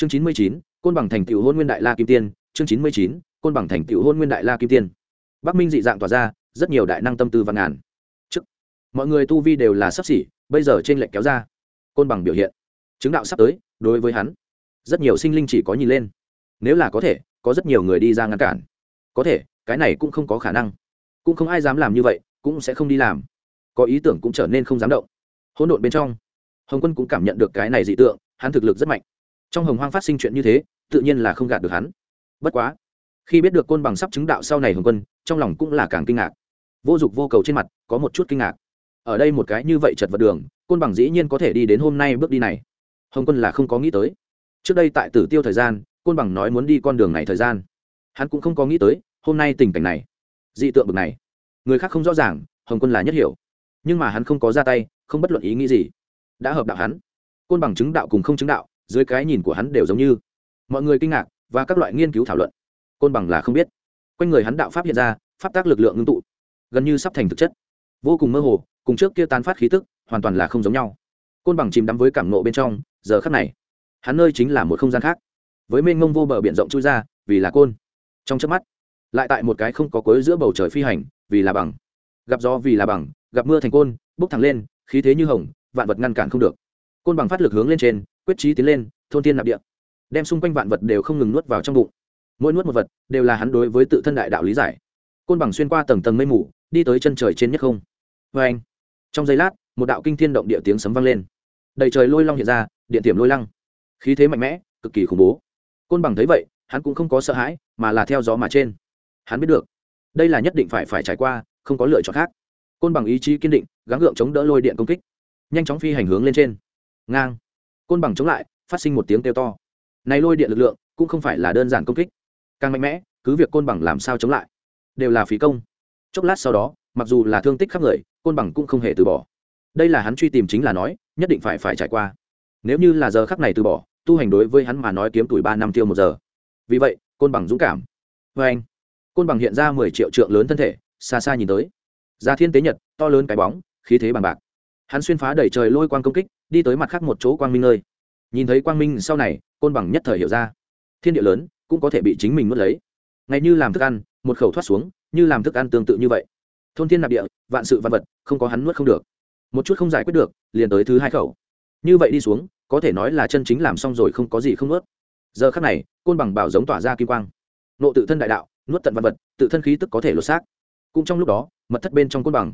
chương chín mươi chín, côn bằng thành tựu hôn nguyên đại la kim tiên. Chương chín mươi chín, côn bằng thành tựu hôn nguyên đại la kim tiên. Bắc minh dị dạng tỏa ra, rất nhiều đại năng tâm tư văn ngàn. Trước, mọi người tu vi đều là sắp xỉ, bây giờ trên lệnh kéo ra. Côn bằng biểu hiện, chứng đạo sắp tới, đối với hắn, rất nhiều sinh linh chỉ có nhìn lên. Nếu là có thể, có rất nhiều người đi ra ngăn cản. Có thể, cái này cũng không có khả năng. Cũng không ai dám làm như vậy, cũng sẽ không đi làm. Có ý tưởng cũng trở nên không dám động. Hỗn độn bên trong, hồng quân cũng cảm nhận được cái này dị tượng, hắn thực lực rất mạnh trong hồng hoang phát sinh chuyện như thế, tự nhiên là không gạt được hắn. Bất quá, khi biết được côn bằng sắp chứng đạo sau này hồng quân, trong lòng cũng là càng kinh ngạc. Vô dụng vô cầu trên mặt, có một chút kinh ngạc. Ở đây một cái như vậy chật vật đường, côn bằng dĩ nhiên có thể đi đến hôm nay bước đi này. Hồng quân là không có nghĩ tới. Trước đây tại tử tiêu thời gian, côn bằng nói muốn đi con đường này thời gian. Hắn cũng không có nghĩ tới, hôm nay tình cảnh này. Dị tượng bực này. Người khác không rõ ràng, hồng quân là nhất hiểu. Nhưng mà hắn không có ra tay, không bất luận ý nghĩ gì. Đã hợp đạo hắn. Côn bằng chứng đạo cùng không chứng đạo dưới cái nhìn của hắn đều giống như mọi người kinh ngạc và các loại nghiên cứu thảo luận. Côn bằng là không biết. Quanh người hắn đạo pháp hiện ra, pháp tác lực lượng ngưng tụ, gần như sắp thành thực chất. Vô cùng mơ hồ, cùng trước kia tán phát khí tức, hoàn toàn là không giống nhau. Côn bằng chìm đắm với cảm nộ bên trong, giờ khắc này, hắn nơi chính là một không gian khác. Với mênh ngông vô bờ biển rộng chui ra, vì là côn. Trong chớp mắt, lại tại một cái không có cuối giữa bầu trời phi hành, vì là bằng. Gặp gió vì là bằng, gặp mưa thành côn, bốc thẳng lên, khí thế như hồng, vạn vật ngăn cản không được. Côn bằng phát lực hướng lên trên quyết trí tiến lên, thôn tiên nạp địa. Đem xung quanh vạn vật đều không ngừng nuốt vào trong bụng. Mỗi nuốt một vật, đều là hắn đối với tự thân đại đạo lý giải. Côn bằng xuyên qua tầng tầng mây mù, đi tới chân trời trên nhất không. Vê anh, trong giây lát, một đạo kinh thiên động địa tiếng sấm vang lên. Đầy trời lôi long hiện ra, điện tiềm lôi lăng. Khí thế mạnh mẽ, cực kỳ khủng bố. Côn bằng thấy vậy, hắn cũng không có sợ hãi, mà là theo gió mà trên. Hắn biết được, đây là nhất định phải phải trải qua, không có lựa chọn khác. Côn bằng ý chí kiên định, gắng gượng chống đỡ lôi điện công kích. Nhanh chóng phi hành hướng lên trên. Ngang côn bằng chống lại, phát sinh một tiếng kêu to. Này lôi điện lực lượng cũng không phải là đơn giản công kích. Càng mạnh mẽ, cứ việc côn bằng làm sao chống lại, đều là phí công. Chốc lát sau đó, mặc dù là thương tích khắp người, côn bằng cũng không hề từ bỏ. Đây là hắn truy tìm chính là nói, nhất định phải phải trải qua. Nếu như là giờ khắc này từ bỏ, tu hành đối với hắn mà nói kiếm tuổi ba năm tiêu một giờ. Vì vậy, côn bằng dũng cảm. Vê anh, côn bằng hiện ra mười triệu trượng lớn thân thể, xa xa nhìn tới. Ra thiên tế nhật, to lớn cái bóng, khí thế bằng bạc hắn xuyên phá đẩy trời lôi quang công kích, đi tới mặt khác một chỗ quang minh nơi. Nhìn thấy quang minh sau này, côn bằng nhất thời hiểu ra. Thiên địa lớn, cũng có thể bị chính mình mất lấy. Ngay như làm thức ăn, một khẩu thoát xuống, như làm thức ăn tương tự như vậy. Thôn thiên nạp địa, vạn sự vạn vật, không có hắn nuốt không được. Một chút không giải quyết được, liền tới thứ hai khẩu. Như vậy đi xuống, có thể nói là chân chính làm xong rồi không có gì không nuốt. Giờ khắc này, côn bằng bảo giống tỏa ra kim quang. Nộ tự thân đại đạo, nuốt tận vật vật, tự thân khí tức có thể lột xác. Cũng trong lúc đó, mật thất bên trong côn bằng.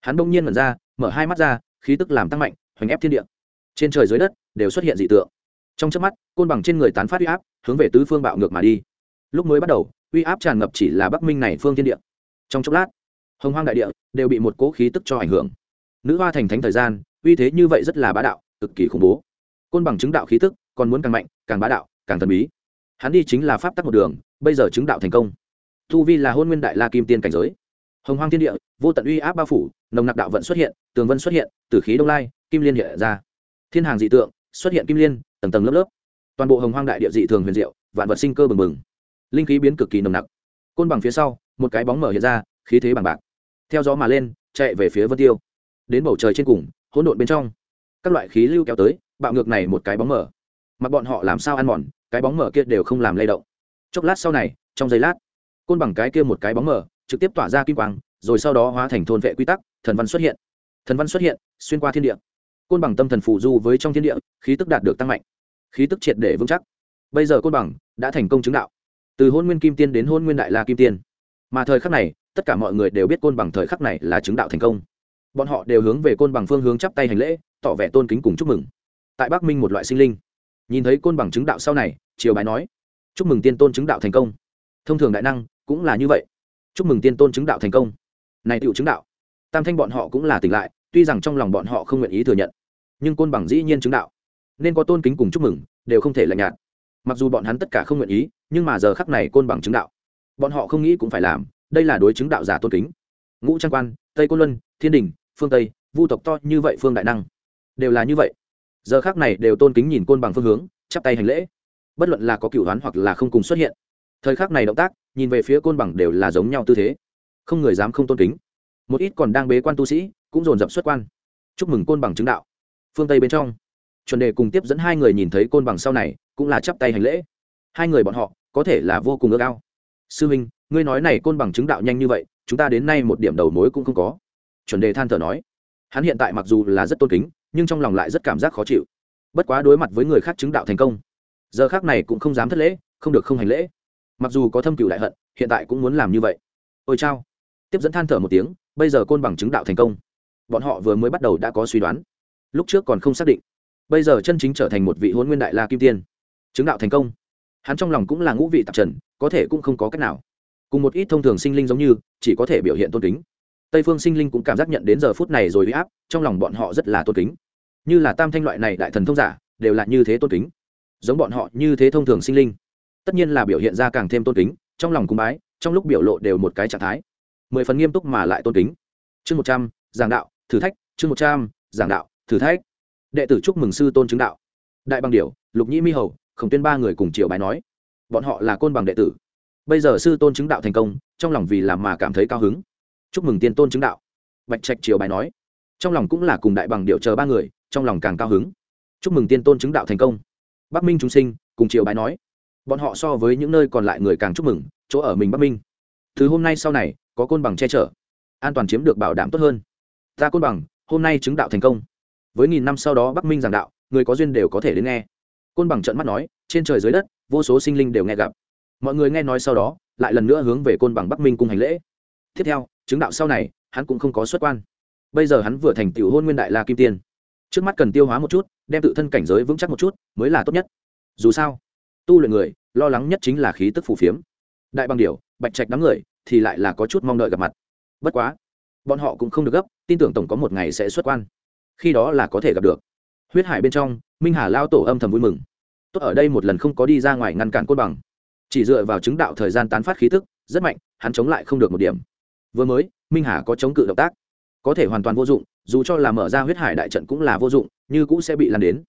Hắn bỗng nhiên mật ra, mở hai mắt ra khí tức làm tăng mạnh, hoành ép thiên địa. Trên trời dưới đất đều xuất hiện dị tượng. Trong trước mắt, côn bằng trên người tán phát uy áp, hướng về tứ phương bạo ngược mà đi. Lúc mới bắt đầu, uy áp tràn ngập chỉ là bắc minh này phương thiên địa. Trong chốc lát, hồng hoang đại địa đều bị một cố khí tức cho ảnh hưởng. Nữ hoa thành thánh thời gian, uy thế như vậy rất là bá đạo, cực kỳ khủng bố. Côn bằng chứng đạo khí tức còn muốn càng mạnh, càng bá đạo, càng thần bí. Hắn đi chính là pháp tắc một đường, bây giờ chứng đạo thành công. Thu vi là hôn nguyên đại la kim tiên cảnh giới hồng hoang thiên địa, vô tận uy áp bao phủ, nồng nặc đạo vận xuất hiện, tường vân xuất hiện từ khí đông lai, kim liên hiện ra. Thiên hàng dị tượng, xuất hiện kim liên, tầng tầng lớp lớp. Toàn bộ hồng hoang đại địa dị thường huyền diệu, vạn vật sinh cơ bừng bừng. Linh khí biến cực kỳ nồng nặc. Côn bằng phía sau, một cái bóng mở hiện ra, khí thế bằng bạc. Theo gió mà lên, chạy về phía vân tiêu. Đến bầu trời trên cùng, hỗn độn bên trong. Các loại khí lưu kéo tới, bạo ngược này một cái bóng mở. Mặt bọn họ làm sao ăn mòn, cái bóng mở kia đều không làm lay động. Chốc lát sau này, trong giây lát, côn bằng cái kia một cái bóng mở trực tiếp tỏa ra kim quang, rồi sau đó hóa thành thôn vệ quy tắc, thần văn xuất hiện. Thần văn xuất hiện, xuyên qua thiên địa. Côn bằng tâm thần phù du với trong thiên địa, khí tức đạt được tăng mạnh. Khí tức triệt để vững chắc. Bây giờ côn bằng đã thành công chứng đạo. Từ hôn nguyên kim tiên đến hôn nguyên đại la kim tiên. Mà thời khắc này, tất cả mọi người đều biết côn bằng thời khắc này là chứng đạo thành công. Bọn họ đều hướng về côn bằng phương hướng chắp tay hành lễ, tỏ vẻ tôn kính cùng chúc mừng. Tại bắc minh một loại sinh linh. Nhìn thấy côn bằng chứng đạo sau này, triều bái nói, chúc mừng tiên tôn chứng đạo thành công. Thông thường đại năng cũng là như vậy chúc mừng tiên tôn chứng đạo thành công. Này tựu chứng đạo, tam thanh bọn họ cũng là tỉnh lại, tuy rằng trong lòng bọn họ không nguyện ý thừa nhận, nhưng côn bằng dĩ nhiên chứng đạo. Nên có tôn kính cùng chúc mừng, đều không thể lạnh nhạt. Mặc dù bọn hắn tất cả không nguyện ý, nhưng mà giờ khắc này côn bằng chứng đạo, bọn họ không nghĩ cũng phải làm, đây là đối chứng đạo giả tôn kính. Ngũ trang quan, tây côn luân, thiên đình, phương tây, vu tộc to như vậy phương đại năng, đều là như vậy. Giờ khác này đều tôn kính nhìn côn bằng phương hướng, chắp tay hành lễ. Bất luận là có cựu đoán hoặc là không cùng xuất hiện thời khắc này động tác, nhìn về phía côn bằng đều là giống nhau tư thế. Không người dám không tôn kính. Một ít còn đang bế quan tu sĩ, cũng dồn dập xuất quan. Chúc mừng côn bằng chứng đạo. Phương tây bên trong. Chuẩn đề cùng tiếp dẫn hai người nhìn thấy côn bằng sau này, cũng là chắp tay hành lễ. Hai người bọn họ, có thể là vô cùng ước ao. Sư huynh ngươi nói này côn bằng chứng đạo nhanh như vậy, chúng ta đến nay một điểm đầu mối cũng không có. Chuẩn đề than thở nói. Hắn hiện tại mặc dù là rất tôn kính, nhưng trong lòng lại rất cảm giác khó chịu. Bất quá đối mặt với người khác chứng đạo thành công, giờ khác này cũng không dám thất lễ, không được không hành lễ mặc dù có thâm cựu đại hận, hiện tại cũng muốn làm như vậy. Ôi chao. Tiếp dẫn than thở một tiếng, bây giờ côn bằng chứng đạo thành công. Bọn họ vừa mới bắt đầu đã có suy đoán. Lúc trước còn không xác định. Bây giờ chân chính trở thành một vị hôn nguyên đại la kim tiên. Chứng đạo thành công. Hắn trong lòng cũng là ngũ vị tạp trần, có thể cũng không có cách nào. Cùng một ít thông thường sinh linh giống như, chỉ có thể biểu hiện tôn kính. Tây phương sinh linh cũng cảm giác nhận đến giờ phút này rồi huy áp, trong lòng bọn họ rất là tôn kính. Như là tam thanh loại này đại thần thông giả, đều là như thế tôn kính. Giống bọn họ như thế thông thường sinh linh tất nhiên là biểu hiện ra càng thêm tôn kính, trong lòng cung bái, trong lúc biểu lộ đều một cái trạng thái. Mười phần nghiêm túc mà lại tôn kính. Chương một trăm, giảng đạo, thử thách. Chương một trăm, giảng đạo, thử thách. Đệ tử chúc mừng sư tôn chứng đạo. Đại bằng điều, lục nhĩ mi hầu, khổng tuyên ba người cùng triều bái nói. Bọn họ là côn bằng đệ tử. Bây giờ sư tôn chứng đạo thành công, trong lòng vì làm mà cảm thấy cao hứng. Chúc mừng tiên tôn chứng đạo. Bạch trạch triều bài nói. Trong lòng cũng là cùng đại bằng điệu chờ ba người, trong lòng càng cao hứng. Chúc mừng tiên tôn chứng đạo thành công. Bắc minh chúng sinh, cùng triều bài nói bọn họ so với những nơi còn lại người càng chúc mừng, chỗ ở mình bắc minh. Thứ hôm nay sau này, có côn bằng che chở, an toàn chiếm được bảo đảm tốt hơn. Ta côn bằng, hôm nay chứng đạo thành công. Với nghìn năm sau đó bắc minh giảng đạo, người có duyên đều có thể đến nghe. Côn bằng trận mắt nói, trên trời dưới đất, vô số sinh linh đều nghe gặp. Mọi người nghe nói sau đó, lại lần nữa hướng về côn bằng bắc minh cùng hành lễ. Tiếp theo, chứng đạo sau này, hắn cũng không có xuất quan. Bây giờ hắn vừa thành tiểu hôn nguyên đại la kim tiên. Trước mắt cần tiêu hóa một chút, đem tự thân cảnh giới vững chắc một chút, mới là tốt nhất. Dù sao tu luyện người, lo lắng nhất chính là khí tức phù phiếm. Đại bằng điều, bạch trạch đám người thì lại là có chút mong đợi gặp mặt. Bất quá, bọn họ cũng không được gấp, tin tưởng tổng có một ngày sẽ xuất quan. Khi đó là có thể gặp được. Huyết hải bên trong, minh hà lao tổ âm thầm vui mừng. Tốt ở đây một lần không có đi ra ngoài ngăn cản côn bằng. Chỉ dựa vào chứng đạo thời gian tán phát khí tức, rất mạnh, hắn chống lại không được một điểm. Vừa mới, minh hà có chống cự động tác. Có thể hoàn toàn vô dụng, dù cho là mở ra huyết hải đại trận cũng là vô dụng, như cũng sẽ bị lan đến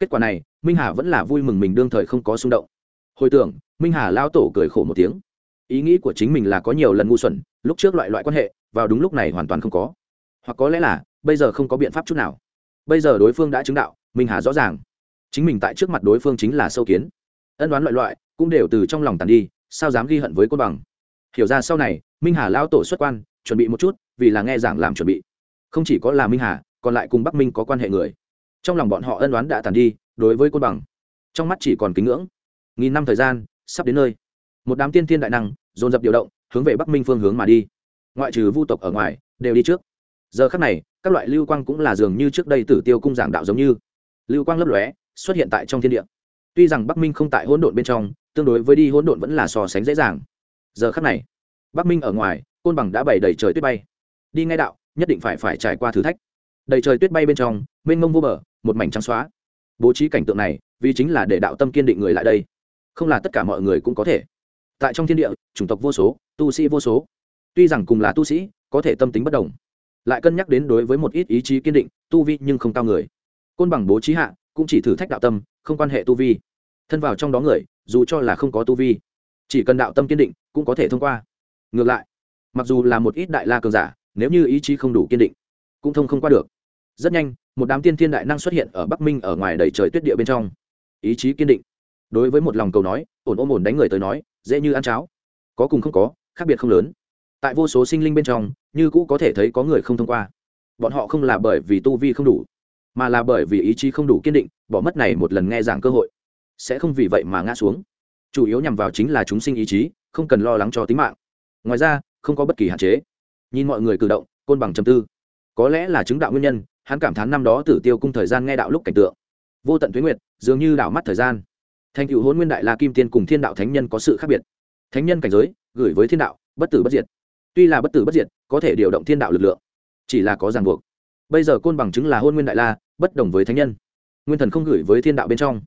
kết quả này, minh hà vẫn là vui mừng mình đương thời không có xung động. Hồi tưởng, minh hà lao tổ cười khổ một tiếng. Ý nghĩ của chính mình là có nhiều lần ngu xuẩn, lúc trước loại loại quan hệ, vào đúng lúc này hoàn toàn không có. Hoặc có lẽ là, bây giờ không có biện pháp chút nào. Bây giờ đối phương đã chứng đạo, minh hà rõ ràng. Chính mình tại trước mặt đối phương chính là sâu kiến. Ân đoán loại loại, cũng đều từ trong lòng tàn đi, sao dám ghi hận với côn bằng. Hiểu ra sau này, minh hà lao tổ xuất quan, chuẩn bị một chút, vì là nghe giảng làm chuẩn bị. Không chỉ có là minh hà, còn lại cùng bắc minh có quan hệ người trong lòng bọn họ ân đoán đã tàn đi, đối với côn bằng. Trong mắt chỉ còn kính ngưỡng. Nghìn năm thời gian, sắp đến nơi. Một đám tiên thiên đại năng, dồn dập điều động, hướng về bắc minh phương hướng mà đi. Ngoại trừ vu tộc ở ngoài, đều đi trước. Giờ khắc này, các loại lưu quang cũng là dường như trước đây tử tiêu cung giảng đạo giống như. Lưu quang lấp lóe, xuất hiện tại trong thiên địa. Tuy rằng bắc minh không tại hỗn độn bên trong, tương đối với đi hỗn độn vẫn là so sánh dễ dàng. Giờ khắc này, bắc minh ở ngoài, côn bằng đã bày đầy trời tuyết bay. Đi ngay đạo, nhất định phải phải trải qua thử thách. Đầy trời tuyết bay bên trong, mênh mông vô bờ một mảnh trắng xóa. Bố trí cảnh tượng này, vì chính là để đạo tâm kiên định người lại đây. Không là tất cả mọi người cũng có thể. Tại trong thiên địa, chủng tộc vô số, tu sĩ vô số. Tuy rằng cùng là tu sĩ, có thể tâm tính bất đồng. Lại cân nhắc đến đối với một ít ý chí kiên định, tu vi nhưng không cao người. Côn bằng bố trí hạ, cũng chỉ thử thách đạo tâm, không quan hệ tu vi. Thân vào trong đó người, dù cho là không có tu vi, chỉ cần đạo tâm kiên định, cũng có thể thông qua. Ngược lại, mặc dù là một ít đại la cường giả, nếu như ý chí không đủ kiên định, cũng thông không qua được. Rất nhanh một đám tiên thiên đại năng xuất hiện ở bắc minh ở ngoài đầy trời tuyết địa bên trong. Ý chí kiên định. Đối với một lòng cầu nói, ổn ôm ổn đánh người tới nói, dễ như ăn cháo. Có cùng không có, khác biệt không lớn. Tại vô số sinh linh bên trong, như cũ có thể thấy có người không thông qua. Bọn họ không là bởi vì tu vi không đủ, mà là bởi vì ý chí không đủ kiên định, bỏ mất này một lần nghe giảng cơ hội. Sẽ không vì vậy mà ngã xuống. Chủ yếu nhằm vào chính là chúng sinh ý chí, không cần lo lắng cho tính mạng. Ngoài ra, không có bất kỳ hạn chế. Nhìn mọi người cử động, côn bằng chầm tư. Có lẽ là chứng đạo nguyên nhân hắn cảm thán năm đó tử tiêu cung thời gian nghe đạo lúc cảnh tượng. Vô tận tuyến nguyệt, dường như đảo mắt thời gian. Thành cựu hôn nguyên đại la kim tiên cùng thiên đạo thánh nhân có sự khác biệt. Thánh nhân cảnh giới, gửi với thiên đạo, bất tử bất diệt. Tuy là bất tử bất diệt, có thể điều động thiên đạo lực lượng, chỉ là có ràng buộc. Bây giờ côn bằng chứng là hôn nguyên đại la, bất đồng với thánh nhân. Nguyên thần không gửi với thiên đạo bên trong.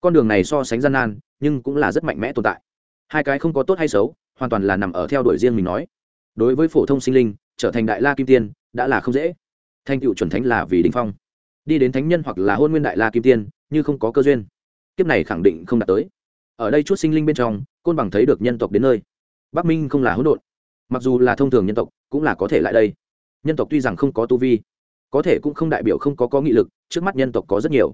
Con đường này so sánh gian nan, nhưng cũng là rất mạnh mẽ tồn tại. Hai cái không có tốt hay xấu, hoàn toàn là nằm ở theo đuổi riêng mình nói. Đối với phổ thông sinh linh, trở thành đại la kim tiên, đã là không dễ thành tựu chuẩn thánh là vì đình phong. Đi đến thánh nhân hoặc là hôn nguyên đại la kim tiên, như không có cơ duyên. Kiếp này khẳng định không đạt tới. Ở đây chút sinh linh bên trong, côn bằng thấy được nhân tộc đến nơi. Bắc minh không là hỗn độn. Mặc dù là thông thường nhân tộc, cũng là có thể lại đây. Nhân tộc tuy rằng không có tu vi, có thể cũng không đại biểu không có có nghị lực, trước mắt nhân tộc có rất nhiều.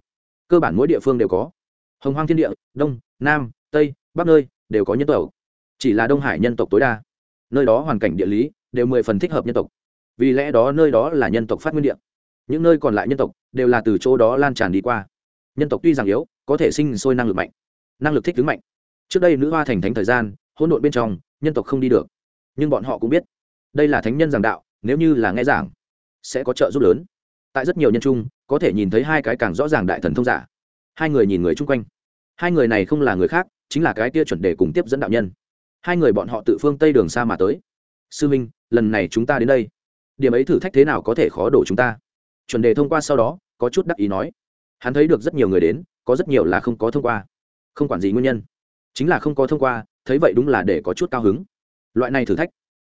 Cơ bản mỗi địa phương đều có. Hồng hoang thiên địa, đông, nam, tây, bắc nơi, đều có nhân tộc. Chỉ là đông hải nhân tộc tối đa. Nơi đó hoàn cảnh địa lý, đều mười phần thích hợp nhân tộc vì lẽ đó nơi đó là nhân tộc phát nguyên địa. Những nơi còn lại nhân tộc đều là từ chỗ đó lan tràn đi qua. Nhân tộc tuy rằng yếu, có thể sinh sôi năng lực mạnh, năng lực thích ứng mạnh. Trước đây nữ hoa thành thánh thời gian, hỗn độn bên trong, nhân tộc không đi được. Nhưng bọn họ cũng biết, đây là thánh nhân giảng đạo, nếu như là nghe giảng, sẽ có trợ giúp lớn. Tại rất nhiều nhân chung có thể nhìn thấy hai cái càng rõ ràng đại thần thông giả. Hai người nhìn người chung quanh. Hai người này không là người khác, chính là cái kia chuẩn đề cùng tiếp dẫn đạo nhân. Hai người bọn họ tự phương tây đường xa mà tới. Sư minh, lần này chúng ta đến đây điểm ấy thử thách thế nào có thể khó đổ chúng ta? Chuẩn đề thông qua sau đó, có chút đắc ý nói. Hắn thấy được rất nhiều người đến, có rất nhiều là không có thông qua. Không quản gì nguyên nhân. Chính là không có thông qua, thấy vậy đúng là để có chút cao hứng. Loại này thử thách,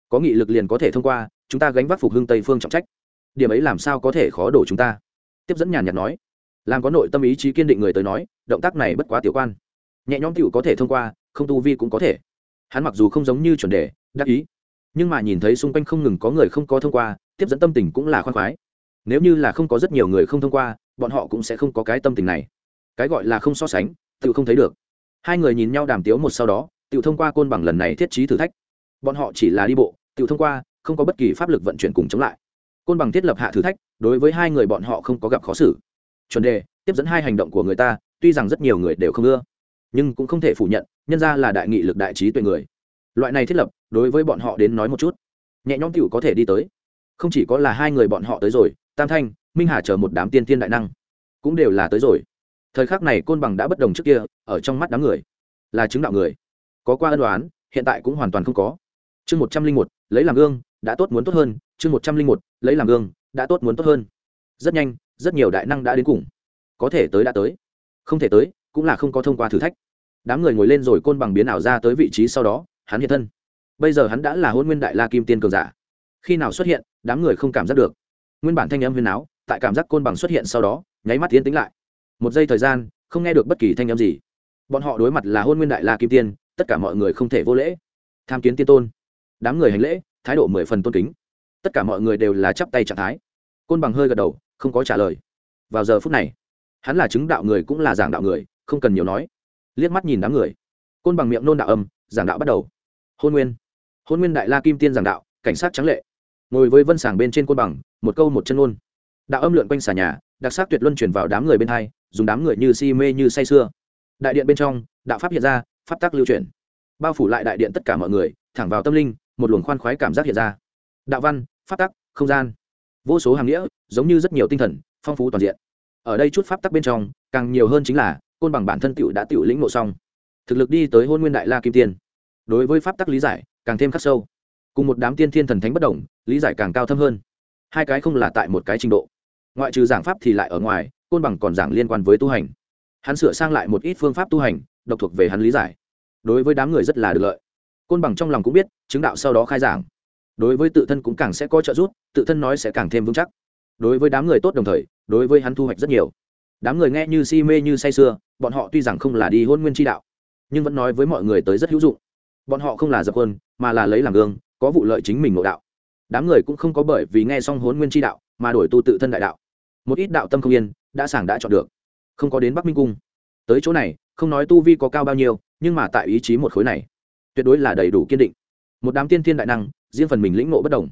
có nghị lực liền có thể thông qua, chúng ta gánh vác phục hưng tây phương trọng trách. Điểm ấy làm sao có thể khó đổ chúng ta? Tiếp dẫn nhàn nhạt nói. Làm có nội tâm ý chí kiên định người tới nói, động tác này bất quá tiểu quan. Nhẹ nhõm tựu có thể thông qua, không tu vi cũng có thể. Hắn mặc dù không giống như chuẩn đề, đắc ý nhưng mà nhìn thấy xung quanh không ngừng có người không có thông qua, tiếp dẫn tâm tình cũng là khoan khoái. Nếu như là không có rất nhiều người không thông qua, bọn họ cũng sẽ không có cái tâm tình này. Cái gọi là không so sánh tự không thấy được. Hai người nhìn nhau đàm tiếu một sau đó tự thông qua côn bằng lần này thiết trí thử thách. Bọn họ chỉ là đi bộ tự thông qua, không có bất kỳ pháp lực vận chuyển cùng chống lại. Côn bằng thiết lập hạ thử thách, đối với hai người bọn họ không có gặp khó xử. Chuẩn đề, tiếp dẫn hai hành động của người ta, tuy rằng rất nhiều người đều không ưa, nhưng cũng không thể phủ nhận, nhân ra là đại nghị lực đại trí tuệ người loại này thiết lập, đối với bọn họ đến nói một chút, nhẹ nhõm tiểu có thể đi tới. Không chỉ có là hai người bọn họ tới rồi, tam thanh, minh hà chờ một đám tiên tiên đại năng, cũng đều là tới rồi. Thời khắc này côn bằng đã bất đồng trước kia, ở trong mắt đám người, là chứng đạo người. Có qua ân đoán hiện tại cũng hoàn toàn không có. Chương một trăm linh một, lấy làm gương, đã tốt muốn tốt hơn. Chương một trăm linh một, lấy làm gương, đã tốt muốn tốt hơn. Rất nhanh, rất nhiều đại năng đã đến cùng. Có thể tới đã tới. Không thể tới, cũng là không có thông qua thử thách. Đám người ngồi lên rồi côn bằng biến ảo ra tới vị trí sau đó hắn hiện thân. Bây giờ hắn đã là hôn nguyên đại la kim tiên cường giả. Khi nào xuất hiện, đám người không cảm giác được. Nguyên bản thanh âm huyền áo, tại cảm giác côn bằng xuất hiện sau đó, nháy mắt tiến tính lại. Một giây thời gian, không nghe được bất kỳ thanh âm gì. Bọn họ đối mặt là hôn nguyên đại la kim tiên, tất cả mọi người không thể vô lễ. Tham kiến tiên tôn. Đám người hành lễ, thái độ mười phần tôn kính. Tất cả mọi người đều là chắp tay trạng thái. Côn bằng hơi gật đầu, không có trả lời. Vào giờ phút này, hắn là chứng đạo người cũng là giảng đạo người, không cần nhiều nói. Liếc mắt nhìn đám người. Côn bằng miệng nôn đạo âm, giảng đạo bắt đầu hôn nguyên. Hôn nguyên đại la kim tiên giảng đạo, cảnh sát trắng lệ. Ngồi với vân sàng bên trên côn bằng, một câu một chân ôn đạo âm lượn quanh xà nhà, đặc sắc tuyệt luân chuyển vào đám người bên hai, dùng đám người như si mê như say sưa. Đại điện bên trong, đạo pháp hiện ra, pháp tắc lưu chuyển. Bao phủ lại đại điện tất cả mọi người, thẳng vào tâm linh, một luồng khoan khoái cảm giác hiện ra. Đạo văn, pháp tắc, không gian. Vô số hàng nghĩa, giống như rất nhiều tinh thần, phong phú toàn diện. Ở đây chút pháp tắc bên trong, càng nhiều hơn chính là, côn bằng bản thân tựu đã tựu lĩnh ngộ xong. Thực lực đi tới hôn nguyên đại la kim tiên đối với pháp tắc lý giải càng thêm khắc sâu. Cùng một đám tiên thiên thần thánh bất đồng, lý giải càng cao thâm hơn. Hai cái không là tại một cái trình độ. Ngoại trừ giảng pháp thì lại ở ngoài, côn bằng còn giảng liên quan với tu hành. Hắn sửa sang lại một ít phương pháp tu hành, độc thuộc về hắn lý giải. Đối với đám người rất là được lợi. Côn bằng trong lòng cũng biết, chứng đạo sau đó khai giảng. Đối với tự thân cũng càng sẽ có trợ giúp, tự thân nói sẽ càng thêm vững chắc. Đối với đám người tốt đồng thời, đối với hắn thu hoạch rất nhiều. Đám người nghe như si mê như say sưa, bọn họ tuy rằng không là đi hôn nguyên tri đạo, nhưng vẫn nói với mọi người tới rất hữu dụng bọn họ không là dập quân mà là lấy làm gương, có vụ lợi chính mình nội đạo. Đám người cũng không có bởi vì nghe xong hốn nguyên tri đạo mà đổi tu tự thân đại đạo. Một ít đạo tâm không yên, đã sảng đã chọn được. Không có đến bắc minh cung. Tới chỗ này, không nói tu vi có cao bao nhiêu, nhưng mà tại ý chí một khối này, tuyệt đối là đầy đủ kiên định. Một đám tiên thiên đại năng, riêng phần mình lĩnh ngộ bất đồng.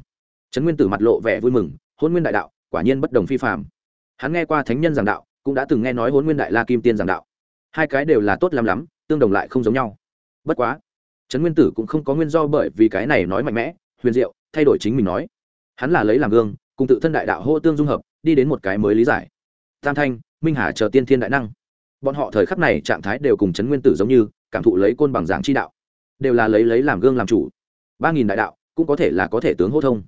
Trấn nguyên tử mặt lộ vẻ vui mừng hôn nguyên đại đạo, quả nhiên bất đồng phi phạm hắn nghe qua thánh nhân giảng đạo, cũng đã từng nghe nói hôn nguyên đại la kim tiên giảng đạo. Hai cái đều là tốt lắm lắm, tương đồng lại không giống nhau. Bất quá trấn nguyên tử cũng không có nguyên do bởi vì cái này nói mạnh mẽ, huyền diệu, thay đổi chính mình nói. Hắn là lấy làm gương, cùng tự thân đại đạo hô tương dung hợp, đi đến một cái mới lý giải. Tam thanh, minh hà chờ tiên thiên đại năng. Bọn họ thời khắc này trạng thái đều cùng trấn nguyên tử giống như, cảm thụ lấy côn bằng giảng chi đạo. Đều là lấy lấy làm gương làm chủ. Ba nghìn đại đạo, cũng có thể là có thể tướng hô thông.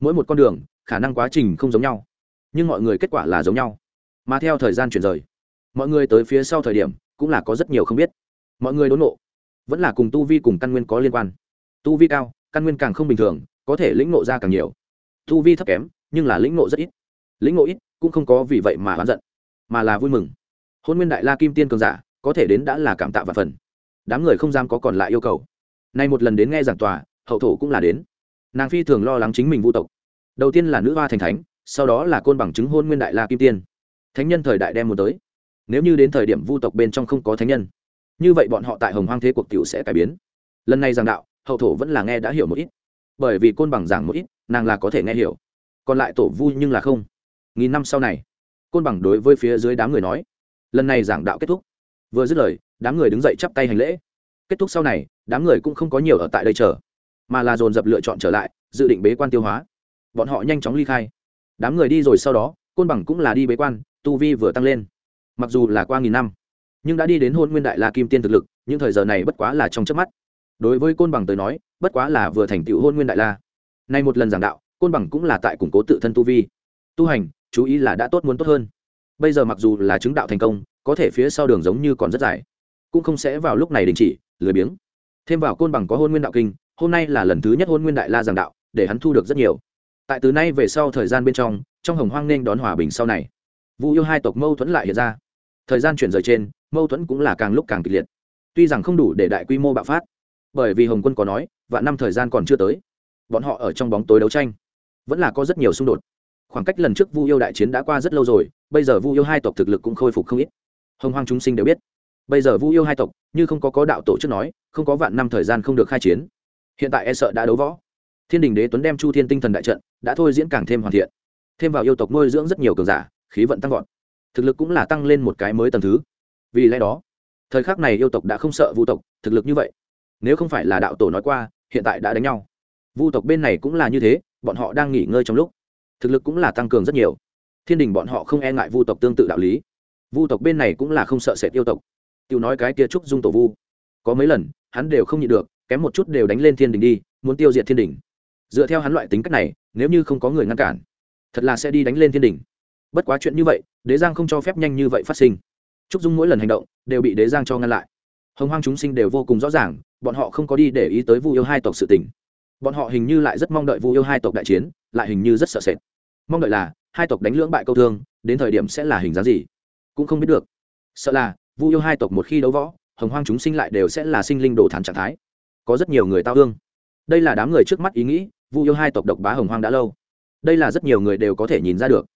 Mỗi một con đường, khả năng quá trình không giống nhau. Nhưng mọi người kết quả là giống nhau. Mà theo thời gian chuyển rời, mọi người tới phía sau thời điểm, cũng là có rất nhiều không biết. Mọi người đốn nộ vẫn là cùng tu vi cùng căn nguyên có liên quan. Tu vi cao, căn nguyên càng không bình thường, có thể lĩnh nộ ra càng nhiều. Tu vi thấp kém, nhưng là lĩnh nộ rất ít. Lĩnh nộ ít, cũng không có vì vậy mà oán giận, mà là vui mừng. Hôn nguyên đại la kim tiên cường giả, có thể đến đã là cảm tạ và phần. Đám người không dám có còn lại yêu cầu. Nay một lần đến nghe giảng tòa, hậu thổ cũng là đến. Nàng phi thường lo lắng chính mình vũ tộc. Đầu tiên là nữ hoa thành thánh, sau đó là côn bằng chứng hôn nguyên đại la kim tiên. Thánh nhân thời đại đem muốn tới. Nếu như đến thời điểm vu tộc bên trong không có thánh nhân như vậy bọn họ tại hồng hoang thế cuộc cựu sẽ cải biến. Lần này giảng đạo, hậu thổ vẫn là nghe đã hiểu một ít. Bởi vì côn bằng giảng một ít, nàng là có thể nghe hiểu. Còn lại tổ vu nhưng là không. Nghìn năm sau này, côn bằng đối với phía dưới đám người nói, lần này giảng đạo kết thúc. Vừa dứt lời, đám người đứng dậy chắp tay hành lễ. Kết thúc sau này, đám người cũng không có nhiều ở tại đây chờ, mà là dồn dập lựa chọn trở lại, dự định bế quan tiêu hóa. Bọn họ nhanh chóng ly khai. Đám người đi rồi sau đó, côn bằng cũng là đi bế quan, tu vi vừa tăng lên. Mặc dù là qua nghìn năm nhưng đã đi đến hôn nguyên đại la kim tiên thực lực, những thời giờ này bất quá là trong trước mắt. Đối với côn bằng tới nói, bất quá là vừa thành tựu hôn nguyên đại la. Nay một lần giảng đạo, côn bằng cũng là tại củng cố tự thân tu vi. Tu hành, chú ý là đã tốt muốn tốt hơn. Bây giờ mặc dù là chứng đạo thành công, có thể phía sau đường giống như còn rất dài. Cũng không sẽ vào lúc này đình chỉ, lười biếng. Thêm vào côn bằng có hôn nguyên đạo kinh, hôm nay là lần thứ nhất hôn nguyên đại la giảng đạo, để hắn thu được rất nhiều. Tại từ nay về sau thời gian bên trong trong hồng hoang nên đón hòa bình sau này. Vu yêu hai tộc mâu thuẫn lại hiện ra. Thời gian chuyển rời trên mâu thuẫn cũng là càng lúc càng kịch liệt. Tuy rằng không đủ để đại quy mô bạo phát, bởi vì hồng quân có nói và năm thời gian còn chưa tới, bọn họ ở trong bóng tối đấu tranh, vẫn là có rất nhiều xung đột. Khoảng cách lần trước vu yêu đại chiến đã qua rất lâu rồi, bây giờ vu yêu hai tộc thực lực cũng khôi phục không ít. Hồng hoang chúng sinh đều biết, bây giờ vu yêu hai tộc, như không có có đạo tổ chức nói, không có vạn năm thời gian không được khai chiến. Hiện tại e sợ đã đấu võ. Thiên đình đế tuấn đem chu thiên tinh thần đại trận đã thôi diễn càng thêm hoàn thiện. Thêm vào yêu tộc nuôi dưỡng rất nhiều cường giả, khí vận tăng vọt. Thực lực cũng là tăng lên một cái mới tầm thứ vì lẽ đó, thời khắc này yêu tộc đã không sợ vu tộc, thực lực như vậy, nếu không phải là đạo tổ nói qua, hiện tại đã đánh nhau. Vu tộc bên này cũng là như thế, bọn họ đang nghỉ ngơi trong lúc, thực lực cũng là tăng cường rất nhiều. Thiên đình bọn họ không e ngại vu tộc tương tự đạo lý. Vu tộc bên này cũng là không sợ sệt yêu tộc. Tiêu nói cái kia trúc dung tổ vu. Có mấy lần, hắn đều không nhịn được, kém một chút đều đánh lên thiên đình đi, muốn tiêu diệt thiên đình. Dựa theo hắn loại tính cách này, nếu như không có người ngăn cản, thật là sẽ đi đánh lên thiên đình. Bất quá chuyện như vậy, đế giang không cho phép nhanh như vậy phát sinh trúc dung mỗi lần hành động đều bị đế giang cho ngăn lại. Hồng hoang chúng sinh đều vô cùng rõ ràng, bọn họ không có đi để ý tới vu yêu hai tộc sự tình. Bọn họ hình như lại rất mong đợi vu yêu hai tộc đại chiến, lại hình như rất sợ sệt. Mong đợi là, hai tộc đánh lưỡng bại câu thương, đến thời điểm sẽ là hình dáng gì? Cũng không biết được. Sợ là, vu yêu hai tộc một khi đấu võ, hồng hoang chúng sinh lại đều sẽ là sinh linh đồ thản trạng thái. Có rất nhiều người tao hương đây là đám người trước mắt ý nghĩ, vu yêu hai tộc độc bá hồng hoang đã lâu. Đây là rất nhiều người đều có thể nhìn ra được.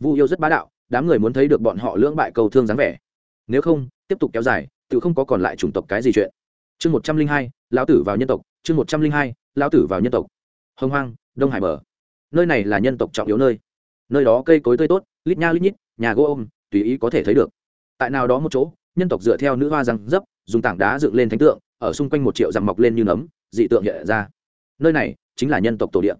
Vu yêu rất bá đạo, đám người muốn thấy được bọn họ lưỡng bại cầu thương dáng vẻ nếu không, tiếp tục kéo dài, tự không có còn lại chủng tộc cái gì chuyện. Chương một trăm linh hai, lão tử vào nhân tộc. Chương một trăm linh hai, lão tử vào nhân tộc. Hồng hoang, đông hải bờ. Nơi này là nhân tộc trọng yếu nơi. Nơi đó cây cối tươi tốt, lít nha lít nhít, nhà gỗ ôm, tùy ý có thể thấy được. Tại nào đó một chỗ, nhân tộc dựa theo nữ hoa răng dấp, dùng tảng đá dựng lên thánh tượng, ở xung quanh một triệu dặm mọc lên như nấm, dị tượng hiện ra. Nơi này chính là nhân tộc tổ địa.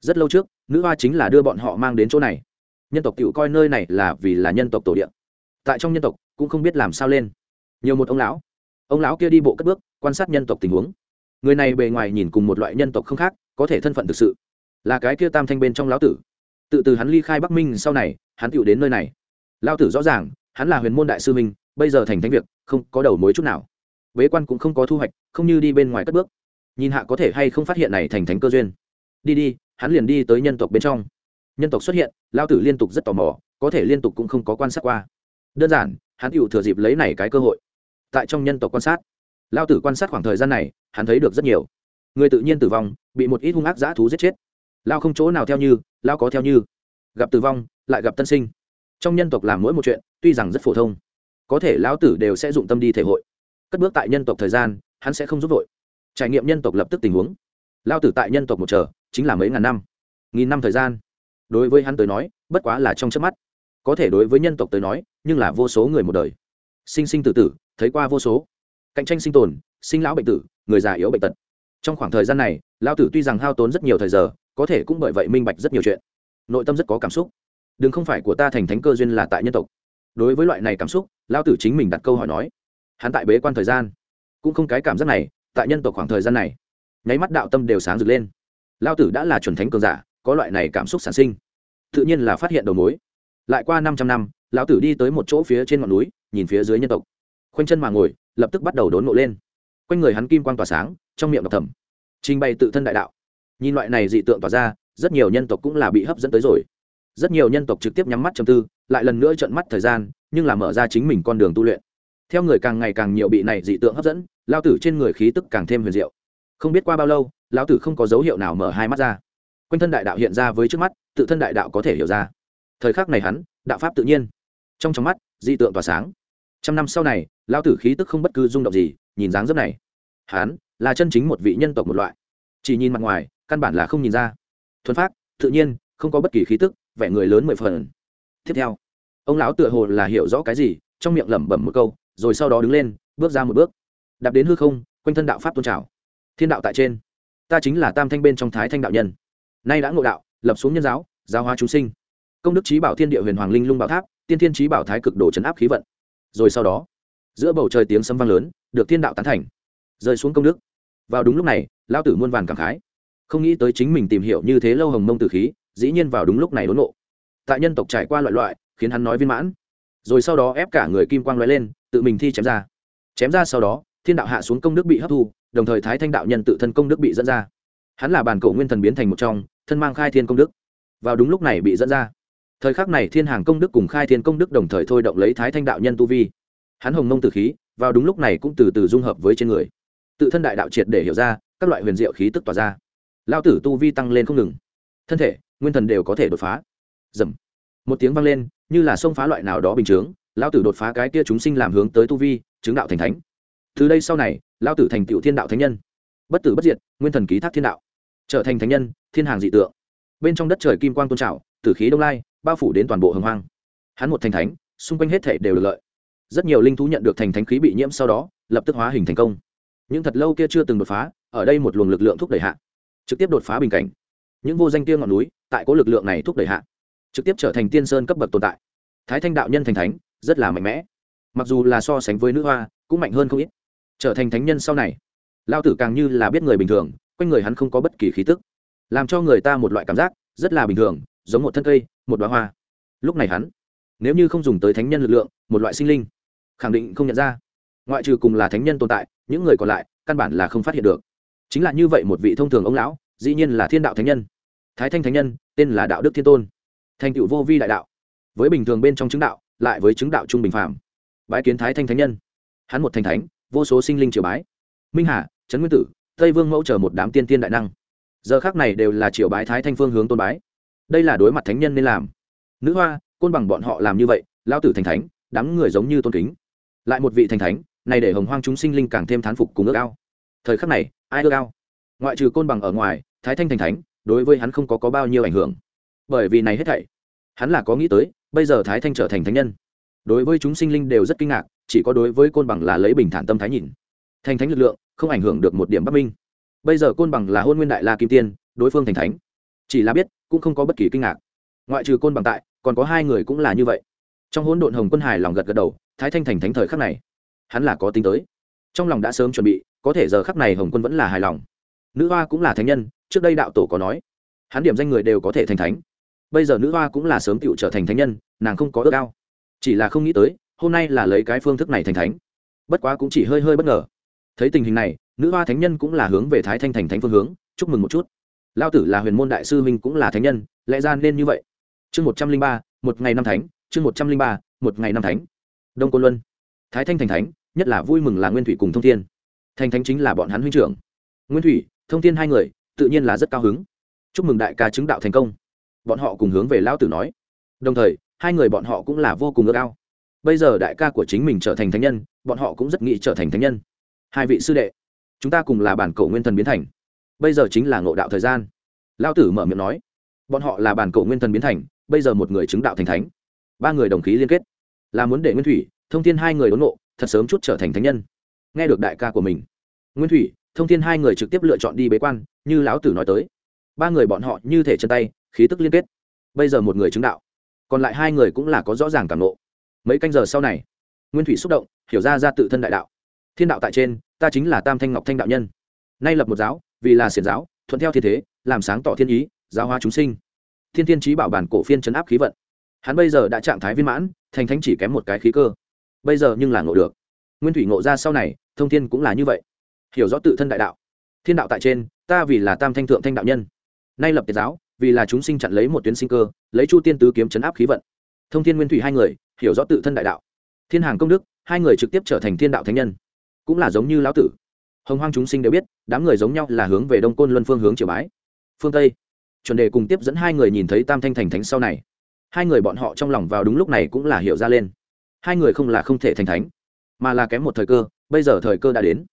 Rất lâu trước, nữ hoa chính là đưa bọn họ mang đến chỗ này. Nhân tộc tự coi nơi này là vì là nhân tộc tổ địa. Tại trong nhân tộc cũng không biết làm sao lên. Nhiều một ông lão. Ông lão kia đi bộ cất bước, quan sát nhân tộc tình huống. Người này bề ngoài nhìn cùng một loại nhân tộc không khác, có thể thân phận thực sự. Là cái kia tam thanh bên trong lão tử. Tự từ hắn ly khai bắc minh sau này, hắn tựu đến nơi này. Lão tử rõ ràng, hắn là huyền môn đại sư minh bây giờ thành thánh việc, không có đầu mối chút nào. Bế quan cũng không có thu hoạch, không như đi bên ngoài cất bước. Nhìn hạ có thể hay không phát hiện này thành thánh cơ duyên. Đi đi, hắn liền đi tới nhân tộc bên trong. Nhân tộc xuất hiện lao tử liên tục rất tò mò, có thể liên tục cũng không có quan sát qua đơn giản, hắn tựu thừa dịp lấy này cái cơ hội. Tại trong nhân tộc quan sát lao tử quan sát khoảng thời gian này, hắn thấy được rất nhiều. Người tự nhiên tử vong, bị một ít hung ác dã thú giết chết. Lao không chỗ nào theo như lao có theo như. Gặp tử vong, lại gặp tân sinh. Trong nhân tộc làm mỗi một chuyện, tuy rằng rất phổ thông, có thể lão tử đều sẽ dụng tâm đi thể hội. Cất bước tại nhân tộc thời gian, hắn sẽ không giúp vội. Trải nghiệm nhân tộc lập tức tình huống. Lao tử tại nhân tộc một chờ, chính là mấy ngàn năm, nghìn năm thời gian. Đối với hắn tới nói, bất quá là trong trước mắt có thể đối với nhân tộc tới nói, nhưng là vô số người một đời. Sinh sinh tử tử, thấy qua vô số. Cạnh tranh sinh tồn, sinh lão bệnh tử, người già yếu bệnh tật. Trong khoảng thời gian này lao tử tuy rằng hao tốn rất nhiều thời giờ, có thể cũng bởi vậy minh bạch rất nhiều chuyện. Nội tâm rất có cảm xúc. Đừng không phải của ta thành thánh cơ duyên là tại nhân tộc. Đối với loại này cảm xúc lao tử chính mình đặt câu hỏi nói. Hắn tại bế quan thời gian. Cũng không cái cảm giác này, tại nhân tộc khoảng thời gian này. Nháy mắt đạo tâm đều sáng rực lên. Lao tử đã là chuẩn thánh cường giả, có loại này cảm xúc sản sinh. Tự nhiên là phát hiện đầu mối lại qua năm trăm năm, lão tử đi tới một chỗ phía trên ngọn núi, nhìn phía dưới nhân tộc. Khoanh chân mà ngồi, lập tức bắt đầu đốn nộ lên. Quanh người hắn kim quang tỏa sáng, trong miệng đọc thầm. Trình bày tự thân đại đạo. Nhìn loại này dị tượng tỏa ra, rất nhiều nhân tộc cũng là bị hấp dẫn tới rồi. Rất nhiều nhân tộc trực tiếp nhắm mắt chầm tư, lại lần nữa trận mắt thời gian, nhưng là mở ra chính mình con đường tu luyện. Theo người càng ngày càng nhiều bị này dị tượng hấp dẫn lao tử trên người khí tức càng thêm huyền diệu. Không biết qua bao lâu, lão tử không có dấu hiệu nào mở hai mắt ra. Quanh thân đại đạo hiện ra với trước mắt, tự thân đại đạo có thể hiểu ra thời khắc này hắn, đạo pháp tự nhiên. Trong trong mắt, dị tượng tỏa sáng. Trăm năm sau này lao tử khí tức không bất cứ rung động gì, nhìn dáng dấp này. Hắn là chân chính một vị nhân tộc một loại. Chỉ nhìn mặt ngoài, căn bản là không nhìn ra. Thuần phát, tự nhiên, không có bất kỳ khí tức, vẻ người lớn mười phần. Tiếp theo, ông lão tựa hồ là hiểu rõ cái gì, trong miệng lẩm bẩm một câu, rồi sau đó đứng lên, bước ra một bước. Đạp đến hư không, quanh thân đạo pháp tôn trào. Thiên đạo tại trên. Ta chính là tam thanh bên trong thái thanh đạo nhân. Nay đã ngộ đạo, lập xuống nhân giáo giáo hóa chúng sinh công đức trí bảo thiên địa huyền hoàng linh lung bảo tháp, tiên thiên trí bảo thái cực đồ chấn áp khí vận. Rồi sau đó, giữa bầu trời tiếng sấm vang lớn, được thiên đạo tán thành. Rơi xuống công đức. Vào đúng lúc này lao tử muôn vàn cảm khái. Không nghĩ tới chính mình tìm hiểu như thế lâu hồng mông tử khí, dĩ nhiên vào đúng lúc này đốn nộ tại nhân tộc trải qua loại loại, khiến hắn nói viên mãn. Rồi sau đó ép cả người kim quang l lên, tự mình thi chém ra. Chém ra sau đó, thiên đạo hạ xuống công đức bị hấp thu, đồng thời thái thanh đạo nhân tự thân công đức bị dẫn ra. Hắn là bản cổ nguyên thần biến thành một trong, thân mang khai thiên công đức. Vào đúng lúc này bị dẫn ra thời khắc này thiên hàng công đức cùng khai thiên công đức đồng thời thôi động lấy thái thanh đạo nhân tu vi. Hắn hồng mông tử khí, vào đúng lúc này cũng từ từ dung hợp với trên người. Tự thân đại đạo triệt để hiểu ra, các loại huyền diệu khí tức tỏa ra. Lao tử tu vi tăng lên không ngừng. Thân thể, nguyên thần đều có thể đột phá. Dầm một tiếng vang lên, như là xông phá loại nào đó bình chướng lao tử đột phá cái kia chúng sinh làm hướng tới tu vi, chứng đạo thành thánh. Từ đây sau này lao tử thành tựu thiên đạo thánh nhân. Bất tử bất diệt, nguyên thần ký thác thiên đạo. Trở thành thánh nhân, thiên hàng dị tượng. Bên trong đất trời kim quang tôn trào, tử khí đông lai bao phủ đến toàn bộ hồng hoang. Hắn một thành thánh, xung quanh hết thể đều được lợi. Rất nhiều linh thú nhận được thành thánh khí bị nhiễm sau đó, lập tức hóa hình thành công. Những thật lâu kia chưa từng đột phá, ở đây một luồng lực lượng thúc đẩy hạ. Trực tiếp đột phá bình cảnh. Những vô danh kia ngọn núi, tại có lực lượng này thúc đẩy hạ. Trực tiếp trở thành tiên sơn cấp bậc tồn tại. Thái thanh đạo nhân thành thánh, rất là mạnh mẽ. Mặc dù là so sánh với nữ hoa, cũng mạnh hơn không ít. Trở thành thánh nhân sau này, lao tử càng như là biết người bình thường, quanh người hắn không có bất kỳ khí tức. Làm cho người ta một loại cảm giác, rất là bình thường, giống một thân cây một đoá hoa. Lúc này hắn, nếu như không dùng tới thánh nhân lực lượng, một loại sinh linh, khẳng định không nhận ra. Ngoại trừ cùng là thánh nhân tồn tại, những người còn lại, căn bản là không phát hiện được. Chính là như vậy một vị thông thường ông lão, dĩ nhiên là thiên đạo thánh nhân. Thái thanh thánh nhân, tên là đạo đức thiên tôn. Thành tựu vô vi đại đạo. Với bình thường bên trong chứng đạo, lại với chứng đạo trung bình phạm bái kiến thái thanh thánh nhân. Hắn một thành thánh, vô số sinh linh triều bái. Minh hà, trấn nguyên tử, tây vương mẫu chờ một đám tiên tiên đại năng. Giờ khác này đều là triều bái thái thanh phương hướng tôn bái đây là đối mặt thánh nhân nên làm. Nữ hoa côn bằng bọn họ làm như vậy lao tử thành thánh đám người giống như tôn kính. Lại một vị thành thánh này để hồng hoang chúng sinh linh càng thêm thán phục cùng ước ao. Thời khắc này ai ước ao? Ngoại trừ côn bằng ở ngoài thái thanh thành thánh đối với hắn không có, có bao nhiêu ảnh hưởng. Bởi vì này hết thảy hắn là có nghĩ tới bây giờ thái thanh trở thành thánh nhân. Đối với chúng sinh linh đều rất kinh ngạc chỉ có đối với côn bằng là lấy bình thản tâm thái nhìn. Thành thánh lực lượng không ảnh hưởng được một điểm bắc minh. Bây giờ côn bằng là hôn nguyên đại la kim tiên đối phương thành thánh. Chỉ là biết cũng không có bất kỳ kinh ngạc. Ngoại trừ côn bằng tại, còn có hai người cũng là như vậy. Trong hỗn độn hồng quân hải lòng gật gật đầu, thái thanh thành thánh thời khắc này, hắn là có tính tới. Trong lòng đã sớm chuẩn bị, có thể giờ khắc này hồng quân vẫn là hài lòng. Nữ hoa cũng là thánh nhân, trước đây đạo tổ có nói, hắn điểm danh người đều có thể thành thánh. Bây giờ nữ hoa cũng là sớm tựu trở thành thánh nhân, nàng không có ước ao. Chỉ là không nghĩ tới, hôm nay là lấy cái phương thức này thành thánh. Bất quá cũng chỉ hơi hơi bất ngờ. Thấy tình hình này, nữ hoa thánh nhân cũng là hướng về thái thanh thành thánh phương hướng, chúc mừng một chút lao tử là huyền môn đại sư huynh cũng là thánh nhân, lẽ ra nên như vậy. Chương một trăm linh ba, một ngày năm thánh, chương một trăm linh ba, một ngày năm thánh. Đông côn luân. Thái thanh thành thánh, nhất là vui mừng là nguyên thủy cùng thông thiên. Thành thánh chính là bọn hắn huynh trưởng. Nguyên thủy, thông thiên hai người, tự nhiên là rất cao hứng. Chúc mừng đại ca chứng đạo thành công. Bọn họ cùng hướng về lao tử nói. Đồng thời, hai người bọn họ cũng là vô cùng ước ao. Bây giờ đại ca của chính mình trở thành thánh nhân, bọn họ cũng rất nghĩ trở thành thánh nhân. Hai vị sư đệ, chúng ta cùng là bản cổ nguyên thần biến thành bây giờ chính là ngộ đạo thời gian. Lao tử mở miệng nói bọn họ là bản cổ nguyên thần biến thành bây giờ một người chứng đạo thành thánh ba người đồng khí liên kết là muốn để nguyên thủy thông tin hai người đốn ngộ, thật sớm chút trở thành thánh nhân. Nghe được đại ca của mình nguyên thủy thông tin hai người trực tiếp lựa chọn đi bế quan như lão tử nói tới. Ba người bọn họ như thể chân tay khí tức liên kết. Bây giờ một người chứng đạo còn lại hai người cũng là có rõ ràng cảm nộ mấy canh giờ sau này nguyên thủy xúc động hiểu ra ra tự thân đại đạo. Thiên đạo tại trên ta chính là tam thanh ngọc thanh đạo nhân. Nay lập một giáo vì là xiển giáo, thuận theo thiên thế, làm sáng tỏ thiên ý, giáo hóa chúng sinh. Thiên thiên trí bảo bản cổ phiên chấn áp khí vận. Hắn bây giờ đã trạng thái viên mãn, thành thánh chỉ kém một cái khí cơ. Bây giờ nhưng là ngộ được. Nguyên thủy ngộ ra sau này, thông thiên cũng là như vậy. Hiểu rõ tự thân đại đạo. Thiên đạo tại trên, ta vì là tam thanh thượng thanh đạo nhân. Nay lập tiệt giáo, vì là chúng sinh chặn lấy một tuyến sinh cơ, lấy chu tiên tứ kiếm chấn áp khí vận. Thông thiên nguyên thủy hai người, hiểu rõ tự thân đại đạo. Thiên hàng công đức, hai người trực tiếp trở thành thiên đạo thánh nhân. Cũng là giống như lão tử hồng hoang chúng sinh đều biết, đám người giống nhau là hướng về đông côn luân phương hướng triều bái. Phương tây, chuẩn đề cùng tiếp dẫn hai người nhìn thấy tam thanh thành thánh sau này. Hai người bọn họ trong lòng vào đúng lúc này cũng là hiểu ra lên. Hai người không là không thể thành thánh, mà là kém một thời cơ, bây giờ thời cơ đã đến.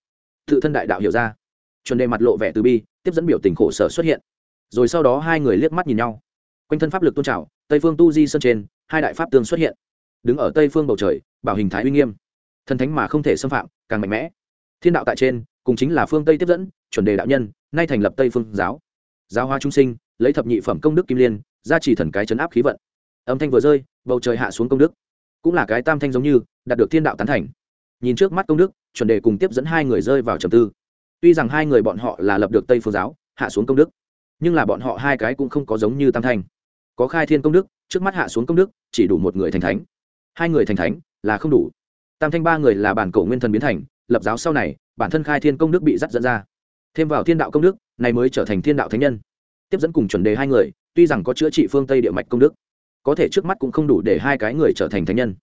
Tự thân đại đạo hiểu ra. Chuẩn đề mặt lộ vẻ từ bi, tiếp dẫn biểu tình khổ sở xuất hiện. Rồi sau đó hai người liếc mắt nhìn nhau. Quanh thân pháp lực tôn trào, tây phương tu di sơn trên, hai đại pháp tương xuất hiện. Đứng ở tây phương bầu trời, bảo hình thái uy nghiêm. Thần thánh mà không thể xâm phạm, càng mạnh mẽ. Thiên đạo tại trên cùng chính là phương tây tiếp dẫn, chuẩn đề đạo nhân, nay thành lập tây phương giáo. Giáo hoa trung sinh, lấy thập nhị phẩm công đức kim liên, gia trì thần cái chấn áp khí vận. Âm thanh vừa rơi, bầu trời hạ xuống công đức. Cũng là cái tam thanh giống như, đạt được thiên đạo tán thành. Nhìn trước mắt công đức, chuẩn đề cùng tiếp dẫn hai người rơi vào trầm tư. Tuy rằng hai người bọn họ là lập được tây phương giáo, hạ xuống công đức, nhưng là bọn họ hai cái cũng không có giống như tam thanh. Có khai thiên công đức, trước mắt hạ xuống công đức, chỉ đủ một người thành thánh. Hai người thành thánh là không đủ. Tam thanh ba người là bản cổ nguyên thần biến thành, lập giáo sau này bản thân khai thiên công đức bị dắt dẫn ra. Thêm vào thiên đạo công đức, này mới trở thành thiên đạo thánh nhân. Tiếp dẫn cùng chuẩn đề hai người, tuy rằng có chữa trị phương tây địa mạch công đức, có thể trước mắt cũng không đủ để hai cái người trở thành thánh nhân.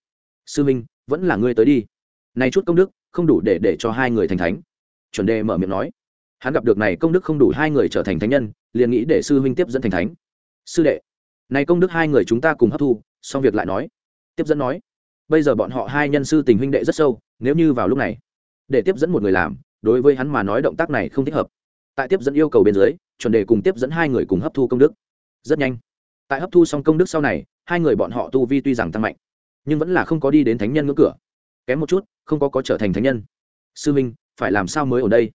Sư minh, vẫn là ngươi tới đi. Này chút công đức, không đủ để để cho hai người thành thánh. Chuẩn đề mở miệng nói. Hắn gặp được này công đức không đủ hai người trở thành thánh nhân, liền nghĩ để sư huynh tiếp dẫn thành thánh. Sư đệ, này công đức hai người chúng ta cùng hấp thu, xong việc lại nói. Tiếp dẫn nói. Bây giờ bọn họ hai nhân sư tình huynh đệ rất sâu, nếu như vào lúc này để tiếp dẫn một người làm, đối với hắn mà nói động tác này không thích hợp. Tại tiếp dẫn yêu cầu bên dưới, chuẩn đề cùng tiếp dẫn hai người cùng hấp thu công đức. Rất nhanh. Tại hấp thu xong công đức sau này, hai người bọn họ tu vi tuy rằng tăng mạnh, nhưng vẫn là không có đi đến thánh nhân ngưỡng cửa. Kém một chút, không có có trở thành thánh nhân. Sư minh, phải làm sao mới ở đây?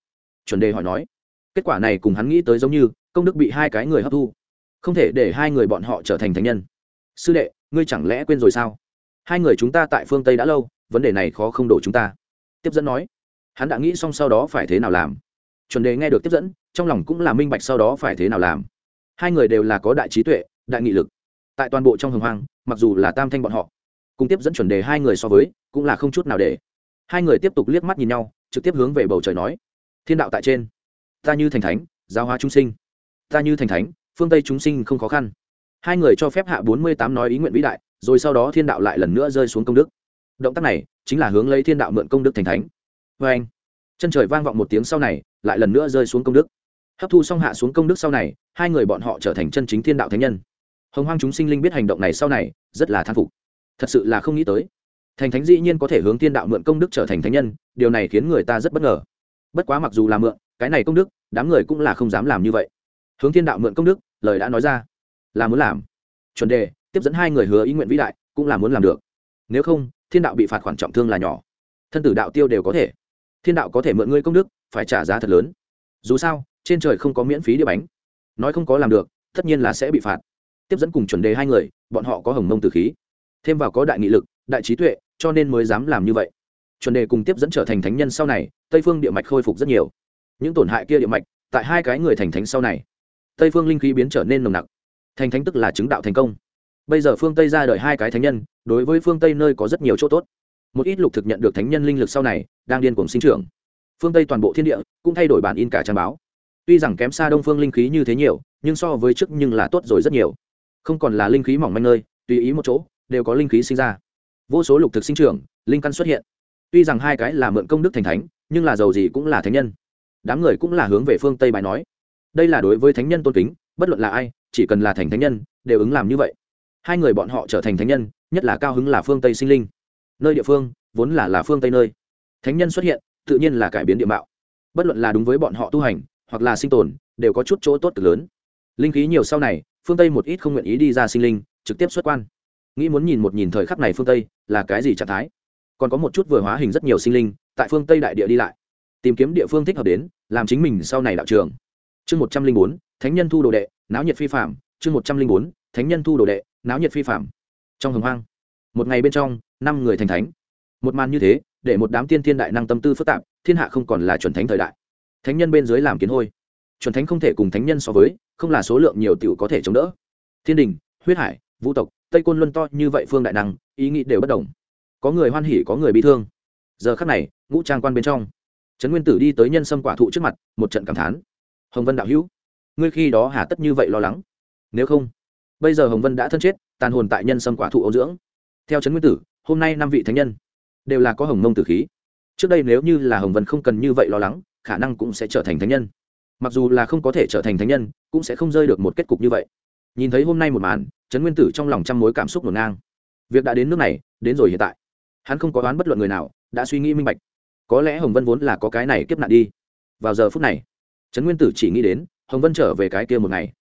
Chuẩn đề hỏi nói. Kết quả này cùng hắn nghĩ tới giống như, công đức bị hai cái người hấp thu. Không thể để hai người bọn họ trở thành thánh nhân. Sư đệ, ngươi chẳng lẽ quên rồi sao? Hai người chúng ta tại phương tây đã lâu, vấn đề này khó không đổ chúng ta. Tiếp dẫn nói hắn đã nghĩ xong sau đó phải thế nào làm. Chuẩn đề nghe được tiếp dẫn, trong lòng cũng là minh bạch sau đó phải thế nào làm. Hai người đều là có đại trí tuệ, đại nghị lực. Tại toàn bộ trong hồng hoang, mặc dù là tam thanh bọn họ, cùng tiếp dẫn chuẩn đề hai người so với, cũng là không chút nào để. Hai người tiếp tục liếc mắt nhìn nhau, trực tiếp hướng về bầu trời nói, thiên đạo tại trên, ta như thành thánh, giáo hóa chúng sinh. Ta như thành thánh, phương tây chúng sinh không khó khăn. Hai người cho phép hạ bốn mươi tám nói ý nguyện vĩ đại, rồi sau đó thiên đạo lại lần nữa rơi xuống công đức. Động tác này chính là hướng lấy thiên đạo mượn công đức thành thánh vê anh, chân trời vang vọng một tiếng sau này, lại lần nữa rơi xuống công đức. Hấp thu xong hạ xuống công đức sau này, hai người bọn họ trở thành chân chính thiên đạo thánh nhân. Hồng hoang chúng sinh linh biết hành động này sau này, rất là thán phục. Thật sự là không nghĩ tới, thành thánh dĩ nhiên có thể hướng thiên đạo mượn công đức trở thành thánh nhân, điều này khiến người ta rất bất ngờ. Bất quá mặc dù là mượn, cái này công đức, đám người cũng là không dám làm như vậy. Hướng thiên đạo mượn công đức, lời đã nói ra, là muốn làm. Chuẩn đề, tiếp dẫn hai người hứa ý nguyện vĩ đại, cũng là muốn làm được. Nếu không, thiên đạo bị phạt khoản trọng thương là nhỏ. Thân tử đạo tiêu đều có thể thiên đạo có thể mượn ngươi công đức, phải trả giá thật lớn. Dù sao, trên trời không có miễn phí đĩa bánh. Nói không có làm được, tất nhiên là sẽ bị phạt. Tiếp dẫn cùng chuẩn đề hai người, bọn họ có hồng mông từ khí. Thêm vào có đại nghị lực, đại trí tuệ, cho nên mới dám làm như vậy. Chuẩn đề cùng tiếp dẫn trở thành thánh nhân sau này, tây phương địa mạch khôi phục rất nhiều. Những tổn hại kia địa mạch, tại hai cái người thành thánh sau này, tây phương linh khí biến trở nên nồng nặc. Thành thánh tức là chứng đạo thành công. Bây giờ phương tây ra đời hai cái thánh nhân, đối với phương tây nơi có rất nhiều chỗ tốt một ít lục thực nhận được thánh nhân linh lực sau này, đang điên cuồng sinh trưởng. Phương tây toàn bộ thiên địa cũng thay đổi bản in cả trang báo. Tuy rằng kém xa đông phương linh khí như thế nhiều, nhưng so với trước nhưng là tốt rồi rất nhiều. Không còn là linh khí mỏng manh nơi, tùy ý một chỗ, đều có linh khí sinh ra. Vô số lục thực sinh trưởng, linh căn xuất hiện. Tuy rằng hai cái là mượn công đức thành thánh, nhưng là giàu gì cũng là thánh nhân. Đám người cũng là hướng về phương tây bài nói. Đây là đối với thánh nhân tôn kính, bất luận là ai, chỉ cần là thành thánh nhân, đều ứng làm như vậy. Hai người bọn họ trở thành thánh nhân, nhất là cao hứng là phương tây sinh linh nơi địa phương vốn là là phương tây nơi thánh nhân xuất hiện tự nhiên là cải biến địa mạo bất luận là đúng với bọn họ tu hành hoặc là sinh tồn đều có chút chỗ tốt cực lớn linh khí nhiều sau này phương tây một ít không nguyện ý đi ra sinh linh trực tiếp xuất quan nghĩ muốn nhìn một nhìn thời khắc này phương tây là cái gì trạng thái còn có một chút vừa hóa hình rất nhiều sinh linh tại phương tây đại địa đi lại tìm kiếm địa phương thích hợp đến làm chính mình sau này đạo trường chương một trăm linh bốn thánh nhân thu đồ đệ náo nhiệt phi phạm chương một trăm linh bốn thánh nhân thu đồ đệ náo nhiệt phi phạm trong hồng hoang một ngày bên trong năm người thành thánh. Một màn như thế, để một đám tiên thiên đại năng tâm tư phức tạp, thiên hạ không còn là chuẩn thánh thời đại. Thánh nhân bên dưới làm kiến hôi. Chuẩn thánh không thể cùng thánh nhân so với, không là số lượng nhiều t i ể u có thể chống đỡ. Thiên đình, huyết hải, vũ tộc, tây côn luân to như vậy phương đại năng, ý nghĩ đều bất đồng. Có người hoan hỉ, có người bị thương. Giờ khắc này, ngũ trang quan bên trong, trấn nguyên tử đi tới nhân sâm quả thụ trước mặt, một trận cảm thán. Hồng vân đạo hữu, ngươi khi đó hà tất như vậy lo lắng. Nếu không, bây giờ hồng vân đã thân chết, tàn hồn tại nhân sâm quả thụ ô dưỡng. Theo trấn nguyên tử hôm nay năm vị thánh nhân đều là có hồng mông tử khí. Trước đây nếu như là hồng vân không cần như vậy lo lắng, khả năng cũng sẽ trở thành thánh nhân. Mặc dù là không có thể trở thành thánh nhân, cũng sẽ không rơi được một kết cục như vậy. Nhìn thấy hôm nay một màn, trấn nguyên tử trong lòng trăm mối cảm xúc ngổn ngang. Việc đã đến nước này, đến rồi hiện tại. Hắn không có đoán bất luận người nào, đã suy nghĩ minh bạch. Có lẽ hồng vân vốn là có cái này kiếp nạn đi. Vào giờ phút này, trấn nguyên tử chỉ nghĩ đến, hồng vân trở về cái kia một ngày.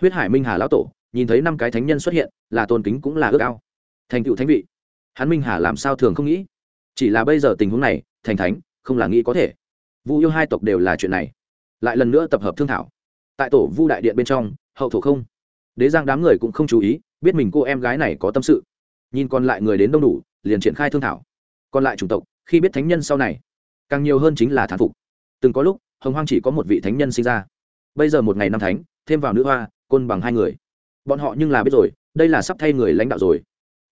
Huyết hải minh hà lão tổ, nhìn thấy năm cái thánh nhân xuất hiện, là tôn kính cũng là ước ao. Thành cựu thánh vị hắn minh hà làm sao thường không nghĩ chỉ là bây giờ tình huống này thành thánh không là nghĩ có thể vu yêu hai tộc đều là chuyện này lại lần nữa tập hợp thương thảo tại tổ vu đại điện bên trong hậu thổ không đế giang đám người cũng không chú ý biết mình cô em gái này có tâm sự nhìn còn lại người đến đông đủ liền triển khai thương thảo còn lại chủng tộc khi biết thánh nhân sau này càng nhiều hơn chính là thán phục từng có lúc hồng hoang chỉ có một vị thánh nhân sinh ra bây giờ một ngày năm thánh thêm vào nữ hoa côn bằng hai người bọn họ nhưng là biết rồi đây là sắp thay người lãnh đạo rồi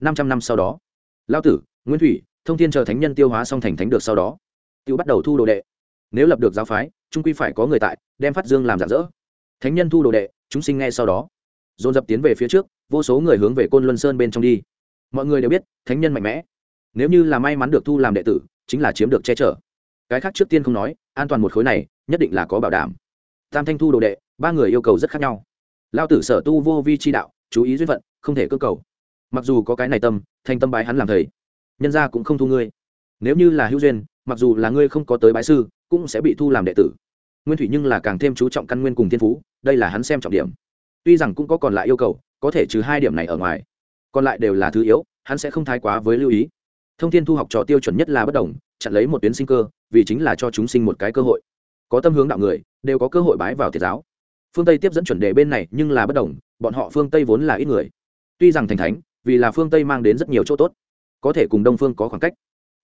năm trăm năm sau đó lao tử, nguyên thủy, thông thiên chờ thánh nhân tiêu hóa xong thành thánh được sau đó tiêu bắt đầu thu đồ đệ. Nếu lập được giáo phái, trung quy phải có người tại, đem phát dương làm giả dỡ. Thánh nhân thu đồ đệ, chúng sinh nghe sau đó. Dồn dập tiến về phía trước, vô số người hướng về côn luân sơn bên trong đi. Mọi người đều biết, thánh nhân mạnh mẽ. Nếu như là may mắn được thu làm đệ tử, chính là chiếm được che chở. Cái khác trước tiên không nói, an toàn một khối này, nhất định là có bảo đảm. Tam thanh thu đồ đệ, ba người yêu cầu rất khác nhau. Lao tử sở tu vô vi chi đạo, chú ý duyên phận, không thể cơ cầu mặc dù có cái này tâm, thành tâm bái hắn làm thầy, nhân gia cũng không thu ngươi. Nếu như là hữu duyên, mặc dù là ngươi không có tới bái sư, cũng sẽ bị thu làm đệ tử. Nguyên thủy nhưng là càng thêm chú trọng căn nguyên cùng thiên phú, đây là hắn xem trọng điểm. Tuy rằng cũng có còn lại yêu cầu, có thể trừ hai điểm này ở ngoài, còn lại đều là thứ yếu, hắn sẽ không thái quá với lưu ý. Thông thiên thu học trò tiêu chuẩn nhất là bất đồng, chặn lấy một tuyến sinh cơ, vì chính là cho chúng sinh một cái cơ hội. Có tâm hướng đạo người, đều có cơ hội bái vào thiệt giáo. Phương tây tiếp dẫn chuẩn đề bên này nhưng là bất đồng, bọn họ phương tây vốn là ít người. Tuy rằng thành thánh vì là phương tây mang đến rất nhiều chỗ tốt có thể cùng đông phương có khoảng cách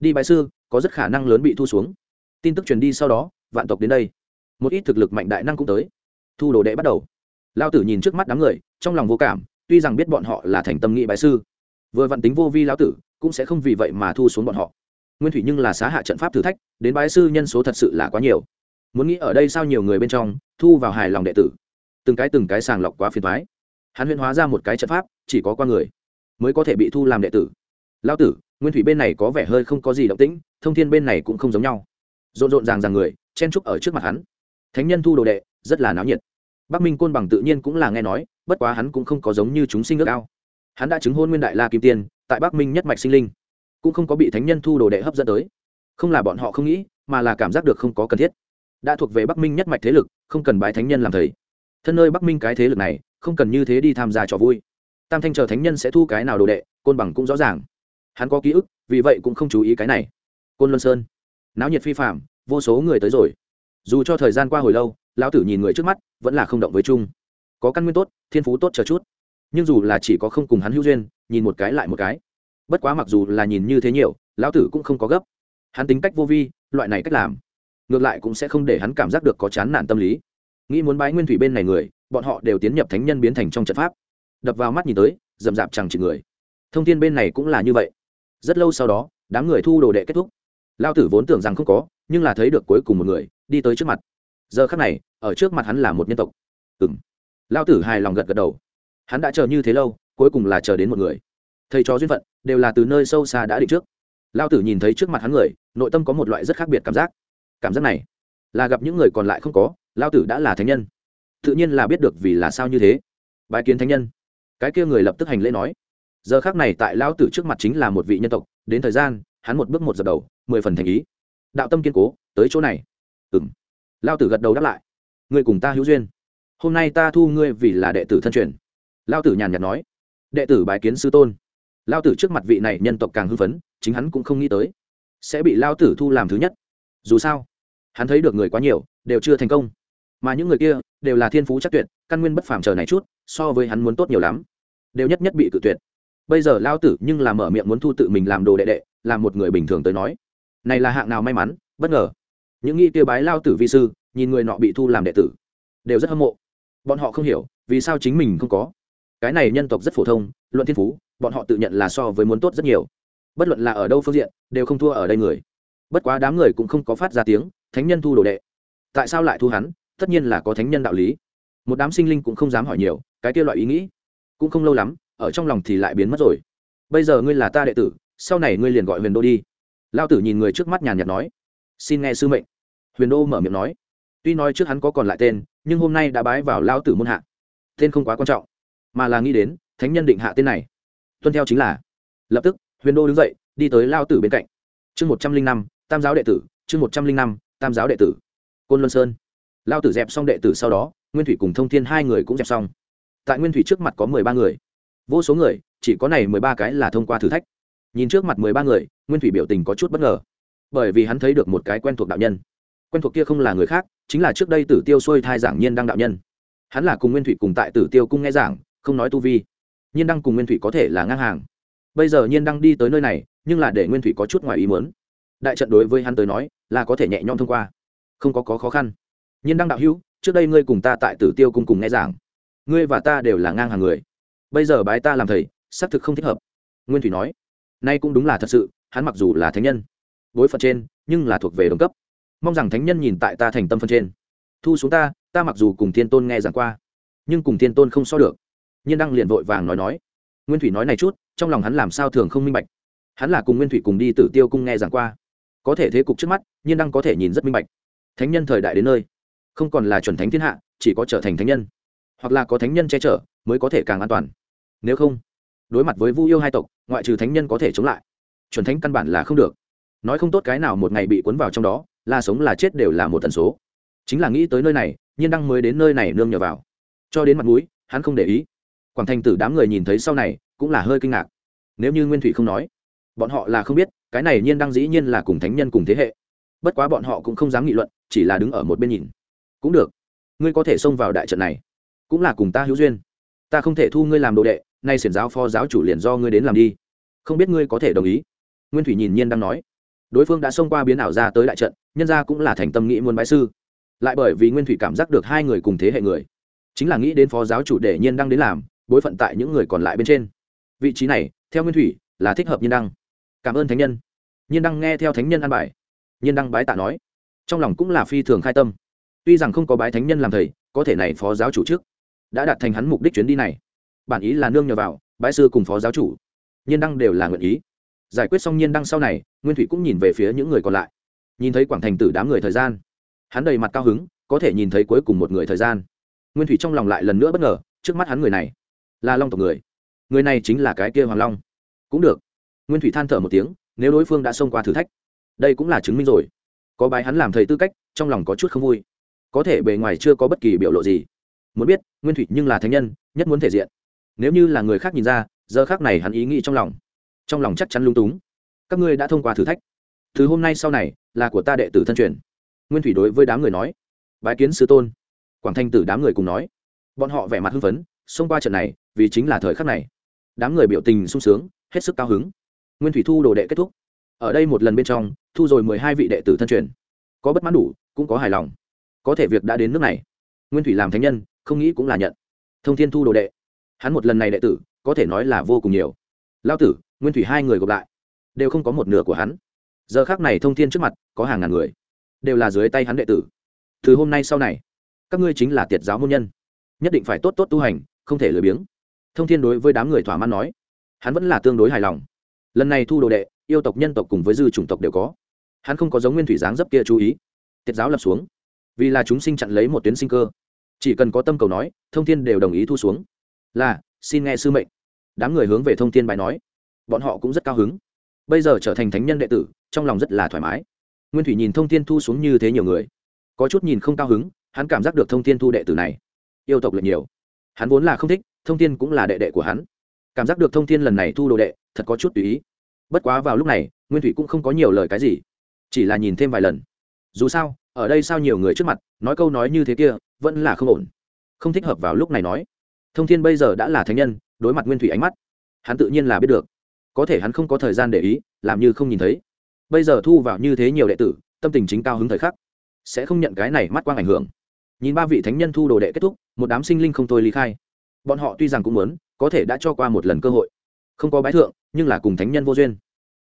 đi bái sư có rất khả năng lớn bị thu xuống tin tức truyền đi sau đó vạn tộc đến đây một ít thực lực mạnh đại năng cũng tới thu đồ đệ bắt đầu lao tử nhìn trước mắt đám người trong lòng vô cảm tuy rằng biết bọn họ là thành tâm nghị bái sư vừa vạn tính vô vi lão tử cũng sẽ không vì vậy mà thu xuống bọn họ nguyên thủy nhưng là xá hạ trận pháp thử thách đến bái sư nhân số thật sự là quá nhiều muốn nghĩ ở đây sao nhiều người bên trong thu vào hài lòng đệ tử từng cái từng cái sàng lọc quá phiền thoái hắn huyễn hóa ra một cái trận pháp chỉ có qua người mới có thể bị thu làm đệ tử. Lao tử, nguyên thủy bên này có vẻ hơi không có gì động tĩnh, thông thiên bên này cũng không giống nhau. Rộn rộn ràng ràng người, chen trúc ở trước mặt hắn. Thánh nhân thu đồ đệ, rất là náo nhiệt. Bắc minh côn bằng tự nhiên cũng là nghe nói, bất quá hắn cũng không có giống như chúng sinh ước ao. Hắn đã chứng hôn nguyên đại la kim tiên, tại bắc minh nhất mạch sinh linh, cũng không có bị thánh nhân thu đồ đệ hấp dẫn tới. Không là bọn họ không nghĩ, mà là cảm giác được không có cần thiết. Đã thuộc về bắc minh nhất mạch thế lực, không cần bái thánh nhân làm thầy. Thân nơi bắc minh cái thế lực này, không cần như thế đi tham gia trò vui tam thanh chờ thánh nhân sẽ thu cái nào đồ đệ, côn bằng cũng rõ ràng. Hắn có ký ức, vì vậy cũng không chú ý cái này. Côn luân sơn, náo nhiệt phi phạm vô số người tới rồi. Dù cho thời gian qua hồi lâu, lão tử nhìn người trước mắt, vẫn là không động với chung. Có căn nguyên tốt, thiên phú tốt chờ chút. Nhưng dù là chỉ có không cùng hắn hữu duyên, nhìn một cái lại một cái. Bất quá mặc dù là nhìn như thế nhiều, lão tử cũng không có gấp. Hắn tính cách vô vi, loại này cách làm, ngược lại cũng sẽ không để hắn cảm giác được có chán nản tâm lý. Nghĩ muốn bái nguyên thủy bên này người, bọn họ đều tiến nhập thánh nhân biến thành trong trận pháp đập vào mắt nhìn tới, rậm rạp chẳng chừng người. Thông tin bên này cũng là như vậy. Rất lâu sau đó, đám người thu đồ đệ kết thúc. Lao tử vốn tưởng rằng không có, nhưng là thấy được cuối cùng một người, đi tới trước mặt. Giờ khắc này, ở trước mặt hắn là một nhân tộc. Ừng lao tử hài lòng gật gật đầu. Hắn đã chờ như thế lâu, cuối cùng là chờ đến một người. Thầy trò duyên phận, đều là từ nơi sâu xa đã định trước. Lao tử nhìn thấy trước mặt hắn người, nội tâm có một loại rất khác biệt cảm giác. Cảm giác này, là gặp những người còn lại không có, lao tử đã là thánh nhân. Tự nhiên là biết được vì là sao như thế. Bài kiến thánh nhân cái kia người lập tức hành lễ nói, giờ khác này tại lao tử trước mặt chính là một vị nhân tộc, đến thời gian, hắn một bước một dập đầu, mười phần thành ý. Đạo tâm kiên cố, tới chỗ này. Ừ m lao tử gật đầu đáp lại. Ngươi cùng ta hữu duyên. Hôm nay ta thu ngươi vì là đệ tử thân truyền. Lao tử nhàn nhạt nói. Đệ tử bái kiến sư tôn. Lao tử trước mặt vị này nhân tộc càng hưng phấn, chính hắn cũng không nghĩ tới, sẽ bị lao tử thu làm thứ nhất. Dù sao, hắn thấy được người quá nhiều, đều chưa thành công mà những người kia đều là thiên phú chắc tuyệt, căn nguyên bất phàm chờ này chút, so với hắn muốn tốt nhiều lắm. Đều nhất nhất bị cự tuyệt. Bây giờ lao tử nhưng là mở miệng muốn thu tự mình làm đồ đệ đệ, làm một người bình thường tới nói. Này là hạng nào may mắn, bất ngờ. Những nghĩ tiêu bái lao tử vi sư, nhìn người nọ bị thu làm đệ tử, đều rất hâm mộ. Bọn họ không hiểu, vì sao chính mình không có. Cái này nhân tộc rất phổ thông, luận thiên phú, bọn họ tự nhận là so với muốn tốt rất nhiều. Bất luận là ở đâu phương diện, đều không thua ở đây người. Bất quá đám người cũng không có phát ra tiếng, thánh nhân thu đồ đệ. Tại sao lại thu hắn? Tất nhiên là có thánh nhân đạo lý. Một đám sinh linh cũng không dám hỏi nhiều, cái kia loại ý nghĩ cũng không lâu lắm, ở trong lòng thì lại biến mất rồi. Bây giờ ngươi là ta đệ tử, sau này ngươi liền gọi huyền đô đi. Lao tử nhìn người trước mắt nhàn nhạt nói. Xin nghe sư mệnh. Huyền đô mở miệng nói. Tuy nói trước hắn có còn lại tên, nhưng hôm nay đã bái vào lao tử môn hạ. Tên không quá quan trọng, mà là nghĩ đến thánh nhân định hạ tên này. Tuân theo chính là, lập tức, huyền đô đứng dậy, đi tới lao tử bên cạnh. Chương một trăm linh năm, tam giáo đệ tử, chương một trăm linh năm, tam giáo đệ tử. Côn luân sơn lao tử dẹp xong đệ tử sau đó nguyên thủy cùng thông thiên hai người cũng dẹp xong. Tại nguyên thủy trước mặt có mười ba người. Vô số người chỉ có này mười ba cái là thông qua thử thách. Nhìn trước mặt mười ba người nguyên thủy biểu tình có chút bất ngờ. Bởi vì hắn thấy được một cái quen thuộc đạo nhân. Quen thuộc kia không là người khác chính là trước đây tử tiêu xuôi thai giảng nhiên đăng đạo nhân. Hắn là cùng nguyên thủy cùng tại tử tiêu cung nghe giảng không nói tu vi. Nhiên đăng cùng nguyên thủy có thể là ngang hàng. Bây giờ nhiên đăng đi tới nơi này nhưng là để nguyên thủy có chút ngoài ý muốn. Đại trận đối với hắn tới nói là có thể nhẹ nhõm thông qua. Không có, có khó khăn nhiên đăng đạo hữu, trước đây ngươi cùng ta tại tử tiêu cung cùng nghe giảng. Ngươi và ta đều là ngang hàng người. Bây giờ bái ta làm thầy, xác thực không thích hợp. Nguyên thủy nói. Nay cũng đúng là thật sự, hắn mặc dù là thánh nhân, bối phận trên, nhưng là thuộc về đồng cấp. Mong rằng thánh nhân nhìn tại ta thành tâm phần trên. Thu xuống ta ta mặc dù cùng thiên tôn nghe giảng qua, nhưng cùng thiên tôn không so được. Nhiên đăng liền vội vàng nói nói. Nguyên thủy nói này chút, trong lòng hắn làm sao thường không minh bạch. Hắn là cùng nguyên thủy cùng đi tử tiêu cung nghe giảng qua. Có thể thế cục trước mắt, nhiên đăng có thể nhìn rất minh bạch. Thánh nhân thời đại đến nơi không còn là chuẩn thánh thiên hạ, chỉ có trở thành thánh nhân. Hoặc là có thánh nhân che chở, mới có thể càng an toàn. Nếu không, đối mặt với vu yêu hai tộc, ngoại trừ thánh nhân có thể chống lại. Chuẩn thánh căn bản là không được. Nói không tốt cái nào một ngày bị cuốn vào trong đó, là sống là chết đều là một tần số. Chính là nghĩ tới nơi này, nhiên đăng mới đến nơi này nương nhờ vào. Cho đến mặt mũi, hắn không để ý. Quảng thành tử đám người nhìn thấy sau này, cũng là hơi kinh ngạc. Nếu như nguyên thủy không nói, bọn họ là không biết, cái này nhiên đăng dĩ nhiên là cùng thánh nhân cùng thế hệ. Bất quá bọn họ cũng không dám nghị luận, chỉ là đứng ở một bên nhìn cũng được. Ngươi có thể xông vào đại trận này. Cũng là cùng ta hữu duyên. Ta không thể thu ngươi làm đồ đệ, nay xiển giáo phó giáo chủ liền do ngươi đến làm đi. Không biết ngươi có thể đồng ý? Nguyên thủy nhìn nhiên đang nói. Đối phương đã xông qua biến ảo ra tới đại trận, nhân ra cũng là thành tâm nghĩ muôn bái sư. Lại bởi vì nguyên thủy cảm giác được hai người cùng thế hệ người, chính là nghĩ đến phó giáo chủ để nhiên đăng đến làm, bối phận tại những người còn lại bên trên. Vị trí này, theo nguyên thủy, là thích hợp nhiên đăng cảm ơn thánh nhân. Nhiên đăng nghe theo thánh nhân an bài. Nhiên đăng bái tạ nói. Trong lòng cũng là phi thường khai tâm tuy rằng không có bái thánh nhân làm thầy, có thể này phó giáo chủ trước đã đạt thành hắn mục đích chuyến đi này. Bản ý là nương nhờ vào, bái sư cùng phó giáo chủ. Nhiên đăng đều là nguyện ý. Giải quyết xong nhiên đăng sau này, nguyên thủy cũng nhìn về phía những người còn lại. Nhìn thấy quảng thành tử đám người thời gian, hắn đầy mặt cao hứng, có thể nhìn thấy cuối cùng một người thời gian. Nguyên thủy trong lòng lại lần nữa bất ngờ trước mắt hắn người này, là long tộc người. Người này chính là cái kia hoàng long. Cũng được. Nguyên thủy than thở một tiếng, nếu đối phương đã xông qua thử thách, đây cũng là chứng minh rồi. Có bài hắn làm thầy tư cách, trong lòng có chút không vui có thể bề ngoài chưa có bất kỳ biểu lộ gì. Muốn biết, nguyên thủy nhưng là thánh nhân, nhất muốn thể diện. Nếu như là người khác nhìn ra, giờ khác này hắn ý nghĩ trong lòng trong lòng chắc chắn lung túng. Các ngươi đã thông qua thử thách. Từ hôm nay sau này, là của ta đệ tử thân truyền. Nguyên thủy đối với đám người nói. Bái kiến sư tôn. Quảng thanh tử đám người cùng nói. Bọn họ vẻ mặt hưng phấn, xông qua trận này, vì chính là thời khắc này. Đám người biểu tình sung sướng, hết sức cao hứng. Nguyên thủy thu đồ đệ kết thúc. Ở đây một lần bên trong, thu rồi mười hai vị đệ tử thân truyền. Có bất mãn đủ, cũng có hài lòng có thể việc đã đến nước này. Nguyên thủy làm thánh nhân, không nghĩ cũng là nhận. Thông thiên thu đồ đệ. Hắn một lần này đệ tử, có thể nói là vô cùng nhiều. Lao tử, nguyên thủy hai người gộp lại. Đều không có một nửa của hắn. Giờ khác này thông thiên trước mặt, có hàng ngàn người. Đều là dưới tay hắn đệ tử. Từ hôm nay sau này, các ngươi chính là tiệt giáo môn nhân. Nhất định phải tốt tốt tu hành, không thể lười biếng. Thông thiên đối với đám người thỏa mãn nói. Hắn vẫn là tương đối hài lòng. Lần này thu đồ đệ, yêu tộc nhân tộc cùng với dư chủng tộc đều có. Hắn không có giống nguyên thủy dáng dấp kia chú ý. Tiết giáo lập xuống vì là chúng sinh chặn lấy một tuyến sinh cơ. Chỉ cần có tâm cầu nói, thông thiên đều đồng ý thu xuống. Là, xin nghe sư mệnh. Đám người hướng về thông thiên bài nói. Bọn họ cũng rất cao hứng. Bây giờ trở thành thánh nhân đệ tử, trong lòng rất là thoải mái. Nguyên thủy nhìn thông thiên thu xuống như thế nhiều người. Có chút nhìn không cao hứng, hắn cảm giác được thông thiên thu đệ tử này. Yêu tộc lượt nhiều. Hắn vốn là không thích, thông thiên cũng là đệ đệ của hắn. Cảm giác được thông thiên lần này thu đồ đệ, thật có chút tùy ý. Bất quá vào lúc này, nguyên thủy cũng không có nhiều lời cái gì. Chỉ là nhìn thêm vài lần. Dù sao ở đây sao nhiều người trước mặt, nói câu nói như thế kia, vẫn là không ổn. Không thích hợp vào lúc này nói. Thông thiên bây giờ đã là thánh nhân, đối mặt nguyên thủy ánh mắt, hắn tự nhiên là biết được. Có thể hắn không có thời gian để ý, làm như không nhìn thấy. Bây giờ thu vào như thế nhiều đệ tử, tâm tình chính cao hứng thời khắc. Sẽ không nhận cái này mắt quang ảnh hưởng. Nhìn ba vị thánh nhân thu đồ đệ kết thúc, một đám sinh linh không thôi ly khai. Bọn họ tuy rằng cũng muốn, có thể đã cho qua một lần cơ hội. Không có bái thượng, nhưng là cùng thánh nhân vô duyên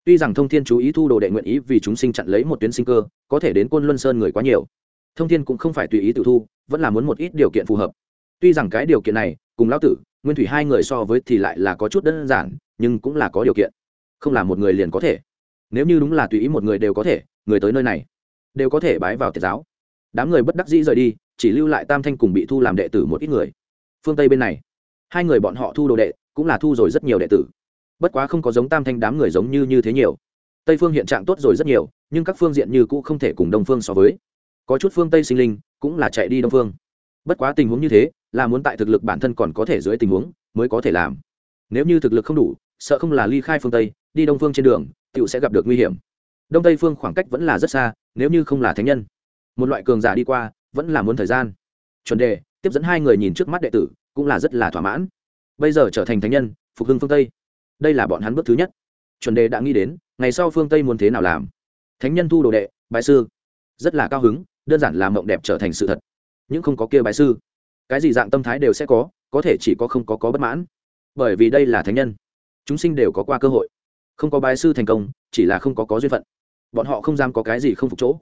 tuy rằng thông thiên chú ý thu đồ đệ nguyện ý vì chúng sinh chặn lấy một tuyến sinh cơ, có thể đến côn luân sơn người quá nhiều. Thông thiên cũng không phải tùy ý tự thu, vẫn là muốn một ít điều kiện phù hợp. Tuy rằng cái điều kiện này, cùng lão tử, nguyên thủy hai người so với thì lại là có chút đơn giản, nhưng cũng là có điều kiện. Không là một người liền có thể. Nếu như đúng là tùy ý một người đều có thể, người tới nơi này, đều có thể bái vào tiệt giáo. Đám người bất đắc dĩ rời đi, chỉ lưu lại tam thanh cùng bị thu làm đệ tử một ít người. Phương tây bên này, hai người bọn họ thu đồ đệ, cũng là thu rồi rất nhiều đệ tử bất quá không có giống tam thanh đám người giống như như thế nhiều. Tây phương hiện trạng tốt rồi rất nhiều, nhưng các phương diện như cũ không thể cùng đông phương so với. Có chút phương tây sinh linh cũng là chạy đi đông phương. Bất quá tình huống như thế, là muốn tại thực lực bản thân còn có thể dưới tình huống mới có thể làm. Nếu như thực lực không đủ, sợ không là ly khai phương tây, đi đông phương trên đường tựu sẽ gặp được nguy hiểm. Đông tây phương khoảng cách vẫn là rất xa, nếu như không là thánh nhân. Một loại cường giả đi qua, vẫn là muốn thời gian. Chuẩn đề, tiếp dẫn hai người nhìn trước mắt đệ tử, cũng là rất là thỏa mãn. Bây giờ trở thành thánh nhân, phục hưng phương tây đây là bọn hắn bước thứ nhất. Chuẩn đề đã nghĩ đến ngày sau phương tây muốn thế nào làm? Thánh nhân thu đồ đệ bái sư. Rất là cao hứng đơn giản là mộng đẹp trở thành sự thật. Nhưng không có kia bái sư cái gì dạng tâm thái đều sẽ có có thể chỉ có không có có bất mãn. Bởi vì đây là thánh nhân chúng sinh đều có qua cơ hội. Không có bái sư thành công chỉ là không có có duyên phận. Bọn họ không dám có cái gì không phục chỗ.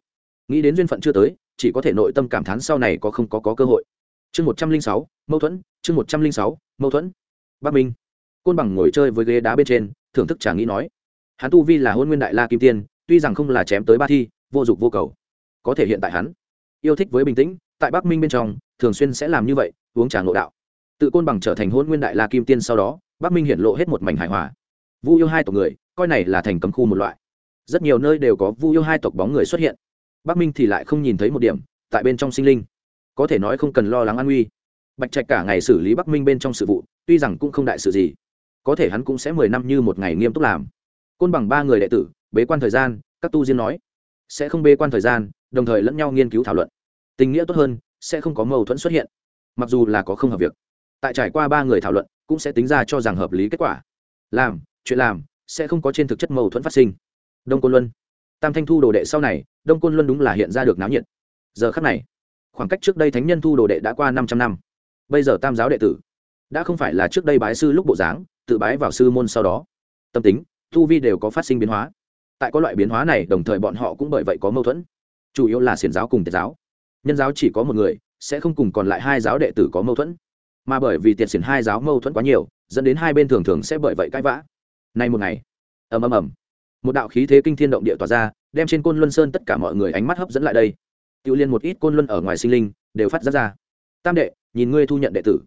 Nghĩ đến duyên phận chưa tới chỉ có thể nội tâm cảm thán sau này có không có, có cơ hội. Chương một trăm linh sáu mâu thuẫn chương một trăm linh sáu mâu thuẫn. Bắc minh côn bằng ngồi chơi với ghế đá bên trên, thưởng thức trà nghĩ nói. Hắn tu vi là hôn nguyên đại la kim tiên, tuy rằng không là chém tới ba thi, vô dụng vô cầu. Có thể hiện tại hắn, yêu thích với bình tĩnh, tại bắc minh bên trong, thường xuyên sẽ làm như vậy, uống trà ngộ đạo. Tự côn bằng trở thành hôn nguyên đại la kim tiên sau đó, bắc minh hiện lộ hết một mảnh hài hòa. Vu yêu hai tộc người, coi này là thành cấm khu một loại. Rất nhiều nơi đều có vu yêu hai tộc bóng người xuất hiện. Bắc minh thì lại không nhìn thấy một điểm, tại bên trong sinh linh. Có thể nói không cần lo lắng an nguy. Bạch trạch cả ngày xử lý bắc minh bên trong sự vụ, tuy rằng cũng không đại sự gì có thể hắn cũng sẽ mười năm như một ngày nghiêm túc làm. Côn bằng ba người đệ tử, bế quan thời gian, các tu diên nói, sẽ không bế quan thời gian, đồng thời lẫn nhau nghiên cứu thảo luận. Tình nghĩa tốt hơn, sẽ không có mâu thuẫn xuất hiện, mặc dù là có không hợp việc. Tại trải qua ba người thảo luận, cũng sẽ tính ra cho rằng hợp lý kết quả. Làm, chuyện làm, sẽ không có trên thực chất mâu thuẫn phát sinh. Đông côn luân, tam thanh thu đồ đệ sau này, đông côn luân đúng là hiện ra được náo nhiệt. Giờ khắc này, khoảng cách trước đây thánh nhân thu đồ đệ đã qua năm trăm năm. Bây giờ tam giáo đệ tử, đã không phải là trước đây bái sư lúc bộ dáng tự bái vào sư môn sau đó. Tâm tính thu vi đều có phát sinh biến hóa. Tại có loại biến hóa này, đồng thời bọn họ cũng bởi vậy có mâu thuẫn. Chủ yếu là xiển giáo cùng tiệt giáo. Nhân giáo chỉ có một người, sẽ không cùng còn lại hai giáo đệ tử có mâu thuẫn. Mà bởi vì tiệt xiển hai giáo mâu thuẫn quá nhiều, dẫn đến hai bên thường thường sẽ bởi vậy cãi vã. Nay một ngày, ầm ầm ầm, một đạo khí thế kinh thiên động địa tỏa ra, đem trên côn luân sơn tất cả mọi người ánh mắt hấp dẫn lại đây. Tự liên một ít côn luân ở ngoài sinh linh, đều phát ra ra. Tam đệ, nhìn ngươi thu nhận đệ tử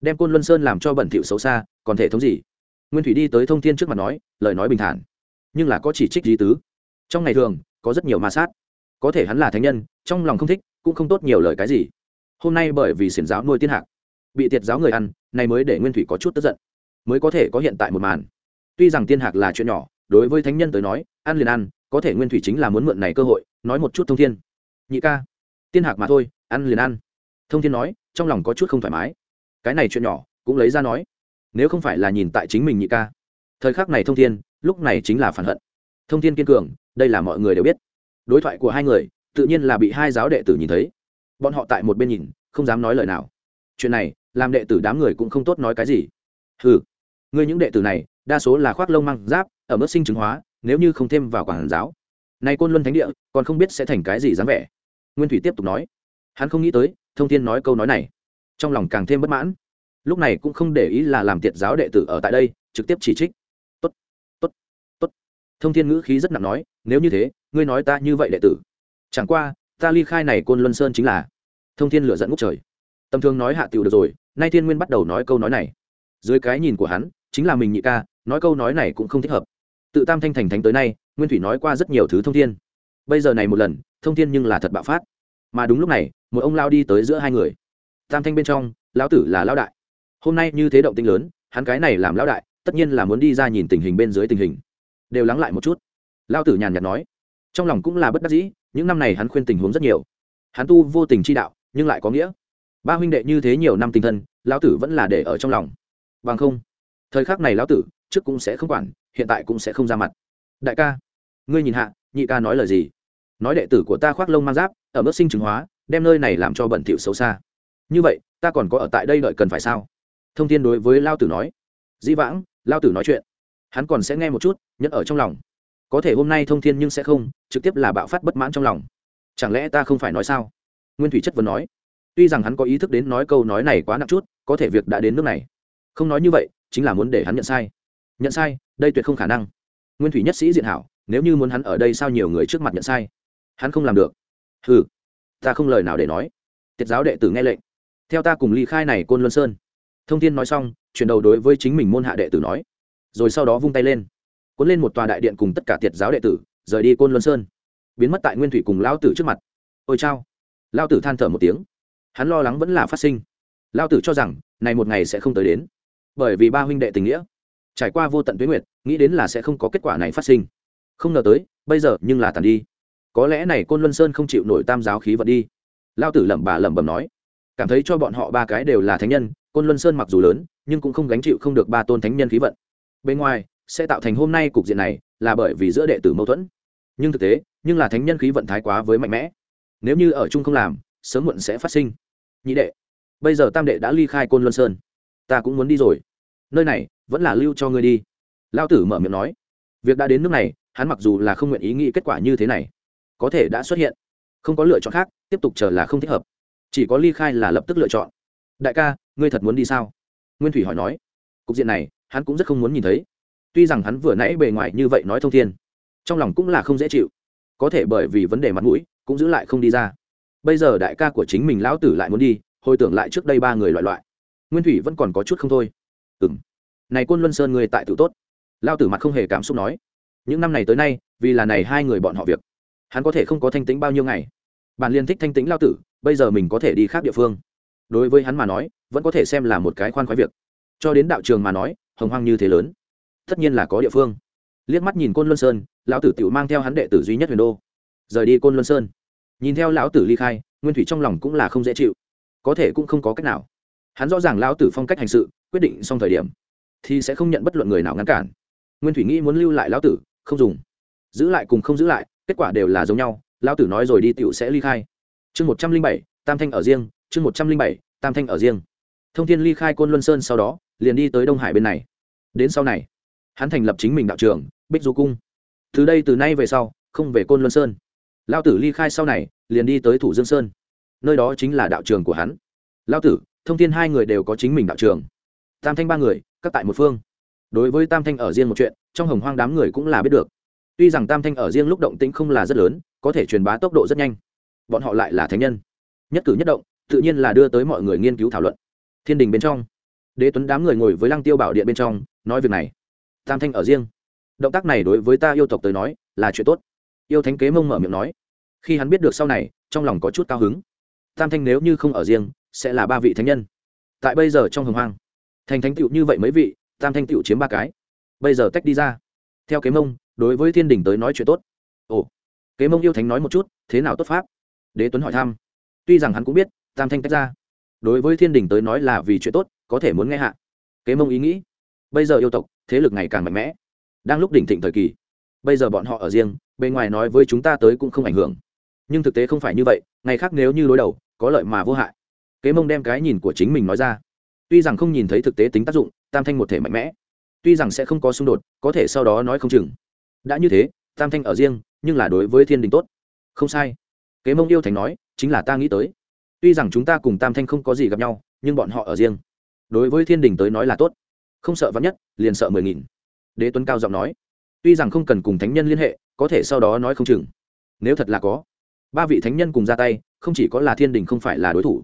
đem côn luân sơn làm cho bẩn thỉu xấu xa, còn thể thống gì? Nguyên thủy đi tới thông thiên trước mặt nói, lời nói bình thản. Nhưng là có chỉ trích di tứ. Trong ngày thường, có rất nhiều ma sát. Có thể hắn là thánh nhân, trong lòng không thích, cũng không tốt nhiều lời cái gì. Hôm nay bởi vì xiển giáo nuôi tiên hạc, bị tiệt giáo người ăn, này mới để nguyên thủy có chút tức giận. Mới có thể có hiện tại một màn. Tuy rằng tiên hạc là chuyện nhỏ, đối với thánh nhân tới nói, ăn liền ăn, có thể nguyên thủy chính là muốn mượn này cơ hội, nói một chút thông thiên. Nhị ca, tiên hạc mà thôi, ăn liền ăn. Thông thiên nói, trong lòng có chút không thoải mái cái này chuyện nhỏ, cũng lấy ra nói. Nếu không phải là nhìn tại chính mình nhị ca. Thời khắc này thông thiên, lúc này chính là phản hận. Thông thiên kiên cường, đây là mọi người đều biết. Đối thoại của hai người, tự nhiên là bị hai giáo đệ tử nhìn thấy. Bọn họ tại một bên nhìn, không dám nói lời nào. Chuyện này, làm đệ tử đám người cũng không tốt nói cái gì. Ừ người những đệ tử này, đa số là khoác lông măng giáp, ở mức sinh chứng hóa, nếu như không thêm vào quản giáo. Nay côn luân thánh địa, còn không biết sẽ thành cái gì dám vẻ. Nguyên thủy tiếp tục nói. Hắn không nghĩ tới, thông thiên nói câu nói này trong lòng càng thêm bất mãn. Lúc này cũng không để ý là làm tiệt giáo đệ tử ở tại đây, trực tiếp chỉ trích. Tốt tốt tốt. Thông thiên ngữ khí rất nặng nói, nếu như thế, ngươi nói ta như vậy đệ tử, chẳng qua, ta ly khai này côn luân sơn chính là thông thiên lựa dẫn ngút trời. Tầm thường nói hạ tiểu được rồi, nay thiên nguyên bắt đầu nói câu nói này. Dưới cái nhìn của hắn, chính là mình nhị ca, nói câu nói này cũng không thích hợp. Tự tam thanh thành thánh tới nay, nguyên thủy nói qua rất nhiều thứ thông thiên. Bây giờ này một lần, thông thiên nhưng là thật bạo phát. Mà đúng lúc này, một ông lao đi tới giữa hai người tam thanh bên trong, lão tử là lão đại. Hôm nay như thế động tinh lớn, hắn cái này làm lão đại, tất nhiên là muốn đi ra nhìn tình hình bên dưới tình hình. Đều lắng lại một chút. Lão tử nhàn nhạt nói. Trong lòng cũng là bất đắc dĩ, những năm này hắn khuyên tình huống rất nhiều. Hắn tu vô tình chi đạo, nhưng lại có nghĩa. Ba huynh đệ như thế nhiều năm tình thân, lão tử vẫn là để ở trong lòng. Bằng không, thời khắc này lão tử, trước cũng sẽ không quản, hiện tại cũng sẽ không ra mặt. Đại ca, ngươi nhìn hạ, nhị ca nói lời gì? Nói đệ tử của ta khoác lông mang giáp, ở mức sinh chứng hóa, đem nơi này làm cho bẩn thỉu xấu xa như vậy, ta còn có ở tại đây đợi cần phải sao? Thông tin đối với lao tử nói. Dĩ vãng, lao tử nói chuyện. Hắn còn sẽ nghe một chút, nhẫn ở trong lòng. Có thể hôm nay thông thiên nhưng sẽ không, trực tiếp là bạo phát bất mãn trong lòng. Chẳng lẽ ta không phải nói sao? Nguyên thủy chất vấn nói. Tuy rằng hắn có ý thức đến nói câu nói này quá nặng chút, có thể việc đã đến nước này. Không nói như vậy, chính là muốn để hắn nhận sai. Nhận sai, đây tuyệt không khả năng. Nguyên thủy nhất sĩ diện hảo, nếu như muốn hắn ở đây sao nhiều người trước mặt nhận sai? Hắn không làm được. Ừ ta không lời nào để nói. Tiết giáo đệ tử nghe lệnh theo ta cùng ly khai này côn luân sơn. Thông thiên nói xong, chuyển đầu đối với chính mình môn hạ đệ tử nói. Rồi sau đó vung tay lên, cuốn lên một tòa đại điện cùng tất cả tiệt giáo đệ tử, rời đi côn luân sơn. Biến mất tại nguyên thủy cùng lao tử trước mặt. Ôi chao. Lao tử than thở một tiếng. Hắn lo lắng vẫn là phát sinh. Lao tử cho rằng, này một ngày sẽ không tới đến. Bởi vì ba huynh đệ tình nghĩa. Trải qua vô tận tuyến nguyệt, nghĩ đến là sẽ không có kết quả này phát sinh. Không ngờ tới, bây giờ nhưng là tàn đi. Có lẽ này côn luân sơn không chịu nổi tam giáo khí vật đi. Lao tử lẩm bà lẩm bẩm nói cảm thấy cho bọn họ ba cái đều là thánh nhân, côn luân sơn mặc dù lớn, nhưng cũng không gánh chịu không được ba tôn thánh nhân khí vận. Bên ngoài, sẽ tạo thành hôm nay cục diện này là bởi vì giữa đệ tử mâu thuẫn. Nhưng thực tế, nhưng là thánh nhân khí vận thái quá với mạnh mẽ. Nếu như ở chung không làm, sớm muộn sẽ phát sinh. Nhị đệ, bây giờ tam đệ đã ly khai côn luân sơn. Ta cũng muốn đi rồi. Nơi này, vẫn là lưu cho ngươi đi. Lao tử mở miệng nói. Việc đã đến nước này, hắn mặc dù là không nguyện ý nghĩ kết quả như thế này, có thể đã xuất hiện. Không có lựa chọn khác, tiếp tục chờ là không thích hợp chỉ có ly khai là lập tức lựa chọn. Đại ca, ngươi thật muốn đi sao? Nguyên thủy hỏi nói. Cục diện này, hắn cũng rất không muốn nhìn thấy. Tuy rằng hắn vừa nãy bề ngoài như vậy nói thông thiên, trong lòng cũng là không dễ chịu. Có thể bởi vì vấn đề mặt mũi, cũng giữ lại không đi ra. Bây giờ đại ca của chính mình lão tử lại muốn đi, hồi tưởng lại trước đây ba người loại loại. Nguyên thủy vẫn còn có chút không thôi. Ừ m này quân luân sơn người tại tự tốt. Lao tử mặt không hề cảm xúc nói. Những năm này tới nay, vì là này hai người bọn họ việc, hắn có thể không có thanh tính bao nhiêu ngày. Bạn liên thích thanh tính lao tử bây giờ mình có thể đi khác địa phương. Đối với hắn mà nói, vẫn có thể xem là một cái khoan khoái việc. Cho đến đạo trường mà nói, hồng hoang như thế lớn, tất nhiên là có địa phương. Liếc mắt nhìn côn luân sơn, lão tử tự mang theo hắn đệ tử duy nhất huyền đô. Rời đi côn luân sơn. Nhìn theo lão tử ly khai, nguyên thủy trong lòng cũng là không dễ chịu. Có thể cũng không có cách nào. Hắn rõ ràng lão tử phong cách hành sự, quyết định xong thời điểm, thì sẽ không nhận bất luận người nào ngăn cản. Nguyên thủy nghĩ muốn lưu lại lão tử, không dùng. Giữ lại cùng không giữ lại, kết quả đều là giống nhau. Lão tử nói rồi đi tựu sẽ ly khai chương một trăm linh bảy, tam thanh ở riêng, chương một trăm linh bảy, tam thanh ở riêng. Thông thiên ly khai côn luân sơn sau đó, liền đi tới đông hải bên này. Đến sau này, hắn thành lập chính mình đạo trường, bích du cung. Từ đây từ nay về sau, không về côn luân sơn. Lao tử ly khai sau này, liền đi tới thủ dương sơn. Nơi đó chính là đạo trường của hắn. Lao tử, thông tin hai người đều có chính mình đạo trường. Tam thanh ba người, các tại một phương. Đối với tam thanh ở riêng một chuyện, trong hồng hoang đám người cũng là biết được. Tuy rằng tam thanh ở riêng lúc động tĩnh không là rất lớn, có thể truyền bá tốc độ rất nhanh bọn họ lại là thánh nhân. Nhất cử nhất động, tự nhiên là đưa tới mọi người nghiên cứu thảo luận. Thiên đình bên trong, đế tuấn đám người ngồi với lăng tiêu bảo điện bên trong, nói việc này. Tam thanh ở riêng. Động tác này đối với ta yêu tộc tới nói, là chuyện tốt. Yêu thánh kế mông mở miệng nói. Khi hắn biết được sau này, trong lòng có chút cao hứng. Tam thanh nếu như không ở riêng, sẽ là ba vị thánh nhân. Tại bây giờ trong hồng hoang, thành thánh tựu như vậy mấy vị, tam thanh tựu chiếm ba cái. Bây giờ tách đi ra. Theo kế mông, đối với thiên đình tới nói chuyện tốt. Ồ, kế mông yêu thánh nói một chút, thế nào tốt pháp? Đế tuấn hỏi thăm. Tuy rằng hắn cũng biết, tam thanh tách ra. Đối với thiên đình tới nói là vì chuyện tốt, có thể muốn nghe hạ. Kế mông ý nghĩ. Bây giờ yêu tộc, thế lực ngày càng mạnh mẽ. Đang lúc đỉnh thịnh thời kỳ. Bây giờ bọn họ ở riêng bên ngoài nói với chúng ta tới cũng không ảnh hưởng. Nhưng thực tế không phải như vậy, ngày khác nếu như đối đầu, có lợi mà vô hại. Kế mông đem cái nhìn của chính mình nói ra. Tuy rằng không nhìn thấy thực tế tính tác dụng, tam thanh một thể mạnh mẽ. Tuy rằng sẽ không có xung đột, có thể sau đó nói không chừng. Đã như thế, tam thanh ở riêng, nhưng là đối với thiên đình tốt. Không sai kế mông yêu thành nói, chính là ta nghĩ tới. Tuy rằng chúng ta cùng tam thanh không có gì gặp nhau, nhưng bọn họ ở riêng. Đối với thiên đình tới nói là tốt. Không sợ vắn nhất, liền sợ mười nghìn. Đế tuấn cao giọng nói, tuy rằng không cần cùng thánh nhân liên hệ, có thể sau đó nói không chừng. Nếu thật là có, ba vị thánh nhân cùng ra tay, không chỉ có là thiên đình không phải là đối thủ,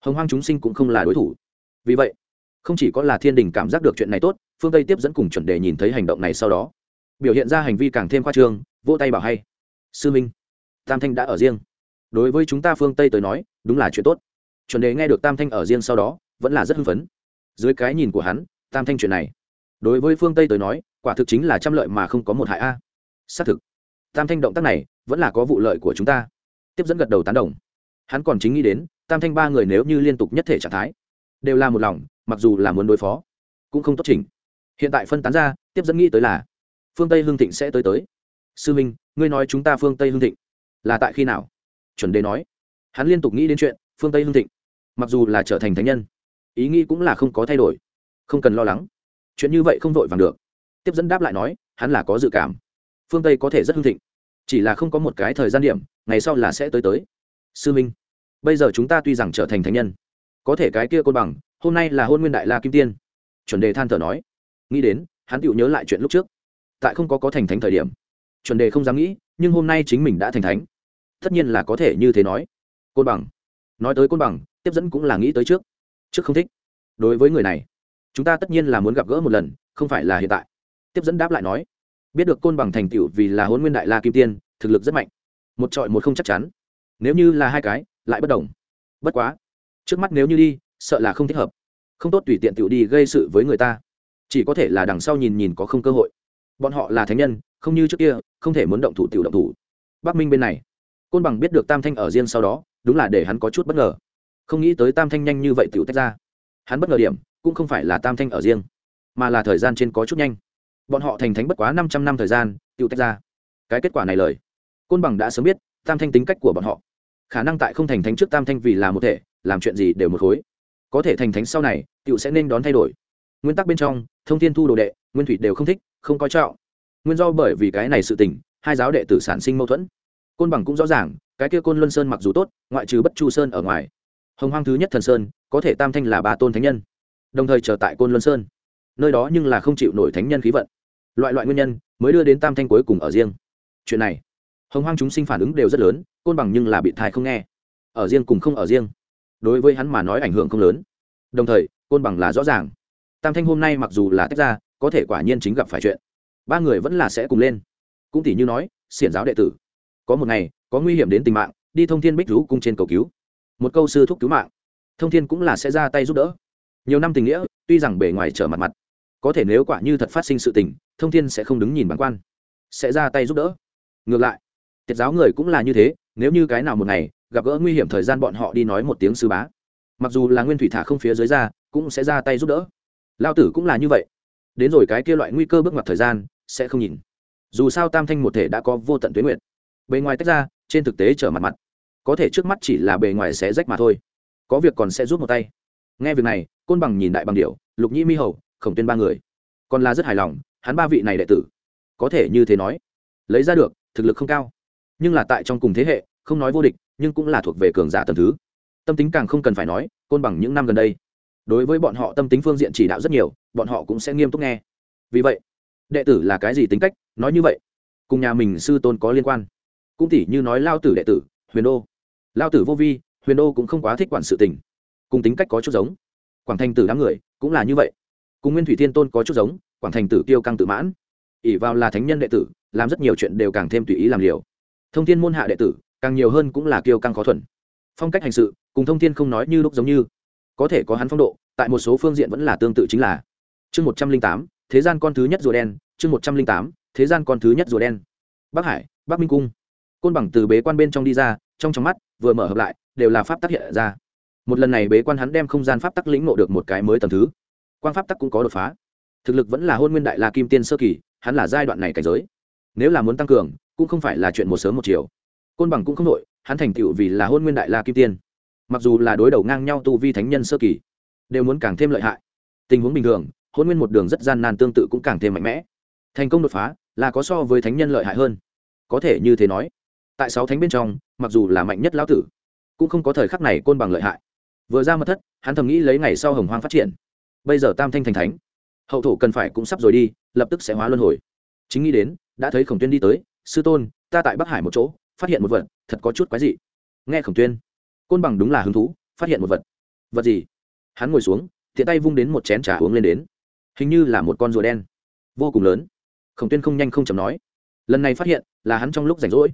hồng hoang chúng sinh cũng không là đối thủ. Vì vậy, không chỉ có là thiên đình cảm giác được chuyện này tốt, phương tây tiếp dẫn cùng chuẩn đề nhìn thấy hành động này sau đó, biểu hiện ra hành vi càng thêm khoa trương, vỗ tay bảo hay. Sư minh, tam thanh đã ở riêng đối với chúng ta phương tây tới nói đúng là chuyện tốt chuẩn đề nghe được tam thanh ở riêng sau đó vẫn là rất hưng phấn dưới cái nhìn của hắn tam thanh chuyện này đối với phương tây tới nói quả thực chính là trăm lợi mà không có một hại a xác thực tam thanh động tác này vẫn là có vụ lợi của chúng ta tiếp dẫn gật đầu tán đồng hắn còn chính nghĩ đến tam thanh ba người nếu như liên tục nhất thể trạng thái đều là một lòng mặc dù là muốn đối phó cũng không tốt chỉnh hiện tại phân tán ra tiếp dẫn nghĩ tới là phương tây hương thịnh sẽ tới tới sư minh ngươi nói chúng ta phương tây hương thịnh là tại khi nào chuẩn đề nói. Hắn liên tục nghĩ đến chuyện, phương tây hưng thịnh, mặc dù là trở thành thánh nhân, ý nghĩ cũng là không có thay đổi, không cần lo lắng. Chuyện như vậy không vội vàng được. Tiếp dẫn đáp lại nói, hắn là có dự cảm, phương tây có thể rất hưng thịnh, chỉ là không có một cái thời gian điểm, ngày sau là sẽ tới tới. Sư minh, bây giờ chúng ta tuy rằng trở thành thánh nhân, có thể cái kia côn bằng, hôm nay là hôn nguyên đại la kim tiên. Chuẩn đề than thở nói. Nghĩ đến, hắn tự nhớ lại chuyện lúc trước. Tại không có có thành thánh thời điểm, chuẩn đề không dám nghĩ, nhưng hôm nay chính mình đã thành thánh tất nhiên là có thể như thế nói. Côn bằng. Nói tới côn bằng, tiếp dẫn cũng là nghĩ tới trước. Trước không thích. Đối với người này, chúng ta tất nhiên là muốn gặp gỡ một lần, không phải là hiện tại. Tiếp dẫn đáp lại nói. Biết được côn bằng thành tựu vì là huấn nguyên đại la kim tiên, thực lực rất mạnh. Một trọi một không chắc chắn. Nếu như là hai cái, lại bất đồng. Bất quá, trước mắt nếu như đi, sợ là không thích hợp. Không tốt tùy tiện tựu đi gây sự với người ta. Chỉ có thể là đằng sau nhìn nhìn có không cơ hội. Bọn họ là thánh nhân, không như trước kia, không thể muốn động thủ tiểu động thủ. Bắc minh bên này côn bằng biết được tam thanh ở riêng sau đó, đúng là để hắn có chút bất ngờ. Không nghĩ tới tam thanh nhanh như vậy tiểu tách ra. Hắn bất ngờ điểm, cũng không phải là tam thanh ở riêng, mà là thời gian trên có chút nhanh. Bọn họ thành thánh bất quá năm trăm năm thời gian, tiểu tách ra. Cái kết quả này lời, côn bằng đã sớm biết tam thanh tính cách của bọn họ. Khả năng tại không thành thánh trước tam thanh vì là một thể, làm chuyện gì đều một khối. Có thể thành thánh sau này, tiểu sẽ nên đón thay đổi. Nguyên tắc bên trong, thông thiên thu đồ đệ, nguyên thủy đều không thích, không coi trọng. Nguyên do bởi vì cái này sự tình, hai giáo đệ tử sản sinh mâu thuẫn côn bằng cũng rõ ràng, cái kia côn luân sơn mặc dù tốt, ngoại trừ bất chu sơn ở ngoài, hồng hoang thứ nhất thần sơn, có thể tam thanh là ba tôn thánh nhân. Đồng thời trở tại côn luân sơn, nơi đó nhưng là không chịu nổi thánh nhân khí vận. Loại loại nguyên nhân, mới đưa đến tam thanh cuối cùng ở riêng. Chuyện này, hồng hoang chúng sinh phản ứng đều rất lớn, côn bằng nhưng là bị thai không nghe. Ở riêng cùng không ở riêng. Đối với hắn mà nói ảnh hưởng không lớn. Đồng thời, côn bằng là rõ ràng. Tam thanh hôm nay mặc dù là tách ra, có thể quả nhiên chính gặp phải chuyện. Ba người vẫn là sẽ cùng lên. Cũng tỷ như nói, xiển giáo đệ tử có một ngày, có nguy hiểm đến tính mạng, đi thông thiên bích rú cung trên cầu cứu. Một câu sư thúc cứu mạng. Thông thiên cũng là sẽ ra tay giúp đỡ. Nhiều năm tình nghĩa, tuy rằng bề ngoài trở mặt mặt, có thể nếu quả như thật phát sinh sự tình, thông thiên sẽ không đứng nhìn bản quan, sẽ ra tay giúp đỡ. Ngược lại, tiết giáo người cũng là như thế, nếu như cái nào một ngày, gặp gỡ nguy hiểm thời gian bọn họ đi nói một tiếng sư bá, mặc dù là nguyên thủy thả không phía dưới ra, cũng sẽ ra tay giúp đỡ. Lao tử cũng là như vậy. Đến rồi cái kia loại nguy cơ bước ngoặt thời gian, sẽ không nhìn. Dù sao tam thanh một thể đã có vô tận tuyến nguyện bề ngoài tách ra, trên thực tế trở mặt mặt. Có thể trước mắt chỉ là bề ngoài sẽ rách mà thôi. Có việc còn sẽ rút một tay. Nghe việc này, côn bằng nhìn đại bằng điệu lục nhĩ mi hầu, khổng tuyên ba người. Còn là rất hài lòng, hắn ba vị này đệ tử. Có thể như thế nói. Lấy ra được, thực lực không cao. Nhưng là tại trong cùng thế hệ, không nói vô địch, nhưng cũng là thuộc về cường giả tầm thứ. Tâm tính càng không cần phải nói, côn bằng những năm gần đây, đối với bọn họ tâm tính phương diện chỉ đạo rất nhiều, bọn họ cũng sẽ nghiêm túc nghe. Vì vậy, đệ tử là cái gì tính cách, nói như vậy. Cùng nhà mình sư tôn có liên quan cũng tỉ như nói lao tử đệ tử, huyền đô. Lao tử vô vi, huyền đô cũng không quá thích quản sự tình. Cùng tính cách có chút giống. Quảng thành tử đám người cũng là như vậy. Cùng nguyên thủy thiên tôn có chút giống, quảng thành tử tiêu căng tự mãn. Ỉ vào là thánh nhân đệ tử, làm rất nhiều chuyện đều càng thêm tùy ý làm liều. Thông tin môn hạ đệ tử, càng nhiều hơn cũng là kiêu căng khó thuần. Phong cách hành sự, cùng thông tin không nói như lúc giống như. Có thể có hắn phong độ, tại một số phương diện vẫn là tương tự chính là. Chương một trăm linh tám, thế gian con thứ nhất rùa đen, chương một trăm linh tám, thế gian con thứ nhất rùa đen. Bắc hải, bắc minh cung côn bằng từ bế quan bên trong đi ra, trong trong mắt, vừa mở hợp lại, đều là pháp tắc hiện ra. Một lần này bế quan hắn đem không gian pháp tắc lĩnh nộ được một cái mới tầm thứ. Quan pháp tắc cũng có đột phá. Thực lực vẫn là hôn nguyên đại la kim tiên sơ kỳ, hắn là giai đoạn này cảnh giới. Nếu là muốn tăng cường, cũng không phải là chuyện một sớm một chiều. Côn bằng cũng không nội hắn thành tựu vì là hôn nguyên đại la kim tiên. Mặc dù là đối đầu ngang nhau tu vi thánh nhân sơ kỳ, đều muốn càng thêm lợi hại. Tình huống bình thường, hôn nguyên một đường rất gian nan tương tự cũng càng thêm mạnh mẽ. Thành công đột phá, là có so với thánh nhân lợi hại hơn. Có thể như thế nói tại sáu thánh bên trong, mặc dù là mạnh nhất lão tử, cũng không có thời khắc này côn bằng lợi hại. Vừa ra mật thất, hắn thầm nghĩ lấy ngày sau hồng hoang phát triển. Bây giờ tam thanh thành thánh, hậu thổ cần phải cũng sắp rồi đi, lập tức sẽ hóa luân hồi. Chính nghĩ đến, đã thấy khổng tuyên đi tới, sư tôn, ta tại bắc hải một chỗ, phát hiện một vật, thật có chút quái dị. Nghe khổng tuyên, côn bằng đúng là hứng thú, phát hiện một vật. Vật gì? Hắn ngồi xuống, tiện tay vung đến một chén trà uống lên đến. Hình như là một con rùa đen. Vô cùng lớn. Khổng tuyên không nhanh không chầm nói, lần này phát hiện là hắn trong lúc rảnh rỗi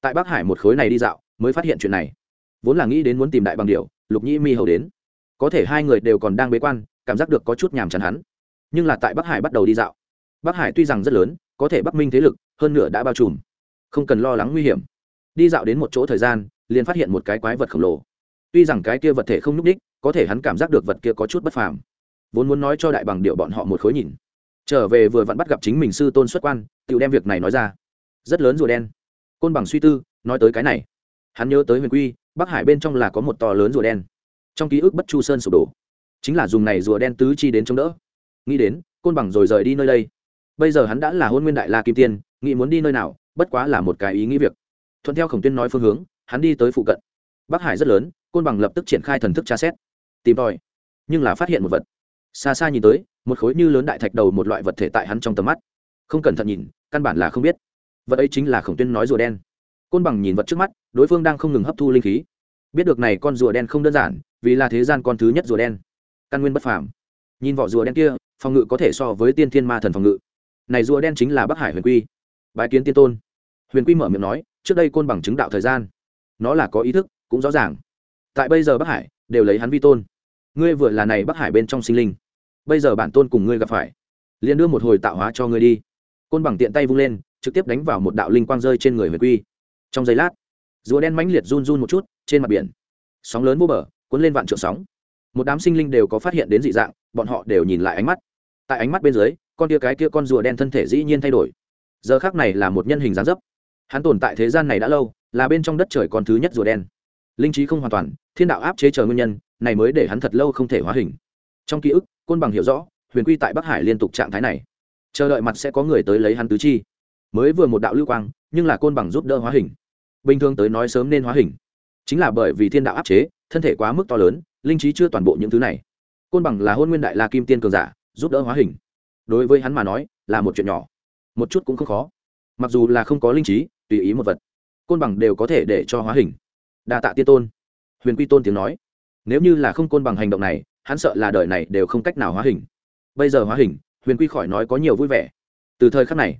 tại bắc hải một khối này đi dạo, mới phát hiện chuyện này. Vốn là nghĩ đến muốn tìm đại bằng điệu lục nhĩ mi hầu đến. Có thể hai người đều còn đang bế quan, cảm giác được có chút nhàm chán hắn. Nhưng là tại bắc hải bắt đầu đi dạo. Bắc hải tuy rằng rất lớn, có thể bắc minh thế lực, hơn nửa đã bao trùm. Không cần lo lắng nguy hiểm. Đi dạo đến một chỗ thời gian, liền phát hiện một cái quái vật khổng lồ. Tuy rằng cái kia vật thể không n ú c đích có thể hắn cảm giác được vật kia có chút bất phàm. Vốn muốn nói cho đại bằng điệu bọn họ một khối nhìn. Trở về vừa vặn bắt gặp chính mình sư tôn xuất quan tự đem việc này nói ra. Rất lớn rùa đen côn bằng suy tư, nói tới cái này. Hắn nhớ tới huyền quy, bắc hải bên trong là có một to lớn rùa đen. Trong ký ức bất chu sơn sụp đổ. Chính là dùng này rùa đen tứ chi đến chống đỡ. Nghĩ đến, côn bằng rồi rời đi nơi đây. Bây giờ hắn đã là hôn nguyên đại la kim tiên, nghĩ muốn đi nơi nào, bất quá là một cái ý nghĩ việc. Thuận theo khổng tuyên nói phương hướng, hắn đi tới phụ cận. Bắc hải rất lớn, côn bằng lập tức triển khai thần thức tra xét. Tìm tòi. Nhưng là phát hiện một vật. Xa xa nhìn tới, một khối như lớn đại thạch đầu một loại vật thể tại hắn trong tầm mắt. Không cẩn thận nhìn, căn bản là không biết vật ấy chính là khổng tuyên nói rùa đen. Côn bằng nhìn vật trước mắt, đối phương đang không ngừng hấp thu linh khí. Biết được này con rùa đen không đơn giản, vì là thế gian con thứ nhất rùa đen. Căn nguyên bất phàm. Nhìn vỏ rùa đen kia, phòng ngự có thể so với tiên thiên ma thần phòng ngự. Này rùa đen chính là bắc hải huyền quy. Bái kiến tiên tôn. Huyền quy mở miệng nói, trước đây côn bằng chứng đạo thời gian, nó là có ý thức, cũng rõ ràng. Tại bây giờ bắc hải, đều lấy hắn vi tôn. Ngươi vừa là này bắc hải bên trong sinh linh. Bây giờ bản tôn cùng ngươi gặp phải, liền đưa một hồi tạo hóa cho ngươi đi. Côn bằng tiện tay vung lên trực tiếp đánh vào một đạo linh quang rơi trên người huyền quy. Trong giây lát, rùa đen mãnh liệt run run một chút, trên mặt biển, sóng lớn vô bờ, cuốn lên vạn trượng sóng. Một đám sinh linh đều có phát hiện đến dị dạng, bọn họ đều nhìn lại ánh mắt. Tại ánh mắt bên dưới, con tia cái kia con rùa đen thân thể dĩ nhiên thay đổi. Giờ khác này là một nhân hình dáng dấp. Hắn tồn tại thế gian này đã lâu, là bên trong đất trời con thứ nhất rùa đen. Linh trí không hoàn toàn, thiên đạo áp chế chờ nguyên nhân, này mới để hắn thật lâu không thể hóa hình. Trong ký ức, côn bằng hiểu rõ, huyền quy tại bắc hải liên tục trạng thái này. Chờ đợi mặt sẽ có người tới lấy hắn tứ chi mới vừa một đạo lưu quang, nhưng là côn bằng giúp đỡ hóa hình. Bình thường tới nói sớm nên hóa hình. Chính là bởi vì thiên đạo áp chế, thân thể quá mức to lớn, linh trí chưa toàn bộ những thứ này. Côn bằng là hôn nguyên đại la kim tiên cường giả, giúp đỡ hóa hình. Đối với hắn mà nói, là một chuyện nhỏ. Một chút cũng không khó. Mặc dù là không có linh trí, tùy ý một vật, côn bằng đều có thể để cho hóa hình. Đa tạ tiên tôn. Huyền quy tôn tiếng nói. Nếu như là không côn bằng hành động này, hắn sợ là đời này đều không cách nào hóa hình. Bây giờ hóa hình, huyền quy khỏi nói có nhiều vui vẻ. Từ thời khắc này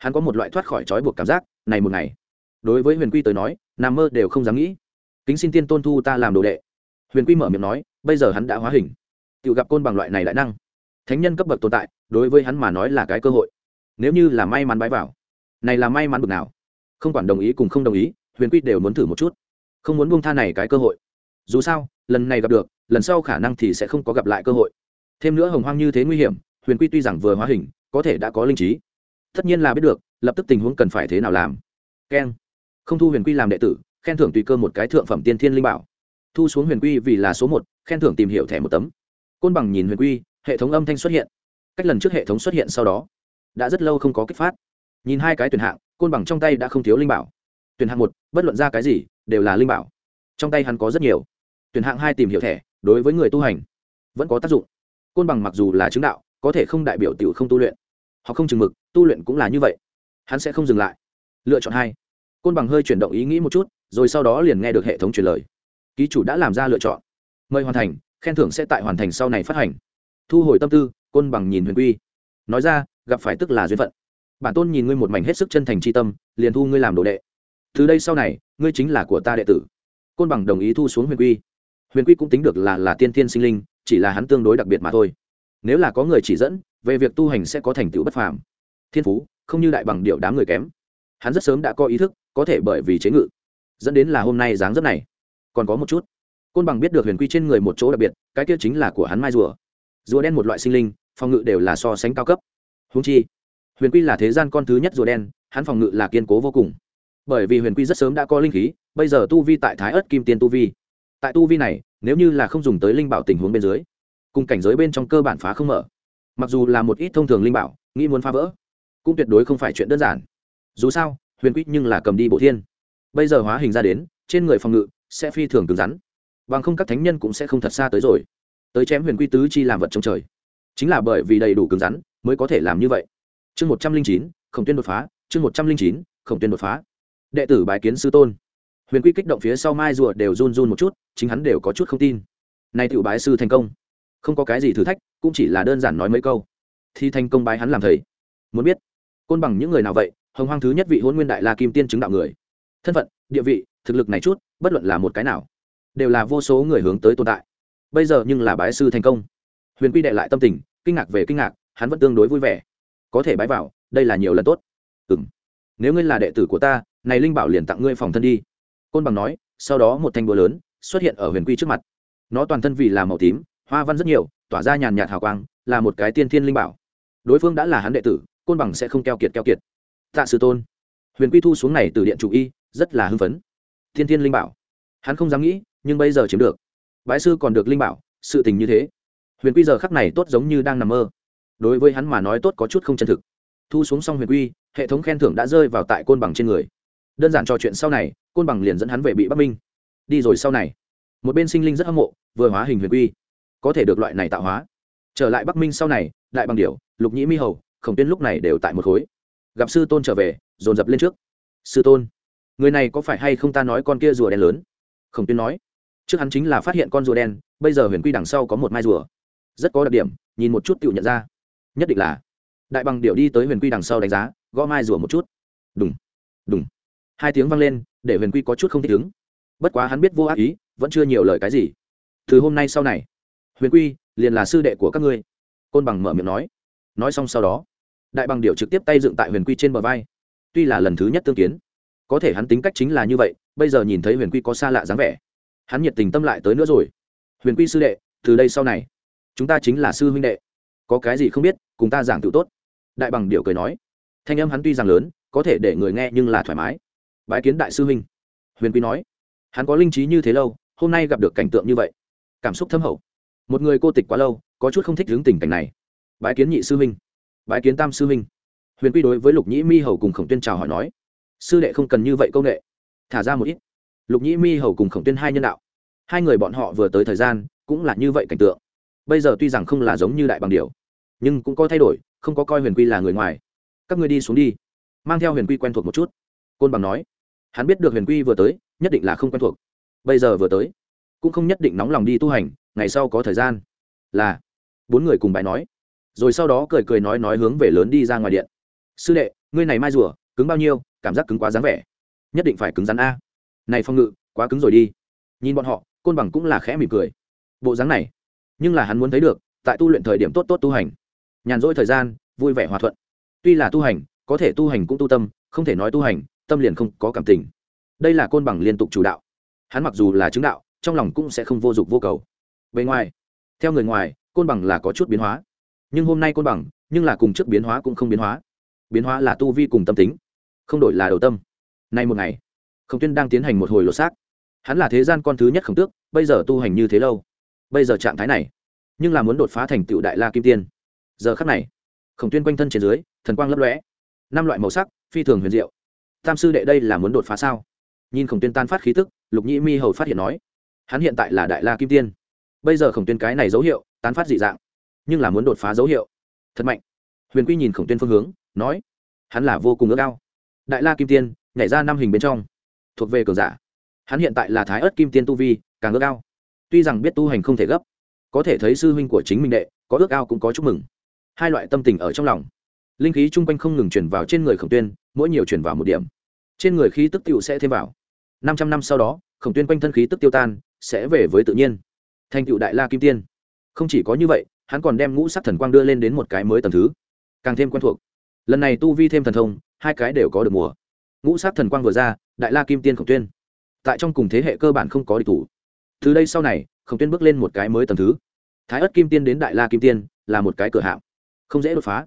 hắn có một loại thoát khỏi trói buộc cảm giác, này một ngày. Đối với huyền quy tới nói nằm mơ đều không dám nghĩ. Kính xin tiên tôn thu ta làm đồ đệ. Huyền quy mở miệng nói, bây giờ hắn đã hóa hình. Tự gặp côn bằng loại này đại năng. Thánh nhân cấp bậc tồn tại, đối với hắn mà nói là cái cơ hội. Nếu như là may mắn bái vào, này là may mắn bực nào? Không quản đồng ý cùng không đồng ý, huyền quy đều muốn thử một chút. Không muốn buông tha này cái cơ hội. Dù sao, lần này gặp được, lần sau khả năng thì sẽ không có gặp lại cơ hội. Thêm nữa hồng hoang như thế nguy hiểm, huyền quy tuy rằng vừa hóa hình, có thể đã có linh trí tất nhiên là biết được, lập tức tình huống cần phải thế nào làm. Keng không thu huyền quy làm đệ tử, khen thưởng tùy cơ một cái thượng phẩm tiên thiên linh bảo. Thu xuống huyền quy vì là số một, khen thưởng tìm hiểu thẻ một tấm. Côn bằng nhìn huyền quy, hệ thống âm thanh xuất hiện. Cách lần trước hệ thống xuất hiện sau đó, đã rất lâu không có kích phát. Nhìn hai cái tuyển hạng, côn bằng trong tay đã không thiếu linh bảo. Tuyển hạng một, bất luận ra cái gì, đều là linh bảo. Trong tay hắn có rất nhiều. Tuyển hạng hai tìm hiểu thẻ, đối với người tu hành, vẫn có tác dụng. Côn bằng mặc dù là chứng đạo, có thể không đại biểu t i ể u không tu luyện. Họ không chừng mực tu luyện cũng là như vậy. Hắn sẽ không dừng lại. Lựa chọn hai. Côn bằng hơi chuyển động ý nghĩ một chút, rồi sau đó liền nghe được hệ thống truyền lời. Ký chủ đã làm ra lựa chọn. Mời hoàn thành, khen thưởng sẽ tại hoàn thành sau này phát hành. Thu hồi tâm tư, côn bằng nhìn huyền quy. Nói ra, gặp phải tức là duyên phận. Bản tôn nhìn ngươi một mảnh hết sức chân thành c h i tâm, liền thu ngươi làm đồ đệ. Từ đây sau này, ngươi chính là của ta đệ tử. Côn bằng đồng ý thu xuống huyền quy. Huyền quy cũng tính được là là tiên tiên sinh linh, chỉ là hắn tương đối đặc biệt mà thôi. Nếu là có người chỉ dẫn, về việc tu hành sẽ có thành tựu bất phàm thiên phú, không như đại bằng điệu đám người kém. Hắn rất sớm đã có ý thức, có thể bởi vì chế ngự, dẫn đến là hôm nay dáng dấp này. Còn có một chút, côn bằng biết được huyền quy trên người một chỗ đặc biệt, cái kia chính là của hắn mai rùa. Rùa đen một loại sinh linh, phòng ngự đều là so sánh cao cấp. Húng chi, huyền quy là thế gian con thứ nhất rùa đen, hắn phòng ngự là kiên cố vô cùng. Bởi vì huyền quy rất sớm đã có linh khí, bây giờ tu vi tại thái ớt kim tiên tu vi. Tại tu vi này, nếu như là không dùng tới linh bảo tình huống bên dưới, cùng cảnh giới bên trong cơ bản phá không mở. Mặc dù là một ít thông thường linh bảo, nghĩ muốn phá vỡ cũng tuyệt đối không phải chuyện đơn giản. Dù sao, huyền quýt nhưng là cầm đi bộ thiên. Bây giờ hóa hình ra đến, trên người phòng ngự sẽ phi thường cứng rắn. Bằng không các thánh nhân cũng sẽ không thật xa tới rồi. Tới chém huyền quy tứ chi làm vật trong trời. Chính là bởi vì đầy đủ cứng rắn mới có thể làm như vậy. Chương một trăm linh chín, khổng tuyên đột phá, chương một trăm linh chín, khổng tuyên đột phá. Đệ tử bái kiến sư tôn. Huyền quy kích động phía sau mai rùa đều run run một chút, chính hắn đều có chút không tin. Nay tự bái sư thành công. Không có cái gì thử thách, cũng chỉ là đơn giản nói mấy câu. Thì thành công bái hắn làm thầy. Muốn biết côn bằng những người nào vậy? Hồng hoang thứ nhất vị hôn nguyên đại la kim tiên chứng đạo người. Thân phận, địa vị, thực lực này chút, bất luận là một cái nào, đều là vô số người hướng tới tồn tại. Bây giờ nhưng là bái sư thành công. Huyền quy đệ lại tâm tình, kinh ngạc về kinh ngạc, hắn vẫn tương đối vui vẻ. Có thể bái vào, đây là nhiều lần tốt. Ừ m nếu ngươi là đệ tử của ta, này linh bảo liền tặng ngươi phòng thân đi. Côn bằng nói, sau đó một thanh búa lớn xuất hiện ở huyền quy trước mặt. Nó toàn thân vì là màu tím, hoa văn rất nhiều, tỏa ra nhàn nhạt hào quang, là một cái tiên thiên linh bảo. Đối phương đã là hắn đệ tử côn bằng sẽ không keo kiệt keo kiệt. Tạ sư tôn, huyền quy thu xuống này từ điện chủ y, rất là hưng phấn. Thiên thiên linh bảo. Hắn không dám nghĩ, nhưng bây giờ chiếm được. Bái sư còn được linh bảo, sự tình như thế. Huyền quy giờ khắc này tốt giống như đang nằm mơ. Đối với hắn mà nói tốt có chút không chân thực. Thu xuống xong huyền quy, hệ thống khen thưởng đã rơi vào tại côn bằng trên người. Đơn giản trò chuyện sau này, côn bằng liền dẫn hắn về bị bắc minh. Đi rồi sau này, một bên sinh linh rất hâm mộ, vừa hóa hình huyền quy. Có thể được loại này tạo hóa. Trở lại bắc minh sau này, đại bằng điểu, lục nhĩ mi hầu khổng tiên lúc này đều tại một khối. Gặp sư tôn trở về, dồn dập lên trước. Sư tôn, người này có phải hay không ta nói con kia rùa đen lớn? Khổng tiên nói. Trước hắn chính là phát hiện con rùa đen, bây giờ huyền quy đằng sau có một mai rùa. Rất có đặc điểm, nhìn một chút tự nhận ra. Nhất định là đại bằng điệu đi tới huyền quy đằng sau đánh giá, gõ mai rùa một chút. Đúng đúng hai tiếng vang lên, để huyền quy có chút không thích ứng. Bất quá hắn biết vô ác ý, vẫn chưa nhiều lời cái gì. Từ hôm nay sau này, huyền quy liền là sư đệ của các ngươi. Côn bằng mở miệng nói. Nói xong sau đó đại bằng điệu trực tiếp tay dựng tại huyền quy trên bờ vai. Tuy là lần thứ nhất tương kiến, có thể hắn tính cách chính là như vậy, bây giờ nhìn thấy huyền quy có xa lạ dáng vẻ, hắn nhiệt tình tâm lại tới nữa rồi. Huyền quy sư đệ, từ đây sau này, chúng ta chính là sư huynh đệ. Có cái gì không biết, cùng ta giảng tự tốt. Đại bằng điệu cười nói. Thanh âm hắn tuy rằng lớn, có thể để người nghe nhưng là thoải mái. Bái kiến đại sư huynh. Huyền quy nói. Hắn có linh trí như thế lâu, hôm nay gặp được cảnh tượng như vậy, cảm xúc thâm hậu. Một người cô tịch quá lâu, có chút không thích hướng tình cảnh này. Bái kiến nhị sư huynh bái kiến tam sư huynh. Huyền quy đối với lục nhĩ mi hầu cùng khổng tuyên chào hỏi nói, sư đệ không cần như vậy công nghệ thả ra một ít. Lục nhĩ mi hầu cùng khổng tuyên hai nhân đạo. Hai người bọn họ vừa tới thời gian, cũng là như vậy cảnh tượng. Bây giờ tuy rằng không là giống như đại bằng điều, nhưng cũng có thay đổi, không có coi huyền quy là người ngoài. Các ngươi đi xuống đi. Mang theo huyền quy quen thuộc một chút. Côn bằng nói, hắn biết được huyền quy vừa tới, nhất định là không quen thuộc. Bây giờ vừa tới, cũng không nhất định nóng lòng đi tu hành, ngày sau có thời gian. Là, bốn người cùng bài nói rồi sau đó cười cười nói nói hướng về lớn đi ra ngoài điện. Sư đệ, ngươi này mai rùa, cứng bao nhiêu, cảm giác cứng quá dáng vẻ. Nhất định phải cứng rắn a. Này phong ngự, quá cứng rồi đi. Nhìn bọn họ, côn bằng cũng là khẽ mỉm cười. Bộ dáng này, nhưng là hắn muốn thấy được, tại tu luyện thời điểm tốt tốt tu hành. Nhàn rỗi thời gian, vui vẻ hòa thuận. Tuy là tu hành, có thể tu hành cũng tu tâm, không thể nói tu hành, tâm liền không có cảm tình. Đây là côn bằng liên tục chủ đạo. Hắn mặc dù là chứng đạo, trong lòng cũng sẽ không vô dụng vô cầu. Bề ngoài, theo người ngoài, côn bằng là có chút biến hóa nhưng hôm nay côn bằng, nhưng là cùng trước biến hóa cũng không biến hóa. Biến hóa là tu vi cùng tâm tính, không đổi là đầu tâm. Nay một ngày, khổng tuyên đang tiến hành một hồi lột xác. Hắn là thế gian con thứ nhất khổng tước, bây giờ tu hành như thế lâu. Bây giờ trạng thái này, nhưng là muốn đột phá thành tựu đại la kim tiên. Giờ khắc này, khổng tuyên quanh thân trên dưới, thần quang lấp lóe. Năm loại màu sắc, phi thường huyền diệu. Tam sư đệ đây là muốn đột phá sao? Nhìn khổng tuyên tan phát khí tức, lục nhĩ mi hầu phát hiện nói, hắn hiện tại là đại la kim tiên. Bây giờ khổng tuyên cái này dấu hiệu, tán phát dị dạng nhưng là muốn đột phá dấu hiệu. Thật mạnh. Huyền quy nhìn khổng tuyên phương hướng, nói, hắn là vô cùng ước ao. Đại la kim tiên, nhảy ra năm hình bên trong, thuộc về cường giả. Hắn hiện tại là thái ớt kim tiên tu vi, càng ước ao. Tuy rằng biết tu hành không thể gấp, có thể thấy sư huynh của chính mình đệ, có ước ao cũng có chúc mừng. Hai loại tâm tình ở trong lòng. Linh khí chung quanh không ngừng chuyển vào trên người khổng tuyên, mỗi nhiều chuyển vào một điểm. Trên người khí tức tựu sẽ thêm vào. Năm trăm năm sau đó, khổng tuyên quanh thân khí tức tiêu tan, sẽ về với tự nhiên. Thành tựu đại la kim tiên. Không chỉ có như vậy hắn còn đem ngũ sắc thần quang đưa lên đến một cái mới tầm thứ. Càng thêm quen thuộc. Lần này tu vi thêm thần thông, hai cái đều có được mùa. Ngũ sắc thần quang vừa ra, đại la kim tiên khổng tuyên. Tại trong cùng thế hệ cơ bản không có địch thủ. Từ đây sau này, khổng tuyên bước lên một cái mới tầm thứ. Thái ất kim tiên đến đại la kim tiên là một cái cửa hạng. Không dễ đột phá.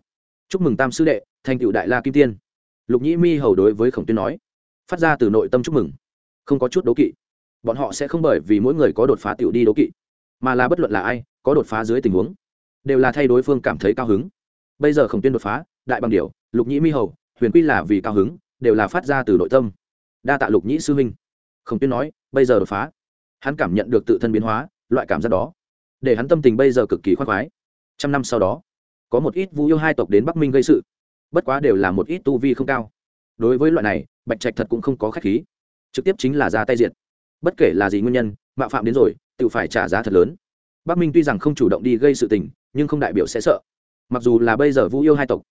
Chúc mừng tam sư đệ, thành tựu đại la kim tiên. Lục nhĩ mi hầu đối với khổng tuyên nói. Phát ra từ nội tâm chúc mừng. Không có chút đố kỵ. Bọn họ sẽ không bởi vì mỗi người có đột phá tiểu đi đố kỵ, mà là bất luận là ai, có đột phá dưới tình huống đều là thay đối phương cảm thấy cao hứng. Bây giờ khổng tuyên đột phá, đại bằng điều, lục nhĩ mi hầu, huyền quy là vì cao hứng, đều là phát ra từ nội tâm. Đa tạ lục nhĩ sư huynh. Khổng tuyên nói, bây giờ đột phá. Hắn cảm nhận được tự thân biến hóa, loại cảm giác đó, để hắn tâm tình bây giờ cực kỳ khoác khoái. Trăm năm sau đó, có một ít vu yêu hai tộc đến bắc minh gây sự. Bất quá đều là một ít tu vi không cao. Đối với loại này, bạch trạch thật cũng không có k h á c h khí. Trực tiếp chính là ra tay diện bất kể là gì nguyên nhân, mạo phạm đến rồi, tự phải trả giá thật lớn. Bắc minh tuy rằng không chủ động đi gây sự tình nhưng không đại biểu sẽ sợ. Mặc dù là bây giờ vu yêu hai tộc,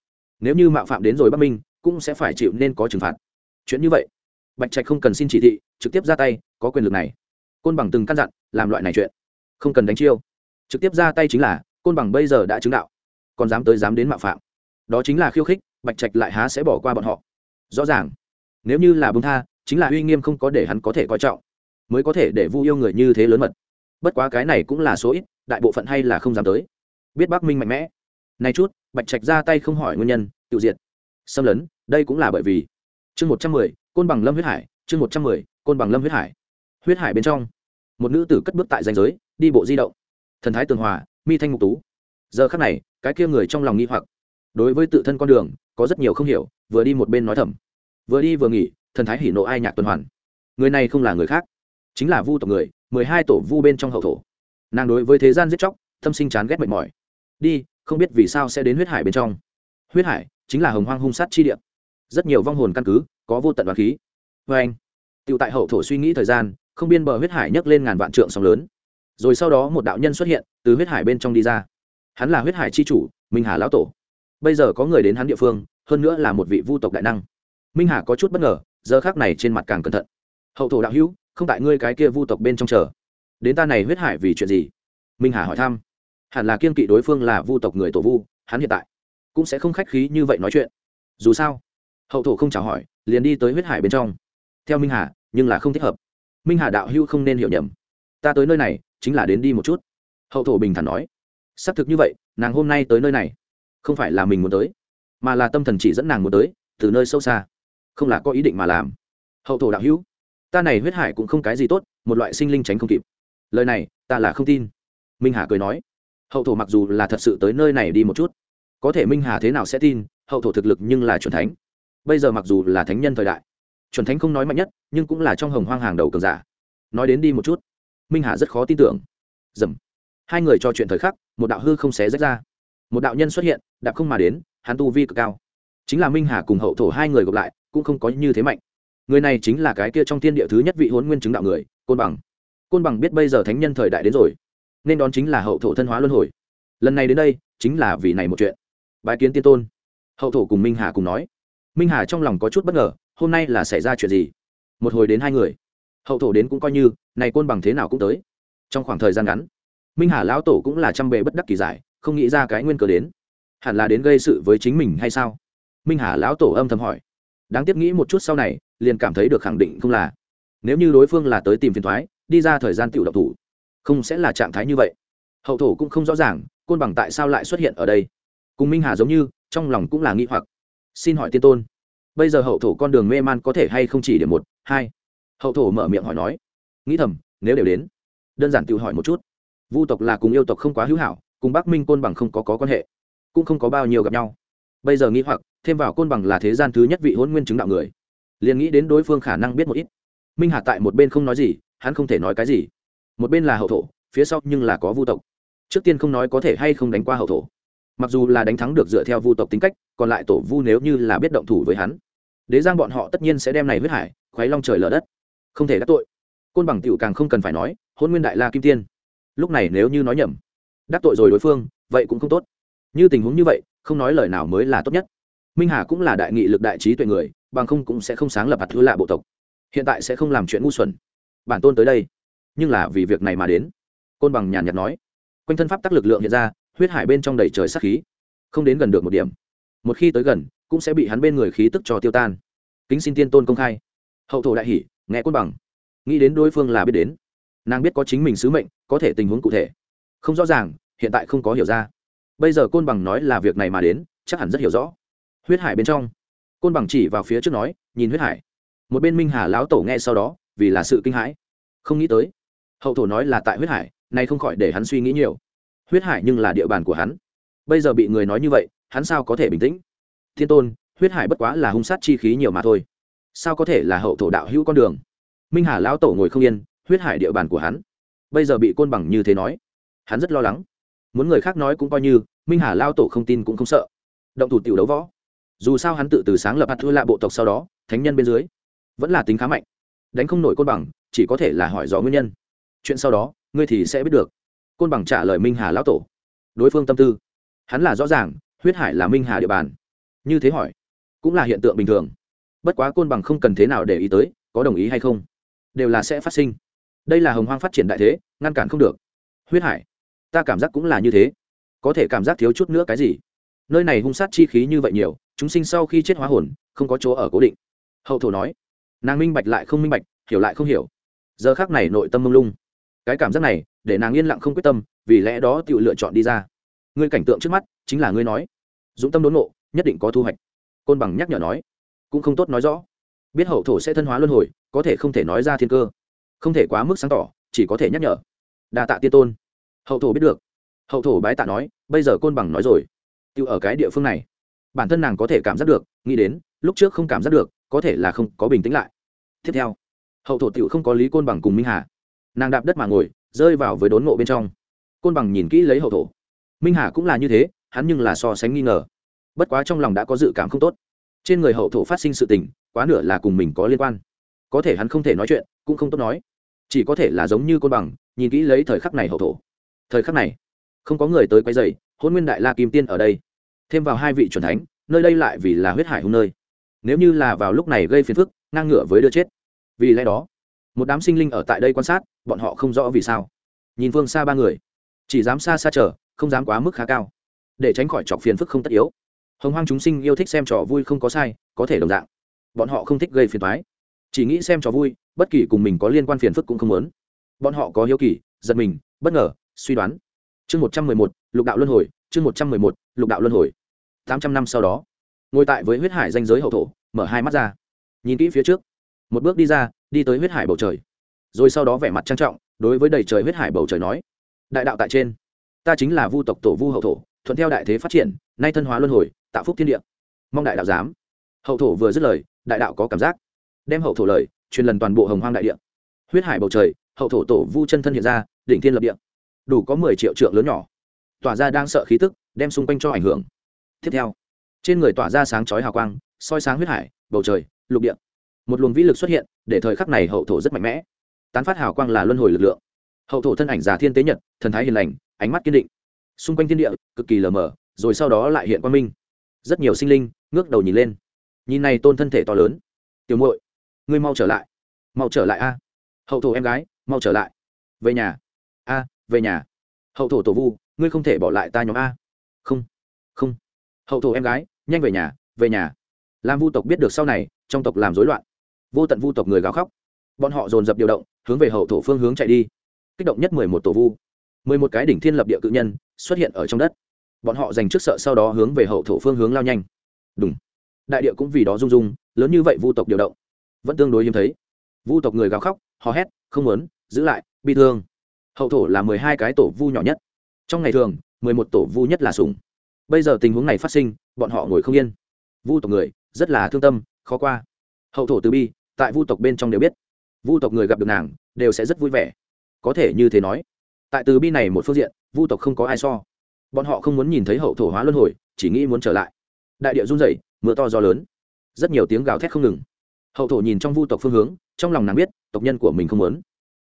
nếu như mạo phạm đến rồi bắc minh, cũng sẽ phải chịu nên có trừng phạt. Chuyện như vậy, bạch trạch không cần xin chỉ thị, trực tiếp ra tay, có quyền lực này. Côn bằng từng căn dặn, làm loại này chuyện, không cần đánh chiêu. Trực tiếp ra tay chính là, côn bằng bây giờ đã chứng đạo, còn dám tới dám đến mạo phạm. Đó chính là khiêu khích, bạch trạch lại há sẽ bỏ qua bọn họ. Rõ ràng, nếu như là bông tha, chính là uy nghiêm không có để hắn có thể coi trọng, mới có thể để vu yêu người như thế lớn mật. Bất quá cái này cũng là số ít, đại bộ phận hay là không dám tới biết bắc minh mạnh mẽ. Này chút, bạch trạch ra tay không hỏi nguyên nhân, tự diệt. Xâm lấn, đây cũng là bởi vì. Chương một trăm mười, côn bằng lâm huyết hải, chương một trăm mười, côn bằng lâm huyết hải. Huyết hải bên trong, một nữ tử cất bước tại danh giới, đi bộ di động. Thần thái tường hòa, mi thanh ngục tú. Giờ khắc này, cái kia người trong lòng nghi hoặc. Đối với tự thân con đường, có rất nhiều không hiểu, vừa đi một bên nói thầm. Vừa đi vừa nghỉ, thần thái hỉ nộ ai nhạc tuần hoàn. Người này không là người khác, chính là vu tộc người, mười hai tổ vu bên trong hậu thổ. Nàng đối với thế gian giết chóc tâm sinh chán ghét mệt mỏi đi, không biết vì sao sẽ đến huyết hải bên trong. Huyết hải chính là hồng hoang hung sát chi địa. Rất nhiều vong hồn căn cứ có vô tận đoàn khí. Vê anh tựu tại hậu thổ suy nghĩ thời gian, không biên bờ huyết hải nhấc lên ngàn vạn trượng sóng lớn. Rồi sau đó một đạo nhân xuất hiện, từ huyết hải bên trong đi ra. Hắn là huyết hải c h i chủ, minh hà lão tổ. Bây giờ có người đến hắn địa phương, hơn nữa là một vị vu tộc đại năng. Minh hà có chút bất ngờ, giờ khác này trên mặt càng cẩn thận. Hậu thổ đạo hữu, không tại ngươi cái kia vu tộc bên trong chờ. Đến ta này huyết hải vì chuyện gì? Minh hà hỏi thăm hẳn là kiên kỵ đối phương là vu tộc người tổ vu, hắn hiện tại cũng sẽ không khách khí như vậy nói chuyện. Dù sao, hậu thổ không chào hỏi, liền đi tới huyết hải bên trong. Theo minh hà, nhưng là không thích hợp. Minh hà đạo hưu không nên hiểu nhầm. Ta tới nơi này, chính là đến đi một chút. Hậu thổ bình thản nói. Xác thực như vậy, nàng hôm nay tới nơi này, không phải là mình muốn tới, mà là tâm thần chỉ dẫn nàng muốn tới, từ nơi sâu xa. Không là có ý định mà làm. Hậu thổ đạo hữu, ta này huyết hải cũng không cái gì tốt, một loại sinh linh tránh không kịp. Lời này, ta là không tin. Minh hà cười nói hậu thổ mặc dù là thật sự tới nơi này đi một chút, có thể minh hà thế nào sẽ tin, hậu thổ thực lực nhưng là c h u ẩ n thánh. Bây giờ mặc dù là thánh nhân thời đại c h u ẩ n thánh không nói mạnh nhất, nhưng cũng là trong hồng hoang hàng đầu cường giả. Nói đến đi một chút, minh hà rất khó tin tưởng. Dầm. Hai người trò chuyện thời khắc, một đạo hư không xé rách ra. Một đạo nhân xuất hiện, đạp không mà đến, hắn tu vi cực cao. Chính là minh hà cùng hậu thổ hai người gặp lại, cũng không có như thế mạnh. Người này chính là cái kia trong thiên địa thứ nhất vị huấn nguyên chứng đạo người, côn bằng. Côn bằng biết bây giờ thánh nhân thời đại đến rồi nên đón chính là hậu thổ thân hóa luân hồi. Lần này đến đây, chính là vì này một chuyện. Bài kiến tiên tôn. Hậu thổ cùng minh hà cùng nói. Minh hà trong lòng có chút bất ngờ, hôm nay là xảy ra chuyện gì? Một hồi đến hai người. Hậu thổ đến cũng coi như, này côn bằng thế nào cũng tới. Trong khoảng thời gian ngắn, minh hà lão tổ cũng là trăm bề bất đắc kỳ giải, không nghĩ ra cái nguyên cớ đến. Hẳn là đến gây sự với chính mình hay sao? Minh hà lão tổ âm thầm hỏi. Đáng tiếc nghĩ một chút sau này, liền cảm thấy được khẳng định không là. Nếu như đối phương là tới tìm phiền thoái, đi ra thời gian tiểu độc thủ không sẽ là trạng thái như vậy. Hậu thổ cũng không rõ ràng côn bằng tại sao lại xuất hiện ở đây? Cùng minh hà giống như trong lòng cũng là nghi hoặc. Xin hỏi tiên tôn bây giờ hậu thổ con đường mê man có thể hay không chỉ để một hai? Hậu thổ mở miệng hỏi nói. Nghĩ thầm nếu đều đến đơn giản tự hỏi một chút. Vu tộc là cùng yêu tộc không quá hữu hảo cùng bắc minh côn bằng không có, có quan hệ cũng không có bao nhiêu gặp nhau. Bây giờ nghĩ hoặc thêm vào côn bằng là thế gian thứ nhất vị hôn nguyên chứng đạo người liền nghĩ đến đối phương khả năng biết một ít. Minh hà tại một bên không nói gì hắn không thể nói cái gì một bên là hậu thổ, phía sau nhưng là có vu tộc. Trước tiên không nói có thể hay không đánh qua hậu thổ. Mặc dù là đánh thắng được dựa theo vu tộc tính cách, còn lại tổ vu nếu như là biết động thủ với hắn, đế giang bọn họ tất nhiên sẽ đem này huyết hải khoáy long trời lở đất. Không thể đắc tội. Côn bằng tiểu càng không cần phải nói, hôn nguyên đại la kim tiên. Lúc này nếu như nói nhầm, đắc tội rồi đối phương, vậy cũng không tốt. Như tình huống như vậy, không nói lời nào mới là tốt nhất. Minh hà cũng là đại nghị lực đại trí tuệ người, bằng không cũng sẽ không sáng lập hạt thứ lạ bộ tộc. Hiện tại sẽ không làm chuyện ngu xuẩn. Bản tôn tới đây nhưng là vì việc này mà đến. Côn bằng nhàn nhạt nói, quanh thân pháp tắc lực lượng hiện ra, huyết hải bên trong đầy trời sắc khí, không đến gần được một điểm. Một khi tới gần, cũng sẽ bị hắn bên người khí tức cho tiêu tan. Kính xin tiên tôn công khai. Hậu thổ đại hỷ nghe côn bằng. Nghĩ đến đối phương là biết đến. Nàng biết có chính mình sứ mệnh, có thể tình huống cụ thể. Không rõ ràng, hiện tại không có hiểu ra. Bây giờ côn bằng nói là việc này mà đến, chắc hẳn rất hiểu rõ. Huyết hải bên trong. Côn bằng chỉ vào phía trước nói, nhìn huyết hải. Một bên minh hà lão tổ nghe sau đó, vì là sự kinh hãi. Không nghĩ tới hậu thổ nói là tại huyết hải, nay không khỏi để hắn suy nghĩ nhiều. Huyết hải nhưng là địa bàn của hắn. Bây giờ bị người nói như vậy, hắn sao có thể bình tĩnh? Thiên tôn, huyết hải bất quá là hung sát chi khí nhiều mà thôi. Sao có thể là hậu thổ đạo hữu con đường? Minh hà lão tổ ngồi không yên, huyết hải địa bàn của hắn. Bây giờ bị côn bằng như thế nói, hắn rất lo lắng. Muốn người khác nói cũng coi như, minh hà lao tổ không tin cũng không sợ. Động thủ tiểu đấu võ. Dù sao hắn tự từ sáng lập hạt thua lạ bộ tộc sau đó, thánh nhân bên dưới, vẫn là tính khá mạnh. Đánh không nổi côn bằng, chỉ có thể là hỏi rõ nguyên nhân chuyện sau đó, ngươi thì sẽ biết được. Côn bằng trả lời minh hà lão tổ. Đối phương tâm tư. Hắn là rõ ràng, huyết hải là minh hà địa bàn. Như thế hỏi, cũng là hiện tượng bình thường. Bất quá côn bằng không cần thế nào để ý tới, có đồng ý hay không, đều là sẽ phát sinh. Đây là hồng hoang phát triển đại thế, ngăn cản không được. Huyết hải, ta cảm giác cũng là như thế. Có thể cảm giác thiếu chút nữa cái gì? Nơi này hung sát chi khí như vậy nhiều, chúng sinh sau khi chết hóa hồn, không có chỗ ở cố định. Hậu thổ nói, nàng minh bạch lại không minh bạch, hiểu lại không hiểu. Giờ khác này nội tâm mông lung cái cảm giác này, để nàng yên lặng không quyết tâm, vì lẽ đó tự lựa chọn đi ra. Ngươi cảnh tượng trước mắt, chính là ngươi nói. Dũng tâm đốn ngộ, nhất định có thu hoạch. Côn bằng nhắc nhở nói. Cũng không tốt nói rõ. Biết hậu thổ sẽ thân hóa luân hồi, có thể không thể nói ra thiên cơ. Không thể quá mức sáng tỏ, chỉ có thể nhắc nhở. Đa tạ tiên tôn. Hậu thổ biết được. Hậu thổ bái tạ nói, bây giờ côn bằng nói rồi. Tự ở cái địa phương này. Bản thân nàng có thể cảm giác được, nghĩ đến, lúc trước không cảm giác được, có thể là không có bình tĩnh lại. Tiếp theo, hậu thổ tự không có lý côn bằng cùng minh hà nàng đạp đất mà ngồi, rơi vào với đốn ngộ bên trong. Côn bằng nhìn kỹ lấy hậu thổ. Minh hà cũng là như thế, hắn nhưng là so sánh nghi ngờ. Bất quá trong lòng đã có dự cảm không tốt. Trên người hậu thổ phát sinh sự tình, quá nửa là cùng mình có liên quan. Có thể hắn không thể nói chuyện, cũng không tốt nói. Chỉ có thể là giống như côn bằng, nhìn kỹ lấy thời khắc này hậu thổ. Thời khắc này, không có người tới quay dày hôn nguyên đại la kim tiên ở đây. Thêm vào hai vị c thánh, nơi đây lại vì là huyết hải hung nơi. Nếu như là vào lúc này gây phiền phức, ngang ngửa với đưa chết. Vì lẽ đó, một đám sinh linh ở tại đây quan sát bọn họ không rõ vì sao. Nhìn phương xa ba người, chỉ dám xa xa chờ, không dám quá mức khá cao, để tránh khỏi chọc phiền phức không tất yếu. Hồng hoang chúng sinh yêu thích xem trò vui không có sai, có thể đồng dạng. Bọn họ không thích gây phiền thoái chỉ nghĩ xem trò vui, bất kỳ cùng mình có liên quan phiền phức cũng không muốn. Bọn họ có hiếu kỳ, giật mình, bất ngờ, suy đoán. Chương một trăm mười một, lục đạo luân hồi, chương một trăm mười một, lục đạo luân hồi. Tám trăm năm sau đó, ngồi tại với huyết hải danh giới hậu thổ, mở hai mắt ra. Nhìn kỹ phía trước, một bước đi ra, đi tới huyết hải bầu trời rồi sau đó vẻ mặt trang trọng, đối với đầy trời huyết hải bầu trời nói, đại đạo tại trên, ta chính là vu tộc tổ vu hậu thổ, thuận theo đại thế phát triển, nay thân hóa luân hồi, tạo phúc thiên địa. Mong đại đạo dám hậu thổ vừa dứt lời, đại đạo có cảm giác, đem hậu thổ lời truyền lần toàn bộ hồng hoang đại địa. Huyết hải bầu trời, hậu thổ tổ vu chân thân hiện ra, đỉnh thiên lập địa. Đủ có mười triệu trượng lớn nhỏ. Tỏa ra đang sợ khí tức, đem xung quanh cho ảnh hưởng. Tiếp theo, trên người tỏa ra sáng chói hào quang, soi sáng huyết hải, bầu trời, lục địa. Một luồng vĩ lực xuất hiện, để thời khắc này hậu thổ rất mạnh mẽ tán phát hào quang là luân hồi lực lượng. Hậu thổ thân ảnh già thiên tế nhật, thần thái hiền lành, ánh mắt kiên định. Xung quanh thiên địa, cực kỳ lờ mờ, rồi sau đó lại hiện quang minh. Rất nhiều sinh linh ngước đầu nhìn lên. Nhìn này tôn thân thể to lớn. Tiểu muội, ngươi mau trở lại. Mau trở lại a. Hậu thổ em gái, mau trở lại. Về nhà. A, về nhà. Hậu thổ tổ vu, ngươi không thể bỏ lại ta nhóm a. Không không. Hậu thổ em gái, nhanh về nhà về nhà. Làm vu tộc biết được sau này, trong tộc làm rối loạn. Vô tận vu tộc người gào khóc bọn họ dồn dập điều động, hướng về hậu thổ phương hướng chạy đi. Kích động nhất mười một tổ vu. mười một cái đỉnh thiên lập địa cự nhân xuất hiện ở trong đất. Bọn họ dành trước sợ sau đó hướng về hậu thổ phương hướng lao nhanh. Đúng đại địa cũng vì đó rung rung, lớn như vậy vu tộc điều động, vẫn tương đối hiếm thấy. Vu tộc người gào khóc, hò hét, không muốn, giữ lại, bi thương. Hậu thổ là mười hai cái tổ vu nhỏ nhất. Trong ngày thường, mười một tổ vu nhất là sùng bây giờ tình huống này phát sinh, bọn họ ngồi không yên. Vu tộc người, rất là thương tâm, khó qua. Hậu thổ từ bi, tại vu tộc bên trong đều biết vu tộc người gặp được nàng đều sẽ rất vui vẻ. Có thể như thế nói, tại từ bi này một phương diện, vu tộc không có ai so. Bọn họ không muốn nhìn thấy hậu thổ hóa luân hồi, chỉ nghĩ muốn trở lại. Đại địa run rẩy, mưa to gió lớn. Rất nhiều tiếng gào thét không ngừng. Hậu thổ nhìn trong vu tộc phương hướng, trong lòng nàng biết, tộc nhân của mình không muốn.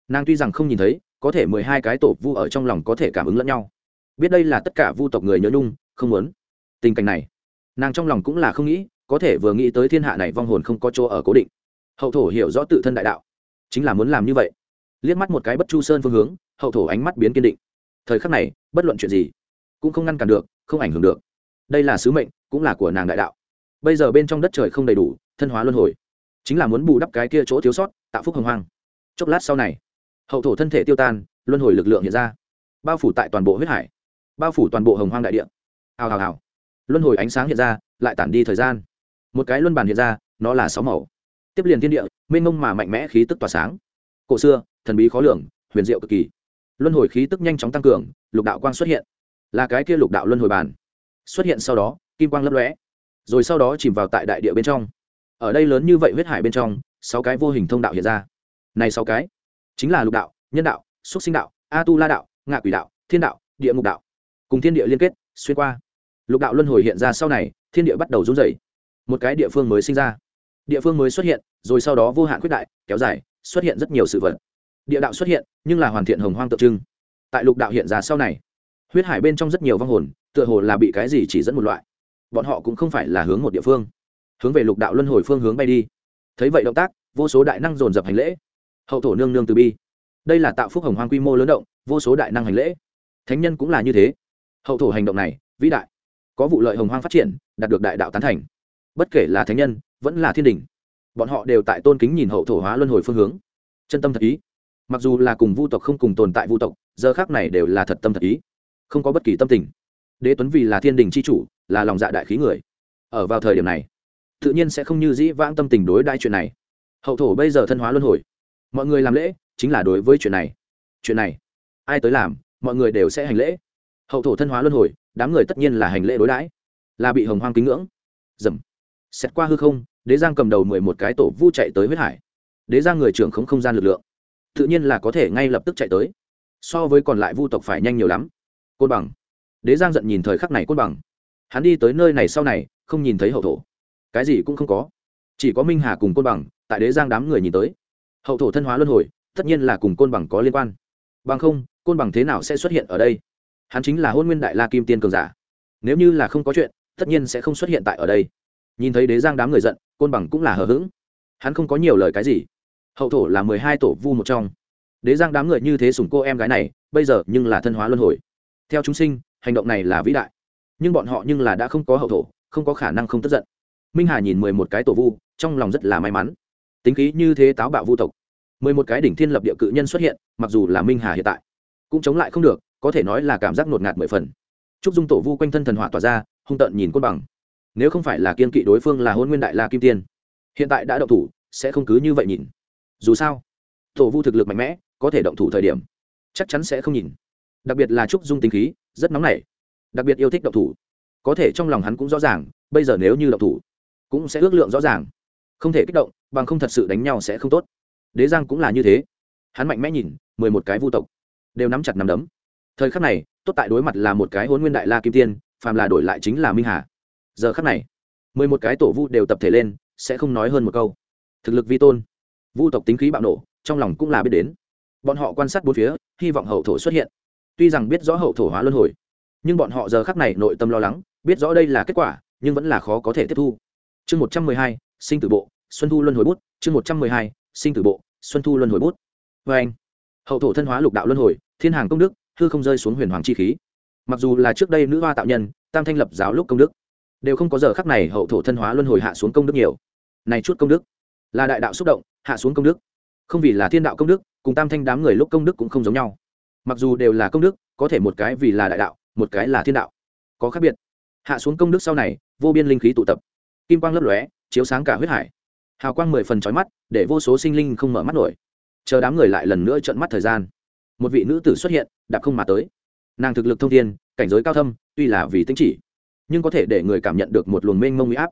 Nàng tuy rằng không nhìn thấy, có thể mười hai cái tổ vu ở trong lòng có thể cảm ứng lẫn nhau. Biết đây là tất cả vu tộc người nhớ nhung, không muốn. Tình cảnh này, nàng trong lòng cũng là không nghĩ, có thể vừa nghĩ tới thiên hạ này vong hồn không có chỗ ở cố định. Hậu thổ hiểu rõ tự thân đại đạo chính là muốn làm như vậy. Liếc mắt một cái bất chu sơn phương hướng, hậu thổ ánh mắt biến kiên định. Thời khắc này, bất luận chuyện gì, cũng không ngăn cản được, không ảnh hưởng được. Đây là sứ mệnh, cũng là của nàng đại đạo. Bây giờ bên trong đất trời không đầy đủ, thân hóa luân hồi. Chính là muốn bù đắp cái kia chỗ thiếu sót, tạo phúc hồng hoang. Chốc lát sau này, hậu thổ thân thể tiêu tan, luân hồi lực lượng hiện ra. Bao phủ tại toàn bộ huyết hải, bao phủ toàn bộ hồng hoang đại địa. Hào hào hào. Luân hồi ánh sáng hiện ra, lại tản đi thời gian. Một cái luân bàn hiện ra, nó là sáu màu tiếp liền thiên địa mênh mông mà mạnh mẽ khí tức tỏa sáng. Cổ xưa thần bí khó lường huyền diệu cực kỳ. Luân hồi khí tức nhanh chóng tăng cường lục đạo quang xuất hiện. Là cái kia lục đạo luân hồi bàn. Xuất hiện sau đó kim quang lấp lóe. Rồi sau đó chìm vào tại đại địa bên trong. Ở đây lớn như vậy huyết hải bên trong sáu cái vô hình thông đạo hiện ra. Này sáu cái chính là lục đạo nhân đạo xúc sinh đạo a tu la đạo ngạ quỷ đạo thiên đạo địa ngục đạo. Cùng thiên địa liên kết xuyên qua. Lục đạo luân hồi hiện ra sau này thiên địa bắt đầu run rẩy, một cái địa phương mới sinh ra địa phương mới xuất hiện, rồi sau đó vô hạn quyết đại, kéo dài, xuất hiện rất nhiều sự vật. Địa đạo xuất hiện, nhưng là hoàn thiện hồng hoang tượng trưng. Tại lục đạo hiện ra sau này, huyết hải bên trong rất nhiều vong hồn, tựa hồ là bị cái gì chỉ dẫn một loại. Bọn họ cũng không phải là hướng một địa phương. Hướng về lục đạo luân hồi phương hướng bay đi. Thấy vậy động tác, vô số đại năng dồn dập hành lễ. Hậu thổ nương nương từ bi. Đây là tạo phúc hồng hoang quy mô lớn động, vô số đại năng hành lễ. Thánh nhân cũng là như thế. Hậu thổ hành động này, vĩ đại. Có vụ lợi hồng hoang phát triển, đạt được đại đạo tán thành. Bất kể là thánh nhân vẫn là thiên đình. Bọn họ đều tại tôn kính nhìn hậu thổ hóa luân hồi phương hướng. Chân tâm thật ý. Mặc dù là cùng vu tộc không cùng tồn tại vu tộc, giờ khác này đều là thật tâm thật ý. Không có bất kỳ tâm tình. Đế tuấn vì là thiên đình c h i chủ, là lòng dạ đại khí người. Ở vào thời điểm này, tự nhiên sẽ không như dĩ vãng tâm tình đối đại chuyện này. Hậu thổ bây giờ thân hóa luân hồi. Mọi người làm lễ, chính là đối với chuyện này. Chuyện này, ai tới làm, mọi người đều sẽ hành lễ. Hậu thổ thân hóa luân hồi, đám người tất nhiên là hành lễ đối đãi. Là bị hồng hoang kính ngưỡng. Dầm. Xét qua hư không đế giang cầm đầu mười một cái tổ vu chạy tới huyết hải. Đế giang người trưởng không không gian lực lượng, tự nhiên là có thể ngay lập tức chạy tới. So với còn lại vu tộc phải nhanh nhiều lắm. Côn bằng. Đế giang giận nhìn thời khắc này côn bằng. Hắn đi tới nơi này sau này, không nhìn thấy hậu thổ. Cái gì cũng không có. Chỉ có minh hà cùng côn bằng, tại đế giang đám người nhìn tới. Hậu thổ thân hóa luân hồi, tất nhiên là cùng côn bằng có liên quan. Bằng không, côn bằng thế nào sẽ xuất hiện ở đây? Hắn chính là hôn nguyên đại la kim tiên cường giả. Nếu như là không có chuyện, tất nhiên sẽ không xuất hiện tại ở đây. Nhìn thấy đế giang đám người giận côn bằng cũng là hờ hững. Hắn không có nhiều lời cái gì. Hậu thổ là mười hai tổ vu một trong. Đế giang đám người như thế sùng cô em gái này, bây giờ nhưng là thân hóa luân hồi. Theo chúng sinh, hành động này là vĩ đại. Nhưng bọn họ nhưng là đã không có hậu thổ, không có khả năng không tức giận. Minh hà nhìn mười một cái tổ vu, trong lòng rất là may mắn. Tính khí như thế táo bạo vu tộc. Mười một cái đỉnh thiên lập địa cự nhân xuất hiện, mặc dù là minh hà hiện tại, cũng chống lại không được, có thể nói là cảm giác ngột ngạt mười phần. Trúc dung tổ vu quanh thân thần hỏa tỏa ra, hung tợn nhìn côn bằng nếu không phải là kiên kỵ đối phương là hôn nguyên đại la kim tiên, hiện tại đã động thủ, sẽ không cứ như vậy nhìn. Dù sao, tổ vu thực lực mạnh mẽ, có thể động thủ thời điểm, chắc chắn sẽ không nhìn. Đặc biệt là trúc dung tính khí, rất nóng nảy, đặc biệt yêu thích động thủ. Có thể trong lòng hắn cũng rõ ràng, bây giờ nếu như động thủ, cũng sẽ ước lượng rõ ràng. Không thể kích động, bằng không thật sự đánh nhau sẽ không tốt. Đế giang cũng là như thế. Hắn mạnh mẽ nhìn, mười một cái vu tộc, đều nắm chặt nắm đấm. Thời khắc này, tốt tại đối mặt là một cái hôn nguyên đại la kim tiên, phàm là đổi lại chính là minh hà giờ khắc này, mười một cái tổ vu đều tập thể lên, sẽ không nói hơn một câu. Thực lực vi tôn, vu tộc tính khí bạo nổ, trong lòng cũng là biết đến. Bọn họ quan sát bốn phía, hy vọng hậu thổ xuất hiện. Tuy rằng biết rõ hậu thổ hóa luân hồi, nhưng bọn họ giờ khắc này nội tâm lo lắng, biết rõ đây là kết quả, nhưng vẫn là khó có thể tiếp thu. Chương một trăm mười hai, sinh tử bộ, xuân thu luân hồi bút. Chương một trăm mười hai, sinh tử bộ, xuân thu luân hồi bút. Vê anh, hậu thổ thân hóa lục đạo luân hồi, thiên hàng công đức, hư không rơi xuống huyền hoàng chi khí. Mặc dù là trước đây nữ hoa tạo nhân, tam thanh lập giáo lúc công đức đều không có giờ khắc này hậu thổ thân hóa luân hồi hạ xuống công đức nhiều. Này chút công đức, là đại đạo xúc động, hạ xuống công đức. Không vì là thiên đạo công đức, cùng tam thanh đám người lúc công đức cũng không giống nhau. Mặc dù đều là công đức, có thể một cái vì là đại đạo, một cái là thiên đạo. Có khác biệt. Hạ xuống công đức sau này, vô biên linh khí tụ tập. Kim quang lấp lóe, chiếu sáng cả huyết hải. Hào quang mười phần trói mắt, để vô số sinh linh không mở mắt nổi. Chờ đám người lại lần nữa trận mắt thời gian, một vị nữ tử xuất hiện, đạp không mà tới. Nàng thực lực thông thiên, cảnh giới cao thâm, tuy là vì tính chỉ nhưng có thể để người cảm nhận được một luồng mênh mông huy áp.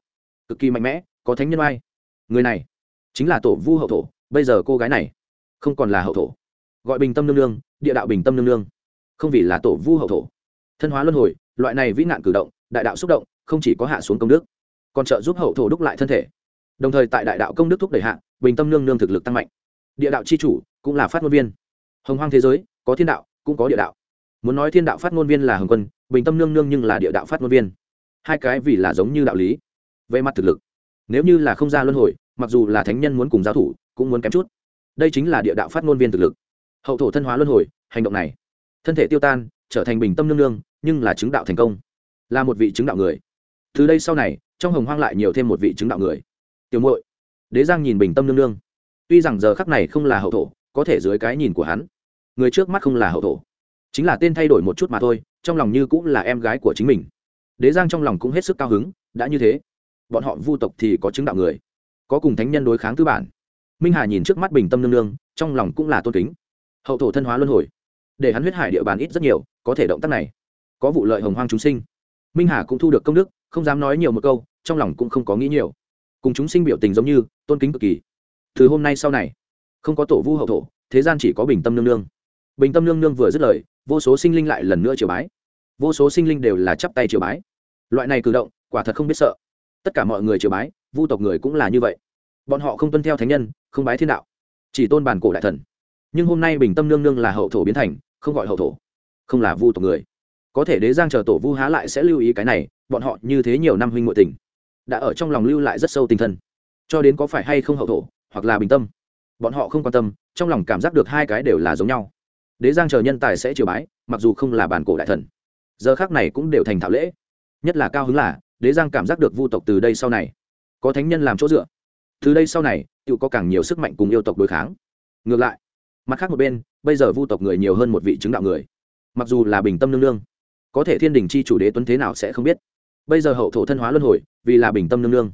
Cực kỳ mạnh mẽ, có thánh nhân oai. Người này chính là tổ vu hậu thổ, bây giờ cô gái này không còn là hậu thổ. Gọi bình tâm nương nương, địa đạo bình tâm nương nương. Không vì là tổ vu hậu thổ. Thân hóa luân hồi, loại này vĩ nạn cử động, đại đạo xúc động, không chỉ có hạ xuống công đức, còn trợ giúp hậu thổ đúc lại thân thể. Đồng thời tại đại đạo công đức thúc đẩy hạ, bình tâm nương nương thực lực tăng mạnh. Địa đạo c h i chủ cũng là phát ngôn viên. Hồng hoang thế giới, có thiên đạo, cũng có địa đạo. Muốn nói thiên đạo phát ngôn viên là hồng quân, bình tâm nương nương nhưng là địa đạo phát ngôn viên hai cái vì là giống như đạo lý. Về mặt thực lực, nếu như là không ra luân hồi, mặc dù là thánh nhân muốn cùng giao thủ, cũng muốn kém chút. Đây chính là địa đạo phát ngôn viên thực lực. Hậu thổ thân hóa luân hồi, hành động này, thân thể tiêu tan, trở thành bình tâm nương nương, nhưng là chứng đạo thành công. Là một vị chứng đạo người. Từ đây sau này, trong hồng hoang lại nhiều thêm một vị chứng đạo người. Tiểu muội, đế giang nhìn bình tâm nương nương. Tuy rằng giờ khắc này không là hậu thổ, có thể dưới cái nhìn của hắn, người trước mắt không là hậu thổ. Chính là tên thay đổi một chút mà thôi, trong lòng như cũng là em gái của chính mình đế giang trong lòng cũng hết sức cao hứng, đã như thế. Bọn họ vu tộc thì có chứng đạo người, có cùng thánh nhân đối kháng tư bản. Minh hà nhìn trước mắt bình tâm nương nương, trong lòng cũng là tôn kính. Hậu thổ thân hóa luân hồi, để hắn huyết hải địa bàn ít rất nhiều, có thể động tác này. Có vụ lợi hồng hoang chúng sinh. Minh hà cũng thu được công đức, không dám nói nhiều một câu, trong lòng cũng không có nghĩ nhiều. Cùng chúng sinh biểu tình giống như, tôn kính cực kỳ. Từ hôm nay sau này, không có tổ vu hậu thổ, thế gian chỉ có bình tâm nương nương. Bình tâm nương nương vừa dứt lời, vô số sinh linh lại lần nữa triều bái vô số sinh linh đều là chắp tay triều bái. Loại này cử động, quả thật không biết sợ. Tất cả mọi người triều bái, vu tộc người cũng là như vậy. Bọn họ không tuân theo thánh nhân, không bái thiên đạo, chỉ tôn bản cổ đại thần. Nhưng hôm nay bình tâm nương nương là hậu thổ biến thành, không gọi hậu thổ, không là vu tộc người. Có thể đế giang chờ tổ vu há lại sẽ lưu ý cái này, bọn họ như thế nhiều năm huynh ngội tình, đã ở trong lòng lưu lại rất sâu tinh thần cho đến có phải hay không hậu thổ, hoặc là bình tâm, bọn họ không quan tâm, trong lòng cảm giác được hai cái đều là giống nhau. Đế giang chờ nhân tài sẽ triều bái, mặc dù không là bản cổ đại thần giờ khác này cũng đều thành thảo lễ. Nhất là cao hứng là, đế giang cảm giác được vu tộc từ đây sau này, có thánh nhân làm chỗ dựa. Từ đây sau này, tự có càng nhiều sức mạnh cùng yêu tộc đối kháng. Ngược lại, mặt khác một bên, bây giờ vu tộc người nhiều hơn một vị chứng đạo người. Mặc dù là bình tâm nương nương, có thể thiên đình chi chủ đế tuấn thế nào sẽ không biết. Bây giờ hậu thổ thân hóa luân hồi, vì là bình tâm nương nương,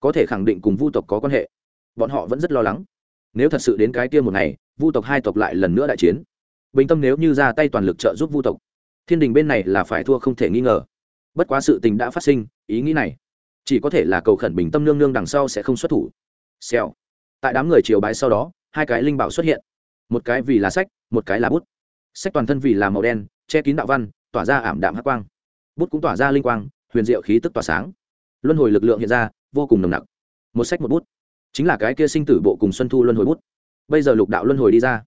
có thể khẳng định cùng vu tộc có quan hệ. Bọn họ vẫn rất lo lắng. Nếu thật sự đến cái kia một ngày, vu tộc hai tộc lại lần nữa đại chiến. Bình tâm nếu như ra tay toàn lực trợ giúp vu tộc thiên đình bên này là phải thua không thể nghi ngờ. Bất quá sự tình đã phát sinh, ý nghĩ này chỉ có thể là cầu khẩn bình tâm nương nương đằng sau sẽ không xuất thủ. Xèo. Tại đám người triều bái sau đó, hai cái linh bảo xuất hiện. Một cái vì là sách, một cái là bút. Sách toàn thân vì là màu đen, che kín đạo văn, tỏa ra ảm đạm hát quang. Bút cũng tỏa ra linh quang, huyền diệu khí tức tỏa sáng. Luân hồi lực lượng hiện ra, vô cùng nồng nặc. Một sách một bút. Chính là cái kia sinh tử bộ cùng xuân thu luân hồi bút. Bây giờ lục đạo luân hồi đi ra.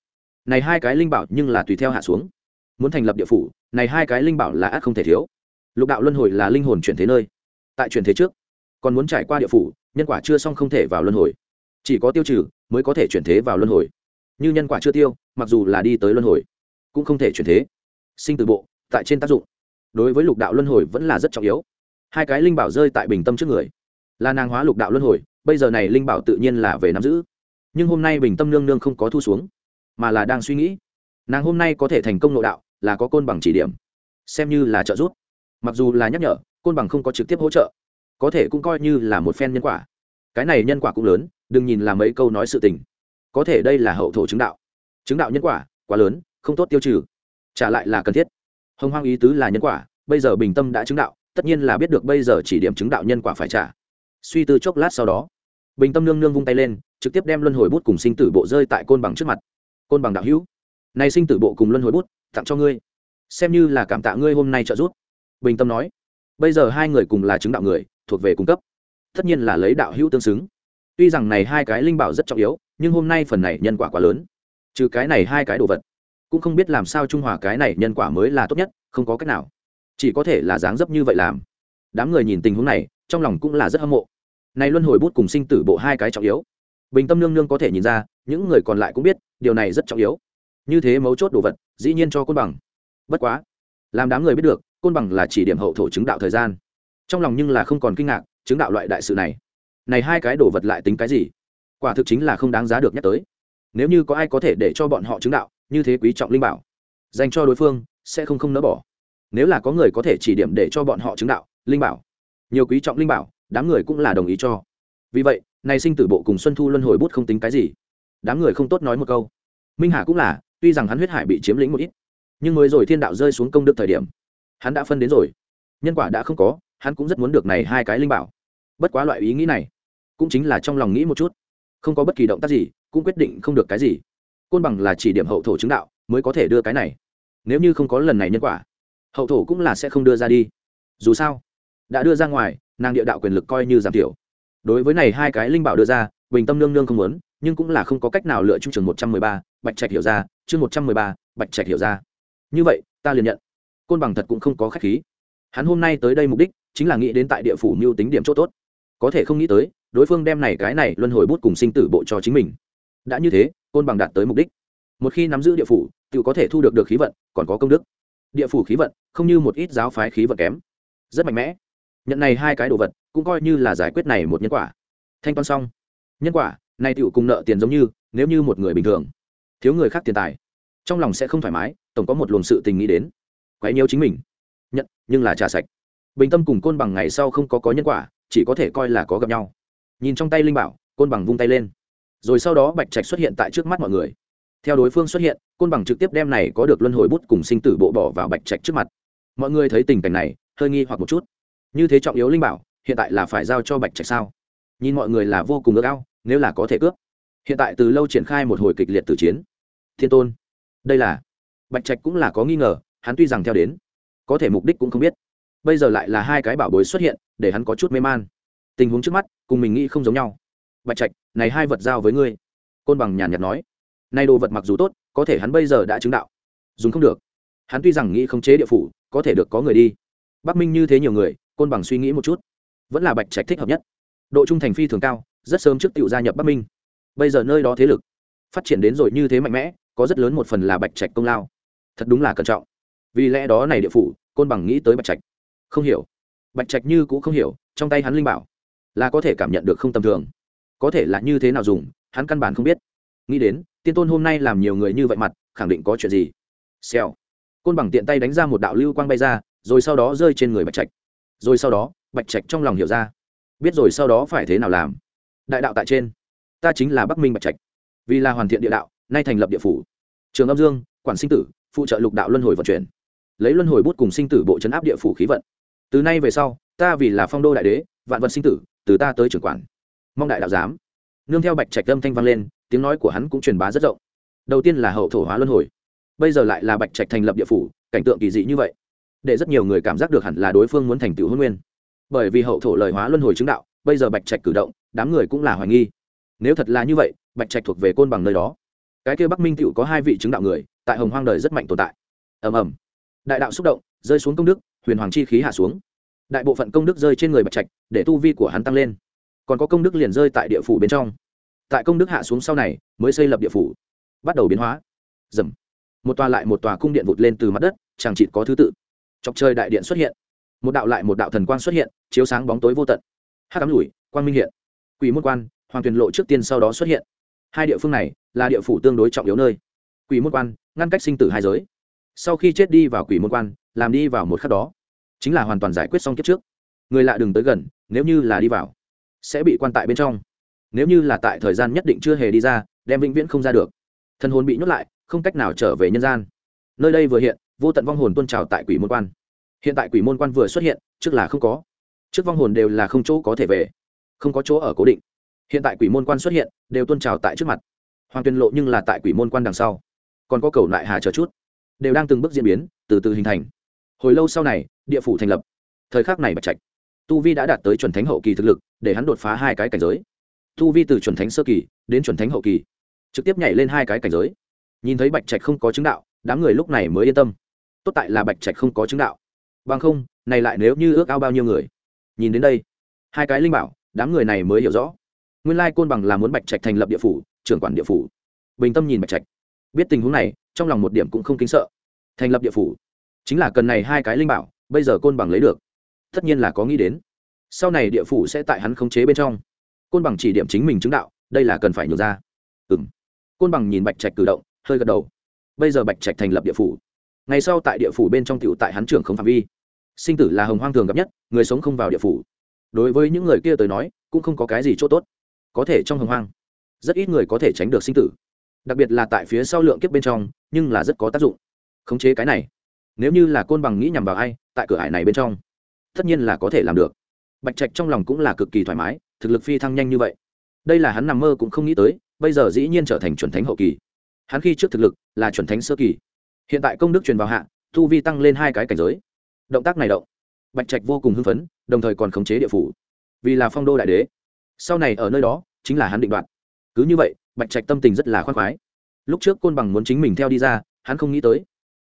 Này hai cái linh bảo nhưng là tùy theo hạ xuống. Muốn thành lập địa phủ này hai cái linh bảo là ác không thể thiếu. Lục đạo luân hồi là linh hồn chuyển thế nơi. Tại chuyển thế trước, còn muốn trải qua địa phủ, nhân quả chưa xong không thể vào luân hồi. Chỉ có tiêu trừ, mới có thể chuyển thế vào luân hồi. Như nhân quả chưa tiêu, mặc dù là đi tới luân hồi, cũng không thể chuyển thế. Sinh từ bộ, tại trên tác dụng. Đối với lục đạo luân hồi vẫn là rất trọng yếu. Hai cái linh bảo rơi tại bình tâm trước người. Là nàng hóa lục đạo luân hồi, bây giờ này linh bảo tự nhiên là về nắm giữ. Nhưng hôm nay bình tâm nương nương không có thu xuống, mà là đang suy nghĩ. Nàng hôm nay có thể thành công nội đạo là có côn bằng chỉ điểm. Xem như là trợ giúp. Mặc dù là nhắc nhở, côn bằng không có trực tiếp hỗ trợ. Có thể cũng coi như là một phen nhân quả. Cái này nhân quả cũng lớn, đừng nhìn là mấy câu nói sự tình. Có thể đây là hậu thổ chứng đạo. Chứng đạo nhân quả, quá lớn, không tốt tiêu trừ. Trả lại là cần thiết. Hồng hoang ý tứ là nhân quả, bây giờ bình tâm đã chứng đạo, tất nhiên là biết được bây giờ chỉ điểm chứng đạo nhân quả phải trả. Suy tư chốc lát sau đó, bình tâm nương nương vung tay lên, trực tiếp đem luân hồi bút cùng sinh tử bộ rơi tại côn bằng trước mặt. Côn bằng đạo hữu nay sinh tử bộ cùng luân hồi bút tặng cho ngươi. Xem như là cảm tạ ngươi hôm nay trợ giúp. Bình tâm nói. Bây giờ hai người cùng là chứng đạo người, thuộc về cung cấp. Tất nhiên là lấy đạo hữu tương xứng. Tuy rằng này hai cái linh bảo rất trọng yếu, nhưng hôm nay phần này nhân quả quá lớn. Trừ cái này hai cái đồ vật, cũng không biết làm sao trung hòa cái này nhân quả mới là tốt nhất, không có cách nào. Chỉ có thể là dáng dấp như vậy làm. Đám người nhìn tình huống này, trong lòng cũng là rất hâm mộ. Này luân hồi bút cùng sinh tử bộ hai cái trọng yếu. Bình tâm nương nương có thể nhìn ra, những người còn lại cũng biết, điều này rất trọng yếu như thế mấu chốt đồ vật, dĩ nhiên cho côn bằng. Bất quá, làm đám người biết được, côn bằng là chỉ điểm hậu thổ chứng đạo thời gian. Trong lòng nhưng là không còn kinh ngạc, chứng đạo loại đại sự này. Này hai cái đồ vật lại tính cái gì? Quả thực chính là không đáng giá được nhắc tới. Nếu như có ai có thể để cho bọn họ chứng đạo, như thế quý trọng linh bảo, dành cho đối phương, sẽ không không nỡ bỏ. Nếu là có người có thể chỉ điểm để cho bọn họ chứng đạo, linh bảo, nhiều quý trọng linh bảo, đám người cũng là đồng ý cho. Vì vậy, này sinh tử bộ cùng xuân thu luân hồi bút không tính cái gì. Đám người không tốt nói một câu. Minh hà cũng là tuy rằng hắn huyết hải bị chiếm lĩnh một ít, nhưng mới rồi thiên đạo rơi xuống công đức thời điểm, hắn đã phân đến rồi. Nhân quả đã không có, hắn cũng rất muốn được này hai cái linh bảo. Bất quá loại ý nghĩ này, cũng chính là trong lòng nghĩ một chút. Không có bất kỳ động tác gì, cũng quyết định không được cái gì. Côn bằng là chỉ điểm hậu thổ chứng đạo, mới có thể đưa cái này. Nếu như không có lần này nhân quả, hậu thổ cũng là sẽ không đưa ra đi. Dù sao, đã đưa ra ngoài, nàng địa đạo quyền lực coi như giảm thiểu. Đối với này hai cái linh bảo đưa ra, bình tâm nương nương không muốn, nhưng cũng là không có cách nào lựa trung trường một trăm mười ba, bạch trạch hiểu ra chương một trăm mười ba, bạch trạch hiểu ra. Như vậy, ta liền nhận. Côn bằng thật cũng không có khách khí. Hắn hôm nay tới đây mục đích chính là nghĩ đến tại địa phủ mưu tính điểm chỗ tốt. Có thể không nghĩ tới, đối phương đem này cái này luân hồi bút cùng sinh tử bộ cho chính mình. Đã như thế, côn bằng đạt tới mục đích. Một khi nắm giữ địa phủ, tự có thể thu được được khí vận, còn có công đức. Địa phủ khí vận, không như một ít giáo phái khí vận kém. Rất mạnh mẽ. Nhận này hai cái đồ vật, cũng coi như là giải quyết này một nhân quả. Thanh toán xong. Nhân quả, này tựu cùng nợ tiền giống như, nếu như một người bình thường thiếu người khác tiền tài. Trong lòng sẽ không thoải mái, tổng có một luồng sự tình nghĩ đến. Quấy nhiêu chính mình. Nhận, nhưng là trả sạch. Bình tâm cùng côn bằng ngày sau không có có nhân quả, chỉ có thể coi là có gặp nhau. Nhìn trong tay linh bảo, côn bằng vung tay lên. Rồi sau đó bạch trạch xuất hiện tại trước mắt mọi người. Theo đối phương xuất hiện, côn bằng trực tiếp đem này có được luân hồi bút cùng sinh tử bộ bỏ vào bạch trạch trước mặt. Mọi người thấy tình cảnh này, hơi nghi hoặc một chút. Như thế trọng yếu linh bảo, hiện tại là phải giao cho bạch trạch sao? Nhìn mọi người là vô cùng ước ao, nếu là có thể cướp hiện tại từ lâu triển khai một hồi kịch liệt tử chiến. Thiên tôn, đây là bạch trạch cũng là có nghi ngờ, hắn tuy rằng theo đến, có thể mục đích cũng không biết. Bây giờ lại là hai cái bảo bối xuất hiện, để hắn có chút mê man. Tình huống trước mắt, cùng mình nghĩ không giống nhau. Bạch trạch, này hai vật giao với ngươi. Côn bằng nhàn nhạt nói. Nay đồ vật mặc dù tốt, có thể hắn bây giờ đã chứng đạo. Dùng không được. Hắn tuy rằng nghĩ không chế địa phủ, có thể được có người đi. Bắc minh như thế nhiều người, côn bằng suy nghĩ một chút. Vẫn là bạch trạch thích hợp nhất. Độ trung thành phi thường cao, rất sớm trước t gia nhập bắc minh bây giờ nơi đó thế lực phát triển đến rồi như thế mạnh mẽ, có rất lớn một phần là bạch trạch công lao. Thật đúng là cẩn trọng. Vì lẽ đó này địa phủ, côn bằng nghĩ tới bạch trạch. Không hiểu. Bạch trạch như cũng không hiểu, trong tay hắn linh bảo là có thể cảm nhận được không tầm thường. Có thể là như thế nào dùng, hắn căn bản không biết. Nghĩ đến, tiên tôn hôm nay làm nhiều người như vậy mặt, khẳng định có chuyện gì? Xèo. Côn bằng tiện tay đánh ra một đạo lưu quang bay ra, rồi sau đó rơi trên người bạch trạch. Rồi sau đó, bạch trạch trong lòng hiểu ra. Biết rồi sau đó phải thế nào làm. Đại đạo tại trên ta chính là bắc minh bạch trạch vì là hoàn thiện địa đạo nay thành lập địa phủ trường âm dương quản sinh tử phụ trợ lục đạo luân hồi vận chuyển lấy luân hồi bút cùng sinh tử bộ chấn áp địa phủ khí vận từ nay về sau ta vì là phong đô đại đế vạn vật sinh tử từ ta tới trưởng quản mong đại đạo giám nương theo bạch trạch âm thanh vang lên tiếng nói của hắn cũng truyền bá rất rộng đầu tiên là hậu thổ hóa luân hồi bây giờ lại là bạch trạch thành lập địa phủ cảnh tượng kỳ dị như vậy để rất nhiều người cảm giác được hẳn là đối phương muốn thành tựu hôn nguyên bởi vì hậu thổ lời hóa luân hồi chứng đạo bây giờ bạch trạch cử động đám người cũng là hoài nghi nếu thật là như vậy, bạch trạch thuộc về côn bằng nơi đó. Cái kia bắc minh tựu có hai vị chứng đạo người, tại hồng hoang đời rất mạnh tồn tại. Ầm ầm. Đại đạo xúc động, rơi xuống công đức, huyền hoàng chi khí hạ xuống. Đại bộ phận công đức rơi trên người bạch trạch, để tu vi của hắn tăng lên. Còn có công đức liền rơi tại địa phủ bên trong. Tại công đức hạ xuống sau này, mới xây lập địa phủ. Bắt đầu biến hóa. Dầm một tòa lại một tòa cung điện vụt lên từ mặt đất, chẳng chịt có thứ tự. Chọc trời đại điện xuất hiện. Một đạo lại một đạo thần quang xuất hiện, chiếu sáng bóng tối vô tận. Hát cắm lủi quang minh hiện. Quỷ môn quan hoàng tuyền lộ trước tiên sau đó xuất hiện. Hai địa phương này là địa phủ tương đối trọng yếu nơi. Quỷ môn quan, ngăn cách sinh tử hai giới. Sau khi chết đi vào quỷ môn quan, làm đi vào một khắc đó, chính là hoàn toàn giải quyết xong kiếp trước. Người lạ đừng tới gần, nếu như là đi vào, sẽ bị quan tại bên trong. Nếu như là tại thời gian nhất định chưa hề đi ra, đem vĩnh viễn không ra được. Thân hồn bị nhốt lại, không cách nào trở về nhân gian. Nơi đây vừa hiện, vô tận vong hồn tuôn trào tại quỷ môn quan. Hiện tại quỷ môn quan vừa xuất hiện, trước là không có. Trước vong hồn đều là không chỗ có thể về, không có chỗ ở cố định hiện tại quỷ môn quan xuất hiện, đều tôn trào tại trước mặt. Hoàng tuyên lộ nhưng là tại quỷ môn quan đằng sau. Còn có cầu lại hà chờ chút. Đều đang từng bước diễn biến, từ từ hình thành. Hồi lâu sau này, địa phủ thành lập. Thời khắc này bạch trạch. Tu vi đã đạt tới chuẩn thánh hậu kỳ thực lực, để hắn đột phá hai cái cảnh giới. Tu vi từ chuẩn thánh sơ kỳ, đến chuẩn thánh hậu kỳ. Trực tiếp nhảy lên hai cái cảnh giới. Nhìn thấy bạch trạch không có chứng đạo, đám người lúc này mới yên tâm. Tốt tại là bạch trạch không có chứng đạo. Bằng không, này lại nếu như ước ao bao nhiêu người. Nhìn đến đây, hai cái linh bảo, đám người này mới hiểu rõ nguyên lai côn bằng là muốn bạch trạch thành lập địa phủ, trưởng quản địa phủ. Bình tâm nhìn bạch trạch. Biết tình huống này, trong lòng một điểm cũng không kính sợ. Thành lập địa phủ. Chính là cần này hai cái linh bảo, bây giờ côn bằng lấy được. Tất nhiên là có nghĩ đến. Sau này địa phủ sẽ tại hắn khống chế bên trong. Côn bằng chỉ điểm chính mình chứng đạo, đây là cần phải nhường ra. Ừ m côn bằng nhìn bạch trạch cử động, hơi gật đầu. Bây giờ bạch trạch thành lập địa phủ. Ngày sau tại địa phủ bên trong t tại hắn trưởng không phạm vi. Sinh tử là hồng hoang thường gặp nhất, người sống không vào địa phủ. Đối với những người kia tới nói, cũng không có cái gì c h ỗ t ố t có thể trong hồng hoang. Rất ít người có thể tránh được sinh tử. Đặc biệt là tại phía sau lượng kiếp bên trong, nhưng là rất có tác dụng. Khống chế cái này. Nếu như là côn bằng nghĩ nhằm vào ai, tại cửa hải này bên trong, tất nhiên là có thể làm được. Bạch trạch trong lòng cũng là cực kỳ thoải mái, thực lực phi thăng nhanh như vậy. Đây là hắn nằm mơ cũng không nghĩ tới, bây giờ dĩ nhiên trở thành chuẩn thánh hậu kỳ. Hắn khi trước thực lực là chuẩn thánh sơ kỳ. Hiện tại công đức truyền vào hạ thu vi tăng lên hai cái cảnh giới. Động tác này động. Bạch trạch vô cùng hưng phấn, đồng thời còn khống chế địa phủ. Vì là phong đô đại đế sau này ở nơi đó, chính là hắn định đoạt. Cứ như vậy, bạch trạch tâm tình rất là khoan khoái. Lúc trước côn bằng muốn chính mình theo đi ra, hắn không nghĩ tới.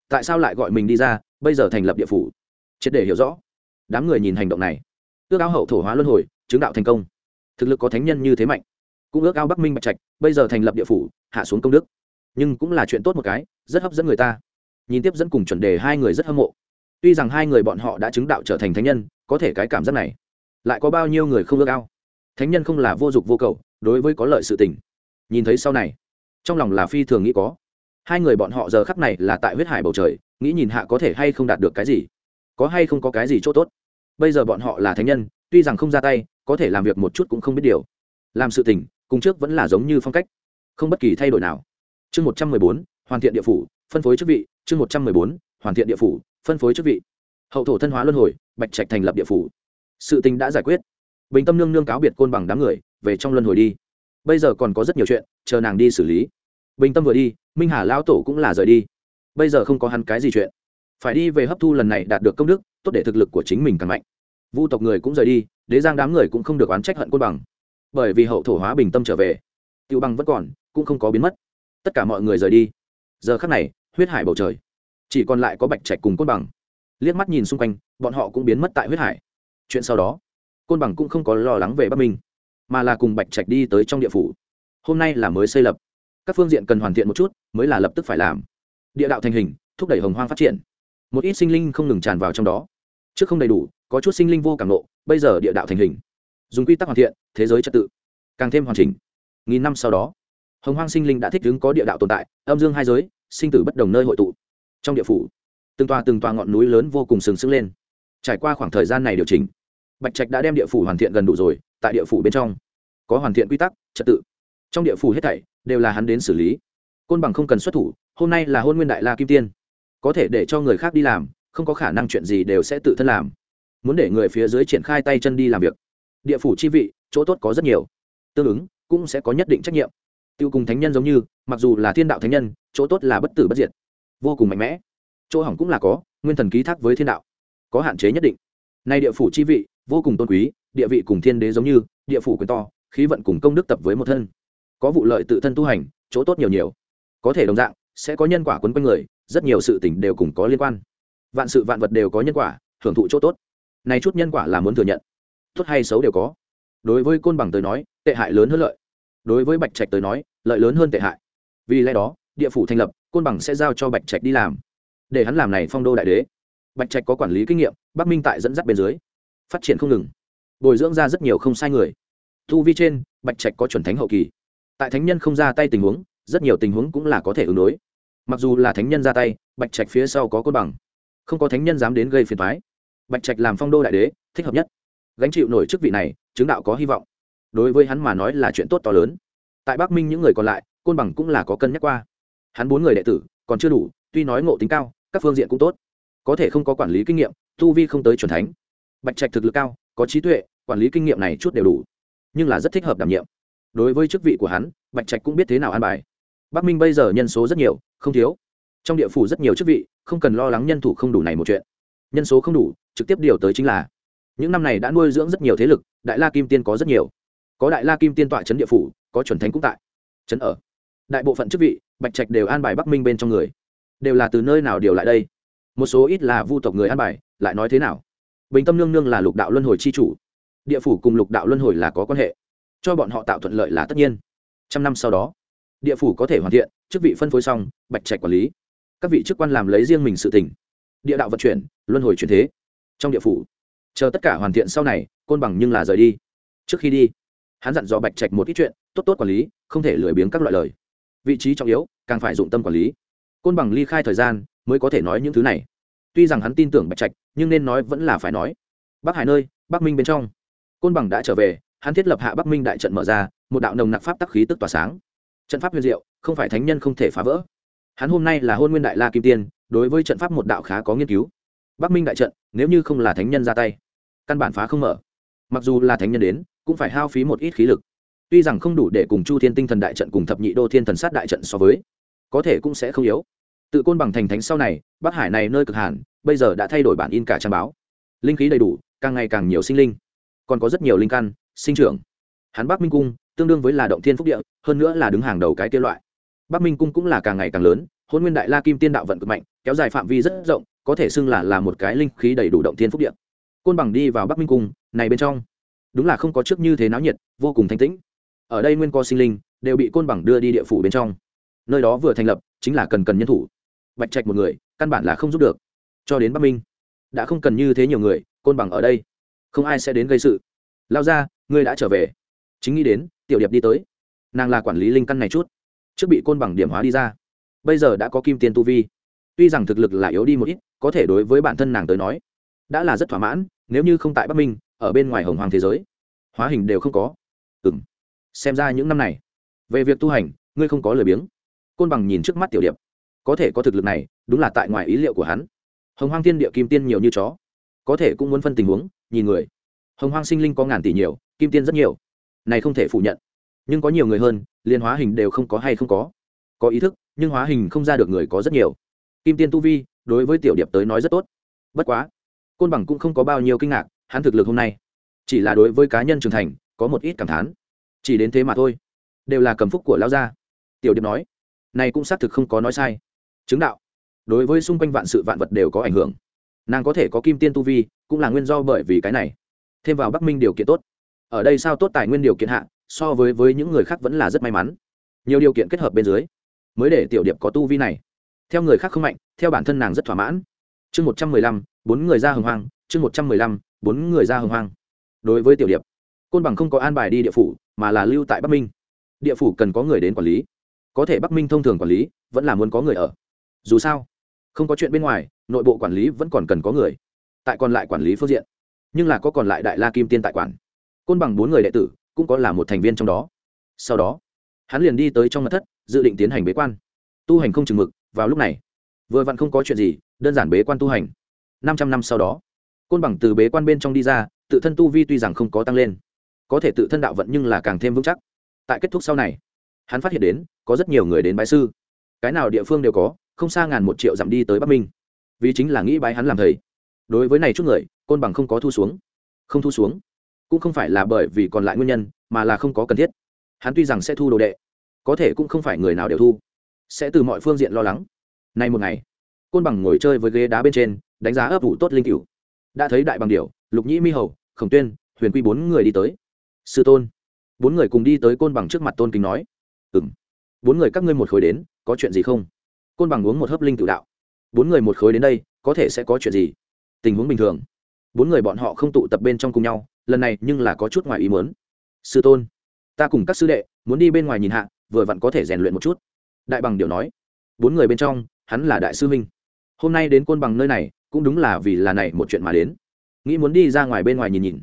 Tại sao lại gọi mình đi ra, bây giờ thành lập địa phủ? Triệt để hiểu rõ. Đám người nhìn hành động này. Ước ao hậu thổ hóa luân hồi, chứng đạo thành công. Thực lực có thánh nhân như thế mạnh. Cũng ước ao bắc minh bạch trạch, bây giờ thành lập địa phủ, hạ xuống công đức. Nhưng cũng là chuyện tốt một cái, rất hấp dẫn người ta. Nhìn tiếp dẫn cùng chuẩn đề hai người rất hâm mộ. Tuy rằng hai người bọn họ đã chứng đạo trở thành thánh nhân, có thể cái cảm giác này lại có bao nhiêu người không ước ao? Thánh nhân không là vô dụng vô cầu, đối với có lợi sự tình. Nhìn thấy sau này, trong lòng là phi thường nghĩ có. Hai người bọn họ giờ khắc này là tại huyết hải bầu trời, nghĩ nhìn hạ có thể hay không đạt được cái gì, có hay không có cái gì chỗ tốt. Bây giờ bọn họ là thánh nhân, tuy rằng không ra tay, có thể làm việc một chút cũng không biết điều. Làm sự tình, cùng trước vẫn là giống như phong cách, không bất kỳ thay đổi nào. Chương một trăm mười bốn, hoàn thiện địa phủ, phân phối chức vị, chương một trăm mười bốn, hoàn thiện địa phủ, phân phối chức vị. Hậu thổ thân hóa luân hồi, bạch trạch thành lập địa phủ. Sự tình đã giải quyết bình tâm nương nương cáo biệt côn bằng đám người, về trong luân hồi đi. Bây giờ còn có rất nhiều chuyện, chờ nàng đi xử lý. Bình tâm vừa đi, minh hà lão tổ cũng là rời đi. Bây giờ không có hắn cái gì chuyện. Phải đi về hấp thu lần này đạt được công đức, tốt để thực lực của chính mình càng mạnh. Vu tộc người cũng rời đi, đế giang đám người cũng không được oán trách hận côn bằng. Bởi vì hậu thổ hóa bình tâm trở về tiêu bằng vẫn còn, cũng không có biến mất. Tất cả mọi người rời đi. Giờ khắc này, huyết hải bầu trời. Chỉ còn lại có bạch trạch cùng côn bằng. Liếc mắt nhìn xung quanh, bọn họ cũng biến mất tại huyết hải. Chuyện sau đó côn bằng cũng không có lo lắng về bắc minh, mà là cùng bạch trạch đi tới trong địa phủ. Hôm nay là mới xây lập. Các phương diện cần hoàn thiện một chút, mới là lập tức phải làm. Địa đạo thành hình, thúc đẩy hồng hoang phát triển. Một ít sinh linh không ngừng tràn vào trong đó. Trước không đầy đủ, có chút sinh linh vô cảm nộ, bây giờ địa đạo thành hình. Dùng quy tắc hoàn thiện, thế giới trật tự, càng thêm hoàn chỉnh. Nghìn năm sau đó, hồng hoang sinh linh đã thích ứng có địa đạo tồn tại, âm dương hai giới, sinh tử bất đồng nơi hội tụ. Trong địa phủ, từng tòa từng tòa ngọn núi lớn vô cùng sừng sững lên. Trải qua khoảng thời gian này điều chỉnh bạch trạch đã đem địa phủ hoàn thiện gần đủ rồi, tại địa phủ bên trong có hoàn thiện quy tắc, trật tự. Trong địa phủ hết thảy đều là hắn đến xử lý. Côn bằng không cần xuất thủ, hôm nay là hôn nguyên đại la kim tiên. Có thể để cho người khác đi làm, không có khả năng chuyện gì đều sẽ tự thân làm. Muốn để người phía dưới triển khai tay chân đi làm việc. Địa phủ chi vị, chỗ tốt có rất nhiều. Tương ứng, cũng sẽ có nhất định trách nhiệm. Tiêu cùng thánh nhân giống như, mặc dù là thiên đạo thánh nhân, chỗ tốt là bất tử bất diệt. Vô cùng mạnh mẽ. Chỗ hỏng cũng là có, nguyên thần ký thác với thiên đạo. Có hạn chế nhất định. Nay địa phủ chi vị vô cùng tôn quý, địa vị cùng thiên đế giống như, địa phủ quyền to, khí vận cùng công đức tập với một thân. Có vụ lợi tự thân tu hành, chỗ tốt nhiều nhiều. Có thể đồng dạng, sẽ có nhân quả quấn quanh người, rất nhiều sự tình đều cùng có liên quan. Vạn sự vạn vật đều có nhân quả, hưởng thụ chỗ tốt. Này chút nhân quả là muốn thừa nhận. Tốt hay xấu đều có. Đối với côn bằng tới nói, tệ hại lớn hơn lợi. Đối với bạch trạch tới nói, lợi lớn hơn tệ hại. Vì lẽ đó, địa phủ thành lập, côn bằng sẽ giao cho bạch trạch đi làm. Để hắn làm này phong đô đại đế. Bạch trạch có quản lý kinh nghiệm, bắc minh tại dẫn dắt bên dưới phát triển không ngừng. Bồi dưỡng ra rất nhiều không sai người. Thu vi trên, bạch trạch có chuẩn thánh hậu kỳ. Tại thánh nhân không ra tay tình huống, rất nhiều tình huống cũng là có thể ứng đối. Mặc dù là thánh nhân ra tay, bạch trạch phía sau có côn bằng. Không có thánh nhân dám đến gây phiền thoái bạch trạch làm phong đô đại đế, thích hợp nhất. Gánh chịu nổi chức vị này, chứng đạo có hy vọng. Đối với hắn mà nói là chuyện tốt to lớn. Tại bắc minh những người còn lại, côn bằng cũng là có cân nhắc qua. Hắn bốn người đệ tử, còn chưa đủ, tuy nói ngộ tính cao, các phương diện cũng tốt. Có thể không có quản lý kinh nghiệm, tu vi không tới c h u ẩ n thánh bạch trạch thực lực cao, có trí tuệ, quản lý kinh nghiệm này chút đều đủ, nhưng là rất thích hợp đảm nhiệm. Đối với chức vị của hắn, bạch trạch cũng biết thế nào an bài. Bắc minh bây giờ nhân số rất nhiều, không thiếu. Trong địa phủ rất nhiều chức vị, không cần lo lắng nhân thủ không đủ này một chuyện. Nhân số không đủ, trực tiếp điều tới chính là, những năm này đã nuôi dưỡng rất nhiều thế lực, đại la kim tiên có rất nhiều. Có đại la kim tiên tọa trấn địa phủ, có chuẩn thánh cũng tại. Trấn ở. Đại bộ phận chức vị, bạch trạch đều an bài bắc minh bên trong người. Đều là từ nơi nào điều lại đây? Một số ít là vu tộc người an bài, lại nói thế nào? Bình tâm nương nương là lục đạo luân hồi c h i chủ. Địa phủ cùng lục đạo luân hồi là có quan hệ. Cho bọn họ tạo thuận lợi là tất nhiên. Trăm năm sau đó, địa phủ có thể hoàn thiện, chức vị phân phối xong, bạch trạch quản lý. Các vị chức quan làm lấy riêng mình sự tỉnh địa đạo vận chuyển, luân hồi chuyển thế. Trong địa phủ, chờ tất cả hoàn thiện sau này, côn bằng nhưng là rời đi. Trước khi đi, hắn dặn dò bạch trạch một ít chuyện, tốt tốt quản lý, không thể lười biếng các loại lời. Vị trí trọng yếu, càng phải dụng tâm quản lý. Côn bằng ly khai thời gian, mới có thể nói những thứ này tuy rằng hắn tin tưởng bạch trạch, nhưng nên nói vẫn là phải nói. Bắc hải nơi, bắc minh bên trong. Côn bằng đã trở về, hắn thiết lập hạ bắc minh đại trận mở ra, một đạo nồng nặc pháp tắc khí tức tỏa sáng. Trận pháp huyền diệu, không phải thánh nhân không thể phá vỡ. Hắn hôm nay là hôn nguyên đại la kim tiên, đối với trận pháp một đạo khá có nghiên cứu. Bắc minh đại trận, nếu như không là thánh nhân ra tay, căn bản phá không mở. Mặc dù là thánh nhân đến, cũng phải hao phí một ít khí lực. Tuy rằng không đủ để cùng chu thiên tinh thần đại trận cùng thập nhị đô thiên thần sát đại trận so với, có thể cũng sẽ không yếu tự côn bằng thành thánh sau này, bắc hải này nơi cực hàn, bây giờ đã thay đổi bản in cả trang báo. Linh khí đầy đủ, càng ngày càng nhiều sinh linh. Còn có rất nhiều linh căn, sinh trưởng. Hắn bắc minh cung, tương đương với là động thiên phúc địa, hơn nữa là đứng hàng đầu cái tiên loại. Bắc minh cung cũng là càng ngày càng lớn hôn nguyên đại la kim tiên đạo vận cực mạnh, kéo dài phạm vi rất rộng, có thể xưng là là một cái linh khí đầy đủ động thiên phúc địa. Côn bằng đi vào bắc minh cung, này bên trong, đúng là không có trước như thế náo nhiệt, vô cùng thanh tĩnh. Ở đây nguyên co sinh linh, đều bị côn bằng đưa đi địa phủ bên trong. Nơi đó vừa thành lập, chính là cần cần nhân thủ bạch trạch một người, căn bản là không giúp được. Cho đến bắc minh, đã không cần như thế nhiều người, côn bằng ở đây, không ai sẽ đến gây sự. Lao ra, ngươi đã trở về. Chính nghĩ đến, tiểu điệp đi tới. Nàng là quản lý linh căn này chút, trước bị côn bằng điểm hóa đi ra. Bây giờ đã có kim tiền tu vi. Tuy rằng thực lực là yếu đi một ít, có thể đối với bản thân nàng tới nói, đã là rất thỏa mãn, nếu như không tại bắc minh, ở bên ngoài hồng hoàng thế giới, hóa hình đều không có. Ừ m xem ra những năm này, về việc tu hành, ngươi không có lời biếng. Côn bằng nhìn trước mắt tiểu điệp có thể có thực lực này, đúng là tại ngoài ý liệu của hắn. Hồng hoang thiên địa kim tiên nhiều như chó. Có thể cũng muốn phân tình huống, nhìn người. Hồng hoang sinh linh có ngàn tỷ nhiều, kim tiên rất nhiều. Này không thể phủ nhận. Nhưng có nhiều người hơn liên hóa hình đều không có hay không có. Có ý thức, nhưng hóa hình không ra được người có rất nhiều. Kim tiên tu vi, đối với tiểu điệp tới nói rất tốt. Bất quá, côn bằng cũng không có bao nhiêu kinh ngạc, hắn thực lực hôm nay, chỉ là đối với cá nhân trưởng thành, có một ít cảm thán. Chỉ đến thế mà thôi. Đều là cầm phúc của lão gia. Tiểu điệp nói, này cũng xác thực không có nói sai chứng đạo. Đối với xung quanh vạn sự vạn vật đều có ảnh hưởng. Nàng có thể có kim tiên tu vi, cũng là nguyên do bởi vì cái này. Thêm vào bắc minh điều kiện tốt. Ở đây sao tốt tài nguyên điều kiện hạ, so với với những người khác vẫn là rất may mắn. Nhiều điều kiện kết hợp bên dưới, mới để tiểu điệp có tu vi này. Theo người khác không mạnh, theo bản thân nàng rất thỏa mãn. Chương một trăm mười lăm, bốn người ra hồng hoang, chương một trăm mười lăm, bốn người ra hồng hoang. Đối với tiểu điệp, côn bằng không có an bài đi địa phủ, mà là lưu tại bắc minh. Địa phủ cần có người đến quản lý. Có thể bắc minh thông thường quản lý, vẫn là muốn có người ở dù sao, không có chuyện bên ngoài, nội bộ quản lý vẫn còn cần có người, tại còn lại quản lý phương diện. Nhưng là có còn lại đại la kim tiên tại quản. Côn bằng bốn người đệ tử, cũng có là một thành viên trong đó. Sau đó, hắn liền đi tới trong mặt thất, dự định tiến hành bế quan. Tu hành không chừng mực, vào lúc này, vừa vặn không có chuyện gì, đơn giản bế quan tu hành. Năm trăm năm sau đó, côn bằng từ bế quan bên trong đi ra, tự thân tu vi tuy rằng không có tăng lên, có thể tự thân đạo vận nhưng là càng thêm vững chắc. Tại kết thúc sau này, hắn phát hiện đến, có rất nhiều người đến bái sư. Cái nào địa phương đều có không xa ngàn một triệu dặm đi tới bắc minh vì chính là nghĩ bái hắn làm thầy đối với này chút người côn bằng không có thu xuống không thu xuống cũng không phải là bởi vì còn lại nguyên nhân mà là không có cần thiết hắn tuy rằng sẽ thu đồ đệ có thể cũng không phải người nào đều thu sẽ từ mọi phương diện lo lắng nay một ngày côn bằng ngồi chơi với ghế đá bên trên đánh giá ấp ủ tốt linh cửu đã thấy đại bằng điểu, lục nhĩ mi hầu khổng tuyên huyền quy bốn người đi tới. sư tôn bốn người cùng đi tới côn bằng trước mặt tôn kính nói. ừ m bốn người các ngươi một khối đến có chuyện gì không? Côn bằng uống một hớp linh tự đạo. Bốn người một khối đến đây, có thể sẽ có chuyện gì? Tình huống bình thường. Bốn người bọn họ không tụ tập bên trong cùng nhau, lần này nhưng là có chút ngoài ý muốn. Sư tôn, ta cùng các sư đệ muốn đi bên ngoài nhìn hạ, vừa vặn có thể rèn luyện một chút. Đại bằng điều nói. Bốn người bên trong, hắn là đại sư minh hôm nay đến côn bằng nơi này, cũng đúng là vì là này một chuyện mà đến. Nghĩ muốn đi ra ngoài bên ngoài nhìn nhìn.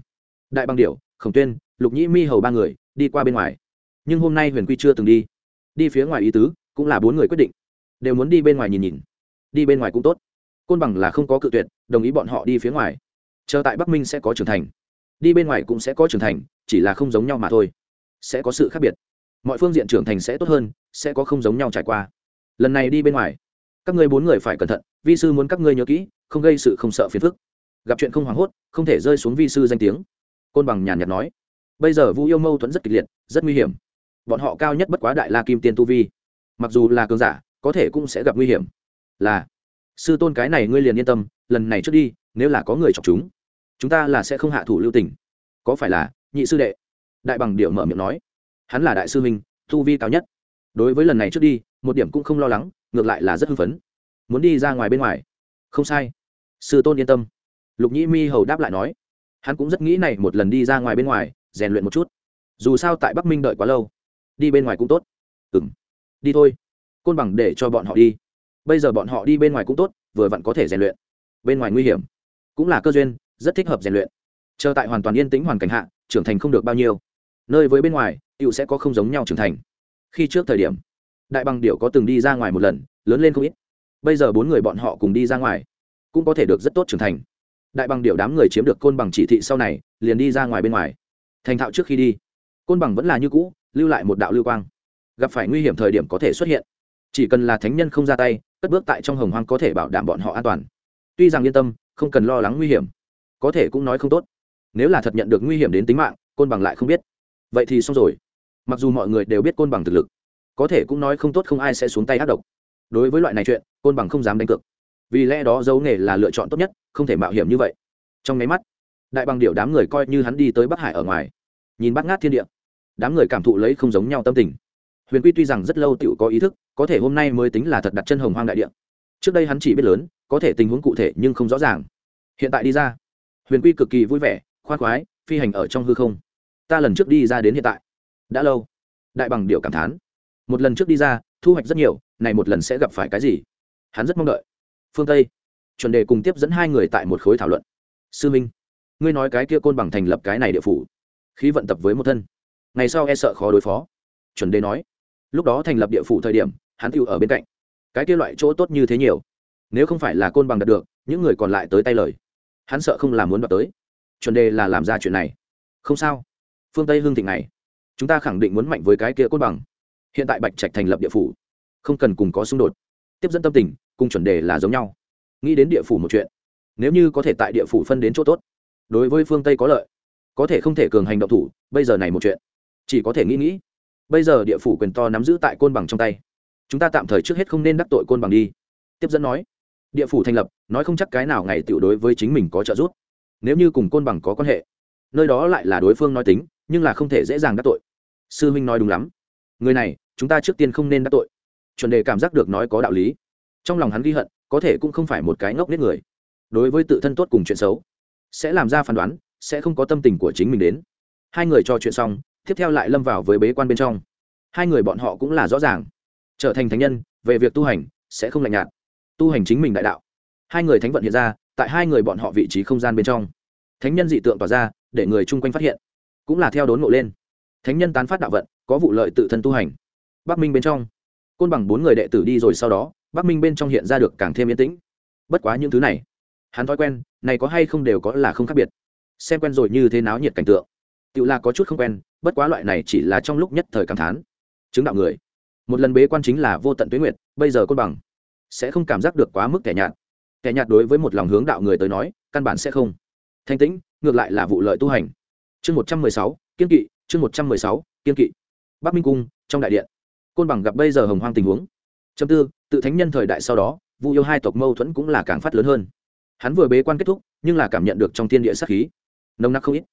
Đại bằng điệu khổng tuyên, lục nhĩ mi hầu ba người, đi qua bên ngoài. Nhưng hôm nay huyền quy chưa từng đi. Đi phía ngoài ý tứ, cũng là bốn người quyết định đều muốn đi bên ngoài nhìn nhìn. Đi bên ngoài cũng tốt. Côn bằng là không có cự tuyệt, đồng ý bọn họ đi phía ngoài. Chờ tại bắc minh sẽ có trưởng thành. Đi bên ngoài cũng sẽ có trưởng thành, chỉ là không giống nhau mà thôi. Sẽ có sự khác biệt. Mọi phương diện trưởng thành sẽ tốt hơn, sẽ có không giống nhau trải qua. Lần này đi bên ngoài, các ngươi bốn người phải cẩn thận, vi sư muốn các ngươi nhớ kỹ, không gây sự không sợ phiền phức. Gặp chuyện không hoảng hốt, không thể rơi xuống vi sư danh tiếng. Côn bằng nhàn nhạt nói. Bây giờ vu yêu mâu thuẫn rất kịch liệt, rất nguy hiểm. Bọn họ cao nhất bất quá đại la kim tiên tu vi. Mặc dù là cường giả có thể cũng sẽ gặp nguy hiểm. Là, sư tôn cái này ngươi liền yên tâm, lần này trước đi, nếu là có người chọc chúng chúng ta là sẽ không hạ thủ lưu tình. Có phải là, nhị sư đệ? Đại bằng điệu mở miệng nói. Hắn là đại sư minh thu vi cao nhất. Đối với lần này trước đi, một điểm cũng không lo lắng, ngược lại là rất hưng phấn. Muốn đi ra ngoài bên ngoài. Không sai. Sư tôn yên tâm. Lục nhĩ mi hầu đáp lại nói. Hắn cũng rất nghĩ này một lần đi ra ngoài bên ngoài, rèn luyện một chút. Dù sao tại bắc minh đợi quá lâu, đi bên ngoài cũng tốt. Ừ m đi thôi côn bằng để cho bọn họ đi. Bây giờ bọn họ đi bên ngoài cũng tốt, vừa vặn có thể rèn luyện. Bên ngoài nguy hiểm. Cũng là cơ duyên, rất thích hợp rèn luyện. Chờ tại hoàn toàn yên tĩnh hoàn cảnh hạ, trưởng thành không được bao nhiêu. Nơi với bên ngoài tựu sẽ có không giống nhau trưởng thành. Khi trước thời điểm, đại bằng điệu có từng đi ra ngoài một lần, lớn lên không ít. Bây giờ bốn người bọn họ cùng đi ra ngoài, cũng có thể được rất tốt trưởng thành. Đại bằng điệu đám người chiếm được côn bằng chỉ thị sau này, liền đi ra ngoài bên ngoài. Thành thạo trước khi đi, côn bằng vẫn là như cũ, lưu lại một đạo lưu quang. Gặp phải nguy hiểm thời điểm có thể xuất hiện chỉ cần là thánh nhân không ra tay, cất bước tại trong hồng hoang có thể bảo đảm bọn họ an toàn. Tuy rằng yên tâm, không cần lo lắng nguy hiểm. Có thể cũng nói không tốt. Nếu là thật nhận được nguy hiểm đến tính mạng, côn bằng lại không biết. Vậy thì xong rồi. Mặc dù mọi người đều biết côn bằng thực lực, có thể cũng nói không tốt không ai sẽ xuống tay ác độc. Đối với loại này chuyện, côn bằng không dám đánh cược. Vì lẽ đó dấu nghề là lựa chọn tốt nhất, không thể mạo hiểm như vậy. Trong nháy mắt, đại bằng điệu đám người coi như hắn đi tới bắc hải ở ngoài. Nhìn bắt ngát thiên địa, đám người cảm thụ lấy không giống nhau tâm tình huyền quy tuy rằng rất lâu tựu có ý thức, có thể hôm nay mới tính là thật đặt chân hồng hoang đại địa. Trước đây hắn chỉ biết lớn, có thể tình huống cụ thể nhưng không rõ ràng. Hiện tại đi ra. Huyền quy cực kỳ vui vẻ, khoan khoái, phi hành ở trong hư không. Ta lần trước đi ra đến hiện tại. Đã lâu. Đại bằng điệu cảm thán. Một lần trước đi ra, thu hoạch rất nhiều, này một lần sẽ gặp phải cái gì? Hắn rất mong đợi. Phương tây. Chuẩn đề cùng tiếp dẫn hai người tại một khối thảo luận. Sư minh, ngươi nói cái kia côn bằng thành lập cái này địa phủ. Khí vận tập với một thân. Ngày sau e sợ khó đối phó. Chuẩn đề nói lúc đó thành lập địa phủ thời điểm, hắn tựu ở bên cạnh. Cái kia loại chỗ tốt như thế nhiều. Nếu không phải là côn bằng đạt được, những người còn lại tới tay lời. Hắn sợ không làm muốn đoạt tới. Chuẩn đề là làm ra chuyện này. Không sao. Phương tây hương thịnh này. Chúng ta khẳng định muốn mạnh với cái kia côn bằng. Hiện tại bạch trạch thành lập địa phủ. Không cần cùng có xung đột. Tiếp dẫn tâm tình, cùng chuẩn đề là giống nhau. Nghĩ đến địa phủ một chuyện. Nếu như có thể tại địa phủ phân đến chỗ tốt. Đối với phương tây có lợi. Có thể không thể cường hành động thủ, bây giờ này một chuyện. Chỉ có thể nghĩ nghĩ bây giờ địa phủ quyền to nắm giữ tại côn bằng trong tay. Chúng ta tạm thời trước hết không nên đắc tội côn bằng đi. Tiếp dẫn nói. Địa phủ thành lập, nói không chắc cái nào ngày tiểu đối với chính mình có trợ giúp. Nếu như cùng côn bằng có quan hệ, nơi đó lại là đối phương nói tính, nhưng là không thể dễ dàng đắc tội. Sư huynh nói đúng lắm. Người này, chúng ta trước tiên không nên đắc tội. Chuẩn đề cảm giác được nói có đạo lý. Trong lòng hắn ghi hận, có thể cũng không phải một cái ngốc nết người. Đối với tự thân tốt cùng chuyện xấu, sẽ làm ra phán đoán, sẽ không có tâm tình của chính mình đến. Hai người trò chuyện xong tiếp theo lại lâm vào với bế quan bên trong. Hai người bọn họ cũng là rõ ràng. Trở thành thánh nhân, về việc tu hành, sẽ không lạnh nhạt. Tu hành chính mình đại đạo. Hai người thánh vận hiện ra, tại hai người bọn họ vị trí không gian bên trong. Thánh nhân dị tượng tỏa ra, để người chung quanh phát hiện. Cũng là theo đốn ngộ lên. Thánh nhân tán phát đạo vận, có vụ lợi tự thân tu hành. Bắc minh bên trong. Côn bằng bốn người đệ tử đi rồi sau đó, bắc minh bên trong hiện ra được càng thêm yên tĩnh. Bất quá những thứ này, hắn thói quen, này có hay không đều có là không khác biệt. Xem quen rồi như thế náo nhiệt cảnh tượng tự là có chút không quen, bất quá loại này chỉ là trong lúc nhất thời cảm thán. Chứng đạo người. Một lần bế quan chính là vô tận tuyến nguyệt, bây giờ côn bằng. Sẽ không cảm giác được quá mức kẻ nhạt. Kẻ nhạt đối với một lòng hướng đạo người tới nói, căn bản sẽ không. Thanh tĩnh, ngược lại là vụ lợi tu hành. Chương một trăm mười sáu, kiên kỵ, chương một trăm mười sáu, kiên kỵ. Bắc minh cung, trong đại điện. Côn bằng gặp bây giờ hồng hoang tình huống. Châm tư, tự thánh nhân thời đại sau đó vụ yêu hai tộc mâu thuẫn cũng là càng phát lớn hơn. Hắn vừa bế quan kết thúc, nhưng là cảm nhận được trong thiên địa sát khí. Nồng nặc không ít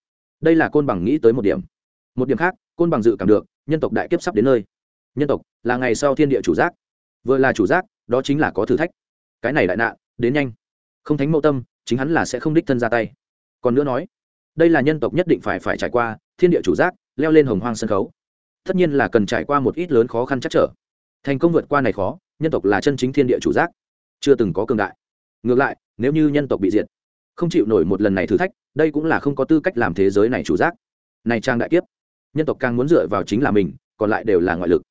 đây là côn bằng nghĩ tới một điểm. Một điểm khác, côn bằng dự cảm được, nhân tộc đại kiếp sắp đến nơi. Nhân tộc là ngày sau thiên địa chủ giác. Vừa là chủ giác, đó chính là có thử thách. Cái này đại nạn, đến nhanh. Không thánh mẫu tâm, chính hắn là sẽ không đích thân ra tay. Còn nữa nói, đây là nhân tộc nhất định phải phải trải qua, thiên địa chủ giác, leo lên hồng hoang sân khấu. Tất nhiên là cần trải qua một ít lớn khó khăn chắc trở. Thành công vượt qua này khó, nhân tộc là chân chính thiên địa chủ giác. Chưa từng có cường đại. Ngược lại, nếu như nhân tộc bị diệt không chịu nổi một lần này thử thách, đây cũng là không có tư cách làm thế giới này chủ giác. Này trang đại kiếp, nhân tộc càng muốn dựa vào chính là mình, còn lại đều là ngoại lực.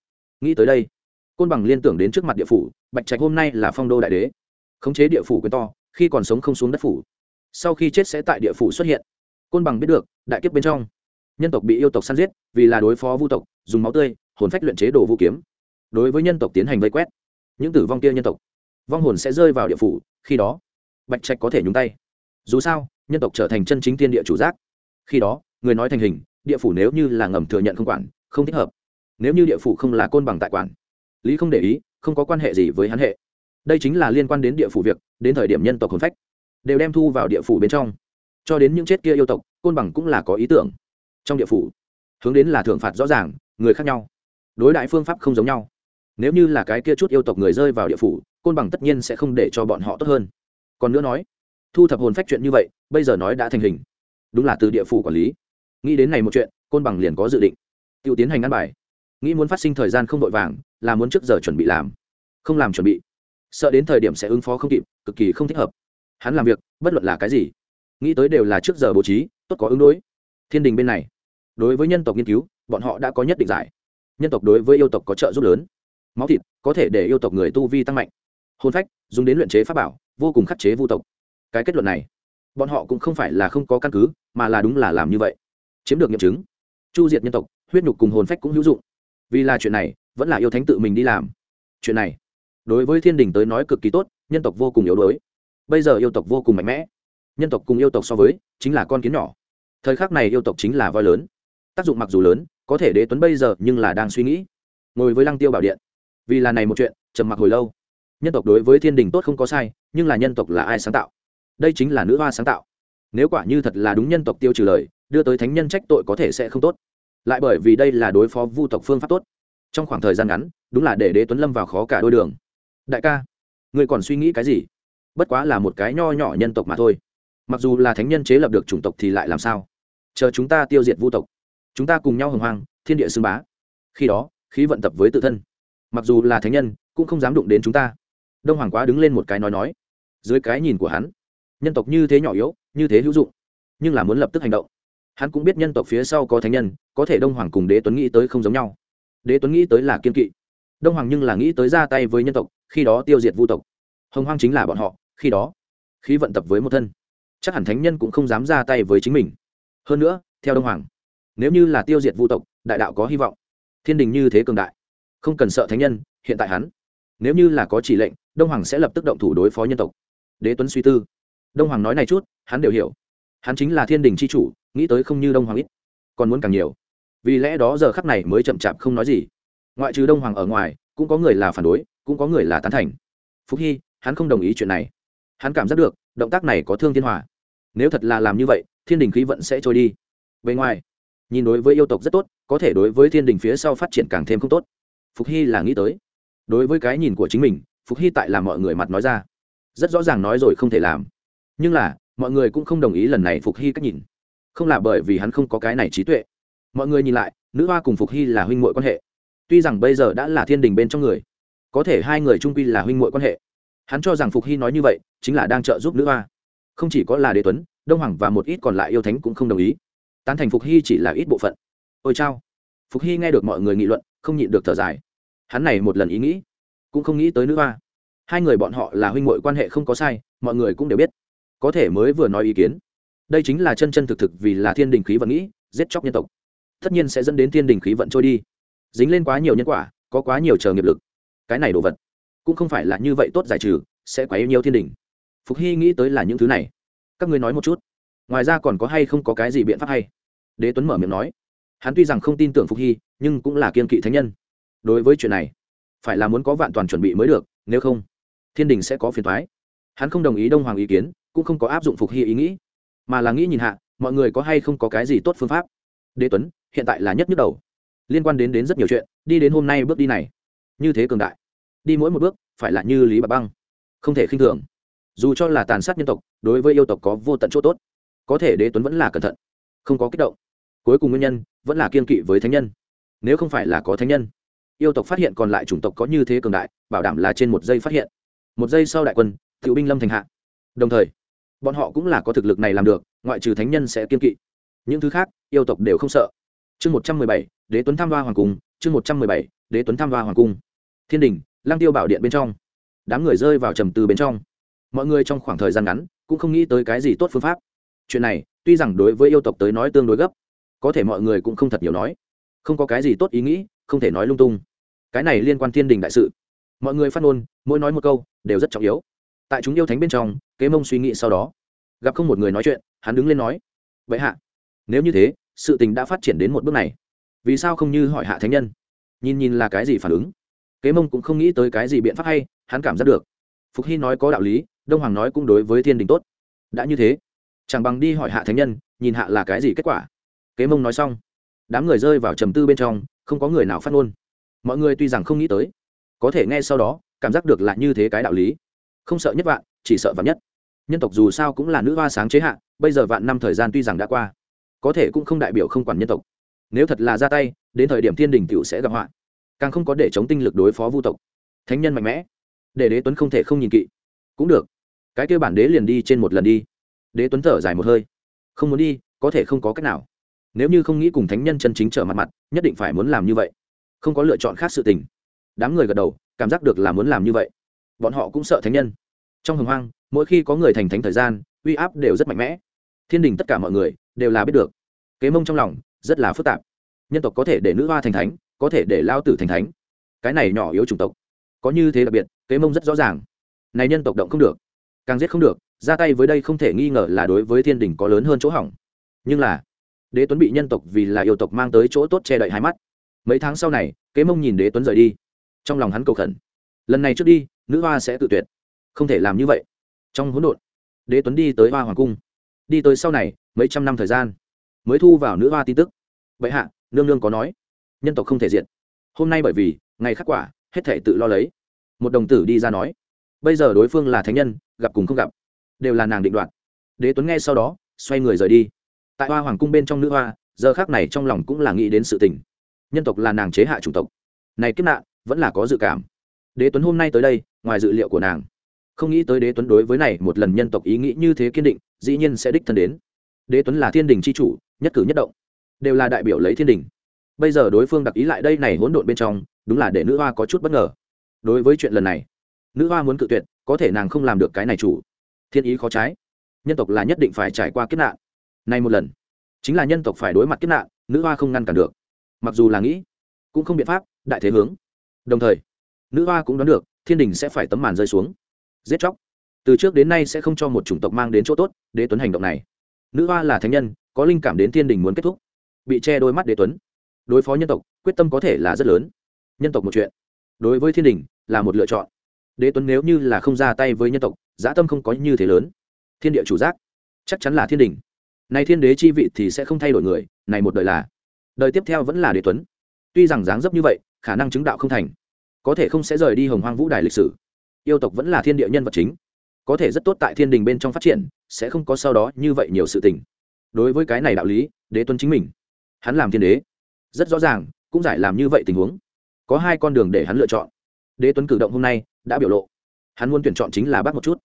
Nghĩ tới đây, côn bằng liên tưởng đến trước mặt địa phủ, bạch trạch hôm nay là phong đô đại đế, khống chế địa phủ quyền to, khi còn sống không xuống đất phủ. Sau khi chết sẽ tại địa phủ xuất hiện. Côn bằng biết được, đại kiếp bên trong, nhân tộc bị yêu tộc săn giết, vì là đối phó vu tộc, dùng máu tươi, hồn phách luyện chế đồ vũ kiếm. Đối với nhân tộc tiến hành vây quét, những tử vong kia nhân tộc, vong hồn sẽ rơi vào địa phủ, khi đó, bạch trạch có thể nhúng tay dù sao, nhân tộc trở thành chân chính tiên địa chủ giác. Khi đó, người nói thành hình, địa phủ nếu như là ngầm thừa nhận không quản, không thích hợp. Nếu như địa phủ không là côn bằng tại quản, lý không để ý, không có quan hệ gì với hắn hệ. Đây chính là liên quan đến địa phủ việc, đến thời điểm nhân tộc hồn phách, đều đem thu vào địa phủ bên trong. Cho đến những chết kia yêu tộc, côn bằng cũng là có ý tưởng. Trong địa phủ, hướng đến là thưởng phạt rõ ràng, người khác nhau. Đối đại phương pháp không giống nhau. Nếu như là cái kia chút yêu tộc người rơi vào địa phủ, côn bằng tất nhiên sẽ không để cho bọn họ tốt hơn. Còn nữa nói thu thập hồn phách chuyện như vậy, bây giờ nói đã thành hình. Đúng là từ địa phủ quản lý. Nghĩ đến này một chuyện, côn bằng liền có dự định. T i ể u tiến hành ăn bài. Nghĩ muốn phát sinh thời gian không vội vàng, là muốn trước giờ chuẩn bị làm. Không làm chuẩn bị. Sợ đến thời điểm sẽ ứng phó không kịp, cực kỳ không thích hợp. Hắn làm việc, bất luận là cái gì. Nghĩ tới đều là trước giờ bố trí, tốt có ứng đối. Thiên đình bên này, đối với nhân tộc nghiên cứu, bọn họ đã có nhất định giải. Nhân tộc đối với yêu tộc có trợ giúp lớn. Máu thịt có thể để yêu tộc người tu vi tăng mạnh. Hôn phách, dùng đến luyện chế pháp bảo, vô cùng khắc chế vu tộc cái kết luận này. Bọn họ cũng không phải là không có căn cứ, mà là đúng là làm như vậy. Chiếm được nghiệm chứng. Chu diệt nhân tộc, huyết nhục cùng hồn phách cũng hữu dụng. Vì là chuyện này, vẫn là yêu thánh tự mình đi làm. Chuyện này, đối với thiên đình tới nói cực kỳ tốt, nhân tộc vô cùng yếu đuối. Bây giờ yêu tộc vô cùng mạnh mẽ. Nhân tộc cùng yêu tộc so với, chính là con kiến nhỏ. Thời khắc này yêu tộc chính là voi lớn. Tác dụng mặc dù lớn, có thể đế tuấn bây giờ, nhưng là đang suy nghĩ. Ngồi với lăng tiêu bảo điện. Vì là này một chuyện, trầm mặc hồi lâu. Nhân tộc đối với thiên đình tốt không có sai, nhưng là nhân tộc là ai sáng tạo? Đây chính là nữ hoa sáng tạo. Nếu quả như thật là đúng nhân tộc tiêu trừ lời, đưa tới thánh nhân trách tội có thể sẽ không tốt. Lại bởi vì đây là đối phó vu tộc phương pháp tốt. Trong khoảng thời gian ngắn, đúng là để đế tuấn lâm vào khó cả đôi đường. Đại ca người còn suy nghĩ cái gì? Bất quá là một cái nho nhỏ nhân tộc mà thôi. Mặc dù là thánh nhân chế lập được chủng tộc thì lại làm sao? Chờ chúng ta tiêu diệt vu tộc, chúng ta cùng nhau hồng hoang, thiên địa xưng bá. Khi đó, khí vận tập với tự thân. Mặc dù là thánh nhân, cũng không dám đụng đến chúng ta. Đông hoàng quá đứng lên một cái nói nói. Dưới cái nhìn của hắn nhân tộc như thế nhỏ yếu, như thế hữu dụng, nhưng là muốn lập tức hành động. Hắn cũng biết nhân tộc phía sau có thánh nhân, có thể đông hoàng cùng đế tuấn nghĩ tới không giống nhau. Đế tuấn nghĩ tới là kiên kỵ. Đông hoàng nhưng là nghĩ tới ra tay với nhân tộc, khi đó tiêu diệt vu tộc. Hồng hoang chính là bọn họ, khi đó, khí vận tập với một thân. Chắc hẳn thánh nhân cũng không dám ra tay với chính mình. Hơn nữa, theo đông hoàng, nếu như là tiêu diệt vu tộc, đại đạo có hy vọng. Thiên đình như thế cường đại, không cần sợ thánh nhân, hiện tại hắn, nếu như là có chỉ lệnh, đông hoàng sẽ lập tức động thủ đối phó nhân tộc. Đế tuấn suy tư đông hoàng nói này chút, hắn đều hiểu. Hắn chính là thiên đình c h i chủ, nghĩ tới không như đông hoàng ít, còn muốn càng nhiều. Vì lẽ đó giờ khắc này mới chậm chạp không nói gì. Ngoại trừ đông hoàng ở ngoài, cũng có người là phản đối, cũng có người là tán thành. Phúc hy, hắn không đồng ý chuyện này. Hắn cảm giác được, động tác này có thương thiên hòa. Nếu thật là làm như vậy, thiên đình khí vận sẽ trôi đi. Bề ngoài, nhìn đối với yêu tộc rất tốt, có thể đối với thiên đình phía sau phát triển càng thêm không tốt. Phục hy là nghĩ tới. Đối với cái nhìn của chính mình phục hy tại làm mọi người mặt nói ra. Rất rõ ràng nói rồi không thể làm nhưng là, mọi người cũng không đồng ý lần này phục hy cách nhìn. Không là bởi vì hắn không có cái này trí tuệ. Mọi người nhìn lại, nữ hoa cùng phục hy là huynh mội quan hệ. Tuy rằng bây giờ đã là thiên đình bên trong người, có thể hai người trung quy là huynh mội quan hệ. Hắn cho rằng phục hy nói như vậy, chính là đang trợ giúp nữ hoa. Không chỉ có là đế tuấn, đông hoàng và một ít còn lại yêu thánh cũng không đồng ý. Tán thành phục hy chỉ là ít bộ phận. Ôi chao. Phục hy nghe được mọi người nghị luận, không nhịn được thở dài. Hắn này một lần ý nghĩ, cũng không nghĩ tới nữ hoa. Hai người bọn họ là huynh mội quan hệ không có sai, mọi người cũng đều biết có thể mới vừa nói ý kiến. Đây chính là chân chân thực thực vì là thiên đình khí vận nghĩ, giết chóc nhân tộc. Tất nhiên sẽ dẫn đến thiên đình khí vận trôi đi. Dính lên quá nhiều nhân quả, có quá nhiều chờ nghiệp lực. Cái này đồ vật, cũng không phải là như vậy tốt giải trừ, sẽ quá yêu nhiều thiên đình. Phục hy nghĩ tới là những thứ này. Các ngươi nói một chút. Ngoài ra còn có hay không có cái gì biện pháp hay? Đế tuấn mở miệng nói. Hắn tuy rằng không tin tưởng phục hy, nhưng cũng là kiên kỵ thánh nhân. Đối với chuyện này, phải là muốn có vạn toàn chuẩn bị mới được, nếu không, thiên đình sẽ có phiền thoái hắn không đồng ý đông hoàng ý kiến cũng không có áp dụng phục hy ý nghĩ, mà là nghĩ nhìn hạ, mọi người có hay không có cái gì tốt phương pháp. Đế tuấn, hiện tại là nhất nhức đầu. Liên quan đến đến rất nhiều chuyện, đi đến hôm nay bước đi này, như thế cường đại. Đi mỗi một bước, phải là như lý bà băng. Không thể khinh thường. Dù cho là tàn sát nhân tộc, đối với yêu tộc có vô tận chỗ tốt, có thể đế tuấn vẫn là cẩn thận, không có kích động. Cuối cùng nguyên nhân, vẫn là kiên kỵ với thánh nhân. Nếu không phải là có thánh nhân, yêu tộc phát hiện còn lại chủng tộc có như thế cường đại, bảo đảm là trên một giây phát hiện. Một giây sau đại quân cựu binh lâm thành hạ. Đồng thời bọn họ cũng là có thực lực này làm được, ngoại trừ thánh nhân sẽ kiên kỵ. Những thứ khác, yêu tộc đều không sợ. Chương một trăm mười bảy, đế tuấn tham hoa hoàng cung, chương một trăm mười bảy, đế tuấn tham hoa hoàng cung. Thiên đình lang tiêu bảo điện bên trong. Đám người rơi vào trầm từ bên trong. Mọi người trong khoảng thời gian ngắn, cũng không nghĩ tới cái gì tốt phương pháp. Chuyện này, tuy rằng đối với yêu tộc tới nói tương đối gấp, có thể mọi người cũng không thật nhiều nói. Không có cái gì tốt ý nghĩ, không thể nói lung tung. Cái này liên quan thiên đình đại sự. Mọi người phát ngôn, mỗi nói một câu, đều rất trọng yếu tại chúng yêu thánh bên trong, kế mông suy nghĩ sau đó. Gặp không một người nói chuyện, hắn đứng lên nói, vậy hạ, nếu như thế, sự tình đã phát triển đến một bước này, vì sao không như hỏi hạ thánh nhân? Nhìn nhìn là cái gì phản ứng? Kế mông cũng không nghĩ tới cái gì biện pháp hay, hắn cảm giác được. Phục hy nói có đạo lý, đông hoàng nói cũng đối với thiên đình tốt. Đã như thế, chẳng bằng đi hỏi hạ thánh nhân, nhìn hạ là cái gì kết quả. Kế mông nói xong, đám người rơi vào trầm tư bên trong, không có người nào phát ngôn. Mọi người tuy rằng không nghĩ tới, có thể nghe sau đó, cảm giác được lại như thế cái đạo lý không sợ nhất vạn, chỉ sợ vạn nhất. Nhân tộc dù sao cũng là nữ hoa sáng chế hạ, bây giờ vạn năm thời gian tuy rằng đã qua, có thể cũng không đại biểu không quản nhân tộc. Nếu thật là ra tay, đến thời điểm thiên đình t sẽ gặp họa. Càng không có để chống tinh lực đối phó vu tộc. Thánh nhân mạnh mẽ. Để đế tuấn không thể không nhìn kỵ. Cũng được. Cái kêu bản đế liền đi trên một lần đi. Đế tuấn thở dài một hơi. Không muốn đi, có thể không có cách nào. Nếu như không nghĩ cùng thánh nhân chân chính trở mặt mặt, nhất định phải muốn làm như vậy. Không có lựa chọn khác sự tình. Đám người gật đầu, cảm giác được là muốn làm như vậy bọn họ cũng sợ thánh nhân. Trong hồng hoang, mỗi khi có người thành thánh thời gian, uy áp đều rất mạnh mẽ. Thiên đình tất cả mọi người đều là biết được. Kế mông trong lòng rất là phức tạp. Nhân tộc có thể để nữ hoa thành thánh, có thể để lao tử thành thánh. Cái này nhỏ yếu chủng tộc, có như thế đặc biệt, kế mông rất rõ ràng. Này nhân tộc động không được, càng giết không được, ra tay với đây không thể nghi ngờ là đối với thiên đình có lớn hơn chỗ hỏng. Nhưng là, đế tuấn bị nhân tộc vì là yêu tộc mang tới chỗ tốt che đậy hai mắt. Mấy tháng sau này, kế mông nhìn đế tuấn rời đi. Trong lòng hắn cầu khẩn. Lần này trước đi nữ hoa sẽ tự tuyệt. Không thể làm như vậy. Trong hỗn độn, đế tuấn đi tới hoa hoàng cung. Đi tới sau này, mấy trăm năm thời gian, mới thu vào nữ hoa tin tức. Vậy hạ, nương nương có nói. Nhân tộc không thể diện hôm nay bởi vì, ngày khắc quả, hết thể tự lo lấy. Một đồng tử đi ra nói. Bây giờ đối phương là thánh nhân, gặp cùng không gặp. Đều là nàng định đoạt. Đế tuấn nghe sau đó, xoay người rời đi. Tại hoa hoàng cung bên trong nữ hoa, giờ khác này trong lòng cũng là nghĩ đến sự tình. Nhân tộc là nàng chế hạ chủng tộc. Này kiếp nạn, vẫn là có dự cảm đế tuấn hôm nay tới đây, ngoài dự liệu của nàng. Không nghĩ tới đế tuấn đối với này một lần nhân tộc ý nghĩ như thế kiên định, dĩ nhiên sẽ đích thân đến. Đế tuấn là thiên đình c h i chủ, nhất cử nhất động, đều là đại biểu lấy thiên đình. Bây giờ đối phương đặc ý lại đây này hỗn độn bên trong, đúng là để nữ hoa có chút bất ngờ. Đối với chuyện lần này, nữ hoa muốn cự tuyệt, có thể nàng không làm được cái này chủ. Thiên ý khó trái. Nhân tộc là nhất định phải trải qua kiếp nạn. Nay một lần, chính là nhân tộc phải đối mặt kiếp nạn, nữ hoa không ngăn cản được. Mặc dù là nghĩ, cũng không biện pháp, đại thế hướng. Đồng thời nữ hoa cũng đoán được, thiên đình sẽ phải tấm màn rơi xuống. Giết chóc. Từ trước đến nay sẽ không cho một chủng tộc mang đến chỗ tốt, đế tuấn hành động này. Nữ hoa là thánh nhân, có linh cảm đến thiên đình muốn kết thúc. Bị che đôi mắt đế tuấn. Đối phó nhân tộc, quyết tâm có thể là rất lớn. Nhân tộc một chuyện. Đối với thiên đình, là một lựa chọn. Đế tuấn nếu như là không ra tay với nhân tộc, dã tâm không có như thế lớn. Thiên địa chủ giác. Chắc chắn là thiên đình. Nay thiên đế chi vị thì sẽ không thay đổi người, này một đời là. Đời tiếp theo vẫn là đế tuấn. Tuy rằng dáng dấp như vậy, khả năng chứng đạo không thành có thể không sẽ rời đi hồng hoang vũ đài lịch sử. Yêu tộc vẫn là thiên địa nhân vật chính. Có thể rất tốt tại thiên đình bên trong phát triển, sẽ không có sau đó như vậy nhiều sự tình. Đối với cái này đạo lý, đế tuấn chính mình. Hắn làm thiên đế. Rất rõ ràng, cũng giải làm như vậy tình huống. Có hai con đường để hắn lựa chọn. Đế tuấn cử động hôm nay đã biểu lộ. Hắn muốn tuyển chọn chính là bác một chút.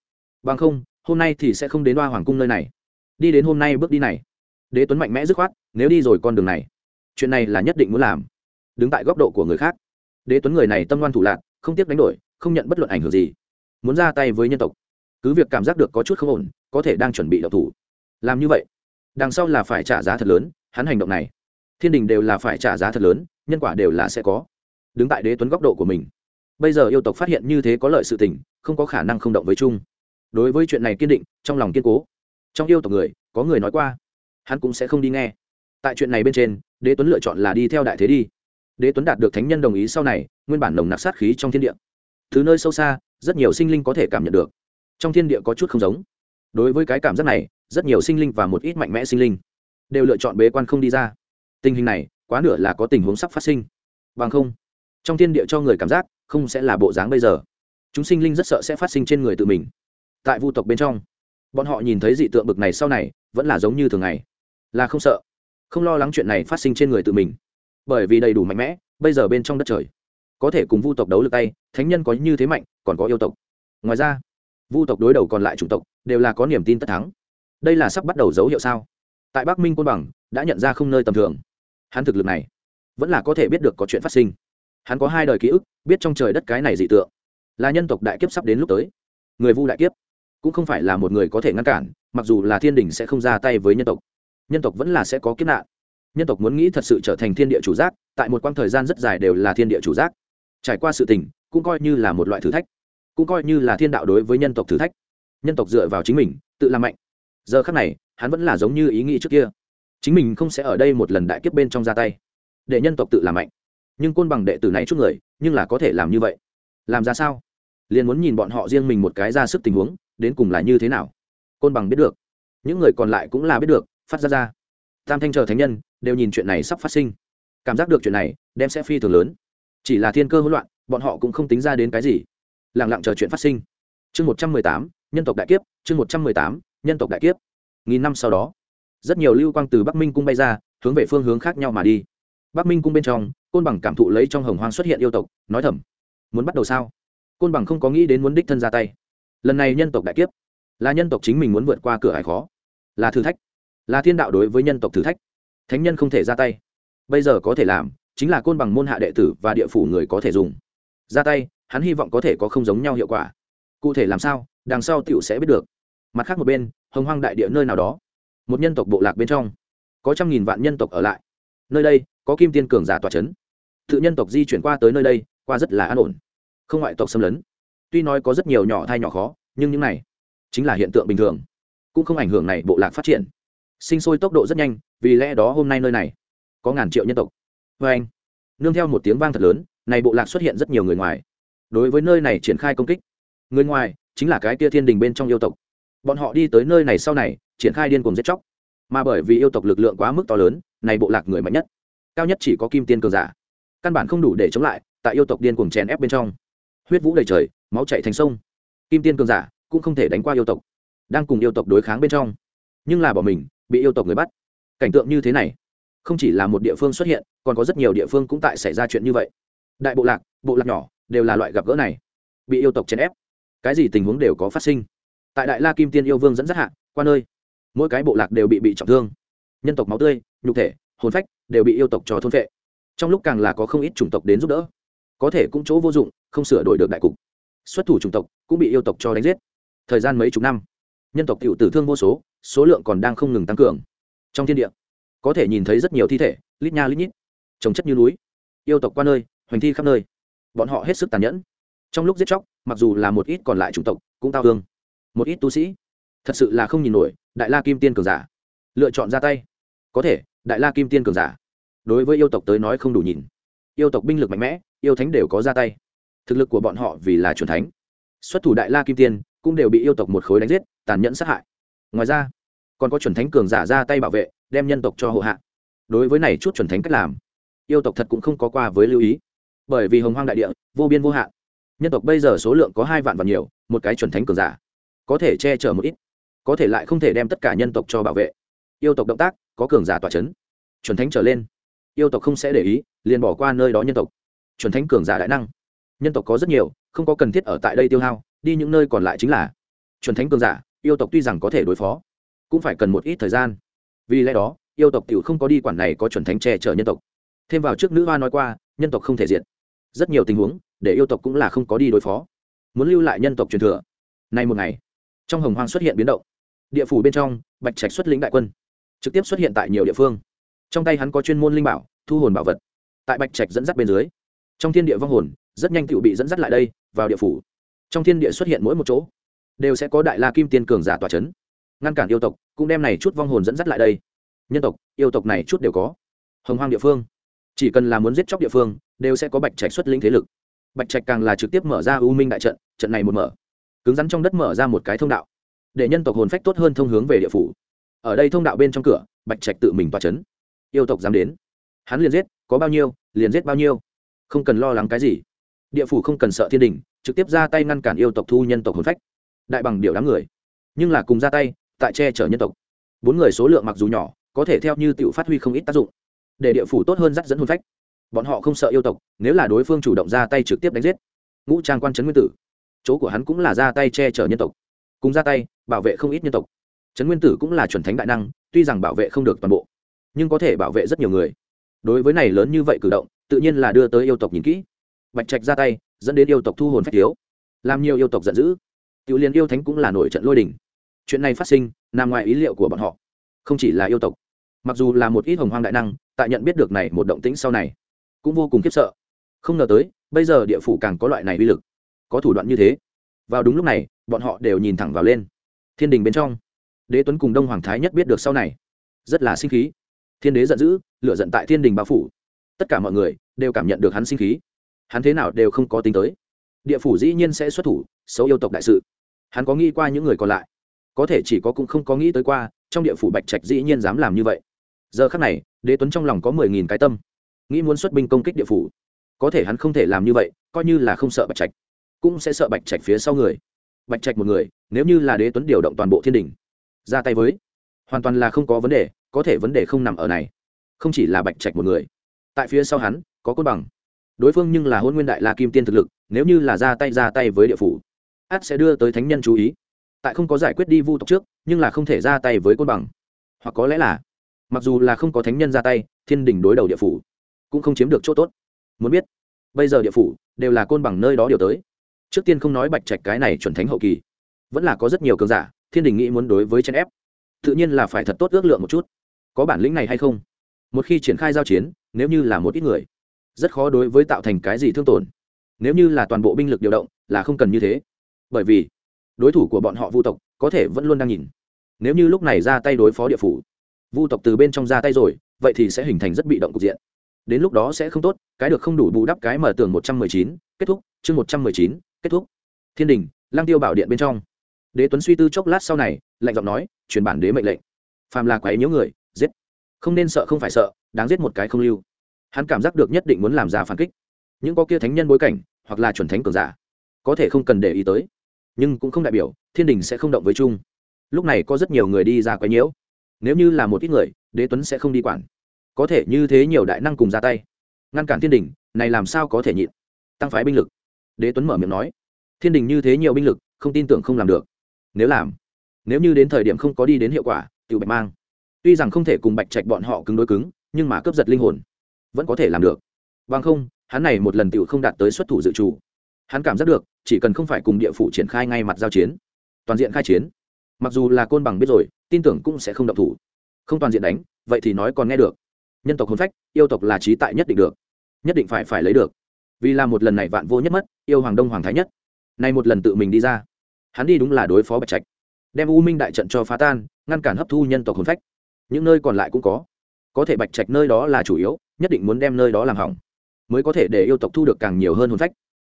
Bằng không, hôm nay thì sẽ không đến đoa hoàng cung nơi này. Đi đến hôm nay bước đi này. Đế tuấn mạnh mẽ dứt khoát, nếu đi rồi con đường này, chuyện này là nhất định muốn làm. Đứng tại góc độ của người khác đế tuấn người này tâm ngoan thủ lạc, không tiếc đánh đổi, không nhận bất luận ảnh hưởng gì. Muốn ra tay với nhân tộc, cứ việc cảm giác được có chút không ổn, có thể đang chuẩn bị đậu thủ. Làm như vậy, đằng sau là phải trả giá thật lớn, hắn hành động này. Thiên đình đều là phải trả giá thật lớn, nhân quả đều là sẽ có. Đứng tại đế tuấn góc độ của mình, bây giờ yêu tộc phát hiện như thế có lợi sự tình, không có khả năng không động với chung. Đối với chuyện này kiên định, trong lòng kiên cố. Trong yêu tộc người, có người nói qua, hắn cũng sẽ không đi nghe. Tại chuyện này bên trên, đế tuấn lựa chọn là đi theo đại thế đi đế tuấn đạt được thánh nhân đồng ý sau này, nguyên bản nồng nặc sát khí trong thiên địa. Thứ nơi sâu xa, rất nhiều sinh linh có thể cảm nhận được. Trong thiên địa có chút không giống. Đối với cái cảm giác này, rất nhiều sinh linh và một ít mạnh mẽ sinh linh đều lựa chọn bế quan không đi ra. Tình hình này, quá nửa là có tình huống sắp phát sinh. Bằng không, trong thiên địa cho người cảm giác, không sẽ là bộ dáng bây giờ. Chúng sinh linh rất sợ sẽ phát sinh trên người tự mình. Tại vu tộc bên trong, bọn họ nhìn thấy dị tượng bực này sau này, vẫn là giống như thường ngày. Là không sợ. Không lo lắng chuyện này phát sinh trên người tự mình bởi vì đầy đủ mạnh mẽ, bây giờ bên trong đất trời, có thể cùng vu tộc đấu lực tay, thánh nhân có như thế mạnh, còn có yêu tộc. Ngoài ra, vu tộc đối đầu còn lại chủng tộc, đều là có niềm tin tất thắng. Đây là sắp bắt đầu dấu hiệu sao? Tại bắc minh côn bằng, đã nhận ra không nơi tầm thường. Hắn thực lực này, vẫn là có thể biết được có chuyện phát sinh. Hắn có hai đời ký ức, biết trong trời đất cái này dị tượng. Là nhân tộc đại kiếp sắp đến lúc tới. Người vu đại kiếp, cũng không phải là một người có thể ngăn cản, mặc dù là thiên đình sẽ không ra tay với nhân tộc. Nhân tộc vẫn là sẽ có kiếp nạn nhân tộc muốn nghĩ thật sự trở thành thiên địa chủ giác, tại một quãng thời gian rất dài đều là thiên địa chủ giác. Trải qua sự tình, cũng coi như là một loại thử thách, cũng coi như là thiên đạo đối với nhân tộc thử thách. Nhân tộc dựa vào chính mình, tự làm mạnh. Giờ khác này, hắn vẫn là giống như ý nghĩ trước kia. Chính mình không sẽ ở đây một lần đại kiếp bên trong ra tay. Để nhân tộc tự làm mạnh. Nhưng côn bằng đệ tử này chút người, nhưng là có thể làm như vậy. Làm ra sao? Liền muốn nhìn bọn họ riêng mình một cái ra sức tình huống, đến cùng là như thế nào? Côn bằng biết được. Những người còn lại cũng là biết được, phát ra ra. Tam thanh chờ thánh nhân đều nhìn chuyện này sắp phát sinh. Cảm giác được chuyện này, đem sẽ phi thường lớn. Chỉ là thiên cơ hỗn loạn, bọn họ cũng không tính ra đến cái gì. Lẳng lặng chờ chuyện phát sinh. Chương một trăm mười tám, nhân tộc đại kiếp, chương một trăm mười tám, nhân tộc đại kiếp. Nghìn năm sau đó, rất nhiều lưu quang từ bắc minh cung bay ra, hướng về phương hướng khác nhau mà đi. Bắc minh cung bên trong, côn bằng cảm thụ lấy trong hồng hoang xuất hiện yêu tộc, nói thầm, muốn bắt đầu sao? Côn bằng không có nghĩ đến muốn đích thân ra tay. Lần này nhân tộc đại kiếp, là nhân tộc chính mình muốn vượt qua cửa hải khó, là thử thách, là thiên đạo đối với nhân tộc thử thách thánh nhân không thể ra tay. Bây giờ có thể làm chính là côn bằng môn hạ đệ tử và địa phủ người có thể dùng. Ra tay, hắn hy vọng có thể có không giống nhau hiệu quả. Cụ thể làm sao, đằng sau t i ể u sẽ biết được. Mặt khác một bên, hồng hoang đại địa nơi nào đó. Một nhân tộc bộ lạc bên trong. Có trăm nghìn vạn nhân tộc ở lại. Nơi đây, có kim tiên cường giả tòa c h ấ n tự nhân tộc di chuyển qua tới nơi đây, qua rất là an ổn. Không ngoại tộc xâm lấn. Tuy nói có rất nhiều nhỏ thai nhỏ khó, nhưng những này chính là hiện tượng bình thường. Cũng không ảnh hưởng này bộ lạc phát triển sinh sôi tốc độ rất nhanh, vì lẽ đó hôm nay nơi này có ngàn triệu nhân tộc. Vê anh, nương theo một tiếng vang thật lớn, này bộ lạc xuất hiện rất nhiều người ngoài. Đối với nơi này triển khai công kích, người ngoài chính là cái tia thiên đình bên trong yêu tộc. Bọn họ đi tới nơi này sau này, triển khai điên cùng giết chóc. Mà bởi vì yêu tộc lực lượng quá mức to lớn, này bộ lạc người mạnh nhất, cao nhất chỉ có kim tiên cường giả. Căn bản không đủ để chống lại, tại yêu tộc điên cuồng chèn ép bên trong. Huyết vũ đầy trời, máu chạy thành sông. Kim tiên cường giả cũng không thể đánh qua yêu tộc, đang cùng yêu tộc đối kháng bên trong. Nhưng là bỏ mình bị yêu tộc người bắt. Cảnh tượng như thế này, không chỉ là một địa phương xuất hiện, còn có rất nhiều địa phương cũng tại xảy ra chuyện như vậy. Đại bộ lạc bộ lạc nhỏ, đều là loại gặp gỡ này. Bị yêu tộc chèn ép, cái gì tình huống đều có phát sinh. Tại đại la kim tiên yêu vương dẫn dắt hạ qua nơi mỗi cái bộ lạc đều bị bị trọng thương. Nhân tộc máu tươi, nhục thể, hồn phách đều bị yêu tộc cho thôn vệ trong lúc càng là có không ít chủng tộc đến giúp đỡ, có thể cũng chỗ vô dụng, không sửa đổi được đại cục. Xuất thủ chủng tộc cũng bị yêu tộc cho đánh giết. Thời gian mấy chục năm nhân tộc cựu tử thương vô số số lượng còn đang không ngừng tăng cường. Trong thiên địa, có thể nhìn thấy rất nhiều thi thể, lít nha lít nhít, trồng chất như núi. Yêu tộc qua nơi, hoành thi khắp nơi. Bọn họ hết sức tàn nhẫn. Trong lúc giết chóc, mặc dù là một ít còn lại chủng tộc, cũng tao thương. Một ít tu sĩ, thật sự là không nhìn nổi, đại la kim tiên cường giả. Lựa chọn ra tay. Có thể, đại la kim tiên cường giả. Đối với yêu tộc tới nói không đủ nhìn. Yêu tộc binh lực mạnh mẽ, yêu thánh đều có ra tay. Thực lực của bọn họ vì là truyền thánh xuất thủ đại la kim tiên, cũng đều bị yêu tộc một khối đánh giết, tàn nhẫn sát hại. Ngoài ra, còn có chuẩn thánh cường giả ra tay bảo vệ, đem nhân tộc cho hộ hạ. Đối với này chút chuẩn thánh cách làm, yêu tộc thật cũng không có qua với lưu ý. Bởi vì hồng hoang đại địa, vô biên vô hạn. Nhân tộc bây giờ số lượng có hai vạn và nhiều, một cái chuẩn thánh cường giả. Có thể che chở một ít, có thể lại không thể đem tất cả nhân tộc cho bảo vệ. Yêu tộc động tác, có cường giả tỏa c h ấ n chuẩn thánh trở lên. Yêu tộc không sẽ để ý, liền bỏ qua nơi đó nhân tộc. Chuẩn thánh cường giả đại năng. Nhân tộc có rất nhiều không có cần thiết ở tại đây tiêu hao, đi những nơi còn lại chính là chuẩn thánh cường giả, yêu tộc tuy rằng có thể đối phó, cũng phải cần một ít thời gian. Vì lẽ đó, yêu tộc t không có đi quản này có chuẩn thánh che chở nhân tộc. Thêm vào trước nữ hoa nói qua, nhân tộc không thể diệt. Rất nhiều tình huống, để yêu tộc cũng là không có đi đối phó. Muốn lưu lại nhân tộc truyền thừa. Nay một ngày, trong hồng hoang xuất hiện biến động. Địa phủ bên trong, bạch trạch xuất lĩnh đại quân, trực tiếp xuất hiện tại nhiều địa phương. Trong tay hắn có chuyên môn linh bảo, thu hồn bảo vật. Tại bạch trạch dẫn dắt bên dưới, trong thiên địa vong hồn rất nhanh tựu bị dẫn dắt lại đây, vào địa phủ. Trong thiên địa xuất hiện mỗi một chỗ, đều sẽ có đại la kim tiên cường giả tòa c h ấ n ngăn cản yêu tộc, cũng đem này chút vong hồn dẫn dắt lại đây. Nhân tộc, yêu tộc này chút đều có. Hồng hoang địa phương, chỉ cần là muốn giết chóc địa phương, đều sẽ có bạch trạch xuất linh thế lực. Bạch trạch càng là trực tiếp mở ra u minh đại trận trận này một mở, cứng rắn trong đất mở ra một cái thông đạo, để nhân tộc hồn phách tốt hơn thông hướng về địa phủ. Ở đây thông đạo bên trong cửa, bạch trạch tự mình toa c h ấ n yêu tộc dám đến, hắn liền giết, có bao nhiêu, liền giết bao nhiêu. Không cần lo lắng cái gì địa phủ không cần sợ thiên đình, trực tiếp ra tay ngăn cản yêu tộc thu nhân tộc hồn phách. Đại bằng điệu đám người. Nhưng là cùng ra tay, tại che chở nhân tộc. Bốn người số lượng mặc dù nhỏ, có thể theo như tiểu phát huy không ít tác dụng. Để địa phủ tốt hơn dắt dẫn hồn phách. Bọn họ không sợ yêu tộc, nếu là đối phương chủ động ra tay trực tiếp đánh giết. Ngũ trang quan trấn nguyên tử. Chỗ của hắn cũng là ra tay che chở nhân tộc. Cùng ra tay, bảo vệ không ít nhân tộc. Trấn nguyên tử cũng là chuẩn thánh đại năng, tuy rằng bảo vệ không được toàn bộ, nhưng có thể bảo vệ rất nhiều người. Đối với này lớn như vậy cử động, tự nhiên là đưa tới yêu tộc nhìn kỹ bạch trạch ra tay, dẫn đến yêu tộc thu hồn phách thiếu. Làm nhiều yêu tộc giận dữ tiểu liên yêu thánh cũng là nổi trận lôi đình. Chuyện này phát sinh, nằm ngoài ý liệu của bọn họ. Không chỉ là yêu tộc, mặc dù là một ít hồng hoang đại năng, tại nhận biết được này một động tĩnh sau này, cũng vô cùng khiếp sợ. Không ngờ tới, bây giờ địa phủ càng có loại này uy lực, có thủ đoạn như thế. Vào đúng lúc này, bọn họ đều nhìn thẳng vào lên. Thiên đình bên trong, đế tuấn cùng đông hoàng thái nhất biết được sau này. Rất là sinh khí. Thiên đế giận dữ lựa giận tại thiên đình bao phủ. Tất cả mọi người đều cảm nhận được hắn sinh khí hắn thế nào đều không có tính tới. Địa phủ dĩ nhiên sẽ xuất thủ, xấu yêu tộc đại sự. Hắn có nghĩ qua những người còn lại? Có thể chỉ có cũng không có nghĩ tới qua, trong địa phủ bạch trạch dĩ nhiên dám làm như vậy. Giờ khắc này, đế tuấn trong lòng có mười nghìn cái tâm. Nghĩ muốn xuất binh công kích địa phủ. Có thể hắn không thể làm như vậy, coi như là không sợ bạch trạch, cũng sẽ sợ bạch trạch phía sau người. Bạch trạch một người, nếu như là đế tuấn điều động toàn bộ thiên đình, ra tay với, hoàn toàn là không có vấn đề, có thể vấn đề không nằm ở này. Không chỉ là bạch trạch một người. Tại phía sau hắn, có cốt bằng đối phương nhưng là hôn nguyên đại la kim tiên thực lực, nếu như là ra tay ra tay với địa phủ át sẽ đưa tới thánh nhân chú ý. Tại không có giải quyết đi vu tộc trước, nhưng là không thể ra tay với côn bằng. Hoặc có lẽ là, mặc dù là không có thánh nhân ra tay, thiên đình đối đầu địa phủ cũng không chiếm được chỗ tốt. Muốn biết, bây giờ địa phủ đều là côn bằng nơi đó điều tới. Trước tiên không nói bạch trạch cái này chuẩn thánh hậu kỳ. Vẫn là có rất nhiều cường giả, thiên đình nghĩ muốn đối với chen ép. Tự nhiên là phải thật tốt ước lượng một chút. Có bản lĩnh này hay không? Một khi triển khai giao chiến, nếu như là một ít người rất khó đối với tạo thành cái gì thương tổn. Nếu như là toàn bộ binh lực điều động, là không cần như thế. Bởi vì, đối thủ của bọn họ vu tộc, có thể vẫn luôn đang nhìn. Nếu như lúc này ra tay đối phó địa phủ, vu tộc từ bên trong ra tay rồi, vậy thì sẽ hình thành rất bị động cục diện. Đến lúc đó sẽ không tốt, cái được không đủ bù đắp cái mở tường một trăm mười chín, kết thúc, chương một trăm mười chín, kết thúc. Thiên đình lang tiêu bảo điện bên trong. Đế tuấn suy tư chốc lát sau này, lạnh giọng nói, truyền bản đế mệnh lệnh. Phàm là quái nhớ người, giết. Không nên sợ, không phải sợ, đáng giết một cái không lưu hắn cảm giác được nhất định muốn làm ra phản kích. Những có kia thánh nhân bối cảnh, hoặc là chuẩn thánh cường giả, có thể không cần để ý tới, nhưng cũng không đại biểu thiên đình sẽ không động với chung. Lúc này có rất nhiều người đi ra quấy nhiễu. Nếu như là một ít người, đế tuấn sẽ không đi quản. Có thể như thế nhiều đại năng cùng ra tay, ngăn cản thiên đình, này làm sao có thể nhịn? Tăng phái binh lực. Đế tuấn mở miệng nói, thiên đình như thế nhiều binh lực, không tin tưởng không làm được. Nếu làm, nếu như đến thời điểm không có đi đến hiệu quả tự bạch mang, tuy rằng không thể cùng bạch trạch bọn họ cứng đối cứng, nhưng mà cướp giật linh hồn vẫn có thể làm được. Bằng không, hắn này một lần tự không đạt tới xuất thủ dự trù. Hắn cảm giác được, chỉ cần không phải cùng địa phủ triển khai ngay mặt giao chiến, toàn diện khai chiến, mặc dù là côn bằng biết rồi, tin tưởng cũng sẽ không động thủ. Không toàn diện đánh, vậy thì nói còn nghe được. Nhân tộc hôn phách, yêu tộc là trí tại nhất định được. Nhất định phải phải lấy được. Vì là một lần này vạn vô nhất mất, yêu hoàng đông hoàng thái nhất. Nay một lần tự mình đi ra. Hắn đi đúng là đối phó bạch trạch. Đem u minh đại trận cho phá tan, ngăn cản hấp thu nhân tộc hồn phách. Những nơi còn lại cũng có có thể bạch trạch nơi đó là chủ yếu, nhất định muốn đem nơi đó làm hỏng, mới có thể để yêu tộc thu được càng nhiều hơn hồn phách.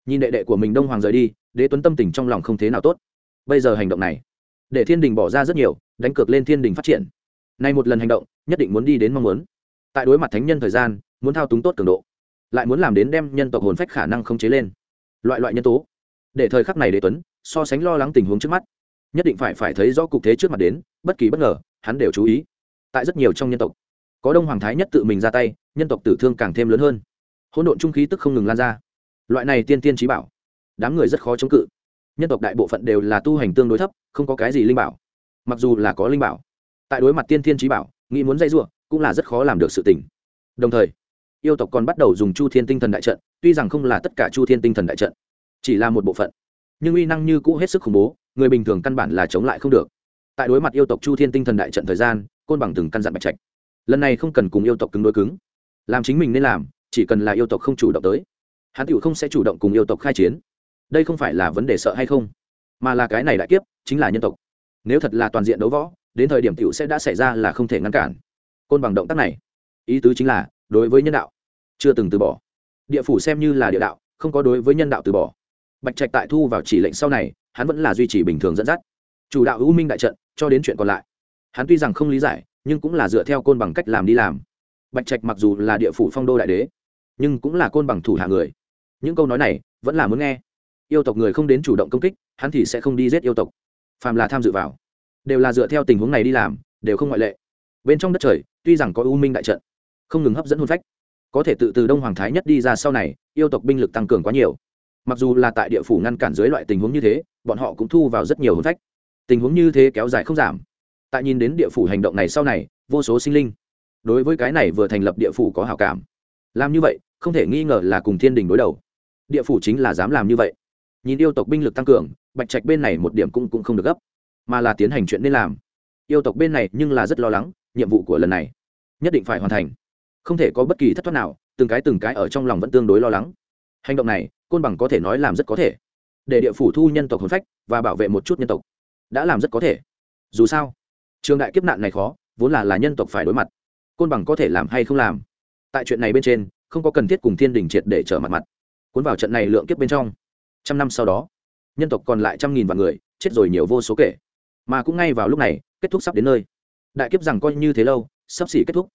Nhìn đệ đệ của mình đông hoàng rời đi, đế tuấn tâm tình trong lòng không thế nào tốt. Bây giờ hành động này, để thiên đình bỏ ra rất nhiều, đánh cược lên thiên đình phát triển. Nay một lần hành động, nhất định muốn đi đến mong muốn. Tại đối mặt thánh nhân thời gian, muốn thao túng tốt cường độ, lại muốn làm đến đem nhân tộc hồn phách khả năng không chế lên. Loại loại nhân tố. Để thời khắc này đế tuấn, so sánh lo lắng tình huống trước mắt, nhất định phải phải thấy rõ cục thế trước mặt đến, bất kỳ bất ngờ, hắn đều chú ý. Tại rất nhiều trong nhân tộc có đông hoàng thái nhất tự mình ra tay, nhân tộc tử thương càng thêm lớn hơn. Hỗn độn trung khí tức không ngừng lan ra. Loại này tiên tiên trí bảo, đám người rất khó chống cự. Nhân tộc đại bộ phận đều là tu hành tương đối thấp, không có cái gì linh bảo. Mặc dù là có linh bảo, tại đối mặt tiên tiên trí bảo, nghĩ muốn dây r cũng là rất khó làm được sự tỉnh. đồng thời, yêu tộc còn bắt đầu dùng chu thiên tinh thần đại trận, tuy rằng không là tất cả chu thiên tinh thần đại trận, chỉ là một bộ phận. Nhưng uy năng như cũ hết sức khủng bố, người bình thường căn bản là chống lại không được. Tại đối mặt yêu tộc chu thiên tinh thần đại trận thời gian, côn bằng từng căn dặn bạch trạch lần này không cần cùng yêu tộc cứng đối cứng. Làm chính mình nên làm, chỉ cần là yêu tộc không chủ động tới, hắn tựu không sẽ chủ động cùng yêu tộc khai chiến. Đây không phải là vấn đề sợ hay không, mà là cái này đại kiếp, chính là nhân tộc. Nếu thật là toàn diện đấu võ, đến thời điểm tựu sẽ đã xảy ra là không thể ngăn cản. Côn bằng động tác này, ý tứ chính là, đối với nhân đạo, chưa từng từ bỏ. Địa phủ xem như là địa đạo, không có đối với nhân đạo từ bỏ. Bạch trạch tại thu vào chỉ lệnh sau này, hắn vẫn là duy trì bình thường dẫn dắt. Chủ đạo hữu minh đại trận, cho đến chuyện còn lại. Hắn tuy rằng không lý giải nhưng cũng là dựa theo côn bằng cách làm đi làm. Bạch trạch mặc dù là địa phủ phong đô đại đế, nhưng cũng là côn bằng thủ hạ người. Những câu nói này vẫn là muốn nghe. Yêu tộc người không đến chủ động công kích, hắn thì sẽ không đi giết yêu tộc. Phàm là tham dự vào, đều là dựa theo tình huống này đi làm, đều không ngoại lệ. Bên trong đất trời, tuy rằng có u minh đại trận, không ngừng hấp dẫn hôn phách, có thể tự từ đông hoàng thái nhất đi ra sau này, yêu tộc binh lực tăng cường quá nhiều. Mặc dù là tại địa phủ ngăn cản dưới loại tình huống như thế, bọn họ cũng thu vào rất nhiều hôn phách. Tình huống như thế kéo dài không giảm tại nhìn đến địa phủ hành động này sau này vô số sinh linh. Đối với cái này vừa thành lập địa phủ có hào cảm. Làm như vậy không thể nghi ngờ là cùng thiên đình đối đầu. Địa phủ chính là dám làm như vậy. Nhìn yêu tộc binh lực tăng cường bạch trạch bên này một điểm cũng, cũng không được gấp mà là tiến hành chuyện nên làm. Yêu tộc bên này nhưng là rất lo lắng nhiệm vụ của lần này. Nhất định phải hoàn thành. Không thể có bất kỳ thất thoát nào từng cái từng cái ở trong lòng vẫn tương đối lo lắng. Hành động này côn bằng có thể nói làm rất có thể. Để địa phủ thu nhân tộc hồn phách và bảo vệ một chút nhân tộc đã làm rất có thể. Dù sao trường đại kiếp nạn này khó, vốn là là nhân tộc phải đối mặt. Côn bằng có thể làm hay không làm? Tại chuyện này bên trên, không có cần thiết cùng thiên đình triệt để trở mặt mặt. Cuốn vào trận này lượng kiếp bên trong. Trăm năm sau đó, nhân tộc còn lại trăm nghìn vạn người, chết rồi nhiều vô số kể. Mà cũng ngay vào lúc này, kết thúc sắp đến nơi. Đại kiếp rằng coi như thế lâu, sắp xỉ kết thúc.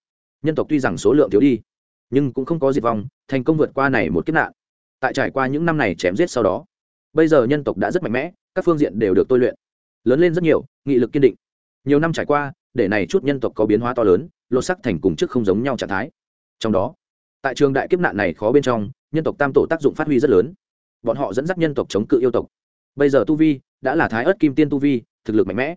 Nhân tộc tuy rằng số lượng thiếu đi, nhưng cũng không có diệt vong, thành công vượt qua này một kiếp nạn. Tại trải qua những năm này chém giết sau đó, bây giờ nhân tộc đã rất mạnh mẽ, các phương diện đều được tôi luyện. Lớn lên rất nhiều, nghị lực kiên định nhiều năm trải qua, để này chút nhân tộc có biến hóa to lớn, lột sắc thành cùng chức không giống nhau trạng thái. Trong đó, tại trường đại kiếp nạn này khó bên trong, nhân tộc tam tổ tác dụng phát huy rất lớn. Bọn họ dẫn dắt nhân tộc chống cự yêu tộc. Bây giờ tu vi đã là thái ớt kim tiên tu vi, thực lực mạnh mẽ.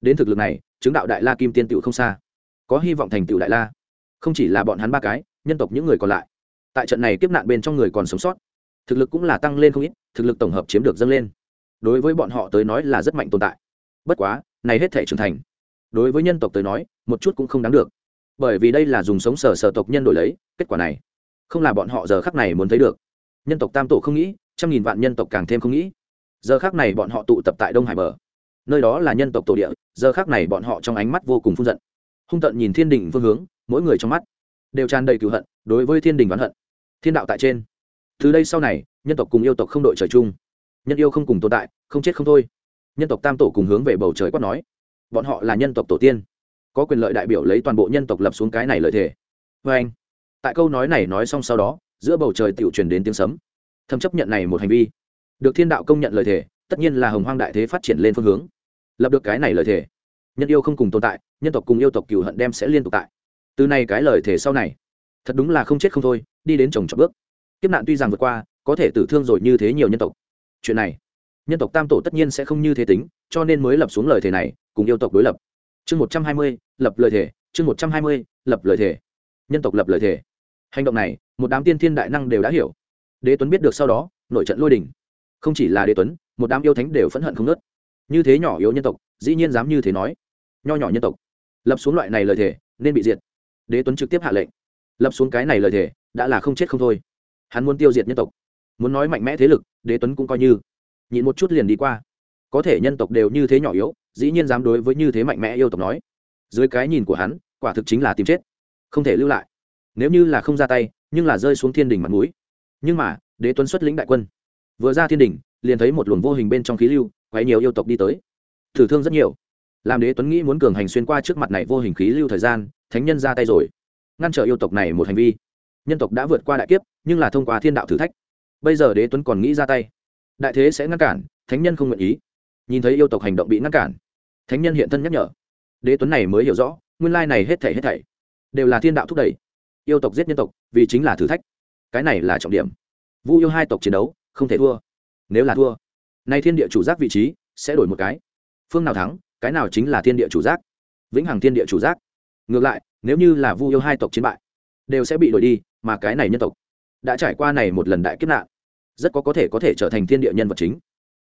Đến thực lực này, chứng đạo đại la kim tiên tựu không xa. Có hy vọng thành tựu đại la. Không chỉ là bọn hắn ba cái, nhân tộc những người còn lại. Tại trận này kiếp nạn bên trong người còn sống sót. Thực lực cũng là tăng lên không ít, thực lực tổng hợp chiếm được dâng lên. Đối với bọn họ tới nói là rất mạnh tồn tại. Bất quá, này hết thể trưởng thành đối với nhân tộc tới nói, một chút cũng không đáng được. Bởi vì đây là dùng sống sở sở tộc nhân đổi lấy, kết quả này, không là bọn họ giờ khắc này muốn thấy được. Nhân tộc tam tổ không nghĩ, trăm nghìn vạn nhân tộc càng thêm không nghĩ. Giờ khắc này bọn họ tụ tập tại đông hải bờ. Nơi đó là nhân tộc tổ địa, giờ khắc này bọn họ trong ánh mắt vô cùng phun giận. Hung tận nhìn thiên đình phương hướng, mỗi người trong mắt đều tràn đầy cựu hận, đối với thiên đình oán hận. Thiên đạo tại trên. Từ đây sau này, nhân tộc cùng yêu tộc không đội trời chung. Nhân yêu không cùng tồn tại, không chết không thôi. Nhân tộc tam tổ cùng hướng về bầu trời quát nói bọn họ là nhân tộc tổ tiên. Có quyền lợi đại biểu lấy toàn bộ nhân tộc lập xuống cái này lợi thế. Vê anh, tại câu nói này nói xong sau đó, giữa bầu trời tiểu truyền đến tiếng sấm. Thâm chấp nhận này một hành vi. Được thiên đạo công nhận lời thề tất nhiên là hồng hoang đại thế phát triển lên phương hướng. Lập được cái này lời thề nhân yêu không cùng tồn tại, nhân tộc cùng yêu tộc cừu hận đem sẽ liên tục tại. Từ này cái lời thề sau này, thật đúng là không chết không thôi, đi đến chồng chọc bước. Kiếp nạn tuy rằng vượt qua, có thể tử thương rồi như thế nhiều nhân tộc. Chuyện này, nhân tộc tam tổ tất nhiên sẽ không như thế tính, cho nên mới lập xuống lời thề này cùng yêu tộc đối lập. Chương một trăm hai mươi, lập lời thể chương một trăm hai mươi, lập lời thể nhân tộc lập lời thể hành động này, một đám tiên thiên đại năng đều đã hiểu. Đế tuấn biết được sau đó nội trận lôi đình. Không chỉ là đế tuấn, một đám yêu thánh đều phẫn hận không nớt như thế nhỏ yếu nhân tộc, dĩ nhiên dám như thế nói. Nho nhỏ nhân tộc. Lập xuống loại này lời thề, nên bị diệt. Đế tuấn trực tiếp hạ lệnh. Lập xuống cái này lời thề, đã là không chết không thôi. Hắn muốn tiêu diệt nhân tộc. Muốn nói mạnh mẽ thế lực, đế tuấn cũng coi như. Nhịn một chút liền đi qua có thể nhân tộc đều như thế nhỏ yếu, dĩ nhiên dám đối với như thế mạnh mẽ yêu tộc nói. Dưới cái nhìn của hắn, quả thực chính là tìm chết. Không thể lưu lại. Nếu như là không ra tay, nhưng là rơi xuống thiên đình mặt mũi. Nhưng mà, đế tuấn xuất lĩnh đại quân. Vừa ra thiên đình, liền thấy một luồng vô hình bên trong khí lưu, quấy nhiều yêu tộc đi tới. Thử thương rất nhiều. Làm đế tuấn nghĩ muốn cường hành xuyên qua trước mặt này vô hình khí lưu thời gian, thánh nhân ra tay rồi. Ngăn trở yêu tộc này một hành vi. Nhân tộc đã vượt qua đại kiếp, nhưng là thông qua thiên đạo thử thách. Bây giờ đế tuấn còn nghĩ ra tay. Đại thế sẽ ngăn cản, thánh nhân không nguyện ý nhìn thấy yêu tộc hành động bị ngăn cản. Thánh nhân hiện thân nhắc nhở. Đế tuấn này mới hiểu rõ, nguyên lai này hết thảy hết thảy đều là thiên đạo thúc đẩy. Yêu tộc giết nhân tộc, vì chính là thử thách. Cái này là trọng điểm. Vu yêu hai tộc chiến đấu, không thể thua. Nếu là thua, nay thiên địa chủ giác vị trí sẽ đổi một cái. Phương nào thắng, cái nào chính là thiên địa chủ giác. Vĩnh hằng thiên địa chủ giác. Ngược lại, nếu như là vu yêu hai tộc chiến bại, đều sẽ bị đổi đi, mà cái này nhân tộc đã trải qua này một lần đại kiếp nạn, rất có có thể có thể trở thành thiên địa nhân vật chính.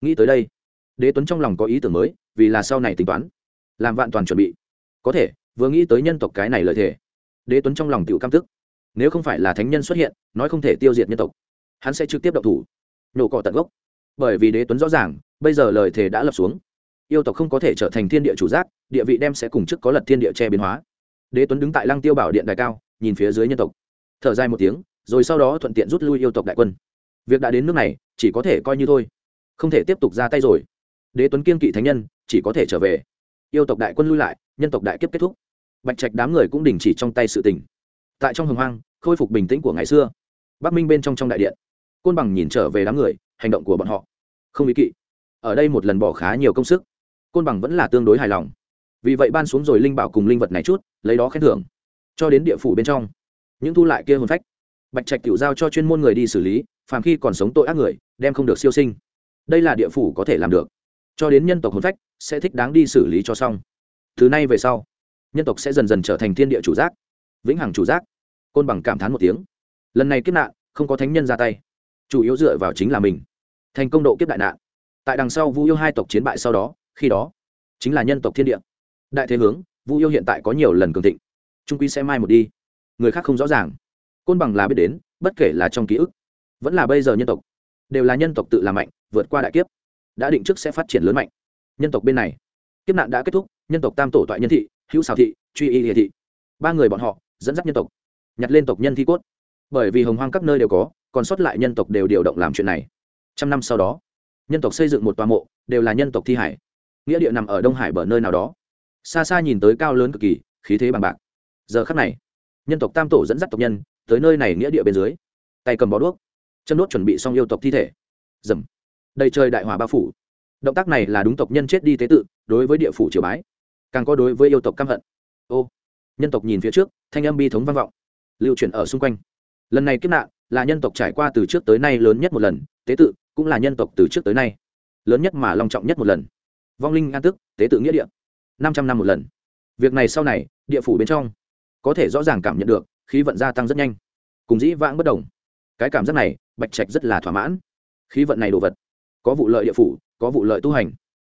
Nghĩ tới đây đế tuấn trong lòng có ý tưởng mới, vì là sau này tính toán, làm vạn toàn chuẩn bị. Có thể, vừa nghĩ tới nhân tộc cái này lợi thế đế tuấn trong lòng tự cam tức. Nếu không phải là thánh nhân xuất hiện, nói không thể tiêu diệt nhân tộc, hắn sẽ trực tiếp động thủ nhổ cỏ tận gốc. Bởi vì đế tuấn rõ ràng, bây giờ lời thề đã lập xuống. Yêu tộc không có thể trở thành thiên địa chủ giác, địa vị đem sẽ cùng chức có lật thiên địa che biến hóa. Đế tuấn đứng tại lăng tiêu bảo điện đài cao, nhìn phía dưới nhân tộc. Thở dài một tiếng, rồi sau đó thuận tiện rút lui yêu tộc đại quân. Việc đã đến nước này, chỉ có thể coi như thôi. Không thể tiếp tục ra tay rồi đế tuấn kiên kỵ thánh nhân, chỉ có thể trở về. Yêu tộc đại quân lui lại, nhân tộc đại kiếp kết thúc. Bạch trạch đám người cũng đình chỉ trong tay sự tình. Tại trong hồng hoang, khôi phục bình tĩnh của ngày xưa. Bắc minh bên trong trong đại điện, côn bằng nhìn trở về đám người, hành động của bọn họ. Không ý kỵ. Ở đây một lần bỏ khá nhiều công sức. Côn bằng vẫn là tương đối hài lòng. Vì vậy ban xuống rồi linh bảo cùng linh vật này chút, lấy đó khen thưởng. Cho đến địa phủ bên trong, những thu lại kia hồn phách. Bạch trạch cựu giao cho chuyên môn người đi xử lý, phàm khi còn sống tội ác người, đem không được siêu sinh. Đây là địa phủ có thể làm được cho đến nhân tộc hồn phách sẽ thích đáng đi xử lý cho xong. Từ nay về sau, nhân tộc sẽ dần dần trở thành thiên địa chủ giác, vĩnh hằng chủ giác. Côn bằng cảm thán một tiếng. Lần này kiếp nạn, không có thánh nhân ra tay. Chủ yếu dựa vào chính là mình. Thành công độ kiếp đại nạn. Tại đằng sau vu yêu hai tộc chiến bại sau đó, khi đó, chính là nhân tộc thiên địa. Đại thế hướng, vu yêu hiện tại có nhiều lần cường thịnh. Trung quy sẽ mai một đi. Người khác không rõ ràng. Côn bằng là biết đến, bất kể là trong ký ức, vẫn là bây giờ nhân tộc, đều là nhân tộc tự làm mạnh, vượt qua đại kiếp đã định trước sẽ phát triển lớn mạnh. Nhân tộc bên này, kiếp nạn đã kết thúc, nhân tộc tam tổ toại nhân thị, hữu xào thị, truy y địa thị. Ba người bọn họ, dẫn dắt nhân tộc, nhặt lên tộc nhân thi cốt. Bởi vì hồng hoang các nơi đều có, còn sót lại nhân tộc đều điều động làm chuyện này. Trăm năm sau đó, nhân tộc xây dựng một toa mộ, đều là nhân tộc thi hải. Nghĩa địa nằm ở đông hải bờ nơi nào đó. Xa xa nhìn tới cao lớn cực kỳ, khí thế bằng bạc. Giờ khắc này, nhân tộc tam tổ dẫn dắt tộc nhân tới nơi này nghĩa địa bên dưới. Tay cầm bó đuốc, chân đốt chuẩn bị xong yêu tộc thi thể. Dầm đầy trời đại hỏa bao phủ. Động tác này là đúng tộc nhân chết đi tế tự, đối với địa phủ triều bái, càng có đối với yêu tộc căm hận. Ô, nhân tộc nhìn phía trước, thanh âm bi thống vang vọng, lưu chuyển ở xung quanh. Lần này kiếp nạn là nhân tộc trải qua từ trước tới nay lớn nhất một lần, tế tự cũng là nhân tộc từ trước tới nay lớn nhất mà long trọng nhất một lần. Vong linh an tức, tế tự nghĩa địa, năm trăm năm một lần. Việc này sau này, địa phủ bên trong có thể rõ ràng cảm nhận được, khí vận gia tăng rất nhanh, cùng dĩ vãng bất đồng. Cái cảm giác này, bạch trạch rất là thỏa mãn. Khí vận này đồ vật có vụ lợi địa phủ, có vụ lợi tu hành.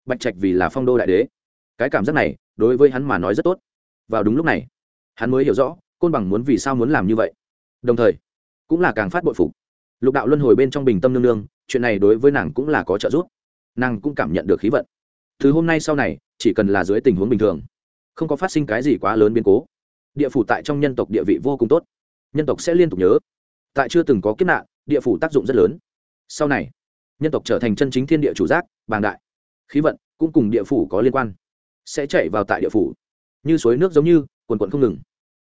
Bạch trạch vì là phong đô đại đế. Cái cảm giác này, đối với hắn mà nói rất tốt. Vào đúng lúc này, hắn mới hiểu rõ, côn bằng muốn vì sao muốn làm như vậy. Đồng thời, cũng là càng phát bội phục. Lục đạo luân hồi bên trong bình tâm nương nương, chuyện này đối với nàng cũng là có trợ giúp. Nàng cũng cảm nhận được khí vận. Thứ hôm nay sau này, chỉ cần là dưới tình huống bình thường, không có phát sinh cái gì quá lớn biến cố, địa phủ tại trong nhân tộc địa vị vô cùng tốt. Nhân tộc sẽ liên tục nhớ. Tại chưa từng có kiếp nạn, địa phủ tác dụng rất lớn. Sau này nhân tộc trở thành chân chính thiên địa chủ giác, bàng đại. Khí vận cũng cùng địa phủ có liên quan, sẽ chạy vào tại địa phủ. Như suối nước giống như, quần quận không ngừng.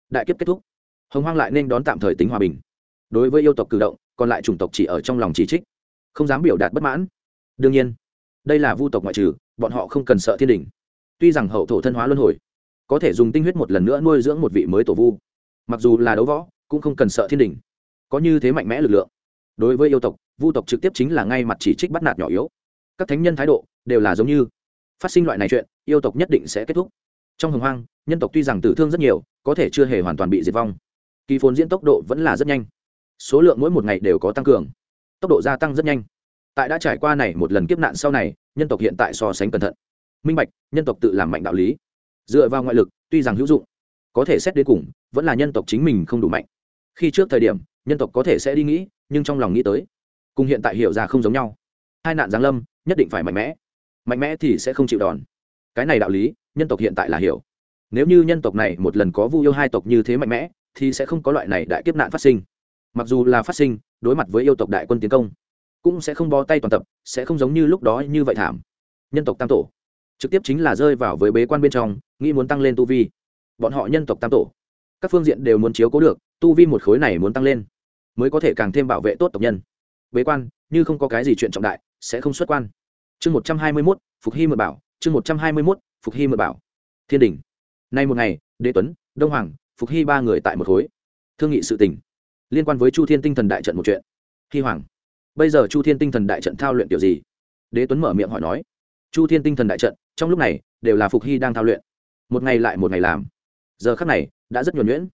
Đại kiếp kết thúc. Hồng hoang lại nên đón tạm thời tính hòa bình. Đối với yêu tộc cử động, còn lại chủng tộc chỉ ở trong lòng chỉ trích. Không dám biểu đạt bất mãn. Đương nhiên, đây là vu tộc ngoại trừ, bọn họ không cần sợ thiên đình. Tuy rằng hậu thổ thân hóa luân hồi, có thể dùng tinh huyết một lần nữa nuôi dưỡng một vị mới tổ vu. Mặc dù là đấu võ, cũng không cần sợ thiên đình. Có như thế mạnh mẽ lực lượng đối với yêu tộc, vu tộc trực tiếp chính là ngay mặt chỉ trích bắt nạt nhỏ yếu. Các thánh nhân thái độ đều là giống như, phát sinh loại này chuyện, yêu tộc nhất định sẽ kết thúc. Trong hồng hoang, nhân tộc tuy rằng tử thương rất nhiều, có thể chưa hề hoàn toàn bị diệt vong. Kỳ phồn diễn tốc độ vẫn là rất nhanh. Số lượng mỗi một ngày đều có tăng cường. Tốc độ gia tăng rất nhanh. Tại đã trải qua này một lần kiếp nạn sau này, nhân tộc hiện tại so sánh cẩn thận. Minh bạch, nhân tộc tự làm mạnh đạo lý. Dựa vào ngoại lực, tuy rằng hữu dụng, có thể xét đến cùng, vẫn là nhân tộc chính mình không đủ mạnh. Khi trước thời điểm, nhân tộc có thể sẽ đi nghĩ nhưng trong lòng nghĩ tới, cùng hiện tại hiểu ra không giống nhau. Hai nạn giáng lâm, nhất định phải mạnh mẽ. Mạnh mẽ thì sẽ không chịu đòn. Cái này đạo lý, nhân tộc hiện tại là hiểu. Nếu như nhân tộc này một lần có vu yêu hai tộc như thế mạnh mẽ, thì sẽ không có loại này đại kiếp nạn phát sinh. Mặc dù là phát sinh, đối mặt với yêu tộc đại quân tiến công, cũng sẽ không bó tay toàn tập, sẽ không giống như lúc đó như vậy thảm. Nhân tộc tam tổ, trực tiếp chính là rơi vào với bế quan bên trong, nghĩ muốn tăng lên tu vi. Bọn họ nhân tộc tam tổ, các phương diện đều muốn chiếu cố được, tu vi một khối này muốn tăng lên mới có thể càng thêm bảo vệ tốt tộc nhân. Bế quan, như không có cái gì chuyện trọng đại, sẽ không xuất quan. Chương một trăm hai mươi mốt, phục hy mượn bảo, chương một trăm hai mươi mốt, phục hy mượn bảo. Thiên đình. Nay một ngày, đế tuấn, đông hoàng, phục hy ba người tại một khối. Thương nghị sự tình. Liên quan với chu thiên tinh thần đại trận một chuyện. Hy hoàng. Bây giờ chu thiên tinh thần đại trận thao luyện kiểu gì? Đế tuấn mở miệng hỏi nói. Chu thiên tinh thần đại trận, trong lúc này, đều là phục hy đang thao luyện. Một ngày lại một ngày làm. Giờ khắc này, đã rất nhuẩn nhuyễn.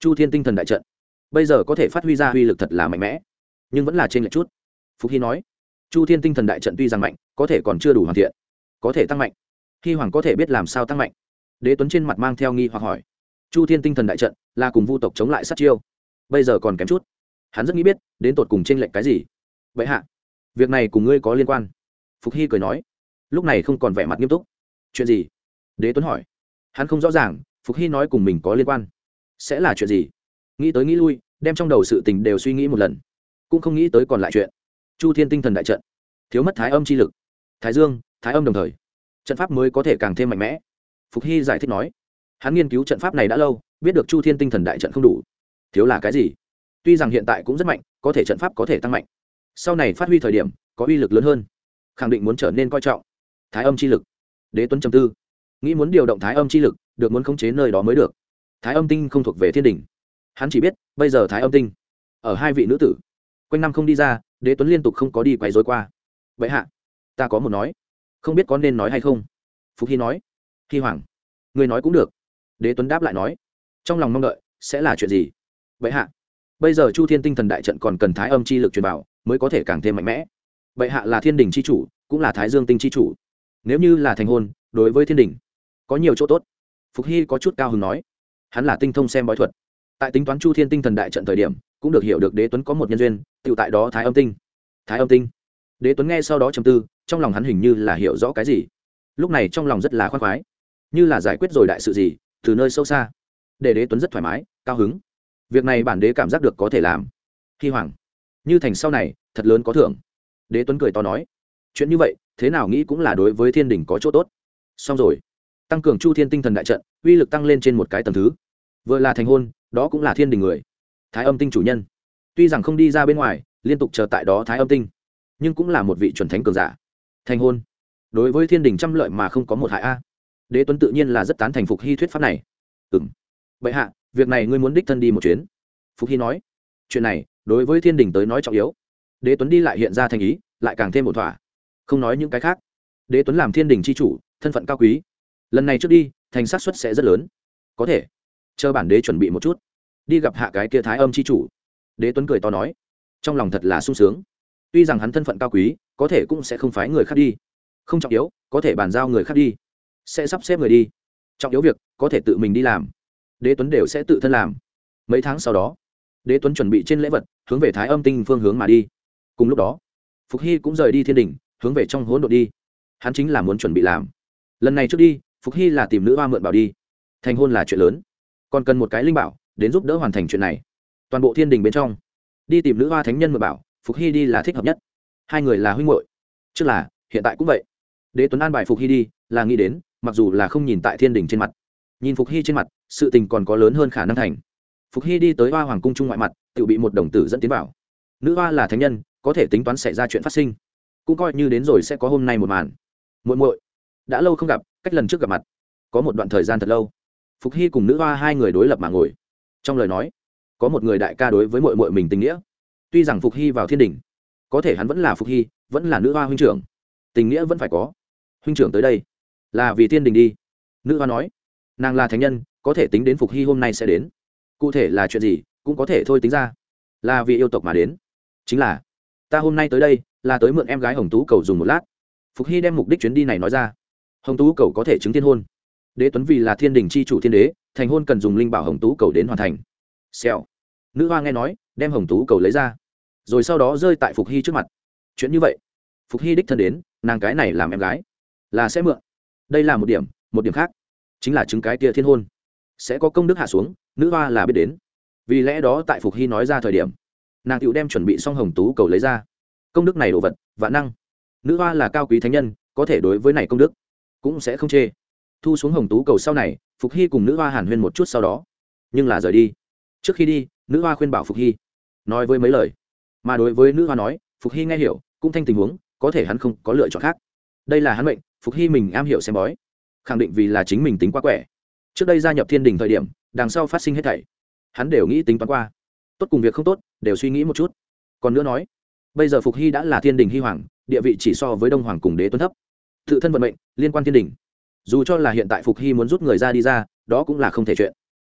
Chu thiên tinh thần đại trận bây giờ có thể phát huy ra uy lực thật là mạnh mẽ, nhưng vẫn là trên lệch chút. Phục hy nói, chu thiên tinh thần đại trận tuy rằng mạnh, có thể còn chưa đủ hoàn thiện, có thể tăng mạnh. Hy hoàng có thể biết làm sao tăng mạnh. Đế tuấn trên mặt mang theo nghi hoặc hỏi, chu thiên tinh thần đại trận là cùng vu tộc chống lại sát chiêu, bây giờ còn kém chút. Hắn rất nghĩ biết, đến tột cùng t r ê n lệch cái gì. Vậy hạ, việc này cùng ngươi có liên quan. Phục hy cười nói, lúc này không còn vẻ mặt nghiêm túc. Chuyện gì? Đế tuấn hỏi. Hắn không rõ ràng, phục hy nói cùng mình có liên quan. Sẽ là chuyện gì? Nghĩ tới nghĩ lui, đem trong đầu sự tình đều suy nghĩ một lần. Cũng không nghĩ tới còn lại chuyện. Chu thiên tinh thần đại trận. Thiếu mất thái âm chi lực. Thái dương, thái âm đồng thời. Trận pháp mới có thể càng thêm mạnh mẽ. Phục hy giải thích nói. Hắn nghiên cứu trận pháp này đã lâu, biết được chu thiên tinh thần đại trận không đủ. Thiếu là cái gì? Tuy rằng hiện tại cũng rất mạnh, có thể trận pháp có thể tăng mạnh. Sau này phát huy thời điểm, có uy lực lớn hơn. Khẳng định muốn trở nên coi trọng. Thái âm chi lực. Đế tuấn trầm tư. Nghĩ muốn điều động thái âm chi lực, được muốn khống chế nơi đó mới được. Thái âm tinh không thuộc về thiên đình hắn chỉ biết, bây giờ thái âm tinh ở hai vị nữ tử, quanh năm không đi ra, đế tuấn liên tục không có đi quay dối qua. Vậy hạ, ta có một nói, không biết có nên nói hay không? Phục hy nói, hy hoàng người nói cũng được. Đế tuấn đáp lại nói, trong lòng mong đợi sẽ là chuyện gì? Vậy hạ, bây giờ chu thiên tinh thần đại trận còn cần thái âm chi lực truyền bảo mới có thể càng thêm mạnh mẽ. Vậy hạ là thiên đình chi chủ, cũng là thái dương tinh chi chủ. Nếu như là thành hôn, đối với thiên đình, có nhiều chỗ tốt. Phục hy có chút cao hứng nói, hắn là tinh thông xem bói thuật tại tính toán chu thiên tinh thần đại trận thời điểm, cũng được hiểu được đế tuấn có một nhân duyên tự tại đó thái âm tinh. Thái âm tinh. Đế tuấn nghe sau đó trầm tư, trong lòng hắn hình như là hiểu rõ cái gì. Lúc này trong lòng rất là khoan khoái. Như là giải quyết rồi đại sự gì, từ nơi sâu xa, để đế tuấn rất thoải mái, cao hứng. Việc này bản đế cảm giác được có thể làm. Hy hoàng. Như thành sau này, thật lớn có thưởng. Đế tuấn cười to nói. Chuyện như vậy, thế nào nghĩ cũng là đối với thiên đình có chỗ tốt. Xong rồi. Tăng cường chu thiên tinh thần đại trận, uy lực tăng lên trên một cái tầng thứ vừa là thành hôn, đó cũng là thiên đình người, thái âm tinh chủ nhân. Tuy rằng không đi ra bên ngoài, liên tục chờ tại đó thái âm tinh, nhưng cũng là một vị chuẩn thánh cường giả. Thành hôn. Đối với thiên đình trăm lợi mà không có một hại a. Đế tuấn tự nhiên là rất tán thành phục hy thuyết pháp này. Ừng bệ hạ, việc này ngươi muốn đích thân đi một chuyến. Phục hy nói. Chuyện này, đối với thiên đình tới nói trọng yếu. Đế tuấn đi lại hiện ra thành ý, lại càng thêm một thỏa. Không nói những cái khác. Đế tuấn làm thiên đình c h i chủ, thân phận cao quý. Lần này trước đi, thành sát xuất sẽ rất lớn. Có thể chờ bản đế chuẩn bị một chút. Đi gặp hạ cái kia thái âm c h i chủ. Đế tuấn cười to nói, trong lòng thật là sung sướng. Tuy rằng hắn thân phận cao quý, có thể cũng sẽ không phái người khác đi. Không trọng yếu, có thể bàn giao người khác đi. Sẽ sắp xếp người đi. Trọng yếu việc, có thể tự mình đi làm. Đế tuấn đều sẽ tự thân làm. Mấy tháng sau đó, đế tuấn chuẩn bị trên lễ vật, hướng về thái âm tinh phương hướng mà đi. Cùng lúc đó, phục hy cũng rời đi thiên đình hướng về trong hỗn độn đi. Hắn chính là muốn chuẩn bị làm. Lần này trước đi, phục hy là tìm nữ hoa mượn bảo đi. Thành hôn là chuyện lớn còn cần một cái linh bảo đến giúp đỡ hoàn thành chuyện này. Toàn bộ thiên đình bên trong, đi tìm nữ hoa thánh nhân mượn bảo, phục hy đi là thích hợp nhất. Hai người là huynh hội trước là, hiện tại cũng vậy. Đế tuấn an bài phục hy đi, là nghĩ đến, mặc dù là không nhìn tại thiên đình trên mặt. Nhìn phục hy trên mặt, sự tình còn có lớn hơn khả năng thành. Phục hy đi tới hoa hoàng cung trung ngoại mặt, tự bị một đồng tử dẫn tiến vào. Nữ hoa là thánh nhân, có thể tính toán xảy ra chuyện phát sinh. Cũng coi như đến rồi sẽ có hôm nay một màn. Muội muội, đã lâu không gặp, cách lần trước gặp mặt. Có một đoạn thời gian thật lâu phục hy cùng nữ hoa hai người đối lập mà ngồi. Trong lời nói, có một người đại ca đối với muội muội mình tình nghĩa. Tuy rằng phục hy vào thiên đình, có thể hắn vẫn là phục hy, vẫn là nữ hoa huynh trưởng. Tình nghĩa vẫn phải có. Huynh trưởng tới đây, là vì thiên đình đi. Nữ hoa nói, nàng là thánh nhân, có thể tính đến phục hy hôm nay sẽ đến. Cụ thể là chuyện gì, cũng có thể thôi tính ra. Là vì yêu tộc mà đến. Chính là, ta hôm nay tới đây, là tới mượn em gái hồng tú cầu dùng một lát. Phục hy đem mục đích chuyến đi này nói ra. Hồng tú cầu có thể chứng thiên hôn đế tuấn vì là thiên đình c h i chủ thiên đế, thành hôn cần dùng linh bảo hồng tú cầu đến hoàn thành. Xèo. Nữ hoa nghe nói, đem hồng tú cầu lấy ra. Rồi sau đó rơi tại phục hy trước mặt. Chuyện như vậy. Phục hy đích thân đến, nàng cái này làm em gái. Là sẽ mượn. Đây là một điểm một điểm khác. Chính là chứng cái kia thiên hôn. Sẽ có công đức hạ xuống, nữ hoa là biết đến. Vì lẽ đó tại phục hy nói ra thời điểm, nàng tựu đem chuẩn bị xong hồng tú cầu lấy ra. Công đức này đồ vật, vạn năng. Nữ hoa là cao quý thánh nhân, có thể đối với này công đức cũng sẽ không chê thu xuống hồng tú cầu sau này, phục hy cùng nữ hoa hàn huyên một chút sau đó. Nhưng là rời đi. Trước khi đi, nữ hoa khuyên bảo phục hy. Nói với mấy lời. Mà đối với nữ hoa nói, phục hy nghe hiểu, cũng thanh tình huống, có thể hắn không có lựa chọn khác. Đây là hắn mệnh, phục hy mình am hiểu xem bói. Khẳng định vì là chính mình tính quá quẻ. Trước đây gia nhập thiên đình thời điểm, đằng sau phát sinh hết thảy. Hắn đều nghĩ tính toán qua. Tốt cùng việc không tốt, đều suy nghĩ một chút. Còn nữa nói, bây giờ phục hy đã là thiên đình hy hoàng, địa vị chỉ so với đông hoàng cùng đế tuấn thấp. Tự thân vận mệnh, liên quan thiên đình dù cho là hiện tại phục hy muốn rút người ra đi ra, đó cũng là không thể chuyện.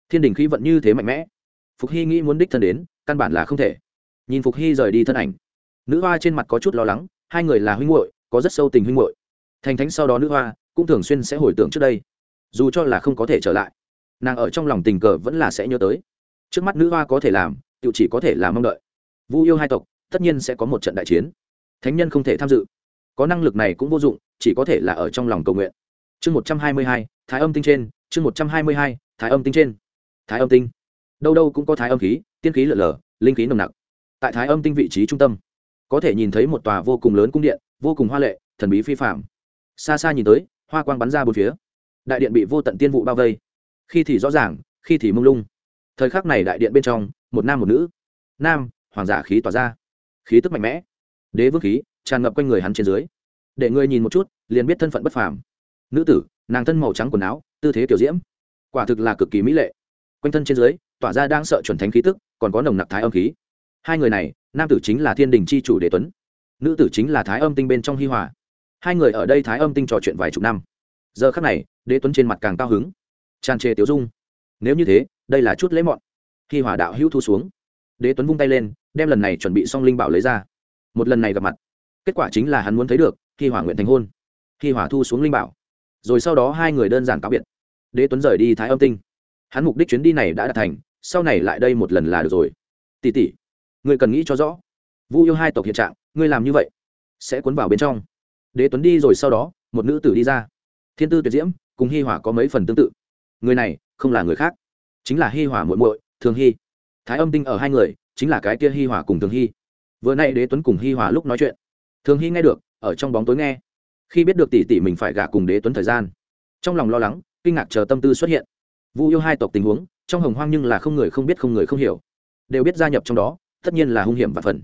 Thiên đình khí vận như thế mạnh mẽ. Phục hy nghĩ muốn đích thân đến, căn bản là không thể. Nhìn phục hy rời đi thân ảnh. Nữ hoa trên mặt có chút lo lắng, hai người là huynh hội có rất sâu tình huynh hội thành thánh sau đó nữ hoa, cũng thường xuyên sẽ hồi tưởng trước đây. Dù cho là không có thể trở lại, nàng ở trong lòng tình cờ vẫn là sẽ nhớ tới. Trước mắt nữ hoa có thể làm, tự chỉ có thể là mong đợi. Vu yêu hai tộc, tất nhiên sẽ có một trận đại chiến. Thánh nhân không thể tham dự. Có năng lực này cũng vô dụng, chỉ có thể là ở trong lòng cầu nguyện chương một trăm hai mươi hai, thái âm tinh trên, chương một trăm hai mươi hai, thái âm tinh trên. Thái âm tinh. Đâu đâu cũng có thái âm khí, tiên khí lợn lở, linh khí nồng nặc. Tại thái âm tinh vị trí trung tâm, có thể nhìn thấy một tòa vô cùng lớn cung điện, vô cùng hoa lệ, thần bí phi phạm xa xa nhìn tới, hoa quang bắn ra bốn phía. Đại điện bị vô tận tiên vụ bao vây. Khi thì rõ ràng, khi thì mông lung. Thời khắc này đại điện bên trong, một nam một nữ. Nam, hoàng giả khí tỏa ra. Khí tức mạnh mẽ. Đế vương khí, tràn ngập quanh người hắn trên dưới. Để người nhìn một chút, liền biết thân phận bất phàm nữ tử, nàng thân màu trắng quần áo, tư thế kiểu diễm. Quả thực là cực kỳ mỹ lệ. Quanh thân trên dưới, tỏa ra đang sợ chuẩn thánh khí tức, còn có nồng nặc thái âm khí. Hai người này, nam tử chính là thiên đình c h i chủ đế tuấn, nữ tử chính là thái âm tinh bên trong hi hòa. Hai người ở đây thái âm tinh trò chuyện vài chục năm. Giờ khắc này, đế tuấn trên mặt càng cao hứng. Tràn trề tiếu dung. Nếu như thế, đây là chút lễ mọn. Hi hòa đạo hữu thu xuống. Đế tuấn vung tay lên, đem lần này chuẩn bị xong linh bảo lấy ra. Một lần này gặp mặt. Kết quả chính là hắn muốn thấy được hi hòa nguyện thành hôn. Hi hòa thu xuống linh bảo rồi sau đó hai người đơn giản cáo biệt. Đế tuấn rời đi thái âm tinh. Hắn mục đích chuyến đi này đã đạt thành, sau này lại đây một lần là được rồi. Tỷ tỷ người cần nghĩ cho rõ. Vu yêu hai tộc hiện trạng, ngươi làm như vậy, sẽ cuốn vào bên trong. Đế tuấn đi rồi sau đó, một nữ tử đi ra. Thiên tư tuyệt diễm, cùng hi hỏa có mấy phần tương tự. Người này không là người khác, chính là hi hỏa muội muội, thường hy thái âm tinh ở hai người, chính là cái kia hi hỏa cùng thường hy vừa nay đế tuấn cùng hi hỏa lúc nói chuyện, thường hy nghe được, ở trong bóng tối nghe khi biết được tỷ tỷ mình phải gả cùng đế tuấn thời gian, trong lòng lo lắng, kinh ngạc chờ tâm tư xuất hiện. Vu yêu hai tộc tình huống, trong hồng hoang nhưng là không người không biết không người không hiểu. Đều biết gia nhập trong đó, tất nhiên là hung hiểm và phần.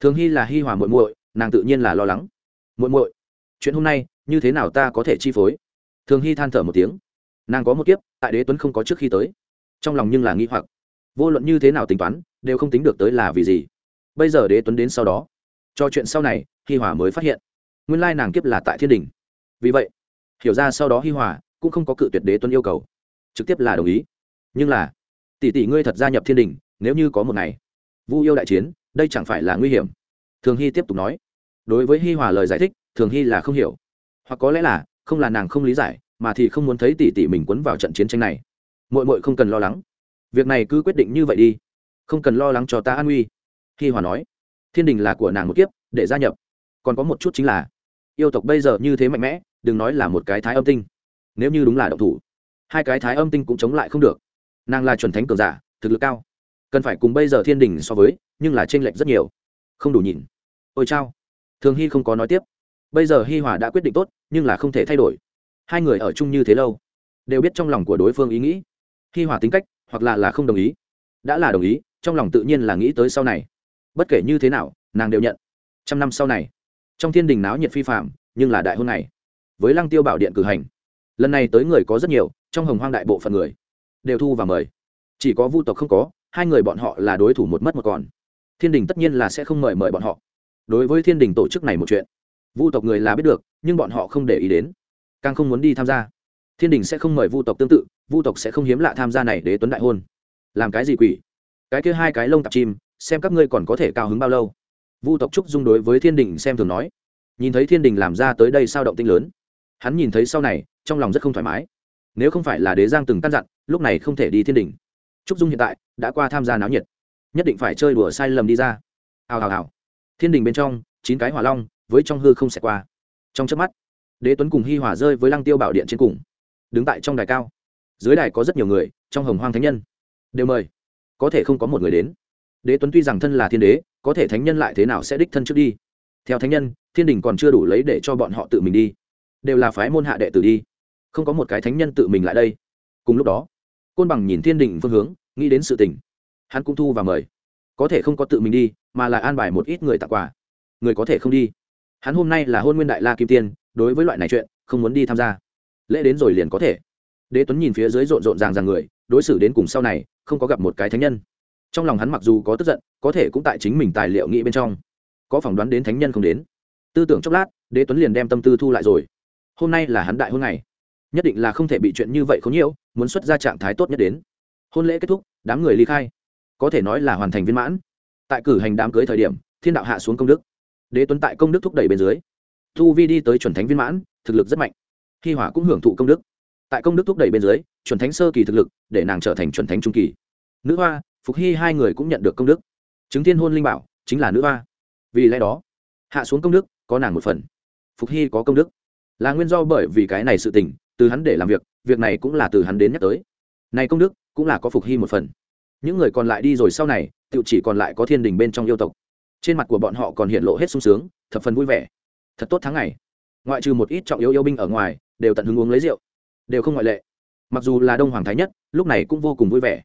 Thường hy là hi hòa muội muội, nàng tự nhiên là lo lắng. Muội muội, chuyện hôm nay, như thế nào ta có thể chi phối? Thường hy than thở một tiếng. Nàng có một kiếp, tại đế tuấn không có trước khi tới. Trong lòng nhưng là nghi hoặc. Vô luận như thế nào tính toán, đều không tính được tới là vì gì. Bây giờ đế tuấn đến sau đó, cho chuyện sau này, hi hòa mới phát hiện nguyên lai nàng kiếp là tại thiên đình. Vì vậy, hiểu ra sau đó hi hòa, cũng không có cự tuyệt đế tuân yêu cầu. Trực tiếp là đồng ý. Nhưng là, tỷ tỷ ngươi thật gia nhập thiên đình, nếu như có một ngày, vu yêu đại chiến, đây chẳng phải là nguy hiểm. Thường hy tiếp tục nói. Đối với hi hòa lời giải thích, thường hy là không hiểu. Hoặc có lẽ là, không là nàng không lý giải, mà thì không muốn thấy tỷ tỷ mình quấn vào trận chiến tranh này. Mội mội không cần lo lắng. Việc này cứ quyết định như vậy đi. Không cần lo lắng cho ta an nguy. Hi hòa nói. Thiên đình là của nàng một kiếp, để gia nhập. Còn có một chút chính là yêu tộc bây giờ như thế mạnh mẽ, đừng nói là một cái thái âm tinh. Nếu như đúng là động thủ, hai cái thái âm tinh cũng chống lại không được. Nàng là chuẩn thánh cường giả, thực lực cao. Cần phải cùng bây giờ thiên đình so với, nhưng là t r ê n lệch rất nhiều. Không đủ nhìn. Ôi chao. Thường hy không có nói tiếp. Bây giờ hi hòa đã quyết định tốt, nhưng là không thể thay đổi. Hai người ở chung như thế lâu, đều biết trong lòng của đối phương ý nghĩ. Hi hòa tính cách, hoặc là là không đồng ý. Đã là đồng ý, trong lòng tự nhiên là nghĩ tới sau này. Bất kể như thế nào, nàng đều nhận. Trăm năm sau này trong thiên đình náo nhiệt phi phạm nhưng là đại hôn này. Với lăng tiêu bảo điện cử hành, lần này tới người có rất nhiều, trong hồng hoang đại bộ phận người đều thu và mời. Chỉ có vu tộc không có, hai người bọn họ là đối thủ một mất một còn. Thiên đình tất nhiên là sẽ không mời mời bọn họ. Đối với thiên đình tổ chức này một chuyện, vu tộc người là biết được, nhưng bọn họ không để ý đến. Càng không muốn đi tham gia. Thiên đình sẽ không mời vu tộc tương tự, vu tộc sẽ không hiếm lạ tham gia này để tuấn đại hôn. Làm cái gì quỷ? Cái kia hai cái lông tạp chim, xem các ngươi còn có thể cao hứng bao lâu vu tộc trúc dung đối với thiên đình xem thường nói, nhìn thấy thiên đình làm ra tới đây sao động tinh lớn. Hắn nhìn thấy sau này, trong lòng rất không thoải mái. Nếu không phải là đế giang từng căn dặn, lúc này không thể đi thiên đình. Trúc dung hiện tại đã qua tham gia náo nhiệt, nhất định phải chơi đùa sai lầm đi ra. Hào hào hào. Thiên đình bên trong, chín cái hỏa long, với trong hư không xẹt qua. Trong trước mắt, đế tuấn cùng hi hỏa rơi với lăng tiêu bảo điện trên cùng, đứng tại trong đài cao. Dưới đài có rất nhiều người, trong hồng hoang thánh nhân. Đều mời. Có thể không có một người đến đế tuấn tuy rằng thân là thiên đế, có thể thánh nhân lại thế nào sẽ đích thân trước đi? Theo thánh nhân, thiên đình còn chưa đủ lấy để cho bọn họ tự mình đi. Đều là phái môn hạ đệ tử đi. Không có một cái thánh nhân tự mình lại đây. Cùng lúc đó, côn bằng nhìn thiên đình phương hướng, nghĩ đến sự tình. Hắn cũng thu và mời. Có thể không có tự mình đi, mà là an bài một ít người tặng quà. Người có thể không đi. Hắn hôm nay là hôn nguyên đại la kim tiên, đối với loại này chuyện, không muốn đi tham gia. Lễ đến rồi liền có thể. Đế tuấn nhìn phía dưới rộn rộn ràng ràng người, đối xử đến cùng sau này, không có gặp một cái thánh nhân trong lòng hắn mặc dù có tức giận, có thể cũng tại chính mình tài liệu nghĩ bên trong. Có phỏng đoán đến thánh nhân không đến. Tư tưởng chốc lát, đế tuấn liền đem tâm tư thu lại rồi. Hôm nay là hắn đại hôn ngày. Nhất định là không thể bị chuyện như vậy không nhiễu, muốn xuất ra trạng thái tốt nhất đến. Hôn lễ kết thúc, đám người ly khai. Có thể nói là hoàn thành viên mãn. Tại cử hành đám cưới thời điểm, thiên đạo hạ xuống công đức. Đế tuấn tại công đức thúc đẩy bên dưới. Thu vi đi tới chuẩn thánh viên mãn, thực lực rất mạnh. Hi hỏa cũng hưởng thụ công đức. Tại công đức thúc đẩy bên dưới, chuẩn thánh sơ kỳ thực lực, để nàng trở thành chuẩn thánh trung kỳ. Nữ hoa phục hy hai người cũng nhận được công đức. Chứng thiên hôn linh bảo chính là nữ hoa. Vì lẽ đó, hạ xuống công đức, có nàng một phần. Phục hy có công đức. Là nguyên do bởi vì cái này sự tình, từ hắn để làm việc việc này cũng là từ hắn đến nhắc tới. Này công đức cũng là có phục hy một phần. Những người còn lại đi rồi sau này tự chỉ còn lại có thiên đình bên trong yêu tộc. Trên mặt của bọn họ còn hiện lộ hết sung sướng, thập phần vui vẻ. Thật tốt tháng ngày. Ngoại trừ một ít trọng yếu yêu binh ở ngoài, đều tận hứng uống lấy rượu. Đều không ngoại lệ. Mặc dù là đông hoàng thái nhất, lúc này cũng vô cùng vui vẻ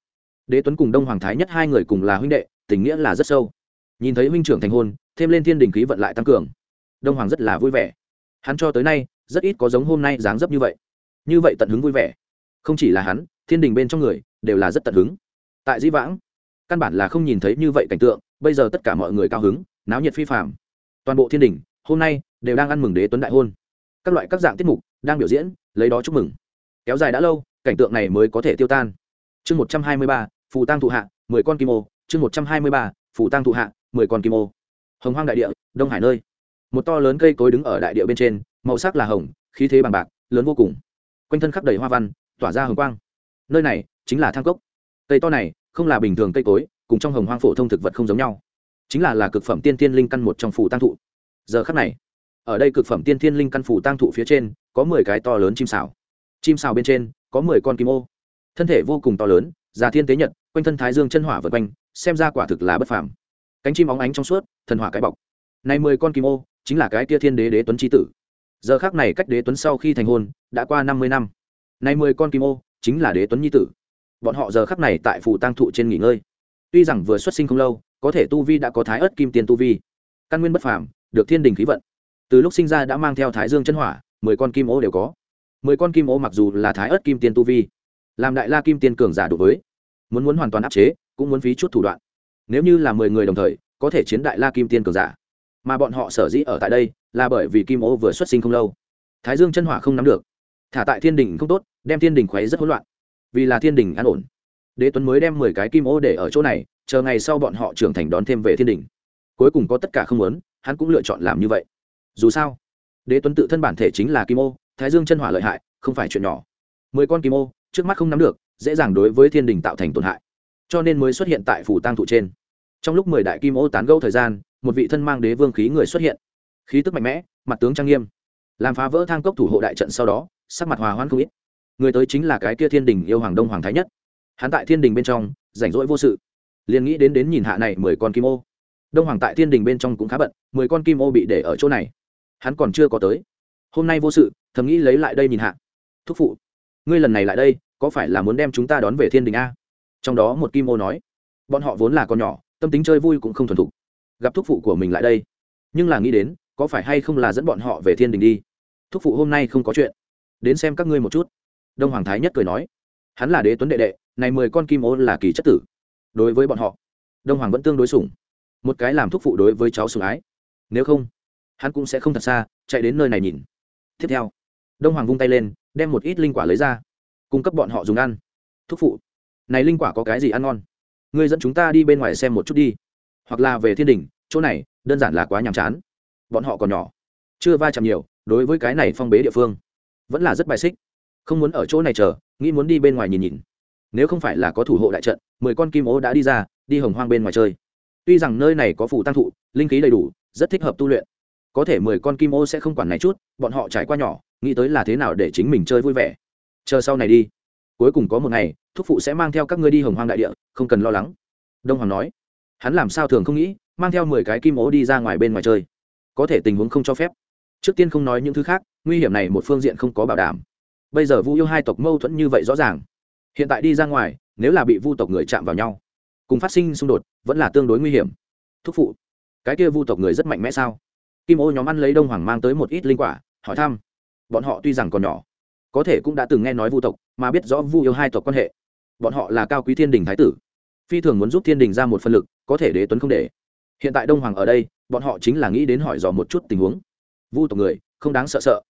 đế tuấn cùng đông hoàng thái nhất hai người cùng là huynh đệ, tình nghĩa là rất sâu. Nhìn thấy huynh trưởng thành hôn, thêm lên thiên đình khí vận lại tăng cường. Đông hoàng rất là vui vẻ. Hắn cho tới nay, rất ít có giống hôm nay dáng dấp như vậy. Như vậy tận hứng vui vẻ. Không chỉ là hắn, thiên đình bên trong người, đều là rất tận hứng. Tại di vãng, căn bản là không nhìn thấy như vậy cảnh tượng, bây giờ tất cả mọi người cao hứng, náo nhiệt phi phạm toàn bộ thiên đình, hôm nay, đều đang ăn mừng đế tuấn đại hôn. Các loại các dạng tiết mục, đang biểu diễn, lấy đó chúc mừng. Kéo dài đã lâu, cảnh tượng này mới có thể tiêu tan. Chương một trăm hai mươi ba phù tăng thụ hạ, mười con kim ô, chương một trăm hai mươi ba, phù tăng thụ hạ, mười con kim ô. Hồng hoang đại địa, đông hải nơi. Một to lớn cây cối đứng ở đại địa bên trên, màu sắc là hồng, khí thế bằng bạc, lớn vô cùng. Quanh thân khắp đầy hoa văn, tỏa ra hồng quang. Nơi này chính là thang cốc. Cây to này không là bình thường cây cối, cùng trong hồng hoang phổ thông thực vật không giống nhau. Chính là là cực phẩm tiên tiên linh căn một trong phủ tăng thụ. Giờ khắc này, ở đây cực phẩm tiên tiên linh căn phủ tăng thụ phía trên, có mười cái to lớn chim xào chim xào bên trên có mười con kim ô. Thân thể vô cùng to lớn, già thiên tế nhật quanh thân thái dương chân hỏa vượt quanh, xem ra quả thực là bất phàm. Cánh chim óng ánh trong suốt, thần hỏa cái bọc. Này mười con kim ô, chính là cái kia thiên đế đế tuấn tri tử. Giờ khác này cách đế tuấn sau khi thành hôn, đã qua năm mươi năm. Này mười con kim ô, chính là đế tuấn nhi tử. Bọn họ giờ khắc này tại phủ tăng thụ trên nghỉ ngơi. Tuy rằng vừa xuất sinh không lâu, có thể tu vi đã có thái ớt kim tiền tu vi. Căn nguyên bất phàm, được thiên đình khí vận. Từ lúc sinh ra đã mang theo thái dương chân hỏa, mười con kim ô đều có. Mười con kim ô mặc dù là thái ớt kim tiền tu vi, làm đại la kim tiền cường giả đối với muốn muốn hoàn toàn áp chế, cũng muốn phí chút thủ đoạn. Nếu như là mười người đồng thời, có thể chiến đại la kim tiên cường giả. Mà bọn họ sở dĩ ở tại đây, là bởi vì kim ô vừa xuất sinh không lâu. Thái dương chân hỏa không nắm được. Thả tại thiên đình không tốt, đem thiên đình khuấy rất hỗn loạn. Vì là thiên đình an ổn. Đế tuấn mới đem mười cái kim ô để ở chỗ này, chờ ngày sau bọn họ trưởng thành đón thêm về thiên đình cuối cùng có tất cả không muốn, hắn cũng lựa chọn làm như vậy. Dù sao, đế tuấn tự thân bản thể chính là kim ô, thái dương chân hỏa lợi hại, không phải chuyện nhỏ. Mười con kim ô, trước mắt không nắm được dễ dàng đối với thiên đình tạo thành tổn hại. Cho nên mới xuất hiện tại phủ tăng thụ trên. Trong lúc mười đại kim ô tán gâu thời gian, một vị thân mang đế vương khí người xuất hiện. Khí tức mạnh mẽ, mặt tướng trang nghiêm. Làm phá vỡ thang cốc thủ hộ đại trận sau đó, sắc mặt hòa hoan không ít. Người tới chính là cái kia thiên đình yêu hoàng đông hoàng thái nhất. Hắn tại thiên đình bên trong, rảnh rỗi vô sự. Liền nghĩ đến đến nhìn hạ này mười con kim ô. Đông hoàng tại thiên đình bên trong cũng khá bận, mười con kim ô bị để ở chỗ này. Hắn còn chưa có tới. Hôm nay vô sự, thầm nghĩ lấy lại đây nhìn hạ. Thúc phụ, ngươi lần này lại đây có phải là muốn đem chúng ta đón về thiên đình a? Trong đó một kim ô nói, bọn họ vốn là con nhỏ, tâm tính chơi vui cũng không thuần thục. Gặp thúc phụ của mình lại đây. Nhưng là nghĩ đến, có phải hay không là dẫn bọn họ về thiên đình đi? Thúc phụ hôm nay không có chuyện. Đến xem các ngươi một chút. Đông hoàng thái nhất cười nói, hắn là đế tuấn đệ đệ, này mười con kim ô là kỳ chất tử. Đối với bọn họ, đông hoàng vẫn tương đối sủng. Một cái làm thúc phụ đối với cháu sủng ái. Nếu không, hắn cũng sẽ không thật xa, chạy đến nơi này nhìn. Tiếp theo, đông hoàng vung tay lên, đem một ít linh quả lấy ra cung cấp bọn họ dùng ăn. Thúc phụ, này linh quả có cái gì ăn ngon? Ngươi dẫn chúng ta đi bên ngoài xem một chút đi. Hoặc là về thiên đình, chỗ này, đơn giản là quá nhàm chán. Bọn họ còn nhỏ, chưa va chạm nhiều, đối với cái này phong bế địa phương, vẫn là rất bài xích. Không muốn ở chỗ này chờ, nghĩ muốn đi bên ngoài nhìn nhìn. Nếu không phải là có thủ hộ đại trận, mười con kim ố đã đi ra, đi hồng hoang bên ngoài chơi. Tuy rằng nơi này có phủ tăng thụ, linh khí đầy đủ, rất thích hợp tu luyện. Có thể mười con kim ô sẽ không quản này chút, bọn họ trải qua nhỏ, nghĩ tới là thế nào để chính mình chơi vui vẻ chờ sau này đi. Cuối cùng có một ngày, thúc phụ sẽ mang theo các ngươi đi hồng hoang đại địa, không cần lo lắng. Đông hoàng nói. Hắn làm sao thường không nghĩ, mang theo mười cái kim ố đi ra ngoài bên ngoài chơi. Có thể tình huống không cho phép. Trước tiên không nói những thứ khác, nguy hiểm này một phương diện không có bảo đảm. Bây giờ vu yêu hai tộc mâu thuẫn như vậy rõ ràng. Hiện tại đi ra ngoài, nếu là bị vu tộc người chạm vào nhau, cùng phát sinh xung đột, vẫn là tương đối nguy hiểm. Thúc phụ, cái kia vu tộc người rất mạnh mẽ sao? Kim ô nhóm ăn lấy đông hoàng mang tới một ít linh quả, hỏi thăm. Bọn họ tuy rằng còn nhỏ có thể cũng đã từng nghe nói vu tộc, mà biết rõ vu yêu hai tộc quan hệ. Bọn họ là cao quý thiên đình thái tử. Phi thường muốn giúp thiên đình ra một phân lực, có thể đế tuấn không để. Hiện tại đông hoàng ở đây, bọn họ chính là nghĩ đến hỏi dò một chút tình huống. Vu tộc người, không đáng sợ sợ.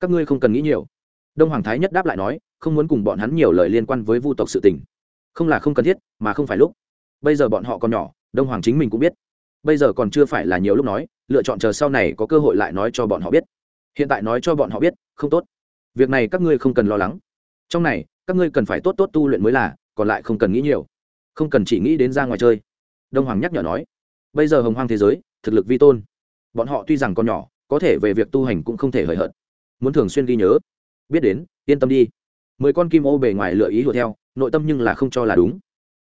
Các ngươi không cần nghĩ nhiều. Đông hoàng thái nhất đáp lại nói, không muốn cùng bọn hắn nhiều lời liên quan với vu tộc sự tình. Không là không cần thiết, mà không phải lúc. Bây giờ bọn họ còn nhỏ, đông hoàng chính mình cũng biết. Bây giờ còn chưa phải là nhiều lúc nói, lựa chọn chờ sau này có cơ hội lại nói cho bọn họ biết. Hiện tại nói cho bọn họ biết, không tốt việc này các ngươi không cần lo lắng. Trong này, các ngươi cần phải tốt tốt tu luyện mới là, còn lại không cần nghĩ nhiều. Không cần chỉ nghĩ đến ra ngoài chơi. Đông hoàng nhắc nhở nói. Bây giờ hồng hoang thế giới, thực lực vi tôn. Bọn họ tuy rằng còn nhỏ, có thể về việc tu hành cũng không thể hời hợt. Muốn thường xuyên ghi nhớ. Biết đến, yên tâm đi. Mười con kim ô bề ngoài lựa ý hùa theo, nội tâm nhưng là không cho là đúng.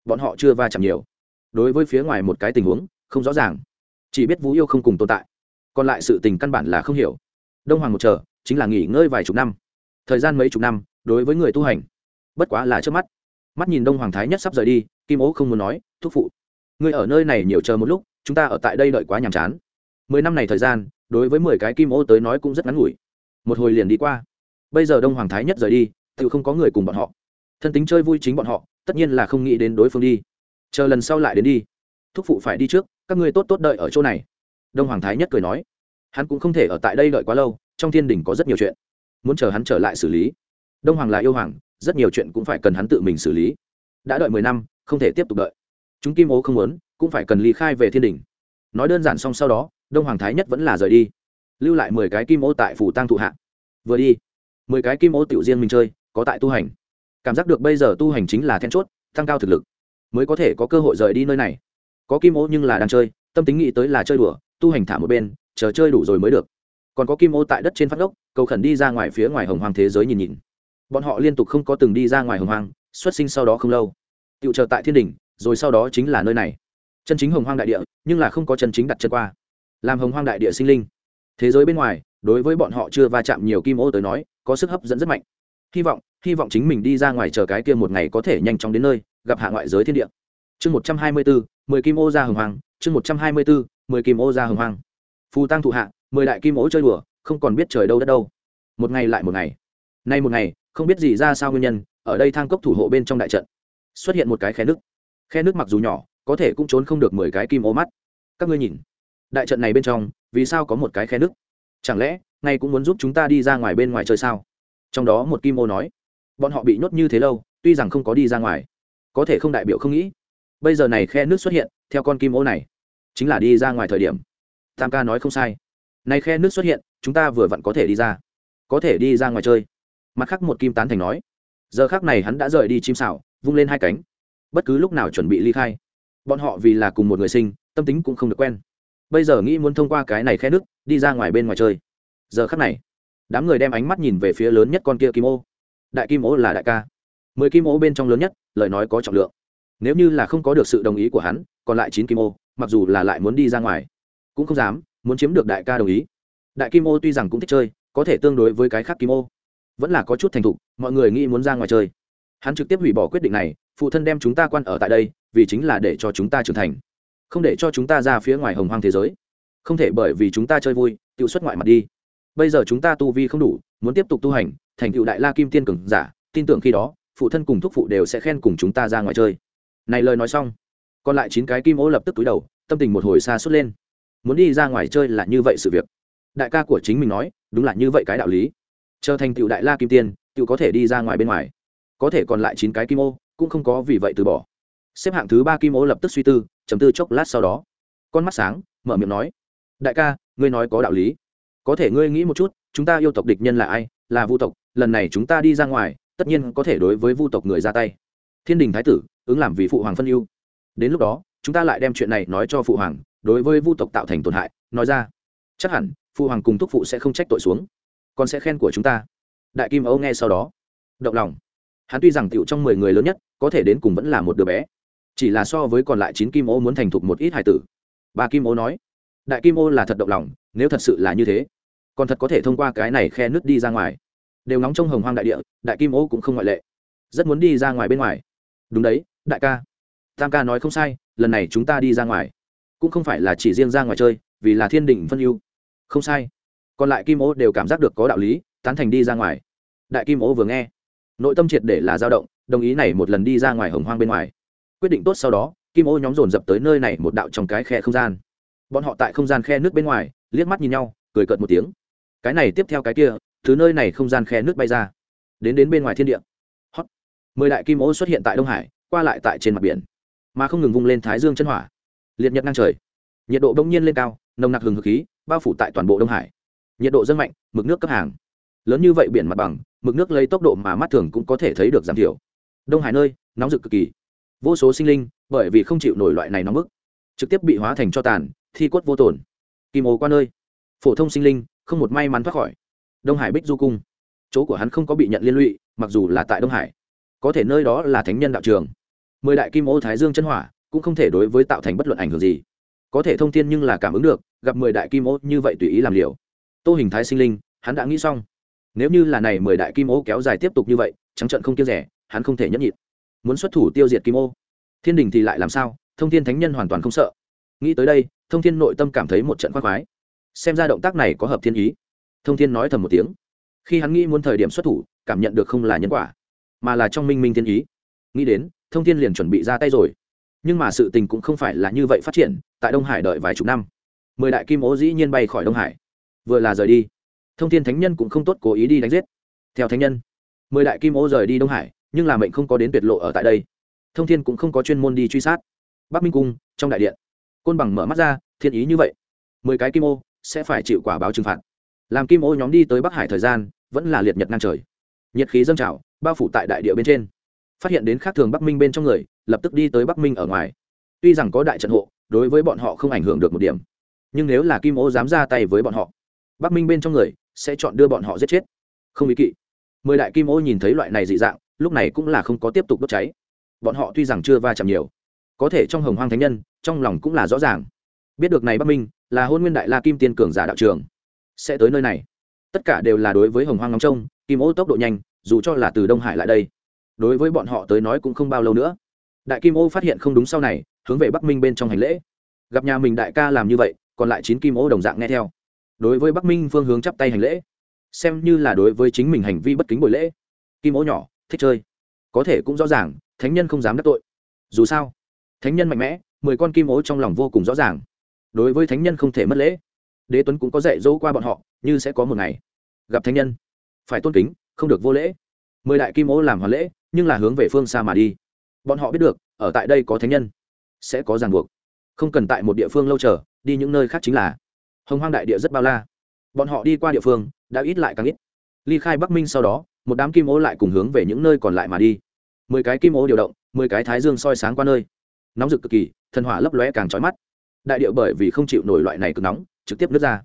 Bọn họ chưa va chạm nhiều. Đối với phía ngoài một cái tình huống, không rõ ràng. Chỉ biết vũ yêu không cùng tồn tại. Còn lại sự tình căn bản là không hiểu. Đông hoàng một chờ, chính là nghỉ ngơi vài chục năm thời gian mấy chục năm, đối với người tu hành, bất quá là trước mắt. Mắt nhìn đông hoàng thái nhất sắp rời đi, kim ố không muốn nói, thúc phụ, ngươi ở nơi này nhiều chờ một lúc, chúng ta ở tại đây đợi quá nhàm chán. Mười năm này thời gian, đối với mười cái kim ố tới nói cũng rất ngắn ngủi. Một hồi liền đi qua. Bây giờ đông hoàng thái nhất rời đi, tự không có người cùng bọn họ. Thân tính chơi vui chính bọn họ, tất nhiên là không nghĩ đến đối phương đi. Chờ lần sau lại đến đi. Thúc phụ phải đi trước, các ngươi tốt tốt đợi ở chỗ này. Đông hoàng thái nhất cười nói. Hắn cũng không thể ở tại đây đợi quá lâu, trong thiên đình có rất nhiều chuyện muốn chờ hắn trở lại xử lý. Đông hoàng là yêu hoàng, rất nhiều chuyện cũng phải cần hắn tự mình xử lý. Đã đợi mười năm, không thể tiếp tục đợi. Chúng kim ố không muốn, cũng phải cần ly khai về thiên đình. Nói đơn giản xong sau đó, đông hoàng thái nhất vẫn là rời đi. Lưu lại mười cái kim ô tại phủ tăng thụ hạ. Vừa đi, mười cái kim ô tiểu riêng mình chơi, có tại tu hành. Cảm giác được bây giờ tu hành chính là then chốt, tăng cao thực lực, mới có thể có cơ hội rời đi nơi này. Có kim ô nhưng là đang chơi, tâm tính nghĩ tới là chơi đùa, tu hành thả một bên, chờ chơi đủ rồi mới được còn có kim ô tại đất trên phát ốc cầu khẩn đi ra ngoài phía ngoài hồng hoang thế giới nhìn nhìn. Bọn họ liên tục không có từng đi ra ngoài hồng hoang, xuất sinh sau đó không lâu. Tựu chờ tại thiên đình rồi sau đó chính là nơi này. Chân chính hồng hoang đại địa, nhưng là không có chân chính đặt chân qua. Làm hồng hoang đại địa sinh linh. Thế giới bên ngoài, đối với bọn họ chưa va chạm nhiều kim ô tới nói, có sức hấp dẫn rất mạnh. Hy vọng hy vọng chính mình đi ra ngoài chờ cái kia một ngày có thể nhanh chóng đến nơi, gặp hạ ngoại giới thiên địa. Chương một trăm hai mươi bốn mười kim ô ra hồng hoang, chương một trăm hai mươi bốn mười kim ô ra hồng hoang. Phù tăng thụ hạ mười đại kim ô chơi đùa, không còn biết trời đâu đất đâu. Một ngày lại một ngày. Nay một ngày, không biết gì ra sao nguyên nhân, ở đây thang cốc thủ hộ bên trong đại trận, xuất hiện một cái khe nước. Khe nước mặc dù nhỏ, có thể cũng trốn không được mười cái kim ô mắt. Các ngươi nhìn, đại trận này bên trong, vì sao có một cái khe nước? Chẳng lẽ, ngay cũng muốn giúp chúng ta đi ra ngoài bên ngoài chơi sao? Trong đó một kim ô nói, bọn họ bị nhốt như thế lâu, tuy rằng không có đi ra ngoài, có thể không đại biểu không nghĩ. Bây giờ này khe nước xuất hiện, theo con kim ô này, chính là đi ra ngoài thời điểm. Tam ca nói không sai này khe nước xuất hiện, chúng ta vừa vặn có thể đi ra. Có thể đi ra ngoài chơi. Mặt khác một kim tán thành nói. Giờ khác này hắn đã rời đi chim xảo, vung lên hai cánh. Bất cứ lúc nào chuẩn bị ly khai. Bọn họ vì là cùng một người sinh, tâm tính cũng không được quen. Bây giờ nghĩ muốn thông qua cái này khe nước, đi ra ngoài bên ngoài chơi. Giờ khắc này, đám người đem ánh mắt nhìn về phía lớn nhất con kia kim ô. Đại kim ô là đại ca. Mười kim ô bên trong lớn nhất, lời nói có trọng lượng. Nếu như là không có được sự đồng ý của hắn, còn lại chín kim ô, mặc dù là lại muốn đi ra ngoài, cũng không dám muốn chiếm được đại ca đồng ý. Đại kim ô tuy rằng cũng thích chơi, có thể tương đối với cái khác kim ô. Vẫn là có chút thành thục, mọi người nghĩ muốn ra ngoài chơi. Hắn trực tiếp hủy bỏ quyết định này, phụ thân đem chúng ta quan ở tại đây, vì chính là để cho chúng ta trưởng thành. Không để cho chúng ta ra phía ngoài hồng hoang thế giới. Không thể bởi vì chúng ta chơi vui, tự xuất ngoại mặt đi. Bây giờ chúng ta tu vi không đủ, muốn tiếp tục tu hành, thành tựu đại la kim tiên cường giả, tin tưởng khi đó, phụ thân cùng thúc phụ đều sẽ khen cùng chúng ta ra ngoài chơi. Này lời nói xong, còn lại chín cái kim ô lập tức túi đầu, tâm tình một hồi xa suốt lên muốn đi ra ngoài chơi là như vậy sự việc. Đại ca của chính mình nói, đúng là như vậy cái đạo lý. Trở thành tựu đại la kim tiên tựu có thể đi ra ngoài bên ngoài. Có thể còn lại chín cái kim ô, cũng không có vì vậy từ bỏ. Xếp hạng thứ ba kim ô lập tức suy tư chấm tư chốc lát sau đó. Con mắt sáng, mở miệng nói. Đại ca, ngươi nói có đạo lý. Có thể ngươi nghĩ một chút, chúng ta yêu tộc địch nhân là ai? Là vu tộc, lần này chúng ta đi ra ngoài, tất nhiên có thể đối với vu tộc người ra tay. Thiên đình thái tử, ứng làm vì phụ hoàng phân ưu. Đến lúc đó, chúng ta lại đem chuyện này nói cho phụ hoàng đối với vu tộc tạo thành tổn hại, nói ra, chắc hẳn phụ hoàng cùng thúc phụ sẽ không trách tội xuống. Còn sẽ khen của chúng ta. Đại kim âu nghe sau đó, động lòng. Hắn tuy rằng tựu trong mười người lớn nhất, có thể đến cùng vẫn là một đứa bé. Chỉ là so với còn lại chín kim ô muốn thành thục một ít hài tử. Ba kim ô nói, đại kim ô là thật động lòng, nếu thật sự là như thế còn thật có thể thông qua cái này khe nước đi ra ngoài. Đều nóng trong hồng hoang đại địa, đại kim ô cũng không ngoại lệ. Rất muốn đi ra ngoài bên ngoài. Đúng đấy, đại ca. Tam ca nói không sai, lần này chúng ta đi ra ngoài cũng không phải là chỉ riêng ra ngoài chơi, vì là thiên đình phân ưu. Không sai. Còn lại kim ô đều cảm giác được có đạo lý, tán thành đi ra ngoài. Đại kim ô vừa nghe, nội tâm triệt để là dao động, đồng ý này một lần đi ra ngoài hồng hoang bên ngoài. Quyết định tốt sau đó, kim ô nhóm dồn dập tới nơi này một đạo trong cái khe không gian. Bọn họ tại không gian khe nước bên ngoài, liếc mắt nhìn nhau, cười cợt một tiếng. Cái này tiếp theo cái kia thứ nơi này không gian khe nước bay ra, đến đến bên ngoài thiên địa. Hót mười đại kim ô xuất hiện tại đông hải, qua lại tại trên mặt biển, mà không ngừng vung lên thái dương chân hỏa liệt nhật ngang trời. Nhiệt độ bỗng nhiên lên cao, nồng nặc hừng hực khí, bao phủ tại toàn bộ đông hải. Nhiệt độ rất mạnh, mực nước cấp hàng. Lớn như vậy biển mặt bằng, mực nước lấy tốc độ mà mắt thường cũng có thể thấy được giảm thiểu. Đông hải nơi, nóng rực cực kỳ. Vô số sinh linh, bởi vì không chịu nổi loại này nóng bức, trực tiếp bị hóa thành cho tàn, thi cốt vô tổn. Kim ô qua nơi. Phổ thông sinh linh, không một may mắn thoát khỏi. Đông hải bích du cung. Chỗ của hắn không có bị nhận liên lụy, mặc dù là tại đông hải. Có thể nơi đó là thánh nhân đạo trường. Mười đại kim ô thái dương chân hỏa cũng không thể đối với tạo thành bất luận ảnh hưởng gì. Có thể thông tin nhưng là cảm ứng được, gặp mười đại kim ô như vậy tùy ý làm liều. Tô hình thái sinh linh, hắn đã nghĩ xong. Nếu như là này mười đại kim ô kéo dài tiếp tục như vậy, trắng trận không kiêng rẻ, hắn không thể nhẫn nhịn. Muốn xuất thủ tiêu diệt kim ô. Thiên đình thì lại làm sao? Thông thiên thánh nhân hoàn toàn không sợ. Nghĩ tới đây, thông thiên nội tâm cảm thấy một trận khoác khoái. Xem ra động tác này có hợp thiên ý. Thông thiên nói thầm một tiếng. Khi hắn nghĩ muốn thời điểm xuất thủ, cảm nhận được không là nhân quả, mà là trong minh minh thiên ý. Nghĩ đến, thông thiên liền chuẩn bị ra tay rồi nhưng mà sự tình cũng không phải là như vậy phát triển, tại đông hải đợi vài chục năm. Mười đại kim ố dĩ nhiên bay khỏi đông hải. Vừa là rời đi, thông thiên thánh nhân cũng không tốt cố ý đi đánh giết. Theo thánh nhân, mười đại kim ô rời đi đông hải, nhưng là mệnh không có đến tuyệt lộ ở tại đây. Thông thiên cũng không có chuyên môn đi truy sát. Bắc minh cung, trong đại điện, côn bằng mở mắt ra, thiên ý như vậy. Mười cái kim ô sẽ phải chịu quả báo trừng phạt. Làm kim ô nhóm đi tới bắc hải thời gian, vẫn là liệt nhật ngang trời. Nhiệt khí dâng trào, bao phủ tại đại địa bên trên. Phát hiện đến khác thường bắc minh bên trong người lập tức đi tới bắc minh ở ngoài. Tuy rằng có đại trận hộ, đối với bọn họ không ảnh hưởng được một điểm, nhưng nếu là kim ô dám ra tay với bọn họ, bắc minh bên trong người sẽ chọn đưa bọn họ giết chết. Không ý kỵ. Mười đại kim ô nhìn thấy loại này dị dạng, lúc này cũng là không có tiếp tục đốt cháy. Bọn họ tuy rằng chưa va chạm nhiều, có thể trong hồng hoang thánh nhân, trong lòng cũng là rõ ràng. Biết được này bắc minh là hôn nguyên đại la kim tiên cường giả đạo trường, sẽ tới nơi này. Tất cả đều là đối với hồng hoang ngóng trông, kim ô tốc độ nhanh, dù cho là từ đông hải lại đây, đối với bọn họ tới nói cũng không bao lâu nữa đại kim ô phát hiện không đúng sau này, hướng về bắc minh bên trong hành lễ. Gặp nhà mình đại ca làm như vậy, còn lại chín kim ô đồng dạng nghe theo. Đối với bắc minh phương hướng chắp tay hành lễ. Xem như là đối với chính mình hành vi bất kính buổi lễ. Kim ô nhỏ, thích chơi. Có thể cũng rõ ràng, thánh nhân không dám đắc tội. Dù sao, thánh nhân mạnh mẽ, mười con kim ô trong lòng vô cùng rõ ràng. Đối với thánh nhân không thể mất lễ. Đế tuấn cũng có dạy dỗ qua bọn họ, như sẽ có một ngày gặp thánh nhân. Phải tôn kính, không được vô lễ. Mười đại kim ô làm hoàn lễ, nhưng là hướng về phương xa mà đi bọn họ biết được, ở tại đây có thánh nhân, sẽ có ràng buộc. Không cần tại một địa phương lâu chờ, đi những nơi khác chính là hồng hoang đại địa rất bao la. Bọn họ đi qua địa phương, đã ít lại càng ít. Ly khai bắc minh sau đó, một đám kim ô lại cùng hướng về những nơi còn lại mà đi. Mười cái kim ô điều động, mười cái thái dương soi sáng qua nơi. Nóng rực cực kỳ, thần hỏa lấp lóe càng trói mắt. Đại điệu bởi vì không chịu nổi loại này cực nóng, trực tiếp nước ra.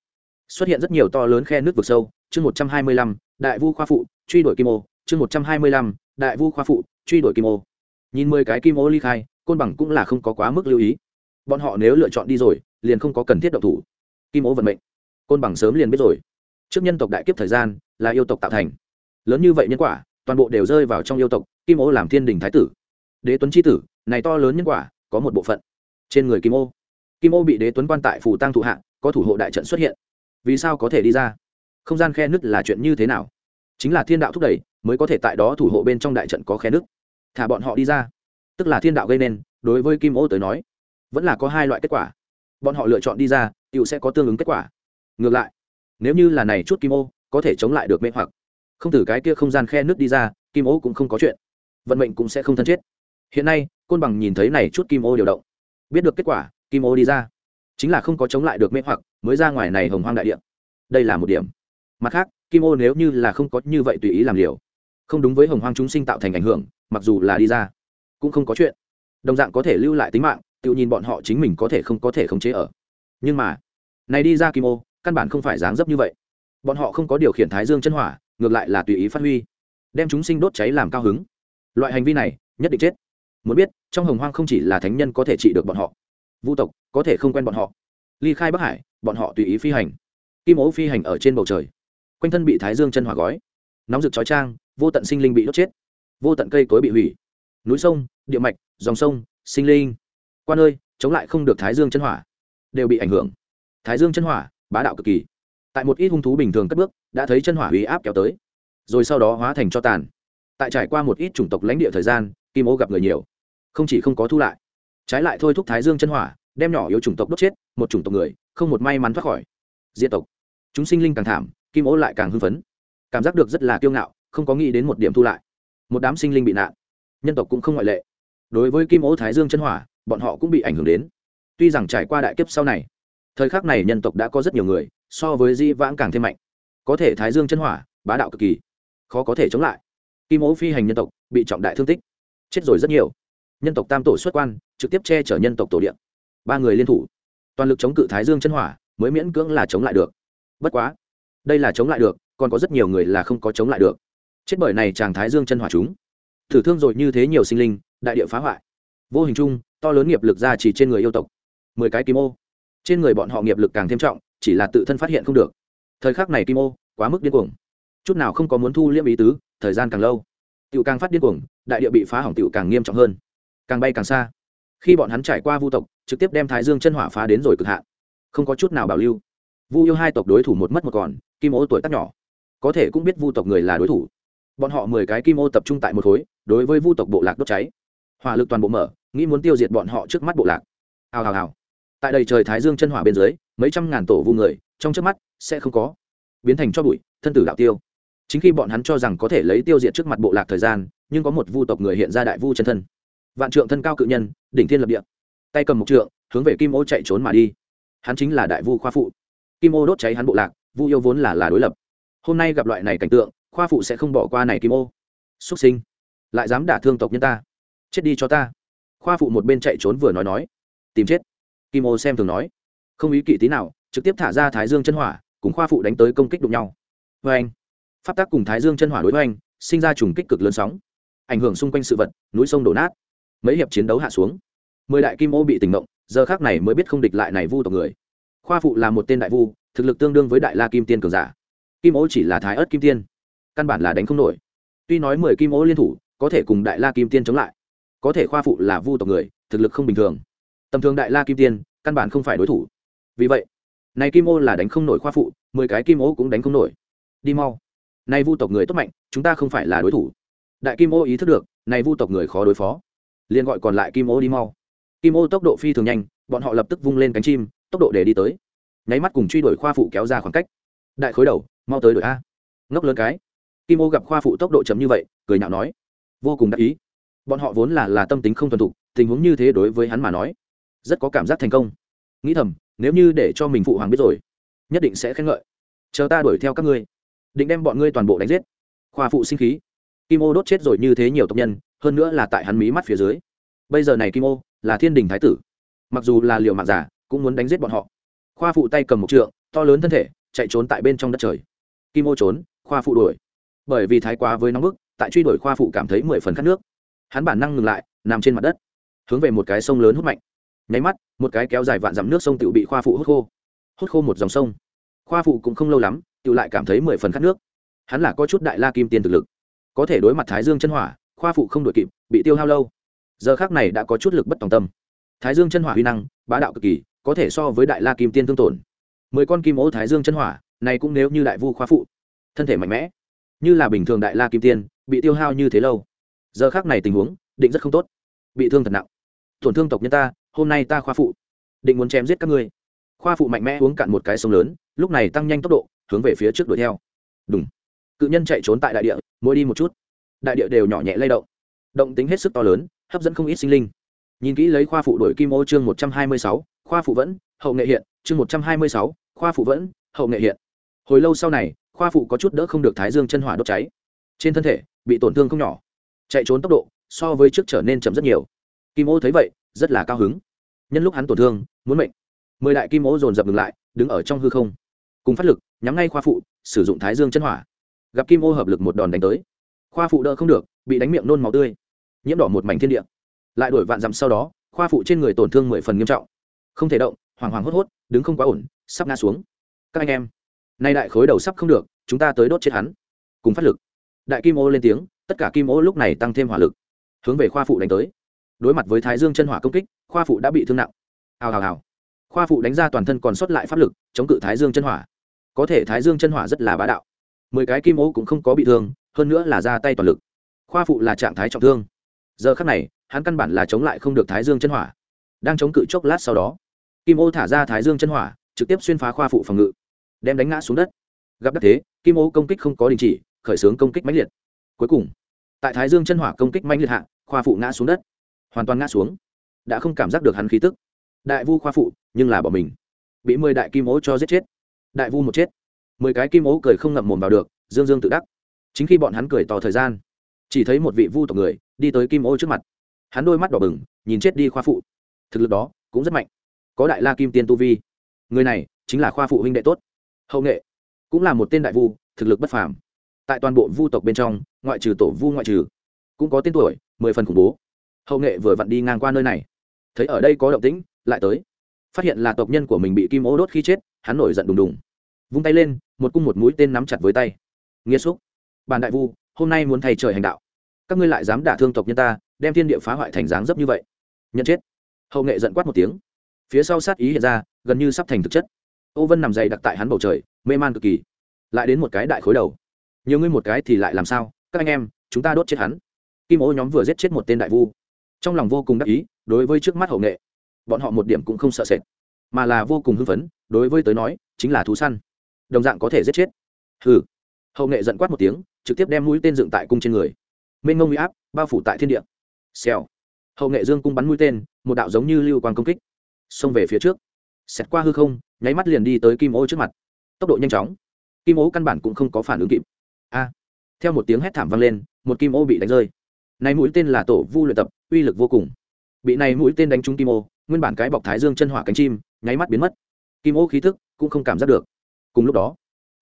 Xuất hiện rất nhiều to lớn khe nước vực sâu. Chương một trăm hai mươi lăm, đại vu khoa phụ, truy đuổi kim ô. Chương một trăm hai mươi lăm, đại vu khoa phụ, truy đuổi kim ô nhìn mười cái kim ô ly khai, côn bằng cũng là không có quá mức lưu ý. Bọn họ nếu lựa chọn đi rồi, liền không có cần thiết động thủ. Kim ô vận mệnh. Côn bằng sớm liền biết rồi. Trước nhân tộc đại kiếp thời gian, là yêu tộc tạo thành. Lớn như vậy nhân quả, toàn bộ đều rơi vào trong yêu tộc, kim ô làm thiên đình thái tử. Đế tuấn c h i tử, này to lớn nhân quả, có một bộ phận. Trên người kim ô kim ô bị đế tuấn quan tại phủ tăng thụ hạ, có thủ hộ đại trận xuất hiện. Vì sao có thể đi ra? Không gian khe nứt là chuyện như thế nào? Chính là thiên đạo thúc đẩy, mới có thể tại đó thủ hộ bên trong đại trận có khe nứt thả bọn họ đi ra. Tức là thiên đạo gây nên, đối với kim ô tới nói, vẫn là có hai loại kết quả. Bọn họ lựa chọn đi ra tựu sẽ có tương ứng kết quả. Ngược lại, nếu như là này chút kim ô, có thể chống lại được mê hoặc. Không từ cái kia không gian khe nước đi ra, kim ô cũng không có chuyện. Vận mệnh cũng sẽ không thân chết. Hiện nay, côn bằng nhìn thấy này chút kim ô điều động. Biết được kết quả, kim ô đi ra. Chính là không có chống lại được mê hoặc, mới ra ngoài này hồng hoang đại điện đây là một điểm. Mặt khác, kim ô nếu như là không có như vậy tùy ý làm liều, không đúng với hồng hoang chúng sinh tạo thành ảnh hưởng mặc dù là đi ra, cũng không có chuyện. Đồng dạng có thể lưu lại tính mạng, tự nhìn bọn họ chính mình có thể không có thể khống chế ở. Nhưng mà, này đi ra kim ô, căn bản không phải dáng dấp như vậy. Bọn họ không có điều khiển thái dương chân hỏa, ngược lại là tùy ý phát huy, đem chúng sinh đốt cháy làm cao hứng. Loại hành vi này, nhất định chết. Muốn biết, trong hồng hoang không chỉ là thánh nhân có thể trị được bọn họ, vu tộc có thể không quen bọn họ. Ly khai bắc hải, bọn họ tùy ý phi hành. Kim ố phi hành ở trên bầu trời. Quanh thân bị thái dương chân hỏa gói. Nóng rực chói trang vô tận sinh linh bị đốt chết vô tận cây cối bị hủy. Núi sông địa mạch dòng sông sinh linh. Quan ơi, chống lại không được thái dương chân hỏa. Đều bị ảnh hưởng. Thái dương chân hỏa bá đạo cực kỳ. Tại một ít hung thú bình thường cất bước đã thấy chân hỏa hủy áp kéo tới. Rồi sau đó hóa thành cho tàn. Tại trải qua một ít chủng tộc lãnh địa thời gian kim ô gặp người nhiều. Không chỉ không có thu lại. Trái lại thôi thúc thái dương chân hỏa đem nhỏ yếu chủng tộc đốt chết một chủng tộc người không một may mắn thoát khỏi. Diện tộc. Chúng sinh linh càng thảm kim ô lại càng hưng phấn. Cảm giác được rất là kiêu ngạo không có nghĩ đến một điểm thu lại một đám sinh linh bị nạn. Nhân tộc cũng không ngoại lệ. Đối với kim ô thái dương chân hỏa, bọn họ cũng bị ảnh hưởng đến. Tuy rằng trải qua đại kiếp sau này, thời khắc này nhân tộc đã có rất nhiều người, so với di vãng càng thêm mạnh. Có thể thái dương chân hỏa, bá đạo cực kỳ, khó có thể chống lại. Kim ố phi hành nhân tộc, bị trọng đại thương tích, chết rồi rất nhiều. Nhân tộc tam tổ xuất quan, trực tiếp che chở nhân tộc tổ điện ba người liên thủ. Toàn lực chống cự thái dương chân hỏa, mới miễn cưỡng là chống lại được. Bất quá, đây là chống lại được, còn có rất nhiều người là không có chống lại được chết bởi này chàng thái dương chân hỏa chúng. Thử thương rồi như thế nhiều sinh linh, đại địa phá hoại. Vô hình chung, to lớn nghiệp lực ra chỉ trên người yêu tộc. Mười cái kim ô. Trên người bọn họ nghiệp lực càng thêm trọng, chỉ là tự thân phát hiện không được. Thời khắc này kim ô, quá mức điên cuồng. Chút nào không có muốn thu liễm ý tứ, thời gian càng lâu. Tựu càng phát điên cuồng, đại địa bị phá hỏng tựu càng nghiêm trọng hơn. Càng bay càng xa. Khi bọn hắn trải qua vu tộc, trực tiếp đem thái dương chân hỏa phá đến rồi cực hạn. Không có chút nào bảo lưu. Vu yêu hai tộc đối thủ một mất một còn, kim ô tuổi tác nhỏ. Có thể cũng biết vu tộc người là đối thủ bọn họ mười cái kim ô tập trung tại một khối, đối với vu tộc bộ lạc đốt cháy. Hỏa lực toàn bộ mở, nghĩ muốn tiêu diệt bọn họ trước mắt bộ lạc. Hào hào hào. Tại đây trời thái dương chân hỏa bên dưới, mấy trăm ngàn tổ vu người, trong trước mắt, sẽ không có. Biến thành cho bụi, thân tử đạo tiêu. Chính khi bọn hắn cho rằng có thể lấy tiêu diệt trước mặt bộ lạc thời gian, nhưng có một vu tộc người hiện ra đại vu chân thân. Vạn trượng thân cao cự nhân, đỉnh thiên lập địa. Tay cầm một trượng, hướng về kim ô chạy trốn mà đi. Hắn chính là đại vu khoa phụ. Kim ô đốt cháy hắn bộ lạc, vu yêu vốn là là đối lập. Hôm nay gặp loại này cảnh tượng khoa phụ sẽ không bỏ qua này kim ô. Xuất sinh. Lại dám đả thương tộc nhân ta. Chết đi cho ta. Khoa phụ một bên chạy trốn vừa nói nói. Tìm chết. Kim ô xem thường nói. Không ý kỵ tí nào, trực tiếp thả ra thái dương chân hỏa, cùng khoa phụ đánh tới công kích đụng nhau. Vê anh, pháp tác cùng thái dương chân hỏa đối với anh, sinh ra trùng kích cực lớn sóng. Ảnh hưởng xung quanh sự vật, núi sông đổ nát. Mấy hiệp chiến đấu hạ xuống. Mười đại kim ô bị tỉnh mộng giờ khác này mới biết không địch lại này vu tộc người. Khoa phụ là một tên đại vu, thực lực tương đương với đại la kim tiên cường giả. Kim ô chỉ là thái ớt kim tiên căn bản là đánh không nổi. Tuy nói mười kim ô liên thủ, có thể cùng đại la kim tiên chống lại. Có thể khoa phụ là vu tộc người, thực lực không bình thường. Tầm thường đại la kim tiên, căn bản không phải đối thủ. Vì vậy, này kim ô là đánh không nổi khoa phụ, mười cái kim ô cũng đánh không nổi. Đi mau. Này vu tộc người tốt mạnh, chúng ta không phải là đối thủ. Đại kim ô ý thức được, này vu tộc người khó đối phó. Liền gọi còn lại kim ô đi mau. Kim ô tốc độ phi thường nhanh, bọn họ lập tức vung lên cánh chim, tốc độ để đi tới. Nháy mắt cùng truy đuổi khoa phụ kéo ra khoảng cách. Đại khối đầu, mau tới đuổi a. Ngốc lớn cái kim ô gặp khoa phụ tốc độ chấm như vậy, cười nhạo nói, vô cùng đắc ý. Bọn họ vốn là là tâm tính không thuần thục, tình huống như thế đối với hắn mà nói, rất có cảm giác thành công. Nghĩ thầm, nếu như để cho mình phụ hoàng biết rồi, nhất định sẽ khen ngợi. Chờ ta đuổi theo các ngươi, định đem bọn ngươi toàn bộ đánh giết. Khoa phụ sinh khí. Kim ô đốt chết rồi như thế nhiều tộc nhân, hơn nữa là tại hắn mí mắt phía dưới. Bây giờ này kim ô là thiên đình thái tử, mặc dù là liều mạng giả, cũng muốn đánh giết bọn họ. Khoa phụ tay cầm một trượng, to lớn thân thể, chạy trốn tại bên trong đất trời. Kim ô trốn, khoa phụ đuổi bởi vì thái quá với nóng bức, tại truy đuổi khoa phụ cảm thấy mười phần khát nước. Hắn bản năng ngừng lại, nằm trên mặt đất, hướng về một cái sông lớn hút mạnh. Nháy mắt, một cái kéo dài vạn dặm nước sông tự bị khoa phụ hút khô. Hút khô một dòng sông. Khoa phụ cũng không lâu lắm tự lại cảm thấy mười phần khát nước. Hắn là có chút đại la kim tiền thực lực. Có thể đối mặt thái dương chân hỏa, khoa phụ không đội kịp, bị tiêu hao lâu. Giờ khác này đã có chút lực bất tòng tâm. Thái dương chân hỏa huy năng, bá đạo cực kỳ, có thể so với đại la kim tiên tương tổn. Mười con kim ô thái dương chân hỏa, này cũng nếu như đại vu khoa phụ, thân thể mạnh mẽ như là bình thường đại la kim tiên, bị tiêu hao như thế lâu. Giờ khác này tình huống, định rất không tốt. Bị thương thật nặng. Tổn thương tộc nhân ta, hôm nay ta khoa phụ. Định muốn chém giết các ngươi. Khoa phụ mạnh mẽ uống cạn một cái sông lớn, lúc này tăng nhanh tốc độ, hướng về phía trước đuổi theo. Đúng cự nhân chạy trốn tại đại địa, mỗi đi một chút. Đại địa đều nhỏ nhẹ lay động. Động tính hết sức to lớn, hấp dẫn không ít sinh linh. Nhìn kỹ lấy khoa phụ đổi kim ô chương một trăm hai mươi sáu, khoa phụ vẫn, hậu nghệ hiện, chương một trăm hai mươi sáu, khoa phụ vẫn, hậu nghệ hiện. Hồi lâu sau này khoa phụ có chút đỡ không được thái dương chân hỏa đốt cháy. Trên thân thể, bị tổn thương không nhỏ. Chạy trốn tốc độ, so với trước trở nên chậm rất nhiều. Kim ô thấy vậy, rất là cao hứng. Nhân lúc hắn tổn thương, muốn mệnh. Mười đại kim ô dồn dập ngừng lại, đứng ở trong hư không. Cùng phát lực, nhắm ngay khoa phụ, sử dụng thái dương chân hỏa. Gặp kim ô hợp lực một đòn đánh tới. Khoa phụ đỡ không được, bị đánh miệng nôn máu tươi. Nhiễm đỏ một mảnh thiên địa. Lại đổi vạn dặm sau đó, khoa phụ trên người tổn thương mười phần nghiêm trọng. Không thể động hoàng hoàng hốt hốt, đứng không quá ổn, sắp ngã xuống. Các anh em nay đại khối đầu sắp không được, chúng ta tới đốt chết hắn. Cùng phát lực. Đại kim ô lên tiếng, tất cả kim ô lúc này tăng thêm hỏa lực. Hướng về khoa phụ đánh tới. Đối mặt với thái dương chân hỏa công kích, khoa phụ đã bị thương nặng. Hào hào hào. Khoa phụ đánh ra toàn thân còn sót lại pháp lực, chống cự thái dương chân hỏa. Có thể thái dương chân hỏa rất là bá đạo. Mười cái kim ô cũng không có bị thương, hơn nữa là ra tay toàn lực. Khoa phụ là trạng thái trọng thương. Giờ khắc này, hắn căn bản là chống lại không được thái dương chân hỏa. Đang chống cự chốc lát sau đó, kim ô thả ra thái dương chân hỏa, trực tiếp xuyên phá khoa phụ phòng ngự đem đánh ngã xuống đất. Gặp đắc thế, kim ô công kích không có đình chỉ, khởi xướng công kích mãnh liệt. Cuối cùng, tại thái dương chân hỏa công kích mãnh liệt hạ, khoa phụ ngã xuống đất. Hoàn toàn ngã xuống. Đã không cảm giác được hắn khí tức. Đại vu khoa phụ, nhưng là bỏ mình. Bị mười đại kim ố cho giết chết. Đại vu một chết. Mười cái kim ố cười không ngậm mồm vào được, dương dương tự đắc. Chính khi bọn hắn cười tỏ thời gian, chỉ thấy một vị vu tộc người đi tới kim ô trước mặt. Hắn đôi mắt đỏ bừng, nhìn chết đi khoa phụ. Thực lực đó cũng rất mạnh. Có đại la kim tiên tu vi. Người này chính là khoa phụ huynh đệ tốt hậu nghệ cũng là một tên đại vu, thực lực bất phàm. Tại toàn bộ vu tộc bên trong, ngoại trừ tổ vu ngoại trừ, cũng có tên tuổi, mười phần khủng bố. Hậu nghệ vừa vặn đi ngang qua nơi này. Thấy ở đây có động tĩnh, lại tới. Phát hiện là tộc nhân của mình bị kim ô đốt khi chết, hắn nổi giận đùng đùng. Vung tay lên, một cung một mũi tên nắm chặt với tay. Nghiêm xúc. Bàn đại vu, hôm nay muốn thay trời hành đạo. Các ngươi lại dám đả thương tộc nhân ta, đem thiên địa phá hoại thành dáng dấp như vậy. Nhận chết. Hậu nghệ giận quát một tiếng. Phía sau sát ý hiện ra, gần như sắp thành thực chất ô vân nằm dày đặc tại hắn bầu trời, mê man cực kỳ. Lại đến một cái đại khối đầu. Nhiều ngươi một cái thì lại làm sao? Các anh em, chúng ta đốt chết hắn. Kim ô nhóm vừa giết chết một tên đại vu. Trong lòng vô cùng đắc ý, đối với trước mắt hậu nghệ, bọn họ một điểm cũng không sợ sệt. Mà là vô cùng hưng phấn, đối với tới nói, chính là thú săn. Đồng dạng có thể giết chết. Hừ. Hậu nghệ giận quát một tiếng, trực tiếp đem mũi tên dựng tại cung trên người. Mênh ngông huy áp, bao phủ tại thiên địa. Xèo. Hậu nghệ dương cung bắn mũi tên, một đạo giống như lưu quang công kích. Xông về phía trước. Xẹt qua hư không nháy mắt liền đi tới kim ô trước mặt. Tốc độ nhanh chóng. Kim ô căn bản cũng không có phản ứng kịp. A! Theo một tiếng hét thảm vang lên, một kim ô bị đánh rơi. Này mũi tên là tổ vu luyện tập, uy lực vô cùng. Bị này mũi tên đánh trúng kim ô, nguyên bản cái bọc thái dương chân hỏa cánh chim, nháy mắt biến mất. Kim ô khí thức cũng không cảm giác được. Cùng lúc đó,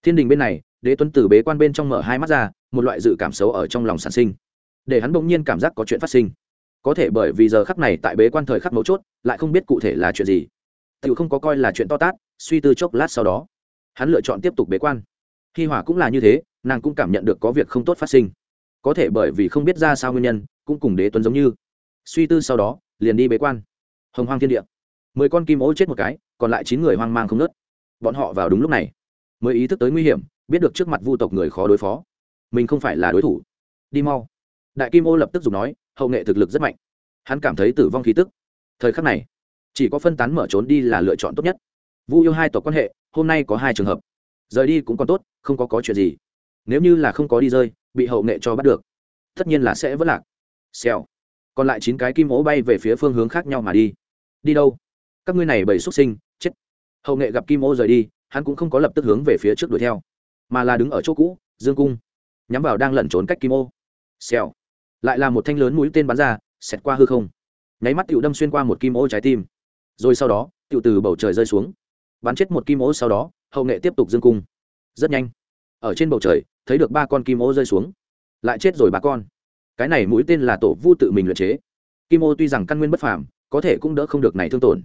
thiên đình bên này, đế tuấn Tử bế quan bên trong mở hai mắt ra, một loại dự cảm xấu ở trong lòng sản sinh. Để hắn bỗng nhiên cảm giác có chuyện phát sinh. Có thể bởi vì giờ khắc này tại bế quan thời khắc mấu chốt, lại không biết cụ thể là chuyện gì tự không có coi là chuyện to tát, suy tư chốc lát sau đó, hắn lựa chọn tiếp tục bế quan. Hi hỏa cũng là như thế, nàng cũng cảm nhận được có việc không tốt phát sinh. Có thể bởi vì không biết ra sao nguyên nhân, cũng cùng đế tuấn giống như. Suy tư sau đó, liền đi bế quan. Hồng hoang thiên địa. Mười con kim ố chết một cái, còn lại chín người hoang mang không nớt bọn họ vào đúng lúc này. Mới ý thức tới nguy hiểm, biết được trước mặt vu tộc người khó đối phó. Mình không phải là đối thủ. Đi mau. Đại kim ô lập tức dùng nói, hậu nghệ thực lực rất mạnh. Hắn cảm thấy tử vong khí tức. Thời khắc này chỉ có phân tán mở trốn đi là lựa chọn tốt nhất. Vu yêu hai tộc quan hệ, hôm nay có hai trường hợp. Rời đi cũng còn tốt, không có có chuyện gì. Nếu như là không có đi rơi, bị hậu nghệ cho bắt được, tất nhiên là sẽ vất lạc. Xèo. Còn lại chín cái kim ố bay về phía phương hướng khác nhau mà đi. Đi đâu? Các ngươi này bầy xuất sinh, chết. Hậu nghệ gặp kim ố rời đi, hắn cũng không có lập tức hướng về phía trước đuổi theo, mà là đứng ở chỗ cũ, dương cung. Nhắm vào đang lẩn trốn cách kim ô xèo. Lại là một thanh lớn mũi tên bắn ra, xẹt qua hư không. Nháy mắt tựu đâm xuyên qua một kim ô trái tim rồi sau đó tựu từ bầu trời rơi xuống. Bắn chết một kim ô sau đó, hậu nghệ tiếp tục dương cung. Rất nhanh. Ở trên bầu trời, thấy được ba con kim ô rơi xuống. Lại chết rồi ba con. Cái này mũi tên là tổ vu tự mình luyện chế. Kim ô tuy rằng căn nguyên bất phàm, có thể cũng đỡ không được này thương tổn.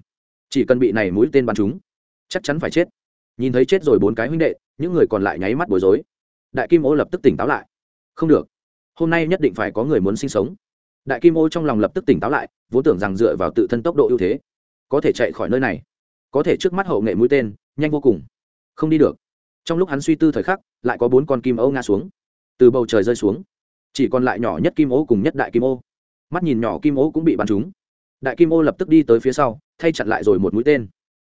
Chỉ cần bị này mũi tên bắn chúng chắc chắn phải chết. Nhìn thấy chết rồi bốn cái huynh đệ, những người còn lại nháy mắt bối rối. Đại kim ô lập tức tỉnh táo lại. Không được. Hôm nay nhất định phải có người muốn sinh sống. Đại kim ô trong lòng lập tức tỉnh táo lại, vốn tưởng rằng dựa vào tự thân tốc độ ưu thế có thể chạy khỏi nơi này có thể trước mắt hậu nghệ mũi tên nhanh vô cùng không đi được trong lúc hắn suy tư thời khắc lại có bốn con kim ô ngã xuống từ bầu trời rơi xuống chỉ còn lại nhỏ nhất kim ô cùng nhất đại kim ô mắt nhìn nhỏ kim ô cũng bị bắn trúng đại kim ô lập tức đi tới phía sau thay chặn lại rồi một mũi tên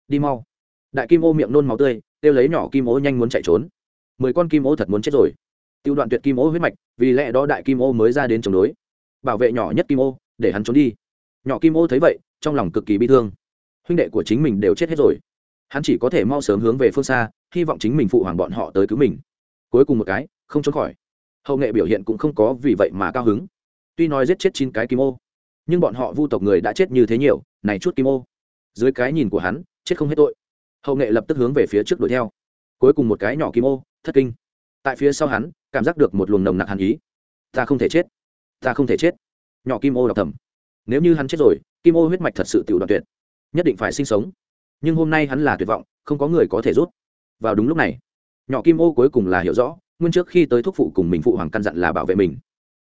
đi mau đại kim ô miệng nôn máu tươi kêu lấy nhỏ kim ô nhanh muốn chạy trốn mười con kim ô thật muốn chết rồi tiêu đoạn tuyệt kim ô huyết mạch vì lẽ đó đại kim ô mới ra đến chống đối bảo vệ nhỏ nhất kim ô để hắn trốn đi nhỏ kim ô thấy vậy trong lòng cực kỳ bi thương huynh đệ của chính mình đều chết hết rồi. Hắn chỉ có thể mau sớm hướng về phương xa, hy vọng chính mình phụ hoàng bọn họ tới cứu mình. Cuối cùng một cái, không trốn khỏi. Hậu nghệ biểu hiện cũng không có vì vậy mà cao hứng. Tuy nói giết chết chín cái kim ô, nhưng bọn họ vu tộc người đã chết như thế nhiều, này chút kim ô. Dưới cái nhìn của hắn, chết không hết tội. Hậu nghệ lập tức hướng về phía trước đuổi theo. Cuối cùng một cái nhỏ kim ô, thất kinh. Tại phía sau hắn, cảm giác được một luồng nồng nặc hàn ý. Ta không thể chết. Ta không thể chết. Nhỏ kim ô đọc thầm. Nếu như hắn chết rồi, kim ô huyết mạch thật sự tự đoạn tuyệt nhất định phải sinh sống. Nhưng hôm nay hắn là tuyệt vọng, không có người có thể rút. Vào đúng lúc này, nhỏ kim ô cuối cùng là hiểu rõ, nguyên trước khi tới thúc phụ cùng mình phụ hoàng căn dặn là bảo vệ mình.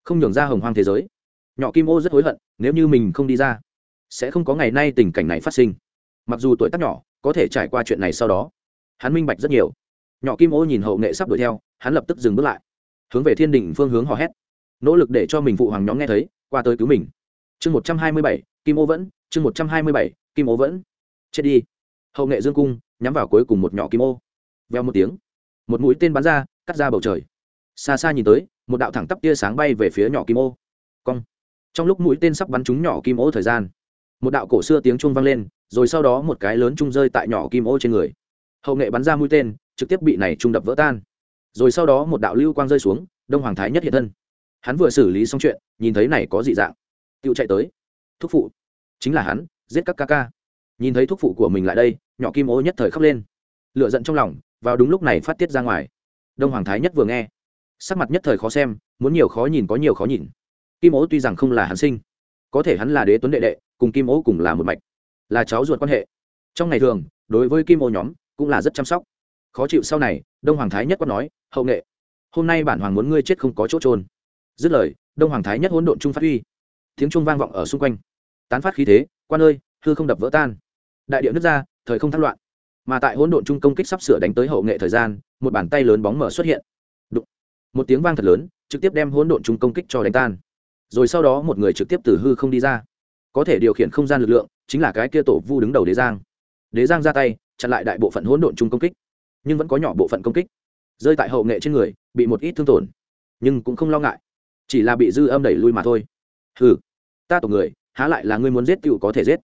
Không nhường ra hồng hoang thế giới. Nhỏ kim ô rất hối hận, nếu như mình không đi ra, sẽ không có ngày nay tình cảnh này phát sinh. Mặc dù tuổi tác nhỏ, có thể trải qua chuyện này sau đó. Hắn minh bạch rất nhiều. Nhỏ kim ô nhìn hậu nghệ sắp đuổi theo, hắn lập tức dừng bước lại. Hướng về thiên đình phương hướng hò hét. Nỗ lực để cho mình phụ hoàng nhóm nghe thấy, qua tới cứu mình. Chương một trăm hai mươi bảy, kim ô vẫn, chương một trăm hai mươi bảy kim ô vẫn chết đi. Hậu nghệ dương cung nhắm vào cuối cùng một nhỏ kim ô. Veo một tiếng, một mũi tên bắn ra, cắt ra bầu trời. Xa xa nhìn tới, một đạo thẳng tắp tia sáng bay về phía nhỏ kim ô. Cong. Trong lúc mũi tên sắp bắn trúng nhỏ kim ô thời gian, một đạo cổ xưa tiếng chuông vang lên, rồi sau đó một cái lớn trung rơi tại nhỏ kim ô trên người. Hậu nghệ bắn ra mũi tên, trực tiếp bị này trung đập vỡ tan. Rồi sau đó một đạo lưu quang rơi xuống, đông hoàng thái nhất hiện thân. Hắn vừa xử lý xong chuyện, nhìn thấy này có dị dạng. Tựu chạy tới. Thúc phụ. Chính là hắn giết các ca ca. Nhìn thấy thúc phụ của mình lại đây, nhỏ kim ô nhất thời khóc lên. Lựa giận trong lòng, vào đúng lúc này phát tiết ra ngoài. Đông hoàng thái nhất vừa nghe, sắc mặt nhất thời khó xem, muốn nhiều khó nhìn có nhiều khó nhìn. Kim ô tuy rằng không là hắn sinh, có thể hắn là đế tuấn đệ đệ, cùng kim ô cùng là một mạch, là cháu ruột quan hệ. Trong ngày thường, đối với kim ô nhóm, cũng là rất chăm sóc. Khó chịu sau này, đông hoàng thái nhất có nói, hậu nghệ, hôm nay bản hoàng muốn ngươi chết không có chỗ trôn dứt lời, đông hoàng thái nhất hỗn độn trung phát huy. Tiếng trung vang vọng ở xung quanh, tán phát khí thế quan ơi, hư không đập vỡ tan. Đại điệu nước ra, thời không thăng loạn. Mà tại hỗn độn trung công kích sắp sửa đánh tới hậu nghệ thời gian, một bàn tay lớn bóng mở xuất hiện. Đụng. một tiếng vang thật lớn, trực tiếp đem hỗn độn trung công kích cho đánh tan. Rồi sau đó một người trực tiếp từ hư không đi ra. Có thể điều khiển không gian lực lượng, chính là cái kia tổ vu đứng đầu đế giang. Đế giang ra tay, chặn lại đại bộ phận hỗn độn trung công kích. Nhưng vẫn có nhỏ bộ phận công kích. Rơi tại hậu nghệ trên người, bị một ít thương tổn. Nhưng cũng không lo ngại. Chỉ là bị dư âm đẩy lui mà thôi. Hừ. Ta tổ người há lại là ngươi muốn giết tựu có thể giết.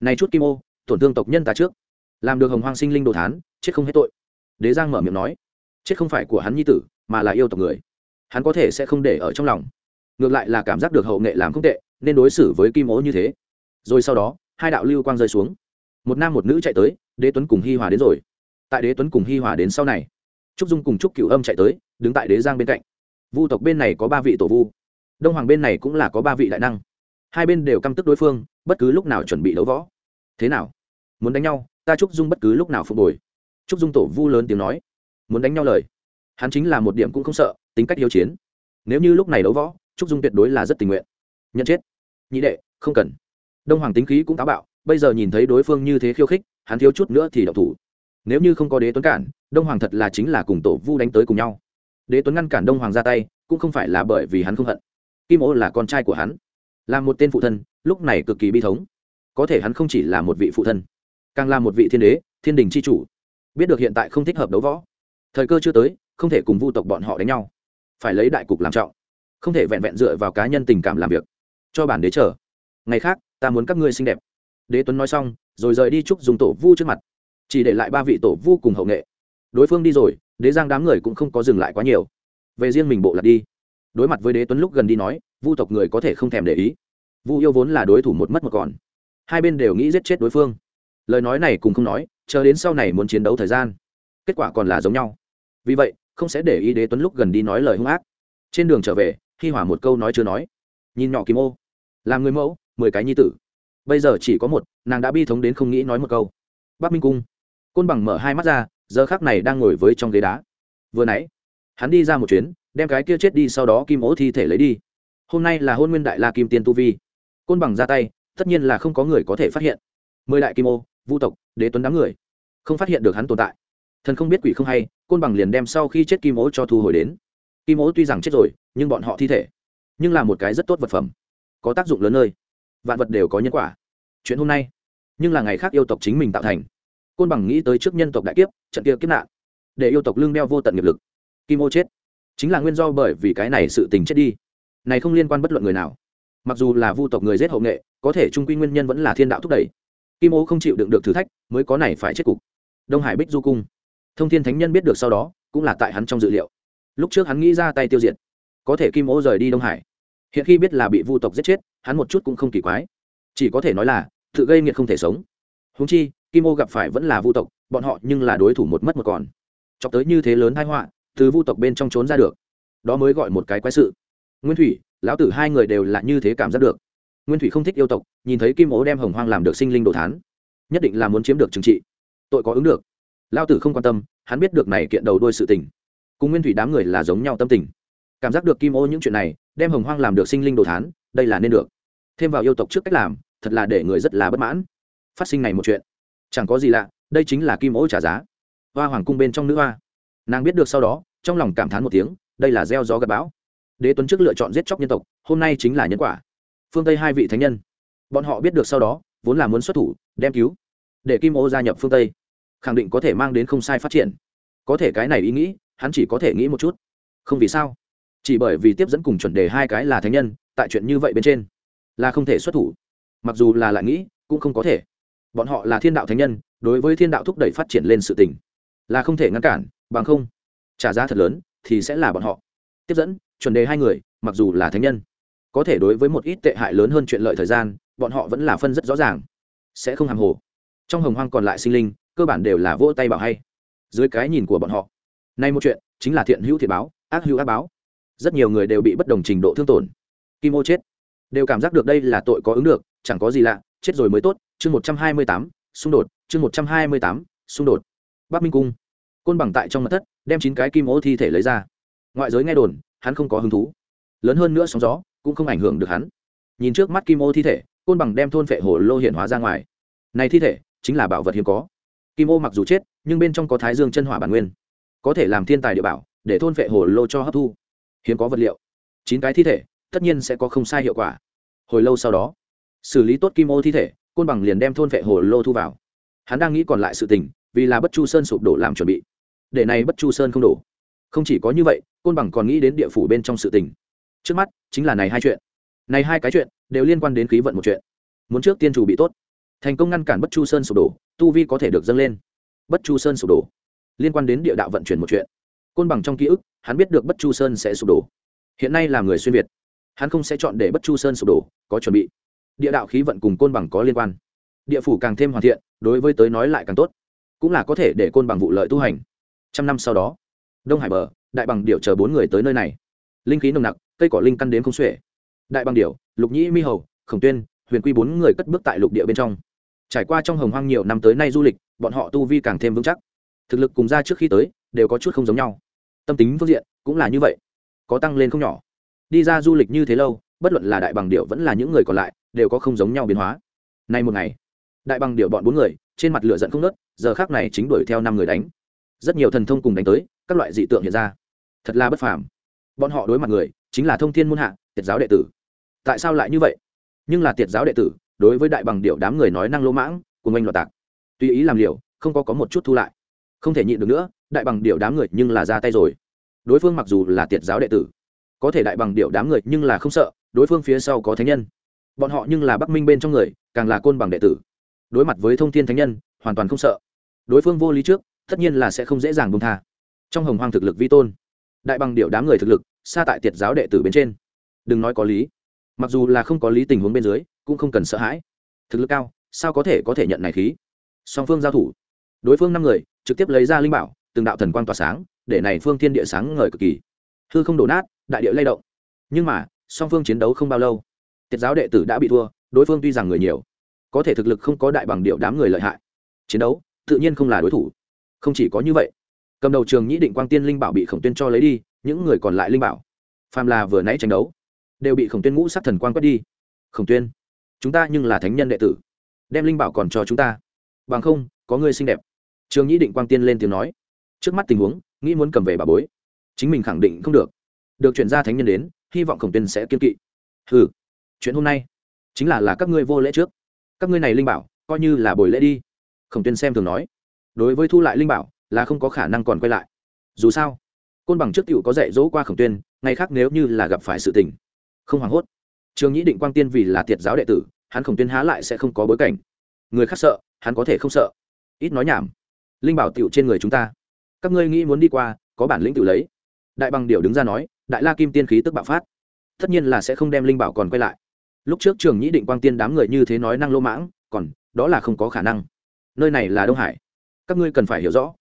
Này chút kim ô, tổn thương tộc nhân ta trước. Làm được hồng hoang sinh linh đồ thán, chết không hết tội. Đế giang mở miệng nói, chết không phải của hắn nhi tử, mà là yêu tộc người. Hắn có thể sẽ không để ở trong lòng. Ngược lại là cảm giác được hậu nghệ làm không tệ, nên đối xử với kim ô như thế. Rồi sau đó, hai đạo lưu quang rơi xuống. Một nam một nữ chạy tới, đế tuấn cùng hi hòa đến rồi. Tại đế tuấn cùng hi hòa đến sau này, trúc dung cùng trúc cựu âm chạy tới, đứng tại đế giang bên cạnh. Vu tộc bên này có ba vị tổ vu. Đông hoàng bên này cũng là có ba vị đại năng hai bên đều căm tức đối phương, bất cứ lúc nào chuẩn bị đấu võ. Thế nào? Muốn đánh nhau, ta trúc dung bất cứ lúc nào phục hồi. Trúc dung tổ vu lớn tiếng nói. Muốn đánh nhau lời. Hắn chính là một điểm cũng không sợ, tính cách hiếu chiến. Nếu như lúc này đấu võ trúc dung tuyệt đối là rất tình nguyện. Nhận chết. Nhị đệ, không cần. Đông hoàng tính khí cũng táo bạo, bây giờ nhìn thấy đối phương như thế khiêu khích, hắn thiếu chút nữa thì đậu thủ. Nếu như không có đế tuấn cản, đông hoàng thật là chính là cùng tổ vu đánh tới cùng nhau. Đế tuấn ngăn cản đông hoàng ra tay, cũng không phải là bởi vì hắn không hận. Kim ô là con trai của hắn là một tên phụ thân, lúc này cực kỳ bi thống. Có thể hắn không chỉ là một vị phụ thân, càng là một vị thiên đế, thiên đình c h i chủ. Biết được hiện tại không thích hợp đấu võ. Thời cơ chưa tới, không thể cùng vu tộc bọn họ đánh nhau. Phải lấy đại cục làm trọng. Không thể vẹn vẹn dựa vào cá nhân tình cảm làm việc. Cho bản đế chờ. Ngày khác, ta muốn các ngươi xinh đẹp. Đế tuấn nói xong, rồi rời đi chúc dùng tổ vu trước mặt. Chỉ để lại ba vị tổ vu cùng hậu nghệ. Đối phương đi rồi, đế giang đám người cũng không có dừng lại quá nhiều. Về riêng mình bộ lạc đi đối mặt với đế tuấn lúc gần đi nói, vu tộc người có thể không thèm để ý. Vu yêu vốn là đối thủ một mất một còn. Hai bên đều nghĩ giết chết đối phương. Lời nói này cùng không nói, chờ đến sau này muốn chiến đấu thời gian. Kết quả còn là giống nhau. Vì vậy, không sẽ để ý đế tuấn lúc gần đi nói lời hung ác. Trên đường trở về khi hỏa một câu nói chưa nói. Nhìn nhỏ kim ô. Làm người mẫu, mười cái nhi tử. Bây giờ chỉ có một, nàng đã bi thống đến không nghĩ nói một câu. Bắc minh cung. Côn bằng mở hai mắt ra, giờ khác này đang ngồi với trong ghế đá. Vừa nãy hắn đi ra một chuyến, đem cái kia chết đi sau đó kim ố thi thể lấy đi. Hôm nay là hôn nguyên đại la kim tiên tu vi. Côn bằng ra tay, tất nhiên là không có người có thể phát hiện. Mười đại kim ô, vu tộc, đế tuấn đám người. Không phát hiện được hắn tồn tại. Thần không biết quỷ không hay, côn bằng liền đem sau khi chết kim ố cho thu hồi đến. Kim ố tuy rằng chết rồi, nhưng bọn họ thi thể, nhưng là một cái rất tốt vật phẩm. Có tác dụng lớn nơi. Vạn vật đều có nhân quả. Chuyện hôm nay, nhưng là ngày khác yêu tộc chính mình tạo thành. Côn bằng nghĩ tới trước nhân tộc đại kiếp, trận kia kiếp nạn, để yêu tộc lương đeo vô tận nghiệp lực kim ô chết. Chính là nguyên do bởi vì cái này sự tình chết đi. Này không liên quan bất luận người nào. Mặc dù là vu tộc người giết hậu nghệ, có thể trung quy nguyên nhân vẫn là thiên đạo thúc đẩy. Kim ô không chịu đựng được thử thách, mới có này phải chết cục. Đông hải bích du cung. Thông thiên thánh nhân biết được sau đó, cũng là tại hắn trong dự liệu. Lúc trước hắn nghĩ ra tay tiêu diệt. Có thể kim ô rời đi đông hải. Hiện khi biết là bị vu tộc giết chết, hắn một chút cũng không kỳ quái. Chỉ có thể nói là, tự gây nghiệt không thể sống. Húng chi, kim ô gặp phải vẫn là vu tộc, bọn họ nhưng là đối thủ một mất một còn. Chọc tới như thế lớn hai họa từ vu tộc bên trong trốn ra được. Đó mới gọi một cái quái sự. Nguyên thủy, lão tử hai người đều là như thế cảm giác được. Nguyên thủy không thích yêu tộc, nhìn thấy kim ố đem hồng hoang làm được sinh linh đồ thán, nhất định là muốn chiếm được trừng trị. Tội có ứng được. Lao tử không quan tâm, hắn biết được này kiện đầu đôi sự tình. Cùng nguyên thủy đám người là giống nhau tâm tình. Cảm giác được kim ô những chuyện này, đem hồng hoang làm được sinh linh đồ thán, đây là nên được. Thêm vào yêu tộc trước cách làm, thật là để người rất là bất mãn. Phát sinh này một chuyện. Chẳng có gì lạ, đây chính là kim ô trả giá. Hoa hoàng cung bên trong nữ hoa nàng biết được sau đó, trong lòng cảm thán một tiếng, đây là gieo gió gặp bão. Đế tuấn trước lựa chọn giết chóc nhân tộc, hôm nay chính là nhân quả. Phương tây hai vị thánh nhân. Bọn họ biết được sau đó, vốn là muốn xuất thủ, đem cứu. Để kim ô gia nhập phương tây, khẳng định có thể mang đến không sai phát triển. Có thể cái này ý nghĩ, hắn chỉ có thể nghĩ một chút. Không vì sao. Chỉ bởi vì tiếp dẫn cùng chuẩn đề hai cái là thánh nhân, tại chuyện như vậy bên trên, là không thể xuất thủ. Mặc dù là lại nghĩ, cũng không có thể. Bọn họ là thiên đạo thánh nhân, đối với thiên đạo thúc đẩy phát triển lên sự tình là không thể ngăn cản, bằng không, trả giá thật lớn thì sẽ là bọn họ. Tiếp dẫn, chuẩn đề hai người, mặc dù là thánh nhân, có thể đối với một ít tệ hại lớn hơn chuyện lợi thời gian, bọn họ vẫn là phân rất rõ ràng, sẽ không hàng hồ. Trong hồng hoang còn lại sinh linh, cơ bản đều là vỗ tay bảo hay. Dưới cái nhìn của bọn họ, nay một chuyện chính là thiện hữu thiện báo, ác hữu ác báo. Rất nhiều người đều bị bất đồng trình độ thương tổn. Kim ô chết. Đều cảm giác được đây là tội có ứng được, chẳng có gì lạ, chết rồi mới tốt. Chương một trăm hai mươi tám, xung đột. Chương một trăm hai mươi tám, xung đột bắc minh cung côn bằng tại trong mặt thất đem chín cái kim ô thi thể lấy ra ngoại giới nghe đồn hắn không có hứng thú lớn hơn nữa sóng gió cũng không ảnh hưởng được hắn nhìn trước mắt kim ô thi thể côn bằng đem thôn phệ hồ lô hiện hóa ra ngoài này thi thể chính là bảo vật hiếm có kim ô mặc dù chết nhưng bên trong có thái dương chân hỏa bản nguyên có thể làm thiên tài địa bảo để thôn phệ hồ lô cho hấp thu hiếm có vật liệu chín cái thi thể tất nhiên sẽ có không sai hiệu quả hồi lâu sau đó xử lý tốt kim ô thi thể côn bằng liền đem thôn phệ hồ lô thu vào hắn đang nghĩ còn lại sự tình vì là bất chu sơn sụp đổ làm chuẩn bị. Để này bất chu sơn không đổ. Không chỉ có như vậy, côn bằng còn nghĩ đến địa phủ bên trong sự tình. Trước mắt, chính là này hai chuyện. Này hai cái chuyện đều liên quan đến khí vận một chuyện. Muốn trước tiên chủ bị tốt. Thành công ngăn cản bất chu sơn sụp đổ, tu vi có thể được dâng lên. Bất chu sơn sụp đổ. Liên quan đến địa đạo vận chuyển một chuyện. Côn bằng trong ký ức, hắn biết được bất chu sơn sẽ sụp đổ. Hiện nay là người xuyên việt. Hắn không sẽ chọn để bất chu sơn sụp đổ, có chuẩn bị. Địa đạo khí vận cùng côn bằng có liên quan. Địa phủ càng thêm hoàn thiện, đối với tới nói lại càng tốt cũng là có thể để côn bằng vụ lợi tu hành. Trăm năm sau đó, đông hải bờ, đại bằng điệu chờ bốn người tới nơi này. Linh khí nồng nặc, cây cỏ linh căn đến không xuể. Đại bằng điệu lục nhĩ mi hầu, khổng tuyên, huyền quy bốn người cất bước tại lục địa bên trong. Trải qua trong hồng hoang nhiều năm tới nay du lịch, bọn họ tu vi càng thêm vững chắc. Thực lực cùng ra trước khi tới, đều có chút không giống nhau. Tâm tính phương diện cũng là như vậy. Có tăng lên không nhỏ. Đi ra du lịch như thế lâu, bất luận là đại bằng điệu vẫn là những người còn lại, đều có không giống nhau biến hóa. Nay một ngày, đại bằng điệu bọn bốn người trên mặt lửa giận không nớt, giờ khác này chính đuổi theo năm người đánh. Rất nhiều thần thông cùng đánh tới, các loại dị tượng hiện ra. Thật là bất phàm. Bọn họ đối mặt người, chính là thông thiên môn hạ, tiệt giáo đệ tử. Tại sao lại như vậy? Nhưng là tiệt giáo đệ tử, đối với đại bằng điệu đám người nói năng lỗ mãng, cùng anh loạt tạc. Tùy ý làm liều, không có có một chút thu lại. Không thể nhịn được nữa, đại bằng điệu đám người nhưng là ra tay rồi. Đối phương mặc dù là tiệt giáo đệ tử, có thể đại bằng điệu đám người nhưng là không sợ, đối phương phía sau có thánh nhân. Bọn họ nhưng là bắc minh bên trong người, càng là côn bằng đệ tử đối mặt với thông thiên thánh nhân, hoàn toàn không sợ. Đối phương vô lý trước, tất nhiên là sẽ không dễ dàng bông tha. Trong hồng hoang thực lực vi tôn, đại bằng điệu đám người thực lực, xa tại tiệt giáo đệ tử bên trên. Đừng nói có lý. Mặc dù là không có lý tình huống bên dưới, cũng không cần sợ hãi. Thực lực cao, sao có thể có thể nhận này khí? Song phương giao thủ. Đối phương năm người, trực tiếp lấy ra linh bảo, từng đạo thần quang tỏa sáng, để này phương thiên địa sáng ngời cực kỳ. Hư không đổ nát, đại địa lay động. Nhưng mà, song phương chiến đấu không bao lâu tiết giáo đệ tử đã bị thua, đối phương tuy rằng người nhiều có thể thực lực không có đại bằng điệu đám người lợi hại. Chiến đấu, tự nhiên không là đối thủ. Không chỉ có như vậy, cầm đầu trường nhĩ định quang tiên linh bảo bị khổng tuyên cho lấy đi, những người còn lại linh bảo, phàm là vừa nãy tranh đấu, đều bị khổng tuyên ngũ sát thần quang quét đi. Khổng tuyên, chúng ta nhưng là thánh nhân đệ tử, đem linh bảo còn cho chúng ta. Bằng không, có người xinh đẹp. Trường nhĩ định quang tiên lên tiếng nói. Trước mắt tình huống, nghĩ muốn cầm về bà bối. Chính mình khẳng định không được. Được chuyển ra thánh nhân đến, hy vọng khổng tuyên sẽ kiên kỵ. Ừ chuyện hôm nay chính là là các ngươi vô lễ trước các ngươi này linh bảo, coi như là buổi lễ đi. Khổng tuyên xem thường nói. Đối với thu lại linh bảo, là không có khả năng còn quay lại. Dù sao, côn bằng trước t có dạy dỗ qua khổng tuyên, ngày khác nếu như là gặp phải sự tình, không hoảng hốt. Trường nhĩ định quang tiên vì là tiệt giáo đệ tử, hắn khổng tuyên há lại sẽ không có bối cảnh. Người khác sợ, hắn có thể không sợ. Ít nói nhảm. Linh bảo tựu trên người chúng ta. Các ngươi nghĩ muốn đi qua, có bản lĩnh tự lấy. Đại bằng điệu đứng ra nói, đại la kim tiên khí tức bạo phát. Tất nhiên là sẽ không đem linh bảo còn quay lại lúc trước trường nhĩ định quang tiên đám người như thế nói năng lô mãng, còn, đó là không có khả năng. Nơi này là đông hải. Các ngươi cần phải hiểu rõ.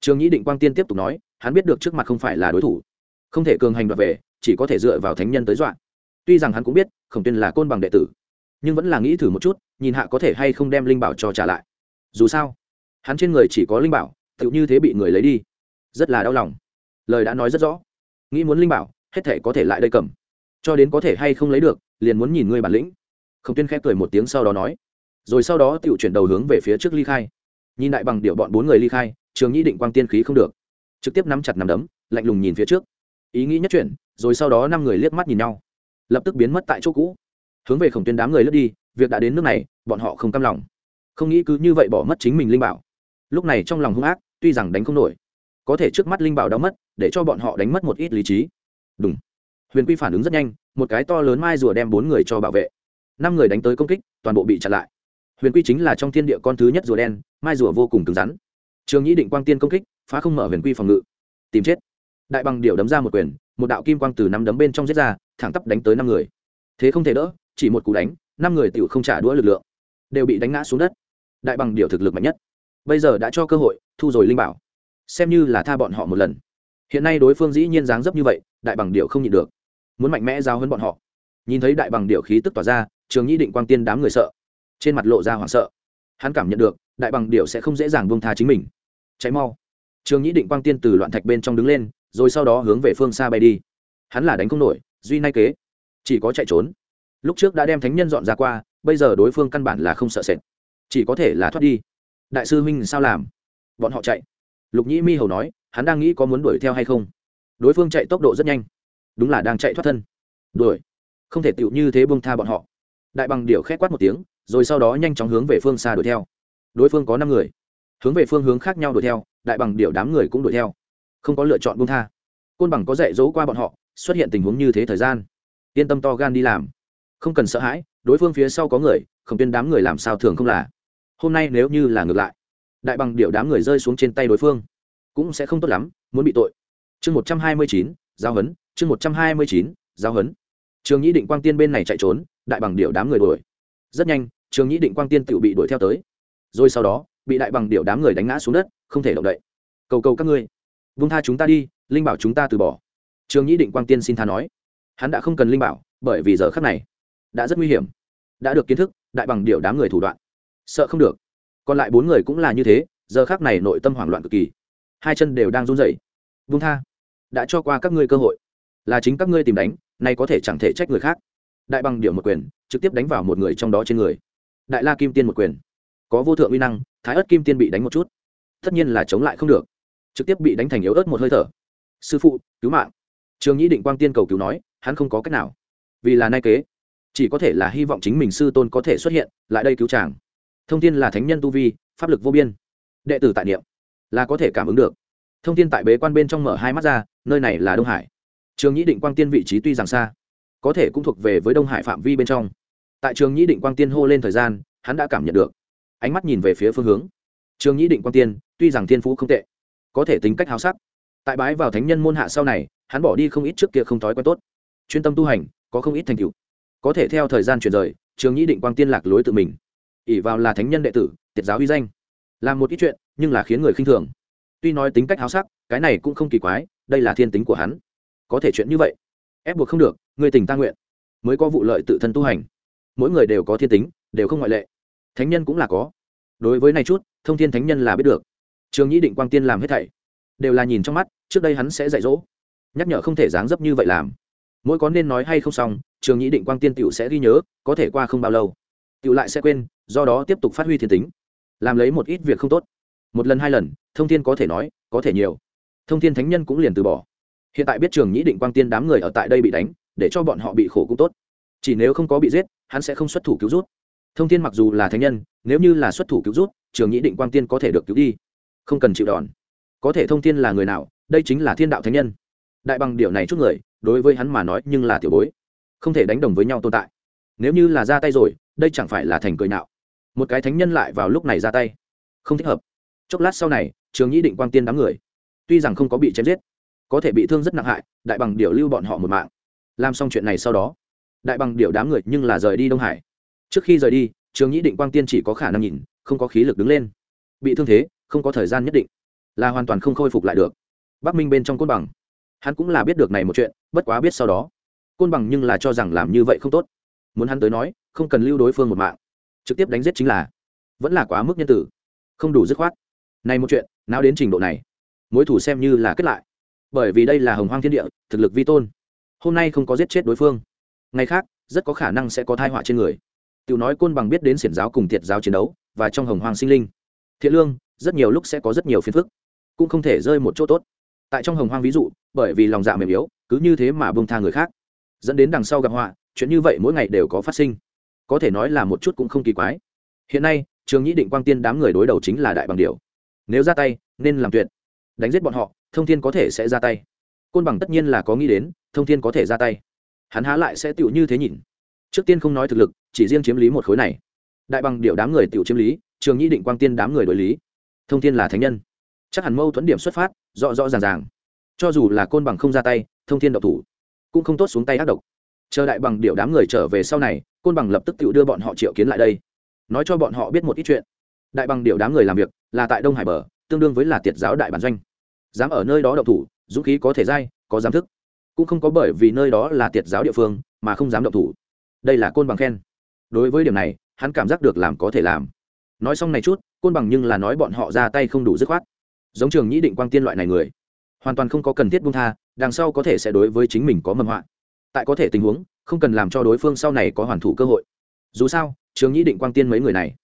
Trường nhĩ định quang tiên tiếp tục nói, hắn biết được trước mặt không phải là đối thủ. Không thể cường hành đoạt về, chỉ có thể dựa vào thánh nhân tới dọa. Tuy rằng hắn cũng biết, khổng tuyên là côn bằng đệ tử, nhưng vẫn là nghĩ thử một chút, nhìn hạ có thể hay không đem linh bảo cho trả lại. Dù sao, hắn trên người chỉ có linh bảo tự như thế bị người lấy đi. Rất là đau lòng. Lời đã nói rất rõ. Nghĩ muốn linh bảo, hết thể có thể lại đây cầm. Cho đến có thể hay không lấy được liền muốn nhìn ngươi bản lĩnh. Khổng tuyên khép cười một tiếng sau đó nói. Rồi sau đó tự chuyển đầu hướng về phía trước ly khai. Nhìn đại bằng điệu bọn bốn người ly khai, trường nhĩ định quang tiên khí không được. Trực tiếp nắm chặt nắm đấm, lạnh lùng nhìn phía trước. Ý nghĩ nhất chuyển, rồi sau đó năm người liếc mắt nhìn nhau. Lập tức biến mất tại chỗ cũ. Hướng về khổng tuyên đám người lướt đi, việc đã đến nước này, bọn họ không cam lòng. Không nghĩ cứ như vậy bỏ mất chính mình linh bảo. Lúc này trong lòng hung ác, tuy rằng đánh không nổi, có thể trước mắt linh bảo đau mất, để cho bọn họ đánh mất một ít lý trí. Đúng huyền quy phản ứng rất nhanh, một cái to lớn mai rùa đem bốn người cho bảo vệ. Năm người đánh tới công kích, toàn bộ bị chặn lại. Huyền quy chính là trong thiên địa con thứ nhất rùa đen, mai rùa vô cùng cứng rắn. Trường nhĩ định quang tiên công kích, phá không mở huyền quy phòng ngự. Tìm chết. Đại bằng điệu đấm ra một quyền, một đạo kim quang từ năm đấm bên trong giết ra, thẳng tắp đánh tới năm người. Thế không thể đỡ, chỉ một cú đánh, năm người tiểu không trả đũa lực lượng. Đều bị đánh ngã xuống đất. Đại bằng điệu thực lực mạnh nhất. Bây giờ đã cho cơ hội, thu rồi linh bảo. Xem như là tha bọn họ một lần. Hiện nay đối phương dĩ nhiên dáng dấp như vậy, đại bằng điệu không nhịn được muốn mạnh mẽ giao hơn bọn họ. Nhìn thấy đại bằng điệu khí tức tỏa ra, trường nhĩ định quang tiên đám người sợ. Trên mặt lộ ra hoảng sợ. Hắn cảm nhận được, đại bằng điệu sẽ không dễ dàng buông tha chính mình. Cháy mau. Trường nhĩ định quang tiên từ loạn thạch bên trong đứng lên, rồi sau đó hướng về phương xa bay đi. Hắn là đánh không nổi, duy nay kế. Chỉ có chạy trốn. Lúc trước đã đem thánh nhân dọn ra qua, bây giờ đối phương căn bản là không sợ sệt. Chỉ có thể là thoát đi. Đại sư huynh sao làm? Bọn họ chạy. Lục nhĩ mi hầu nói, hắn đang nghĩ có muốn đuổi theo hay không. Đối phương chạy tốc độ rất nhanh đúng là đang chạy thoát thân. Đuổi. Không thể tựu như thế bông tha bọn họ. Đại bằng điệu khét quát một tiếng, rồi sau đó nhanh chóng hướng về phương xa đuổi theo. Đối phương có năm người. Hướng về phương hướng khác nhau đuổi theo, đại bằng điệu đám người cũng đuổi theo. Không có lựa chọn bông tha. Côn bằng có dạy dỗ qua bọn họ, xuất hiện tình huống như thế thời gian. Yên tâm to gan đi làm. Không cần sợ hãi, đối phương phía sau có người, không tiên đám người làm sao thường không là. Hôm nay nếu như là ngược lại, đại bằng điệu đám người rơi xuống trên tay đối phương, cũng sẽ không tốt lắm, muốn bị tội. Chương một trăm hai mươi chín, giao hấn chương một trăm hai mươi chín, giao hấn. Trường nhĩ định quang tiên bên này chạy trốn, đại bằng điệu đám người đuổi. Rất nhanh, trường nhĩ định quang tiên tự bị đuổi theo tới. Rồi sau đó, bị đại bằng điệu đám người đánh ngã xuống đất, không thể động đậy. Cầu cầu các ngươi, vung tha chúng ta đi, linh bảo chúng ta từ bỏ. Trường nhĩ định quang tiên xin tha nói. Hắn đã không cần linh bảo, bởi vì giờ khắc này đã rất nguy hiểm. Đã được kiến thức, đại bằng điệu đám người thủ đoạn. Sợ không được. Còn lại bốn người cũng là như thế, giờ khắc này nội tâm hoảng loạn cực kỳ. Hai chân đều đang run rẩy. Vung tha, đã cho qua các ngươi cơ hội là chính các ngươi tìm đánh, nay có thể chẳng thể trách người khác. Đại bằng điệu một quyền, trực tiếp đánh vào một người trong đó trên người. Đại la kim tiên một quyền. Có vô thượng uy năng, thái ớt kim tiên bị đánh một chút. Tất nhiên là chống lại không được. Trực tiếp bị đánh thành yếu ớt một hơi thở. Sư phụ, cứu mạng. Trường nhĩ định quang tiên cầu cứu nói, hắn không có cách nào. Vì là nay kế, chỉ có thể là hy vọng chính mình sư tôn có thể xuất hiện, lại đây cứu chàng. Thông tin là thánh nhân tu vi, pháp lực vô biên. Đệ tử tại niệm, là có thể cảm ứng được. Thông tin tại bế quan bên trong mở hai mắt ra, nơi này là đông hải trường nhĩ định quang tiên vị trí tuy rằng xa, có thể cũng thuộc về với đông hải phạm vi bên trong. Tại trường nhĩ định quang tiên hô lên thời gian, hắn đã cảm nhận được. Ánh mắt nhìn về phía phương hướng. Trường nhĩ định quang tiên, tuy rằng thiên phú không tệ, có thể tính cách háo sắc, tại bái vào thánh nhân môn hạ sau này, hắn bỏ đi không ít trước kia không thói quen tốt. Chuyên tâm tu hành, có không ít thành tựu. Có thể theo thời gian chuyển rời, trường nhĩ định quang tiên lạc lối tự mình. Ỉ vào là thánh nhân đệ tử, tiệt giáo uy danh. Làm một ít chuyện, nhưng là khiến người khinh thường. Tuy nói tính cách háo sắc, cái này cũng không kỳ quái, đây là thiên tính của hắn có thể chuyện như vậy. Ép buộc không được, người tình ta nguyện. Mới có vụ lợi tự thân tu hành. Mỗi người đều có thiên tính, đều không ngoại lệ. Thánh nhân cũng là có. Đối với này chút, thông thiên thánh nhân là biết được. Trường nhĩ định quang tiên làm hết thảy, đều là nhìn trong mắt, trước đây hắn sẽ dạy dỗ. Nhắc nhở không thể dáng dấp như vậy làm. Mỗi có nên nói hay không xong, trường nhĩ định quang tiên tựu sẽ ghi nhớ, có thể qua không bao lâu. Tựu lại sẽ quên, do đó tiếp tục phát huy thiên tính. Làm lấy một ít việc không tốt. Một lần hai lần, thông thiên có thể nói, có thể nhiều. Thông thiên thánh nhân cũng liền từ bỏ hiện tại biết trường nhĩ định quang tiên đám người ở tại đây bị đánh, để cho bọn họ bị khổ cũng tốt. Chỉ nếu không có bị giết, hắn sẽ không xuất thủ cứu rút thông thiên mặc dù là thánh nhân, nếu như là xuất thủ cứu rút trường nhĩ định quang tiên có thể được cứu đi. Không cần chịu đòn. Có thể thông thiên là người nào, đây chính là thiên đạo thánh nhân. Đại bằng điều này chút người, đối với hắn mà nói nhưng là tiểu bối. Không thể đánh đồng với nhau tồn tại. Nếu như là ra tay rồi, đây chẳng phải là thành cười nạo. Một cái thánh nhân lại vào lúc này ra tay. Không thích hợp. Chốc lát sau này, trường nhĩ định quang tiên đám người, tuy rằng không có bị chém giết có thể bị thương rất nặng hại, đại bằng điều lưu bọn họ một mạng. Làm xong chuyện này sau đó, đại bằng điều đám người nhưng là rời đi đông hải. Trước khi rời đi, trường nhĩ định quang tiên chỉ có khả năng nhìn, không có khí lực đứng lên. Bị thương thế, không có thời gian nhất định, là hoàn toàn không khôi phục lại được. Bắc minh bên trong côn bằng, hắn cũng là biết được này một chuyện, bất quá biết sau đó, côn bằng nhưng là cho rằng làm như vậy không tốt. Muốn hắn tới nói, không cần lưu đối phương một mạng. Trực tiếp đánh giết chính là, vẫn là quá mức nhân tử. Không đủ dứt khoát. Này một chuyện, nào đến trình độ này, mối thủ xem như là kết lại bởi vì đây là hồng hoang thiên địa, thực lực vi tôn. Hôm nay không có giết chết đối phương. Ngày khác, rất có khả năng sẽ có thai họa trên người. Tiểu nói côn bằng biết đến xiển giáo cùng thiệt giáo chiến đấu, và trong hồng hoang sinh linh. Thiện lương, rất nhiều lúc sẽ có rất nhiều phiền phức, cũng không thể rơi một chỗ tốt. Tại trong hồng hoang ví dụ, bởi vì lòng dạ mềm yếu, cứ như thế mà bông tha người khác. Dẫn đến đằng sau gặp họa, chuyện như vậy mỗi ngày đều có phát sinh. Có thể nói là một chút cũng không kỳ quái. Hiện nay, trường nhĩ định quang tiên đám người đối đầu chính là đại bằng điều. Nếu ra tay, nên làm tuyệt. Đánh giết bọn họ thông thiên có thể sẽ ra tay. Côn bằng tất nhiên là có nghĩ đến, thông thiên có thể ra tay. Hắn há lại sẽ tựu như thế nhìn. Trước tiên không nói thực lực, chỉ riêng chiếm lý một khối này. Đại bằng điệu đám người tựu chiếm lý, trường nhĩ định quang tiên đám người đối lý. Thông thiên là thánh nhân. Chắc hẳn mâu thuẫn điểm xuất phát, rõ rõ ràng ràng. Cho dù là côn bằng không ra tay, thông thiên độc thủ, cũng không tốt xuống tay ác độc. Chờ đại bằng điệu đám người trở về sau này, côn bằng lập tức tự đưa bọn họ triệu kiến lại đây. Nói cho bọn họ biết một ít chuyện. Đại bằng điệu đám người làm việc là tại đông hải bờ, tương đương với là tiệt giáo đại bản doanh dám ở nơi đó động thủ, dũng khí có thể dai, có dám thức. Cũng không có bởi vì nơi đó là tiệt giáo địa phương mà không dám động thủ. Đây là côn bằng khen. Đối với điểm này, hắn cảm giác được làm có thể làm. Nói xong này chút, côn bằng nhưng là nói bọn họ ra tay không đủ dứt khoát. Giống trường nhĩ định quang tiên loại này người, hoàn toàn không có cần thiết buông tha, đằng sau có thể sẽ đối với chính mình có mầm họa tại có thể tình huống, không cần làm cho đối phương sau này có hoàn thủ cơ hội. Dù sao, trường nhĩ định quang tiên mấy người này,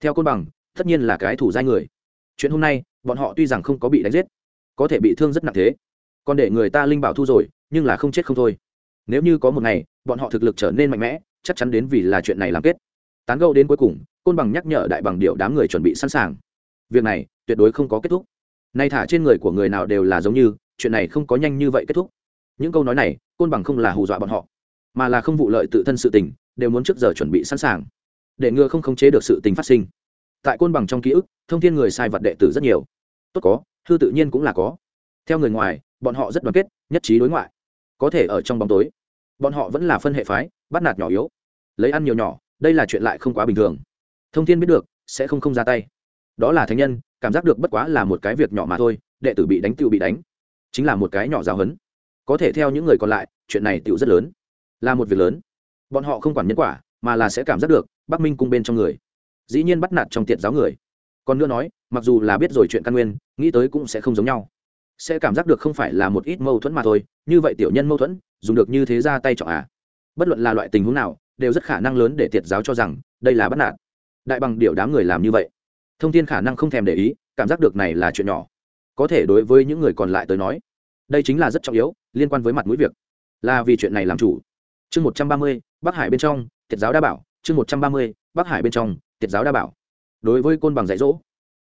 theo côn bằng, tất nhiên là cái thủ giai người. Chuyện hôm nay, bọn họ tuy rằng không có bị đánh giết có thể bị thương rất nặng thế. Còn để người ta linh bảo thu rồi, nhưng là không chết không thôi. Nếu như có một ngày, bọn họ thực lực trở nên mạnh mẽ, chắc chắn đến vì là chuyện này làm kết. Tán gâu đến cuối cùng, côn bằng nhắc nhở đại bằng điệu đám người chuẩn bị sẵn sàng. Việc này, tuyệt đối không có kết thúc. Nay thả trên người của người nào đều là giống như, chuyện này không có nhanh như vậy kết thúc. Những câu nói này, côn bằng không là hù dọa bọn họ, mà là không vụ lợi tự thân sự tình, đều muốn trước giờ chuẩn bị sẵn sàng. Để ngừa không khống chế được sự tình phát sinh. Tại côn bằng trong ký ức, thông thiên người sai vật đệ tử rất nhiều. Tốt có hư tự nhiên cũng là có. Theo người ngoài, bọn họ rất đoàn kết, nhất trí đối ngoại. Có thể ở trong bóng tối, bọn họ vẫn là phân hệ phái, bắt nạt nhỏ yếu. Lấy ăn nhiều nhỏ, đây là chuyện lại không quá bình thường. Thông thiên biết được, sẽ không không ra tay. Đó là thánh nhân, cảm giác được bất quá là một cái việc nhỏ mà thôi, đệ tử bị đánh tựu bị đánh. Chính là một cái nhỏ giáo hấn có thể theo những người còn lại, chuyện này tựu rất lớn. Là một việc lớn. Bọn họ không quản nhân quả, mà là sẽ cảm giác được bắc minh cung bên trong người. Dĩ nhiên bắt nạt trong tiện giáo người. Còn nữa nói mặc dù là biết rồi chuyện căn nguyên, nghĩ tới cũng sẽ không giống nhau. Sẽ cảm giác được không phải là một ít mâu thuẫn mà thôi, như vậy tiểu nhân mâu thuẫn, dùng được như thế ra tay chọn à? Bất luận là loại tình huống nào, đều rất khả năng lớn để tiệt giáo cho rằng, đây là bắt nạt. Đại bằng điệu đám người làm như vậy. Thông tin khả năng không thèm để ý, cảm giác được này là chuyện nhỏ. Có thể đối với những người còn lại tới nói, đây chính là rất trọng yếu, liên quan với mặt mũi việc. Là vì chuyện này làm chủ. Chương một trăm ba mươi, bắc hải bên trong, tiệt giáo đa bảo. Chương một trăm ba mươi, bắc hải bên trong, tiệt giáo đa bảo. Đối với côn bằng dạy dỗ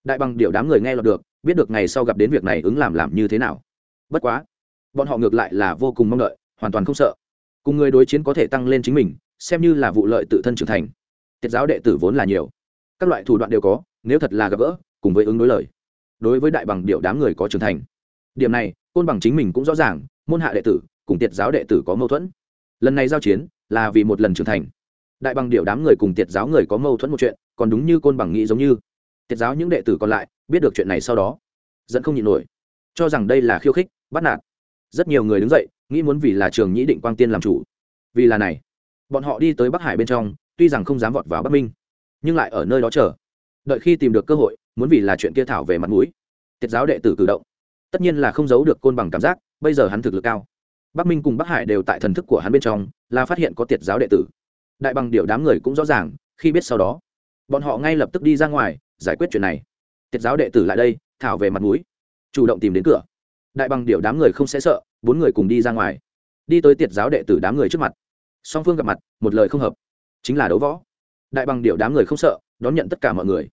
đại bằng điệu đám người nghe lọt được, biết được ngày sau gặp đến việc này ứng làm làm như thế nào. Bất quá, bọn họ ngược lại là vô cùng mong đợi, hoàn toàn không sợ. Cùng người đối chiến có thể tăng lên chính mình, xem như là vụ lợi tự thân trưởng thành. Tiết giáo đệ tử vốn là nhiều. Các loại thủ đoạn đều có, nếu thật là gặp gỡ, cùng với ứng đối lời. Đối với đại bằng điệu đám người có trưởng thành. Điểm này, côn bằng chính mình cũng rõ ràng, môn hạ đệ tử, cùng tiệt giáo đệ tử có mâu thuẫn. Lần này giao chiến, là vì một lần trưởng thành. Đại bằng điệu đám người cùng tiệt giáo người có mâu thuẫn một chuyện, còn đúng như côn bằng nghĩ giống như. Tiết giáo những đệ tử còn lại, biết được chuyện này sau đó dẫn không nhịn nổi, cho rằng đây là khiêu khích, bắt nạt. Rất nhiều người đứng dậy, nghĩ muốn vì là trường nhĩ định quang tiên làm chủ. Vì là này, bọn họ đi tới bắc hải bên trong, tuy rằng không dám vọt vào bắc minh, nhưng lại ở nơi đó chờ. Đợi khi tìm được cơ hội, muốn vì là chuyện kia thảo về mặt mũi. Tiết giáo đệ tử cử động, tất nhiên là không giấu được côn bằng cảm giác, bây giờ hắn thực lực cao. Bắc minh cùng bắc hải đều tại thần thức của hắn bên trong, là phát hiện có tiệt giáo đệ tử. Đại bằng điệu đám người cũng rõ ràng, khi biết sau đó, bọn họ ngay lập tức đi ra ngoài giải quyết chuyện này. Tiết giáo đệ tử lại đây, thảo về mặt mũi. Chủ động tìm đến cửa. Đại bằng điệu đám người không sẽ sợ, bốn người cùng đi ra ngoài. Đi tới tiệt giáo đệ tử đám người trước mặt. Song phương gặp mặt, một lời không hợp. Chính là đấu võ. Đại bằng điệu đám người không sợ, đón nhận tất cả mọi người.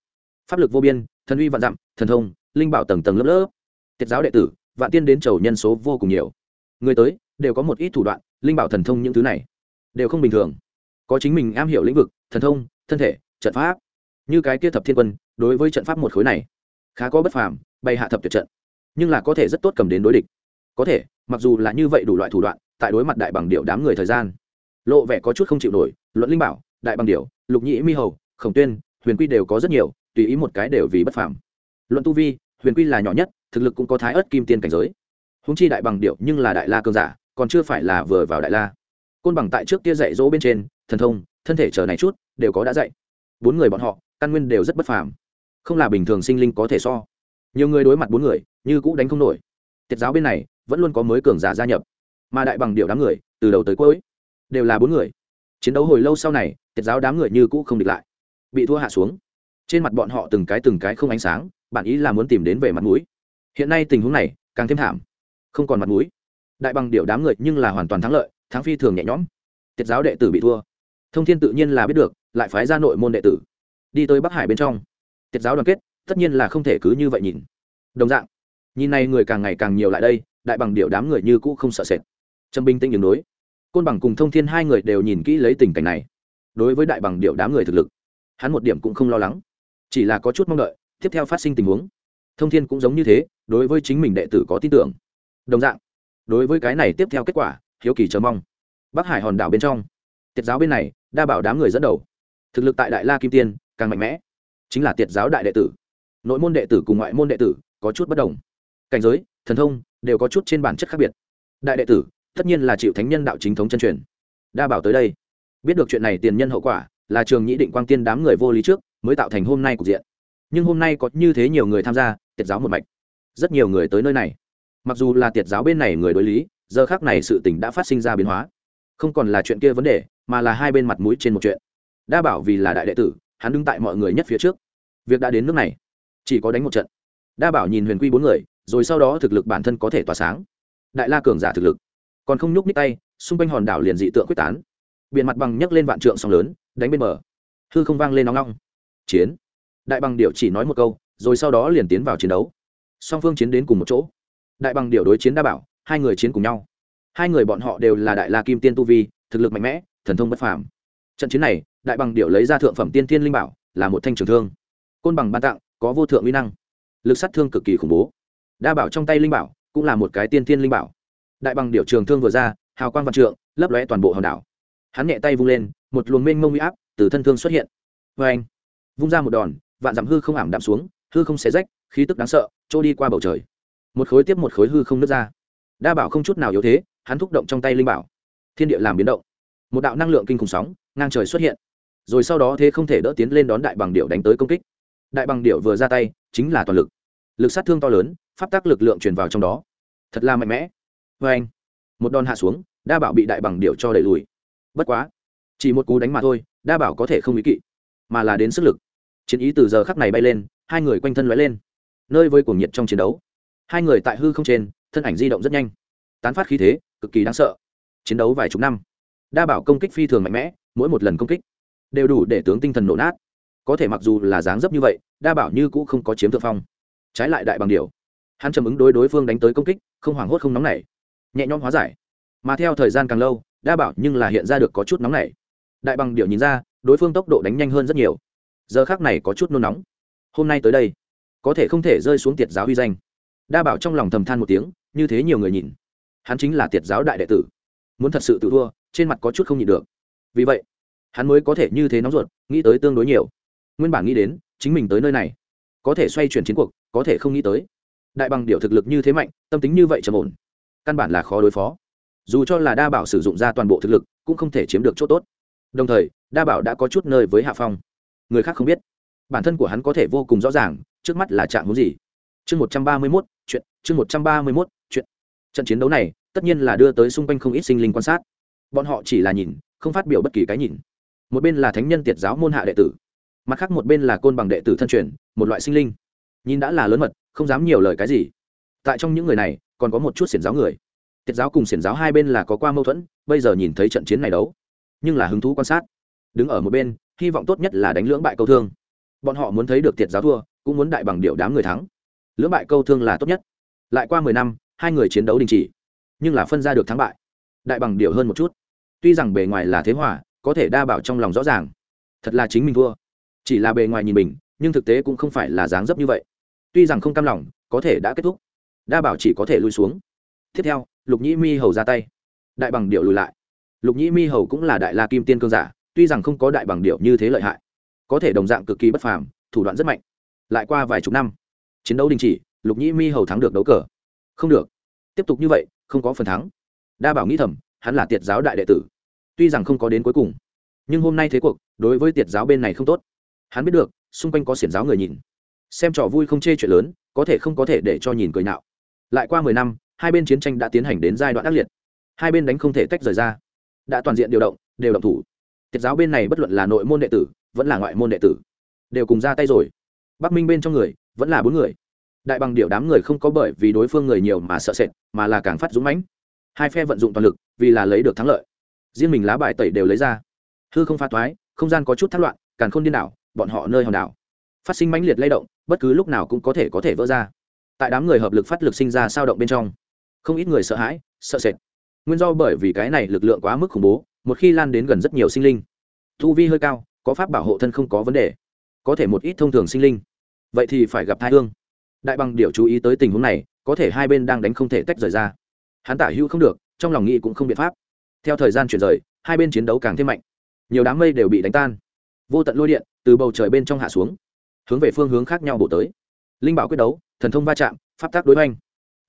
Pháp lực vô biên, thần uy vạn dặm, thần thông, linh bảo tầng tầng lớp lớp. Tiết giáo đệ tử, vạn tiên đến chầu nhân số vô cùng nhiều. Người tới, đều có một ít thủ đoạn, linh bảo thần thông những thứ này, đều không bình thường. Có chính mình am hiểu lĩnh vực, thần thông, thân thể, trận pháp. Như cái kia thập thiên quân đối với trận pháp một khối này, khá có bất phàm, bày hạ thập tuyệt trận. Nhưng là có thể rất tốt cầm đến đối địch. Có thể, mặc dù là như vậy đủ loại thủ đoạn, tại đối mặt đại bằng điệu đám người thời gian, lộ vẻ có chút không chịu nổi, luận linh bảo, đại bằng điệu lục nhĩ mi hầu, khổng tuyên, huyền quy đều có rất nhiều, tùy ý một cái đều vì bất phàm. Luận tu vi, huyền quy là nhỏ nhất, thực lực cũng có thái ớt kim tiên cảnh giới. Húng chi đại bằng điệu nhưng là đại la cơn giả, còn chưa phải là vừa vào đại la. Côn bằng tại trước kia dạy dỗ bên trên, thần thông, thân thể chờ này chút, đều có đã dạy. Bốn người bọn họ, căn nguyên đều rất bất phàm không là bình thường sinh linh có thể so. Nhiều người đối mặt bốn người, như cũ đánh không nổi. Tiết giáo bên này, vẫn luôn có mới cường giả gia nhập. Mà đại bằng điệu đám người, từ đầu tới cuối, đều là bốn người. Chiến đấu hồi lâu sau này, tiết giáo đám người như cũ không địch lại. Bị thua hạ xuống. Trên mặt bọn họ từng cái từng cái không ánh sáng bản ý là muốn tìm đến về mặt mũi. Hiện nay tình huống này, càng thêm thảm. Không còn mặt mũi. Đại bằng điệu đám người nhưng là hoàn toàn thắng lợi, thắng phi thường nhẹ nhõm. Tiết giáo đệ tử bị thua. Thông thiên tự nhiên là biết được, lại phái ra nội môn đệ tử. Đi tới bắc hải bên trong tiết giáo đoàn kết, tất nhiên là không thể cứ như vậy nhìn. Đồng dạng, nhìn này người càng ngày càng nhiều lại đây, đại bằng điệu đám người như cũ không sợ sệt. Trâm bình tĩnh đường đối. Côn bằng cùng thông thiên hai người đều nhìn kỹ lấy tình cảnh này. Đối với đại bằng điệu đám người thực lực, hắn một điểm cũng không lo lắng. Chỉ là có chút mong đợi, tiếp theo phát sinh tình huống. Thông thiên cũng giống như thế, đối với chính mình đệ tử có tin tưởng. Đồng dạng, đối với cái này tiếp theo kết quả, hiếu kỳ chờ mong. Bắc hải hòn đảo bên trong, tiết giáo bên này, đa bảo đám người dẫn đầu. Thực lực tại đại la kim tiên, càng mạnh mẽ chính là tiệt giáo đại đệ tử. Nội môn đệ tử cùng ngoại môn đệ tử có chút bất đồng. Cảnh giới, thần thông đều có chút trên bản chất khác biệt. Đại đệ tử tất nhiên là chịu thánh nhân đạo chính thống chân truyền. Đa bảo tới đây, biết được chuyện này tiền nhân hậu quả là trường nhĩ định quang tiên đám người vô lý trước mới tạo thành hôm nay cục diện. Nhưng hôm nay có như thế nhiều người tham gia, tiệt giáo một mạch. Rất nhiều người tới nơi này. Mặc dù là tiệt giáo bên này người đối lý, giờ khác này sự tình đã phát sinh ra biến hóa. Không còn là chuyện kia vấn đề, mà là hai bên mặt mũi trên một chuyện. Đa bảo vì là đại đệ tử hắn đứng tại mọi người nhất phía trước. Việc đã đến nước này, chỉ có đánh một trận. Đa bảo nhìn huyền quy bốn người, rồi sau đó thực lực bản thân có thể tỏa sáng. Đại la cường giả thực lực, còn không nhúc ních tay, xung quanh hòn đảo liền dị tượng quyết tán. Biển mặt bằng nhấc lên vạn trượng sóng lớn, đánh bên bờ. Hư không vang lên nóng nóng chiến. Đại bằng điệu chỉ nói một câu, rồi sau đó liền tiến vào chiến đấu. Song phương chiến đến cùng một chỗ. Đại bằng điệu đối chiến đa bảo, hai người chiến cùng nhau. Hai người bọn họ đều là đại la kim tiên tu vi, thực lực mạnh mẽ, thần thông bất phàm. Trận chiến này đại bằng điệu lấy ra thượng phẩm tiên thiên linh bảo, là một thanh trường thương. Côn bằng ban tặng, có vô thượng uy năng. Lực sát thương cực kỳ khủng bố. Đa bảo trong tay linh bảo, cũng là một cái tiên thiên linh bảo. Đại bằng điệu trường thương vừa ra, hào quang văn trượng, lấp lóe toàn bộ hòn đảo. Hắn nhẹ tay vung lên, một luồng mênh mông huy áp từ thân thương xuất hiện. Vê anh vung ra một đòn, vạn dặm hư không ảm đạm xuống, hư không xé rách, khí tức đáng sợ, trôi đi qua bầu trời. Một khối tiếp một khối hư không nứt ra. Đa bảo không chút nào yếu thế, hắn thúc động trong tay linh bảo. Thiên địa làm biến động. Một đạo năng lượng kinh khủng sóng, ngang trời xuất hiện rồi sau đó thế không thể đỡ tiến lên đón đại bằng điệu đánh tới công kích. Đại bằng điệu vừa ra tay, chính là toàn lực. Lực sát thương to lớn, pháp tác lực lượng truyền vào trong đó. Thật là mạnh mẽ. Vê anh, một đòn hạ xuống, đa bảo bị đại bằng điệu cho đẩy lùi. Bất quá, chỉ một cú đánh mà thôi, đa bảo có thể không ý kỵ, mà là đến sức lực. Chiến ý từ giờ khắc này bay lên, hai người quanh thân lóe lên. Nơi với cuồng nhiệt trong chiến đấu. Hai người tại hư không trên, thân ảnh di động rất nhanh. Tán phát khí thế, cực kỳ đáng sợ. Chiến đấu vài chục năm. Đa bảo công kích phi thường mạnh mẽ, mỗi một lần công kích đều đủ để tướng tinh thần nổ nát. Có thể mặc dù là dáng dấp như vậy, đa bảo như cũ không có chiếm thượng phong. Trái lại đại bằng điều. Hắn chầm ứng đối đối phương đánh tới công kích, không hoảng hốt không nóng nảy. Nhẹ nhõm hóa giải. Mà theo thời gian càng lâu, đa bảo nhưng là hiện ra được có chút nóng nảy. Đại bằng điệu nhìn ra, đối phương tốc độ đánh nhanh hơn rất nhiều. Giờ khác này có chút nôn nóng. Hôm nay tới đây, có thể không thể rơi xuống tiệt giáo uy danh. Đa bảo trong lòng thầm than một tiếng, như thế nhiều người nhìn. Hắn chính là tiệt giáo đại đệ tử. Muốn thật sự tự thua, trên mặt có chút không nhịn được. Vì vậy hắn mới có thể như thế nóng ruột, nghĩ tới tương đối nhiều. Nguyên bản nghĩ đến, chính mình tới nơi này, có thể xoay chuyển chiến cuộc, có thể không nghĩ tới. Đại bằng điệu thực lực như thế mạnh, tâm tính như vậy trầm ổn, căn bản là khó đối phó. Dù cho là đa bảo sử dụng ra toàn bộ thực lực, cũng không thể chiếm được chỗ tốt. Đồng thời, đa bảo đã có chút nơi với hạ phong. Người khác không biết, bản thân của hắn có thể vô cùng rõ ràng, trước mắt là trạng muốn gì. Chương một trăm ba mươi mốt, chuyện, chương một trăm ba mươi mốt, chuyện. Trận chiến đấu này, tất nhiên là đưa tới xung quanh không ít sinh linh quan sát. Bọn họ chỉ là nhìn, không phát biểu bất kỳ cái nhìn một bên là thánh nhân tiệt giáo môn hạ đệ tử, mặt khác một bên là côn bằng đệ tử thân truyền, một loại sinh linh. Nhìn đã là lớn mật, không dám nhiều lời cái gì. Tại trong những người này, còn có một chút xiển giáo người. Tiệt giáo cùng xiển giáo hai bên là có qua mâu thuẫn, bây giờ nhìn thấy trận chiến này đấu, nhưng là hứng thú quan sát. Đứng ở một bên, hy vọng tốt nhất là đánh lưỡng bại câu thương. Bọn họ muốn thấy được tiệt giáo thua, cũng muốn đại bằng điệu đám người thắng. Lưỡng bại câu thương là tốt nhất. Lại qua mười năm, hai người chiến đấu đình chỉ, nhưng là phân ra được thắng bại. Đại bằng điệu hơn một chút. Tuy rằng bề ngoài là thế hòa có thể đa bảo trong lòng rõ ràng. Thật là chính mình thua. Chỉ là bề ngoài nhìn mình, nhưng thực tế cũng không phải là dáng dấp như vậy. Tuy rằng không cam lòng, có thể đã kết thúc. Đa bảo chỉ có thể lui xuống. Tiếp theo, lục nhĩ mi hầu ra tay. Đại bằng điệu lùi lại. Lục nhĩ mi hầu cũng là đại la kim tiên cương giả, tuy rằng không có đại bằng điệu như thế lợi hại. Có thể đồng dạng cực kỳ bất phàm, thủ đoạn rất mạnh. Lại qua vài chục năm, chiến đấu đình chỉ, lục nhĩ mi hầu thắng được đấu cờ. Không được. Tiếp tục như vậy, không có phần thắng. Đa bảo nghĩ thầm, hắn là tiệt giáo đại đệ tử tuy rằng không có đến cuối cùng, nhưng hôm nay thế cuộc, đối với tiệt giáo bên này không tốt. Hắn biết được, xung quanh có xiển giáo người nhìn. Xem trò vui không chê chuyện lớn, có thể không có thể để cho nhìn cười nạo lại qua mười năm, hai bên chiến tranh đã tiến hành đến giai đoạn ác liệt. Hai bên đánh không thể tách rời ra. Đã toàn diện điều động, đều động thủ. Tiết giáo bên này bất luận là nội môn đệ tử, vẫn là ngoại môn đệ tử, đều cùng ra tay rồi. Bắc minh bên trong người, vẫn là bốn người. Đại bằng điệu đám người không có bởi vì đối phương người nhiều mà sợ sệt, mà là càng phát dũng mãnh. Hai phe vận dụng toàn lực, vì là lấy được thắng lợi riêng mình lá bài tẩy đều lấy ra. Hư không pha thoái, không gian có chút thất loạn càng không điên đảo, bọn họ nơi hòn đảo. Phát sinh mãnh liệt lay động, bất cứ lúc nào cũng có thể có thể vỡ ra. Tại đám người hợp lực phát lực sinh ra sao động bên trong, không ít người sợ hãi, sợ sệt. Nguyên do bởi vì cái này lực lượng quá mức khủng bố, một khi lan đến gần rất nhiều sinh linh thu vi hơi cao, có pháp bảo hộ thân không có vấn đề. Có thể một ít thông thường sinh linh. Vậy thì phải gặp thai hương. Đại bằng điệu chú ý tới tình huống này, có thể hai bên đang đánh không thể tách rời ra. Hắn tả hữu không được, trong lòng nghĩ cũng không biện pháp theo thời gian chuyển rời, hai bên chiến đấu càng thêm mạnh. Nhiều đám mây đều bị đánh tan. Vô tận lôi điện từ bầu trời bên trong hạ xuống, hướng về phương hướng khác nhau bổ tới. Linh bảo quyết đấu, thần thông va chạm, pháp tác đối oanh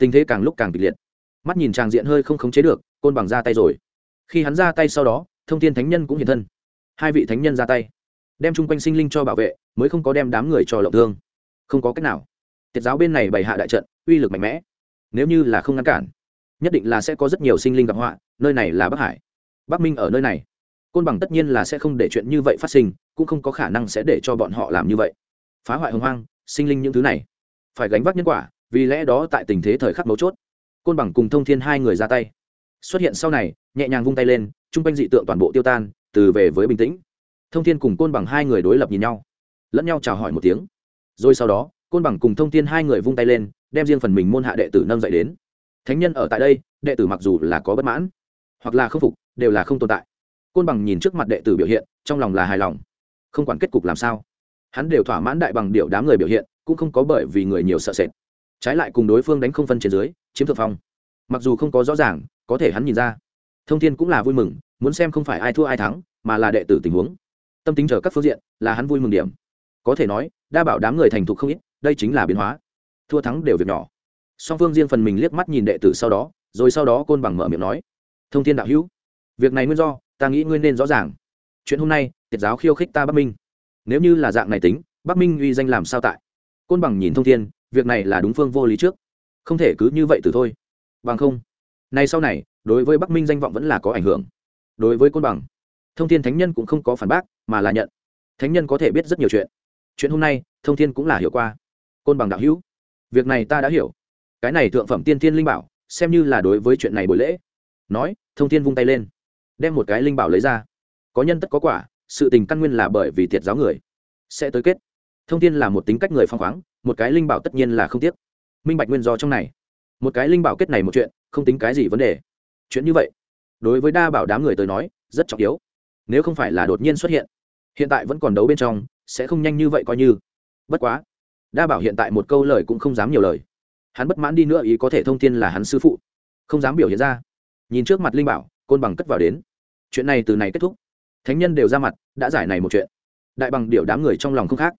tình thế càng lúc càng kịch liệt. Mắt nhìn tràng diện hơi không khống chế được, côn bằng ra tay rồi. Khi hắn ra tay sau đó, thông tin thánh nhân cũng hiện thân. Hai vị thánh nhân ra tay, đem chung quanh sinh linh cho bảo vệ, mới không có đem đám người cho lộng thương. Không có cách nào. Tiết giáo bên này bày hạ đại trận, uy lực mạnh mẽ. Nếu như là không ngăn cản, nhất định là sẽ có rất nhiều sinh linh gặp họa nơi này là bắc hải bắc minh ở nơi này côn bằng tất nhiên là sẽ không để chuyện như vậy phát sinh cũng không có khả năng sẽ để cho bọn họ làm như vậy phá hoại hồng hoang sinh linh những thứ này phải gánh vác nhân quả vì lẽ đó tại tình thế thời khắc mấu chốt côn bằng cùng thông thiên hai người ra tay xuất hiện sau này nhẹ nhàng vung tay lên chung quanh dị tượng toàn bộ tiêu tan từ về với bình tĩnh thông thiên cùng côn bằng hai người đối lập nhìn nhau lẫn nhau chào hỏi một tiếng rồi sau đó côn bằng cùng thông thiên hai người vung tay lên đem riêng phần mình môn hạ đệ tử nâng dậy đến thánh nhân ở tại đây đệ tử mặc dù là có bất mãn hoặc là không phục, đều là không tồn tại. Côn bằng nhìn trước mặt đệ tử biểu hiện, trong lòng là hài lòng. Không quản kết cục làm sao, hắn đều thỏa mãn đại bằng điệu đám người biểu hiện, cũng không có bởi vì người nhiều sợ sệt. Trái lại cùng đối phương đánh không phân trên dưới, chiếm thượng phong. Mặc dù không có rõ ràng, có thể hắn nhìn ra. Thông thiên cũng là vui mừng, muốn xem không phải ai thua ai thắng, mà là đệ tử tình huống. Tâm tính chờ các phương diện, là hắn vui mừng điểm. Có thể nói, đa bảo đám người thành thục không ít, đây chính là biến hóa. Thua thắng đều việc nhỏ. Song phương riêng phần mình liếc mắt nhìn đệ tử sau đó, rồi sau đó côn bằng mở miệng nói thông thiên đạo hữu, việc này nguyên do, ta nghĩ Nguyên nên rõ ràng. Chuyện hôm nay, tiệt giáo khiêu khích ta bắc minh. Nếu như là dạng này tính, bắc minh uy danh làm sao tại? Côn bằng nhìn thông thiên, việc này là đúng phương vô lý trước. Không thể cứ như vậy từ thôi. Bằng không này sau này, đối với bắc minh danh vọng vẫn là có ảnh hưởng. Đối với côn bằng, thông thiên thánh nhân cũng không có phản bác, mà là nhận. Thánh nhân có thể biết rất nhiều chuyện. Chuyện hôm nay, thông thiên cũng là hiểu qua. Côn bằng đạo hữu, việc này ta đã hiểu. Cái này thượng phẩm tiên thiên linh bảo, xem như là đối với chuyện này buổi lễ nói, thông thiên vung tay lên, đem một cái linh bảo lấy ra. Có nhân tất có quả, sự tình căn nguyên là bởi vì thiệt giáo người. Sẽ tới kết. Thông thiên là một tính cách người phong khoáng, một cái linh bảo tất nhiên là không tiếc. Minh bạch nguyên do trong này. Một cái linh bảo kết này một chuyện, không tính cái gì vấn đề. Chuyện như vậy, đối với đa bảo đám người tới nói, rất trọng yếu. Nếu không phải là đột nhiên xuất hiện hiện tại vẫn còn đấu bên trong, sẽ không nhanh như vậy coi như. Bất quá, đa bảo hiện tại một câu lời cũng không dám nhiều lời. Hắn bất mãn đi nữa ý có thể thông tin là hắn sư phụ, không dám biểu hiện ra nhìn trước mặt linh bảo, côn bằng cất vào đến. Chuyện này từ này kết thúc. Thánh nhân đều ra mặt, đã giải này một chuyện. Đại bằng điệu đám người trong lòng không khác.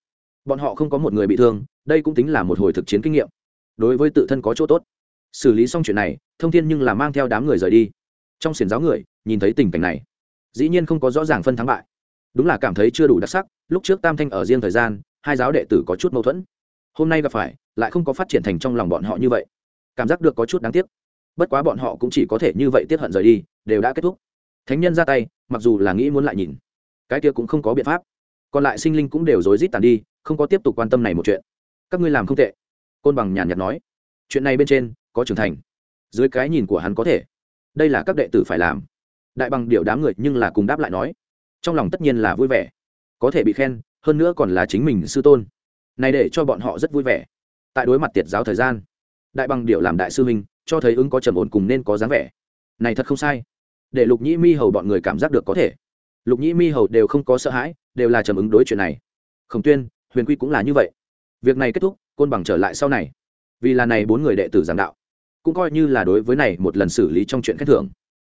Bọn họ không có một người bị thương, đây cũng tính là một hồi thực chiến kinh nghiệm. Đối với tự thân có chỗ tốt. Xử lý xong chuyện này, thông thiên nhưng là mang theo đám người rời đi. Trong xiển giáo người, nhìn thấy tình cảnh này, dĩ nhiên không có rõ ràng phân thắng bại. Đúng là cảm thấy chưa đủ đặc sắc, lúc trước tam thanh ở riêng thời gian, hai giáo đệ tử có chút mâu thuẫn. Hôm nay gặp phải, lại không có phát triển thành trong lòng bọn họ như vậy. Cảm giác được có chút đáng tiếc bất quá bọn họ cũng chỉ có thể như vậy tiếp hận rời đi, đều đã kết thúc. Thánh nhân ra tay, mặc dù là nghĩ muốn lại nhìn, cái kia cũng không có biện pháp. Còn lại sinh linh cũng đều rối rít tàn đi, không có tiếp tục quan tâm này một chuyện. Các ngươi làm không tệ, côn bằng nhàn nhạt nói. Chuyện này bên trên, có trưởng thành. Dưới cái nhìn của hắn có thể. Đây là các đệ tử phải làm. Đại bằng điệu đám người nhưng là cùng đáp lại nói. Trong lòng tất nhiên là vui vẻ. Có thể bị khen, hơn nữa còn là chính mình sư tôn. Này để cho bọn họ rất vui vẻ. Tại đối mặt tiệt giáo thời gian đại bằng điệu làm đại sư minh cho thấy ứng có trầm ổn cùng nên có dáng vẻ. Này thật không sai. Để lục nhĩ mi hầu bọn người cảm giác được có thể. Lục nhĩ mi hầu đều không có sợ hãi, đều là trầm ứng đối chuyện này. Khổng tuyên, huyền quy cũng là như vậy. Việc này kết thúc, côn bằng trở lại sau này. Vì là này bốn người đệ tử giảng đạo, cũng coi như là đối với này một lần xử lý trong chuyện khen thưởng.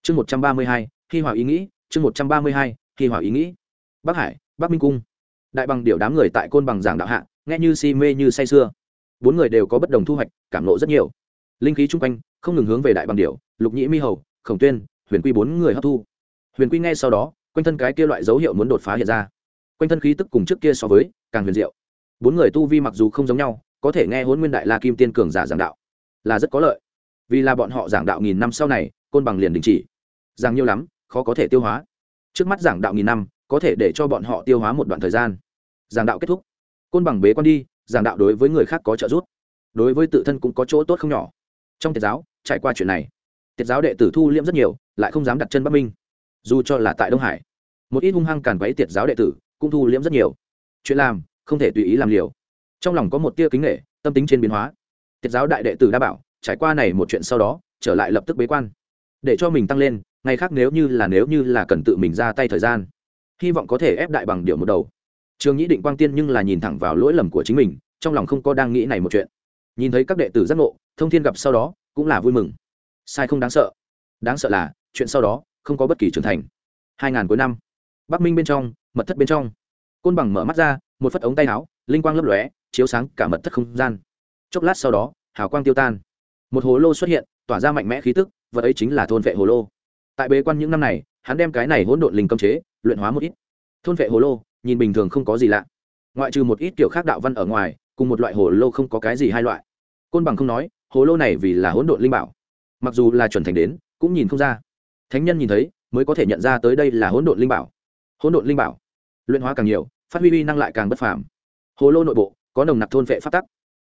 Chương một trăm ba mươi hai khi hòa ý nghĩ, chương một trăm ba mươi hai khi hòa ý nghĩ. Bắc hải, bắc minh cung. Đại bằng điệu đám người tại côn bằng giảng đạo hạ, nghe như si mê như say sưa bốn người đều có bất đồng thu hoạch, cảm nộ rất nhiều. Linh khí chung quanh, không ngừng hướng về đại bằng điệu lục nhĩ mi hầu, khổng tuyên, huyền quy bốn người hấp thu. Huyền quy nghe sau đó, quanh thân cái kia loại dấu hiệu muốn đột phá hiện ra. Quanh thân khí tức cùng trước kia so với, càng huyền diệu. Bốn người tu vi mặc dù không giống nhau, có thể nghe hôn nguyên đại la kim tiên cường giả giảng đạo, là rất có lợi. Vì là bọn họ giảng đạo nghìn năm sau này, côn bằng liền đình chỉ. Giảng nhiều lắm, khó có thể tiêu hóa. Trước mắt giảng đạo nghìn năm, có thể để cho bọn họ tiêu hóa một đoạn thời gian. Giảng đạo kết thúc. Côn bằng bế quan đi giảng đạo đối với người khác có trợ giúp. Đối với tự thân cũng có chỗ tốt không nhỏ. Trong tiệt giáo, trải qua chuyện này, tiệt giáo đệ tử thu liễm rất nhiều, lại không dám đặt chân bắc minh. Dù cho là tại đông hải, một ít hung hăng càn quấy tiệt giáo đệ tử cũng thu liễm rất nhiều. Chuyện làm, không thể tùy ý làm liều. Trong lòng có một tia kính nghệ tâm tính trên biến hóa. Tiệt giáo đại đệ tử đa bảo, trải qua này một chuyện sau đó, trở lại lập tức bế quan. Để cho mình tăng lên, ngày khác nếu như là, nếu như là cần tự mình ra tay thời gian, hy vọng có thể ép đại bằng điệu một đầu trường nhĩ định quang tiên nhưng là nhìn thẳng vào lỗi lầm của chính mình, trong lòng không có đang nghĩ này một chuyện. Nhìn thấy các đệ tử giác ngộ, thông thiên gặp sau đó, cũng là vui mừng. Sai không đáng sợ. Đáng sợ là, chuyện sau đó, không có bất kỳ trưởng thành. Hai ngàn cuối năm, bắc minh bên trong, mật thất bên trong. Côn bằng mở mắt ra, một phất ống tay áo, linh quang lấp lóe, chiếu sáng cả mật thất không gian. Chốc lát sau đó, hào quang tiêu tan. Một hồ lô xuất hiện, tỏa ra mạnh mẽ khí tức, vật ấy chính là thôn vệ hồ lô. Tại bế quan những năm này, hắn đem cái này hỗn độn linh cấm chế, luyện hóa một ít. Thôn vệ hồ lô nhìn bình thường không có gì lạ. Ngoại trừ một ít kiểu khác đạo văn ở ngoài, cùng một loại hồ lô không có cái gì hai loại. Côn bằng không nói, hồ lô này vì là hỗn độn linh bảo. Mặc dù là chuẩn thành đến, cũng nhìn không ra. Thánh nhân nhìn thấy, mới có thể nhận ra tới đây là hỗn độn linh bảo. Hỗn độn linh bảo. Luyện hóa càng nhiều, phát huy uy năng lại càng bất phàm. Hồ lô nội bộ, có nồng nặc thôn vệ phát tắc.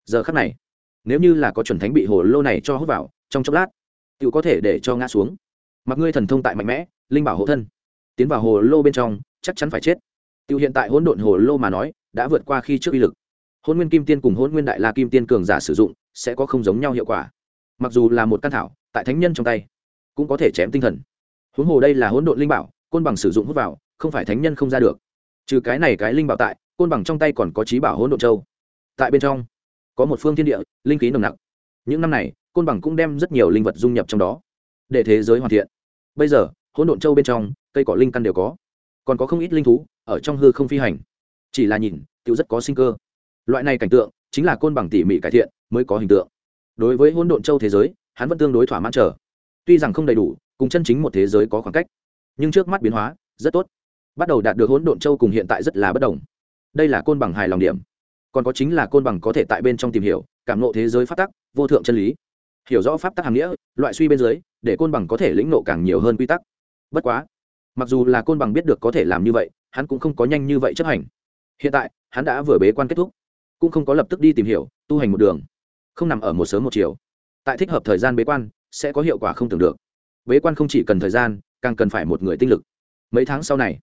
Giờ khắc này, nếu như là có chuẩn thánh bị hồ lô này cho hút vào, trong chốc lát tự có thể để cho ngã xuống. Mặc ngươi thần thông tại mạnh mẽ, linh bảo hộ thân. Tiến vào hồ lô bên trong, chắc chắn phải chết. Tiêu hiện tại hỗn độn hồ lô mà nói, đã vượt qua khi trước uy lực. Hỗn nguyên kim tiên cùng Hỗn nguyên đại la kim tiên cường giả sử dụng, sẽ có không giống nhau hiệu quả. Mặc dù là một căn thảo, tại thánh nhân trong tay, cũng có thể chém tinh thần. Huống hồ đây là hỗn độn linh bảo, côn bằng sử dụng hút vào, không phải thánh nhân không ra được. Trừ cái này cái linh bảo tại, côn bằng trong tay còn có trí bảo hỗn độn châu. Tại bên trong, có một phương thiên địa, linh khí nồng nặc. Những năm này, côn bằng cũng đem rất nhiều linh vật dung nhập trong đó, để thế giới hoàn thiện. Bây giờ, hỗn độn châu bên trong, cây cỏ linh căn đều có còn có không ít linh thú ở trong hư không phi hành. Chỉ là nhìn tự rất có sinh cơ. Loại này cảnh tượng chính là côn bằng tỉ mỉ cải thiện mới có hình tượng. Đối với hỗn độn châu thế giới, hắn vẫn tương đối thỏa mãn trở tuy rằng không đầy đủ, cùng chân chính một thế giới có khoảng cách, nhưng trước mắt biến hóa rất tốt. Bắt đầu đạt được hỗn độn châu cùng hiện tại rất là bất đồng. Đây là côn bằng hài lòng điểm. Còn có chính là côn bằng có thể tại bên trong tìm hiểu, cảm nộ thế giới pháp tắc, vô thượng chân lý. Hiểu rõ pháp tắc hàm nghĩa, loại suy bên dưới, để côn bằng có thể lĩnh nộ càng nhiều hơn quy tắc. Bất quá mặc dù là côn bằng biết được có thể làm như vậy, hắn cũng không có nhanh như vậy chấp hành. Hiện tại, hắn đã vừa bế quan kết thúc, cũng không có lập tức đi tìm hiểu, tu hành một đường, không nằm ở một sớm một chiều. Tại thích hợp thời gian bế quan, sẽ có hiệu quả không tưởng được. Bế quan không chỉ cần thời gian, càng cần phải một người tinh lực. Mấy tháng sau này,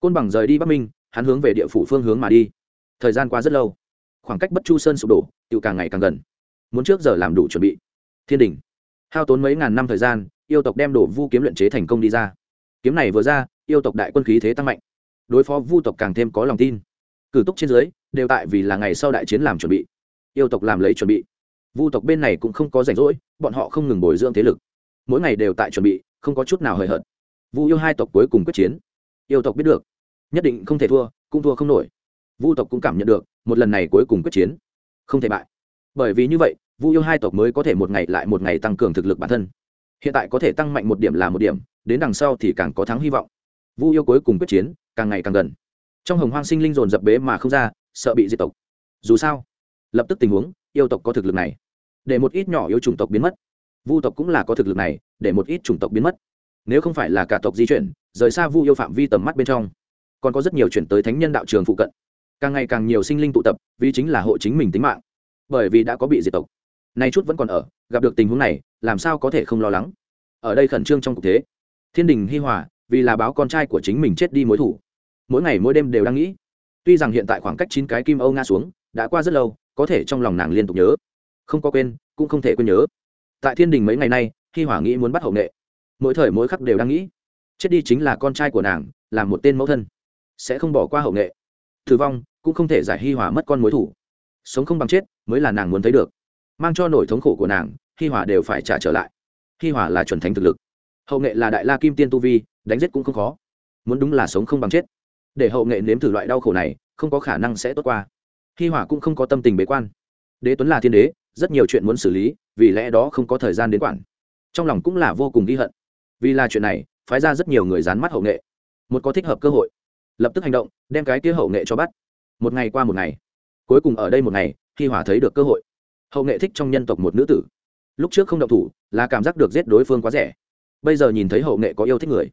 côn bằng rời đi bắc minh, hắn hướng về địa phủ phương hướng mà đi. Thời gian qua rất lâu, khoảng cách bất chu sơn sụp đổ tự càng ngày càng gần. Muốn trước giờ làm đủ chuẩn bị. Thiên đình, hao tốn mấy ngàn năm thời gian, yêu tộc đem đổ vu kiếm luyện chế thành công đi ra kiếm này vừa ra, yêu tộc đại quân khí thế tăng mạnh. Đối phó vu tộc càng thêm có lòng tin. Cử túc trên dưới, đều tại vì là ngày sau đại chiến làm chuẩn bị. Yêu tộc làm lấy chuẩn bị. Vu tộc bên này cũng không có rảnh rỗi, bọn họ không ngừng bồi dưỡng thế lực. Mỗi ngày đều tại chuẩn bị, không có chút nào hời hợt. Vu yêu hai tộc cuối cùng quyết chiến. Yêu tộc biết được. Nhất định không thể thua, cũng thua không nổi. Vu tộc cũng cảm nhận được, một lần này cuối cùng quyết chiến. Không thể bại. Bởi vì như vậy, vu yêu hai tộc mới có thể một ngày lại một ngày tăng cường thực lực bản thân. Hiện tại có thể tăng mạnh một điểm là một điểm đến đằng sau thì càng có thắng hy vọng. Vu yêu cuối cùng quyết chiến, càng ngày càng gần. Trong hồng hoang sinh linh dồn dập bế mà không ra, sợ bị diệt tộc. Dù sao, lập tức tình huống, yêu tộc có thực lực này. Để một ít nhỏ yêu chủng tộc biến mất. Vu tộc cũng là có thực lực này, để một ít chủng tộc biến mất. Nếu không phải là cả tộc di chuyển, rời xa vu yêu phạm vi tầm mắt bên trong, còn có rất nhiều chuyển tới thánh nhân đạo trường phụ cận. Càng ngày càng nhiều sinh linh tụ tập, vì chính là hộ chính mình tính mạng. Bởi vì đã có bị diệt tộc. Nay chút vẫn còn ở, gặp được tình huống này, làm sao có thể không lo lắng? Ở đây khẩn trương trong cuộc thế thiên đình hi hòa, vì là báo con trai của chính mình chết đi mối thủ. Mỗi ngày mỗi đêm đều đang nghĩ. Tuy rằng hiện tại khoảng cách chín cái kim âu nga xuống, đã qua rất lâu, có thể trong lòng nàng liên tục nhớ. Không có quên, cũng không thể quên nhớ. Tại thiên đình mấy ngày nay, hi hòa nghĩ muốn bắt hậu nghệ. Mỗi thời mỗi khắc đều đang nghĩ. Chết đi chính là con trai của nàng, là một tên mẫu thân. Sẽ không bỏ qua hậu nghệ. Thử vong, cũng không thể giải hi hòa mất con mối thủ. Sống không bằng chết, mới là nàng muốn thấy được. Mang cho nỗi thống khổ của nàng, hi hòa đều phải trả trở lại. Hi hòa là chuẩn thánh thực lực hậu nghệ là đại la kim tiên tu vi, đánh giết cũng không khó. Muốn đúng là sống không bằng chết. Để hậu nghệ nếm thử loại đau khổ này, không có khả năng sẽ tốt qua. Hi hòa cũng không có tâm tình bế quan. Đế tuấn là thiên đế, rất nhiều chuyện muốn xử lý, vì lẽ đó không có thời gian đến quản. Trong lòng cũng là vô cùng ghi hận. Vì là chuyện này, phái ra rất nhiều người dán mắt hậu nghệ. Một có thích hợp cơ hội, lập tức hành động, đem cái kia hậu nghệ cho bắt. Một ngày qua một ngày, cuối cùng ở đây một ngày, hi hòa thấy được cơ hội. Hậu nghệ thích trong nhân tộc một nữ tử. Lúc trước không động thủ, là cảm giác được giết đối phương quá rẻ bây giờ nhìn thấy hậu nghệ có yêu thích người.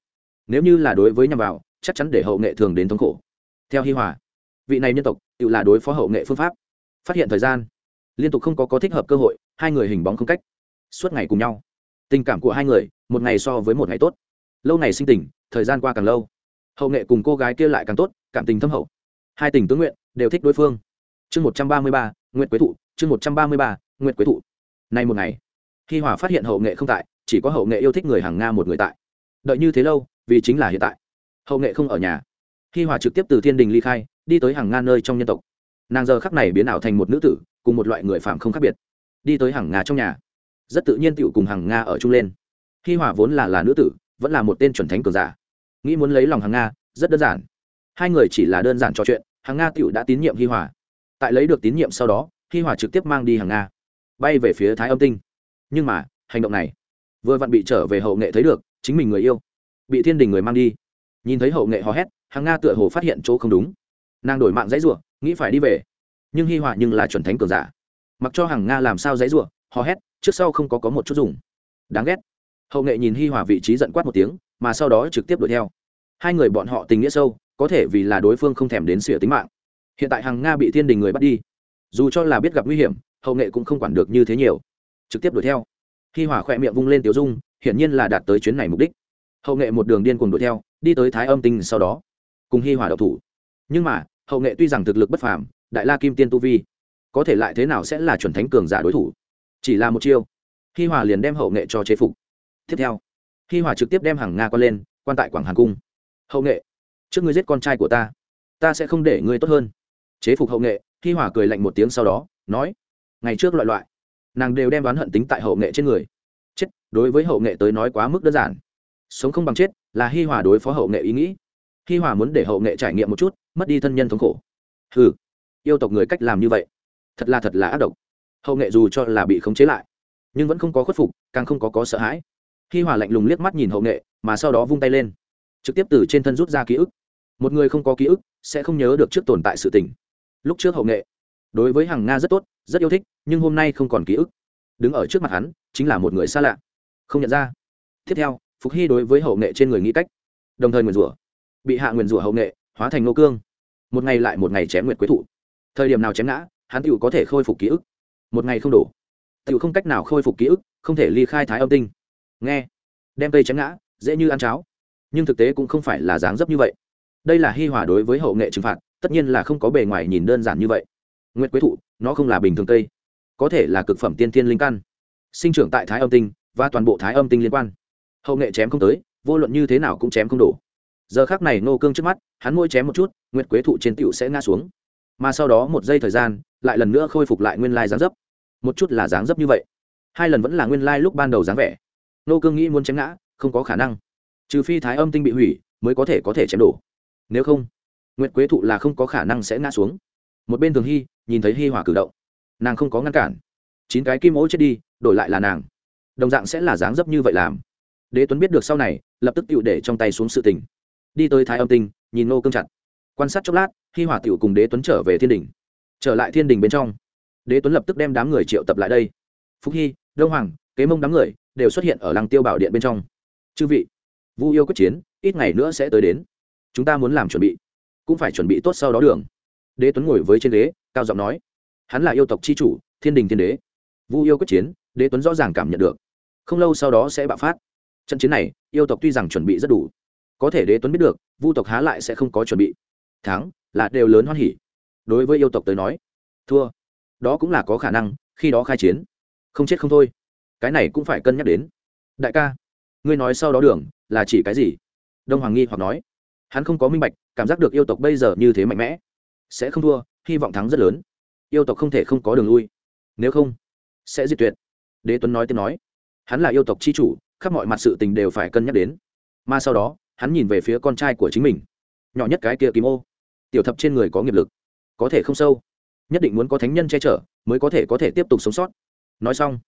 Nếu như là đối với nhằm vào, chắc chắn để hậu nghệ thường đến thống khổ. Theo hi hòa, vị này nhân tộc, tự là đối phó hậu nghệ phương pháp. Phát hiện thời gian, liên tục không có có thích hợp cơ hội, hai người hình bóng không cách suốt ngày cùng nhau. Tình cảm của hai người, một ngày so với một ngày tốt. Lâu ngày sinh tình, thời gian qua càng lâu. Hậu nghệ cùng cô gái kia lại càng tốt, cảm tình thâm hậu. Hai tình tướng nguyện, đều thích đối phương. Chương một trăm ba mươi ba nguyện quế thụ, chương một trăm ba mươi ba nguyện quế thụ. Nay một ngày khi hòa phát hiện hậu nghệ không tại chỉ có hậu nghệ yêu thích người hàng nga một người tại. Đợi như thế lâu, vì chính là hiện tại. Hậu nghệ không ở nhà. Khi hòa trực tiếp từ thiên đình ly khai, đi tới hàng nga nơi trong nhân tộc. Nàng giờ khắc này biến ảo thành một nữ tử, cùng một loại người phạm không khác biệt. Đi tới hàng nga trong nhà. Rất tự nhiên tựu cùng hàng nga ở chung lên. Khi hòa vốn là là nữ tử, vẫn là một tên chuẩn thánh cường giả. Nghĩ muốn lấy lòng hàng nga, rất đơn giản. Hai người chỉ là đơn giản trò chuyện, hàng nga tựu đã tín nhiệm hi hòa. Tại lấy được tín nhiệm sau đó, hi hòa trực tiếp mang đi hàng nga. Bay về phía thái âm tinh. Nhưng mà, hành động này vừa vặn bị trở về hậu nghệ thấy được, chính mình người yêu. Bị thiên đình người mang đi. Nhìn thấy hậu nghệ hò hét hàng nga tựa hồ phát hiện chỗ không đúng. Nàng đổi mạng dãy ộ nghĩ phải đi về. Nhưng hi hòa nhưng là chuẩn thánh cường giả. Mặc cho hàng nga làm sao dãy ộ hò hét, trước sau không có có một chút dùng. Đáng ghét. Hậu nghệ nhìn hi hòa vị trí giận quát một tiếng, mà sau đó trực tiếp đuổi theo. Hai người bọn họ tình nghĩa sâu, có thể vì là đối phương không thèm đến sửa tính mạng. Hiện tại hàng nga bị thiên đình người bắt đi. Dù cho là biết gặp nguy hiểm, hậu nghệ cũng không quản được như thế nhiều. Trực tiếp đuổi theo hi hòa khỏe miệng vung lên tiểu dung, hiển nhiên là đạt tới chuyến này mục đích. Hậu nghệ một đường điên cùng đuổi theo, đi tới thái âm tinh sau đó, cùng hi hòa đậu thủ. Nhưng mà, hậu nghệ tuy rằng thực lực bất phàm, đại la kim tiên tu vi, có thể lại thế nào sẽ là chuẩn thánh cường giả đối thủ? Chỉ là một chiêu. Hi hòa liền đem hậu nghệ cho chế phục. Tiếp theo, hi hòa trực tiếp đem hàng nga quan lên, quan tại quảng hàn cung. Hậu nghệ, trước ngươi giết con trai của ta ta sẽ không để ngươi tốt hơn. Chế phục hậu nghệ, hi hòa cười lạnh một tiếng sau đó, nói, ngày trước loại loại nàng đều đem đoán hận tính tại hậu nghệ trên người. Chết, đối với hậu nghệ tới nói quá mức đơn giản. Sống không bằng chết là hi hòa đối phó hậu nghệ ý nghĩ. Hi hòa muốn để hậu nghệ trải nghiệm một chút, mất đi thân nhân thống khổ. Ừ yêu tộc người cách làm như vậy, thật là thật là ác độc. Hậu nghệ dù cho là bị khống chế lại, nhưng vẫn không có khuất phục, càng không có có sợ hãi. Hi hòa lạnh lùng liếc mắt nhìn hậu nghệ, mà sau đó vung tay lên, trực tiếp từ trên thân rút ra ký ức. Một người không có ký ức sẽ không nhớ được trước tồn tại sự tình. Lúc trước hậu nghệ, đối với hàng nga rất tốt rất yêu thích, nhưng hôm nay không còn ký ức. Đứng ở trước mặt hắn, chính là một người xa lạ. Không nhận ra. Tiếp theo, phục hy đối với hậu nghệ trên người nghĩ cách. Đồng thời nguyền rủa. Bị hạ nguyền rủa hậu nghệ, hóa thành nô cương. Một ngày lại một ngày chém nguyệt quế thụ. Thời điểm nào chém ngã, hắn tựu có thể khôi phục ký ức. Một ngày không đủ tựu không cách nào khôi phục ký ức, không thể ly khai thái âm tinh. Nghe. Đem cây chém ngã, dễ như ăn cháo. Nhưng thực tế cũng không phải là dáng dấp như vậy. Đây là hi hòa đối với hậu nghệ trừng phạt, tất nhiên là không có bề ngoài nhìn đơn giản như vậy nguyệt quế thụ, nó không là bình thường cây, có thể là cực phẩm tiên thiên linh căn. Sinh trưởng tại thái âm tinh và toàn bộ thái âm tinh liên quan. Hậu nghệ chém không tới, vô luận như thế nào cũng chém không đổ. Giờ khác này nô cương trước mắt, hắn môi chém một chút, nguyệt quế thụ trên tựu sẽ ngã xuống. Mà sau đó một giây thời gian, lại lần nữa khôi phục lại nguyên lai dáng dấp. Một chút là dáng dấp như vậy. Hai lần vẫn là nguyên lai lúc ban đầu dáng vẻ. Nô cương nghĩ muốn chém ngã, không có khả năng. Trừ phi thái âm tinh bị hủy, mới có thể có thể chém đổ. Nếu không, nguyệt quế thụ là không có khả năng sẽ ngã xuống một bên thường hy nhìn thấy hi hỏa cử động nàng không có ngăn cản chín cái kim ố chết đi đổi lại là nàng đồng dạng sẽ là dáng dấp như vậy làm đế tuấn biết được sau này lập tức tựu để trong tay xuống sự tình đi tới thái âm tinh nhìn nô cương chặt quan sát chốc lát hi hỏa tựu cùng đế tuấn trở về thiên đình trở lại thiên đình bên trong đế tuấn lập tức đem đám người triệu tập lại đây phúc hy đông hoàng kế mông đám người đều xuất hiện ở làng tiêu bảo điện bên trong chư vị vu yêu quyết chiến ít ngày nữa sẽ tới đến chúng ta muốn làm chuẩn bị cũng phải chuẩn bị tốt sau đó đường đế tuấn ngồi với trên ghế, cao giọng nói, hắn là yêu tộc c h i chủ, thiên đình thiên đế. Vu yêu quyết chiến, đế tuấn rõ ràng cảm nhận được. Không lâu sau đó sẽ bạo phát. Trận chiến này, yêu tộc tuy rằng chuẩn bị rất đủ, có thể đế tuấn biết được, vu tộc há lại sẽ không có chuẩn bị. Thắng, là đều lớn hoan hỉ. Đối với yêu tộc tới nói, thua. Đó cũng là có khả năng, khi đó khai chiến. Không chết không thôi. Cái này cũng phải cân nhắc đến. Đại ca, ngươi nói sau đó đường, là chỉ cái gì? Đông hoàng nghi hoặc nói. Hắn không có minh bạch, cảm giác được yêu tộc bây giờ như thế mạnh mẽ sẽ không thua, hy vọng thắng rất lớn. Yêu tộc không thể không có đường lui. Nếu không, sẽ diệt tuyệt. Đế tuấn nói tiếng nói, hắn là yêu tộc c h i chủ, khắp mọi mặt sự tình đều phải cân nhắc đến. Mà sau đó, hắn nhìn về phía con trai của chính mình. Nhỏ nhất cái kia kim ô. Tiểu thập trên người có nghiệp lực. Có thể không sâu. Nhất định muốn có thánh nhân che chở, mới có thể có thể tiếp tục sống sót. Nói xong,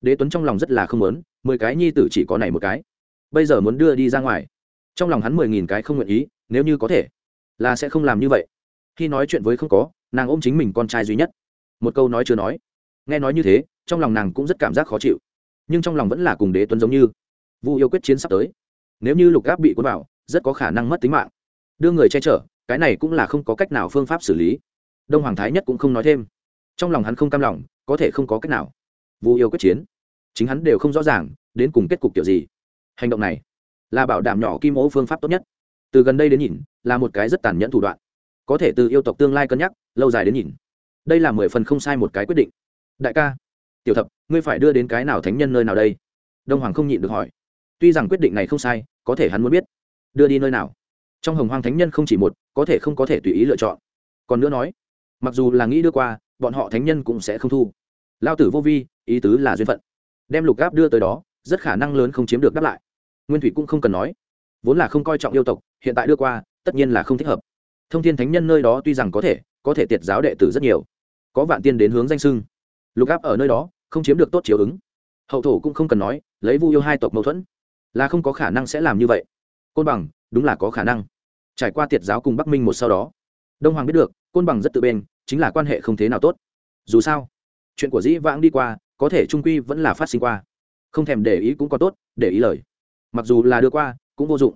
đế tuấn trong lòng rất là không lớn mười cái nhi tử chỉ có này một cái. Bây giờ muốn đưa đi ra ngoài. Trong lòng hắn mười nghìn cái không nguyện ý, nếu như có thể, là sẽ không làm như vậy khi nói chuyện với không có, nàng ôm chính mình con trai duy nhất. Một câu nói chưa nói. Nghe nói như thế, trong lòng nàng cũng rất cảm giác khó chịu. Nhưng trong lòng vẫn là cùng đế tuấn giống như. Vu yêu quyết chiến sắp tới. Nếu như lục gáp bị cuốn vào, rất có khả năng mất tính mạng. Đưa người che chở, cái này cũng là không có cách nào phương pháp xử lý. Đông hoàng thái nhất cũng không nói thêm. Trong lòng hắn không cam lòng, có thể không có cách nào. Vu yêu quyết chiến. Chính hắn đều không rõ ràng, đến cùng kết cục kiểu gì. Hành động này là bảo đảm nhỏ kim ố phương pháp tốt nhất. Từ gần đây đến nhìn, là một cái rất tàn nhẫn thủ đoạn có thể từ yêu tộc tương lai cân nhắc, lâu dài đến nhìn. Đây là mười phần không sai một cái quyết định. Đại ca, tiểu thập, ngươi phải đưa đến cái nào thánh nhân nơi nào đây? Đông hoàng không nhịn được hỏi. Tuy rằng quyết định này không sai, có thể hắn muốn biết. Đưa đi nơi nào? Trong hồng hoàng thánh nhân không chỉ một, có thể không có thể tùy ý lựa chọn. Còn nữa nói, mặc dù là nghĩ đưa qua, bọn họ thánh nhân cũng sẽ không thu. Lao tử vô vi, ý tứ là duyên phận. Đem lục gáp đưa tới đó, rất khả năng lớn không chiếm được đáp lại. Nguyên thủy cũng không cần nói. Vốn là không coi trọng yêu tộc, hiện tại đưa qua, tất nhiên là không thích hợp thông thiên thánh nhân nơi đó tuy rằng có thể có thể tiệt giáo đệ tử rất nhiều. Có vạn tiên đến hướng danh sưng lục áp ở nơi đó, không chiếm được tốt chiếu ứng. Hậu thổ cũng không cần nói, lấy vu yêu hai tộc mâu thuẫn, là không có khả năng sẽ làm như vậy. Côn bằng, đúng là có khả năng. Trải qua tiệt giáo cùng bắc minh một sau đó, đông hoàng biết được, côn bằng rất tự bên, chính là quan hệ không thế nào tốt. Dù sao, chuyện của dĩ vãng đi qua, có thể trung quy vẫn là phát sinh qua. Không thèm để ý cũng có tốt, để ý lời. Mặc dù là đưa qua, cũng vô dụng.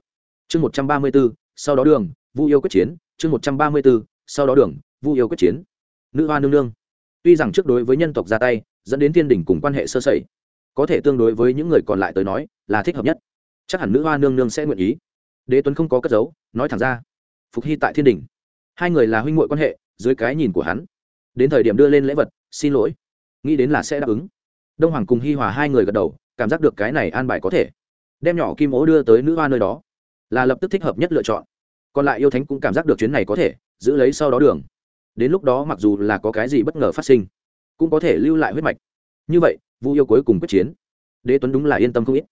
Chương một trăm ba mươi bốn sau đó đường, vu yêu quyết chiến chương một trăm ba mươi b ố sau đó đường, vu yêu quyết chiến. Nữ hoa nương nương. Tuy rằng trước đối với nhân tộc ra tay, dẫn đến thiên đình cùng quan hệ sơ sẩy, có thể tương đối với những người còn lại tới nói là thích hợp nhất. Chắc hẳn nữ hoa nương nương sẽ nguyện ý. Đế tuấn không có cất giấu, nói thẳng ra. Phục hy tại thiên đình. Hai người là huynh m quan hệ, dưới cái nhìn của hắn, đến thời điểm đưa lên lễ vật, xin lỗi. Nghĩ đến là sẽ đáp ứng. Đông hoàng cùng hi hòa hai người gật đầu, cảm giác được cái này an bài có thể. Đem nhỏ kim ố đưa tới nữ hoa nơi đó, là lập tức thích hợp nhất lựa chọn còn lại yêu thánh cũng cảm giác được chuyến này có thể giữ lấy sau đó đường. Đến lúc đó mặc dù là có cái gì bất ngờ phát sinh, cũng có thể lưu lại huyết mạch. Như vậy, vu yêu cuối cùng quyết chiến. Đế tuấn đúng là yên tâm không ít.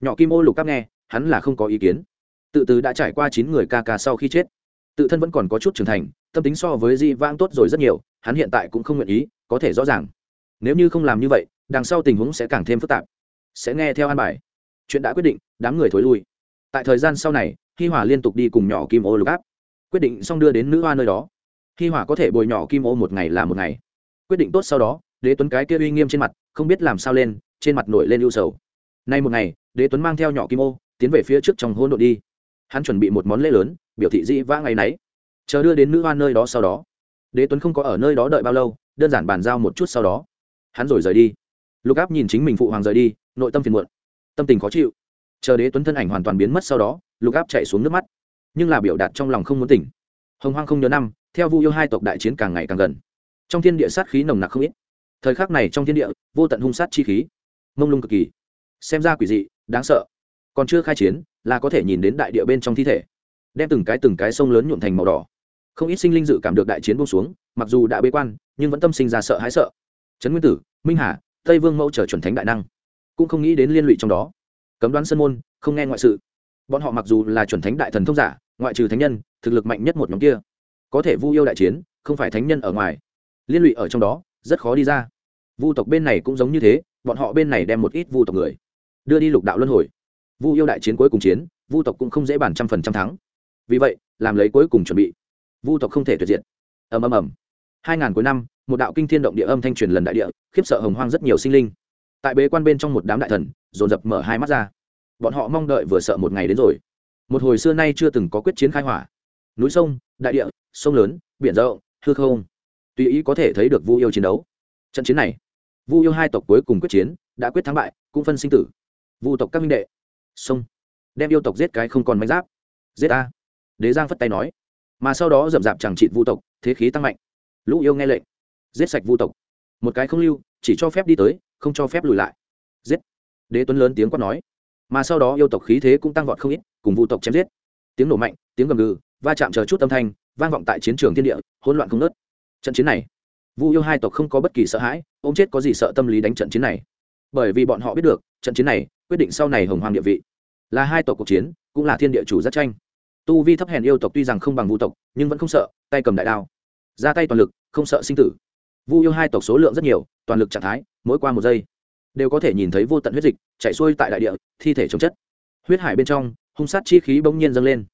Nhỏ kim ô lục cắp nghe, hắn là không có ý kiến. Tự từ đã trải qua chín người ca ca sau khi chết, tự thân vẫn còn có chút trưởng thành, tâm tính so với di vang tốt rồi rất nhiều, hắn hiện tại cũng không nguyện ý, có thể rõ ràng. Nếu như không làm như vậy, đằng sau tình huống sẽ càng thêm phức tạp. Sẽ nghe theo an bài. Chuyện đã quyết định, đám người thối lui. Tại thời gian sau này hi hòa liên tục đi cùng nhỏ kim ô lục áp, quyết định xong đưa đến nữ hoa nơi đó. Hi hòa có thể bồi nhỏ kim ô một ngày là một ngày. Quyết định tốt sau đó, đế tuấn cái kia uy nghiêm trên mặt, không biết làm sao lên, trên mặt nổi lên ưu sầu. Nay một ngày, đế tuấn mang theo nhỏ kim ô, tiến về phía trước trong hôn đội đi. Hắn chuẩn bị một món lễ lớn, biểu thị dĩ vã ngày nấy chờ đưa đến nữ hoa nơi đó sau đó, đế tuấn không có ở nơi đó đợi bao lâu, đơn giản bàn giao một chút sau đó. Hắn rồi rời đi. Lục áp nhìn chính mình phụ hoàng rời đi, nội tâm phiền muộn, tâm tình khó chịu. Chờ đế tuấn thân ảnh hoàn toàn biến mất sau đó lục áp chạy xuống nước mắt. Nhưng là biểu đạt trong lòng không muốn tỉnh. Hồng hoang không nhớ năm, theo vu yêu hai tộc đại chiến càng ngày càng gần. Trong thiên địa sát khí nồng nặc không ít. Thời khắc này trong thiên địa, vô tận hung sát chi khí. Mông lung cực kỳ. Xem ra quỷ dị, đáng sợ. Còn chưa khai chiến, là có thể nhìn đến đại địa bên trong thi thể. Đem từng cái từng cái sông lớn nhuộm thành màu đỏ. Không ít sinh linh dự cảm được đại chiến buông xuống, mặc dù đã bế quan, nhưng vẫn tâm sinh ra sợ hãi sợ. Trấn nguyên tử, minh hà, tây vương mẫu trở chuẩn thánh đại năng. Cũng không nghĩ đến liên lụy trong đó. Cấm đoán sân môn, không nghe ngoại sự bọn họ mặc dù là chuẩn thánh đại thần thông giả, ngoại trừ thánh nhân, thực lực mạnh nhất một nhóm kia. Có thể vu yêu đại chiến, không phải thánh nhân ở ngoài. Liên lụy ở trong đó, rất khó đi ra. Vu tộc bên này cũng giống như thế, bọn họ bên này đem một ít vu tộc người đưa đi lục đạo luân hồi. Vu yêu đại chiến cuối cùng chiến, vu tộc cũng không dễ bản trăm phần trăm thắng. Vì vậy, làm lấy cuối cùng chuẩn bị. Vu tộc không thể tuyệt diệt. Ầm ầm ầm. Hai ngàn cuối năm, một đạo kinh thiên động địa âm thanh truyền lần đại địa, khiếp sợ hồng hoang rất nhiều sinh linh. Tại bế quan bên trong một đám đại thần, dồn dập mở hai mắt ra bọn họ mong đợi vừa sợ một ngày đến rồi. Một hồi xưa nay chưa từng có quyết chiến khai hỏa. Núi sông, đại địa, sông lớn, biển rộng, hư không. Tùy ý có thể thấy được vu yêu chiến đấu. Trận chiến này, vu yêu hai tộc cuối cùng quyết chiến, đã quyết thắng bại, cũng phân sinh tử. Vu tộc các minh đệ, sông, đem yêu tộc giết cái không còn manh giáp. Giết ta. Đế giang phất tay nói. Mà sau đó rậm rạp chẳng trị vu tộc, thế khí tăng mạnh. Lũ yêu nghe lệnh, giết sạch vu tộc. Một cái không lưu, chỉ cho phép đi tới, không cho phép lùi lại. Giết. Đế tuấn lớn tiếng quát nói mà sau đó yêu tộc khí thế cũng tăng vọt không ít, cùng vu tộc chém giết. Tiếng nổ mạnh, tiếng gầm gừ, va chạm chờ chút âm thanh, vang vọng tại chiến trường thiên địa, hỗn loạn không nớt trận chiến này, vu yêu hai tộc không có bất kỳ sợ hãi, ôm chết có gì sợ tâm lý đánh trận chiến này. Bởi vì bọn họ biết được, trận chiến này, quyết định sau này hồng hoàng địa vị. Là hai tộc cuộc chiến, cũng là thiên địa chủ rất tranh. Tu vi thấp hèn yêu tộc tuy rằng không bằng vu tộc, nhưng vẫn không sợ, tay cầm đại đao. Ra tay toàn lực, không sợ sinh tử. Vu yêu hai tộc số lượng rất nhiều, toàn lực trạng thái, mỗi qua một giây đều có thể nhìn thấy vô tận huyết dịch chạy xuôi tại đại địa, thi thể chống chất. Huyết hải bên trong, hung sát chi khí bỗng nhiên dâng lên.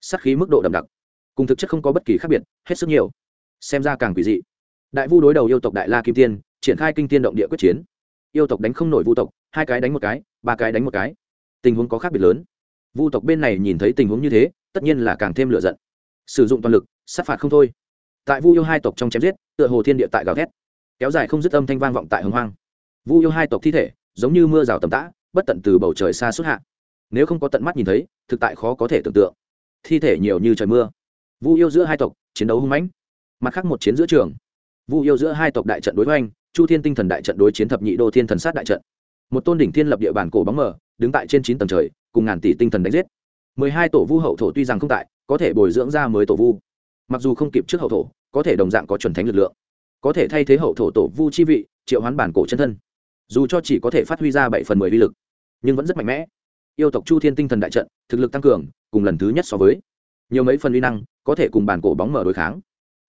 Sát khí mức độ đậm đặc, cùng thực chất không có bất kỳ khác biệt, hết sức nhiều. Xem ra càng quỷ dị. Đại vu đối đầu yêu tộc đại la kim tiên, triển khai kinh tiên động địa quyết chiến. Yêu tộc đánh không nổi vu tộc, hai cái đánh một cái, ba cái đánh một cái. Tình huống có khác biệt lớn. Vu tộc bên này nhìn thấy tình huống như thế, tất nhiên là càng thêm lửa giận. Sử dụng toàn lực, sát phạt không thôi. Tại vu yêu hai tộc trong chém giết, tựa hồ thiên địa tại gào thét. Kéo dài không dứt âm thanh vang vọng tại hồng hoang vu yêu hai tộc thi thể, giống như mưa rào tầm tã, bất tận từ bầu trời xa xuất hạ. Nếu không có tận mắt nhìn thấy, thực tại khó có thể tưởng tượng. Thi thể nhiều như trời mưa. Vu yêu giữa hai tộc, chiến đấu hung mãnh. Mặt khác một chiến giữa trường. Vu yêu giữa hai tộc đại trận đối hoành, chu thiên tinh thần đại trận đối chiến thập nhị đô thiên thần sát đại trận. Một tôn đỉnh thiên lập địa bàn cổ bóng mờ, đứng tại trên chín tầng trời, cùng ngàn tỷ tinh thần đánh giết. Mười hai tổ vu hậu thổ tuy rằng không tại, có thể bồi dưỡng ra mới tổ vu. Mặc dù không kịp trước hậu thổ, có thể đồng dạng có chuẩn thánh lực lượng. Có thể thay thế hậu thổ tổ vu chi vị, triệu hoán bản cổ chân thân dù cho chỉ có thể phát huy ra bảy phần mười vi lực, nhưng vẫn rất mạnh mẽ. Yêu tộc chu thiên tinh thần đại trận, thực lực tăng cường, cùng lần thứ nhất so với. Nhiều mấy phần uy năng, có thể cùng bàn cổ bóng mở đối kháng.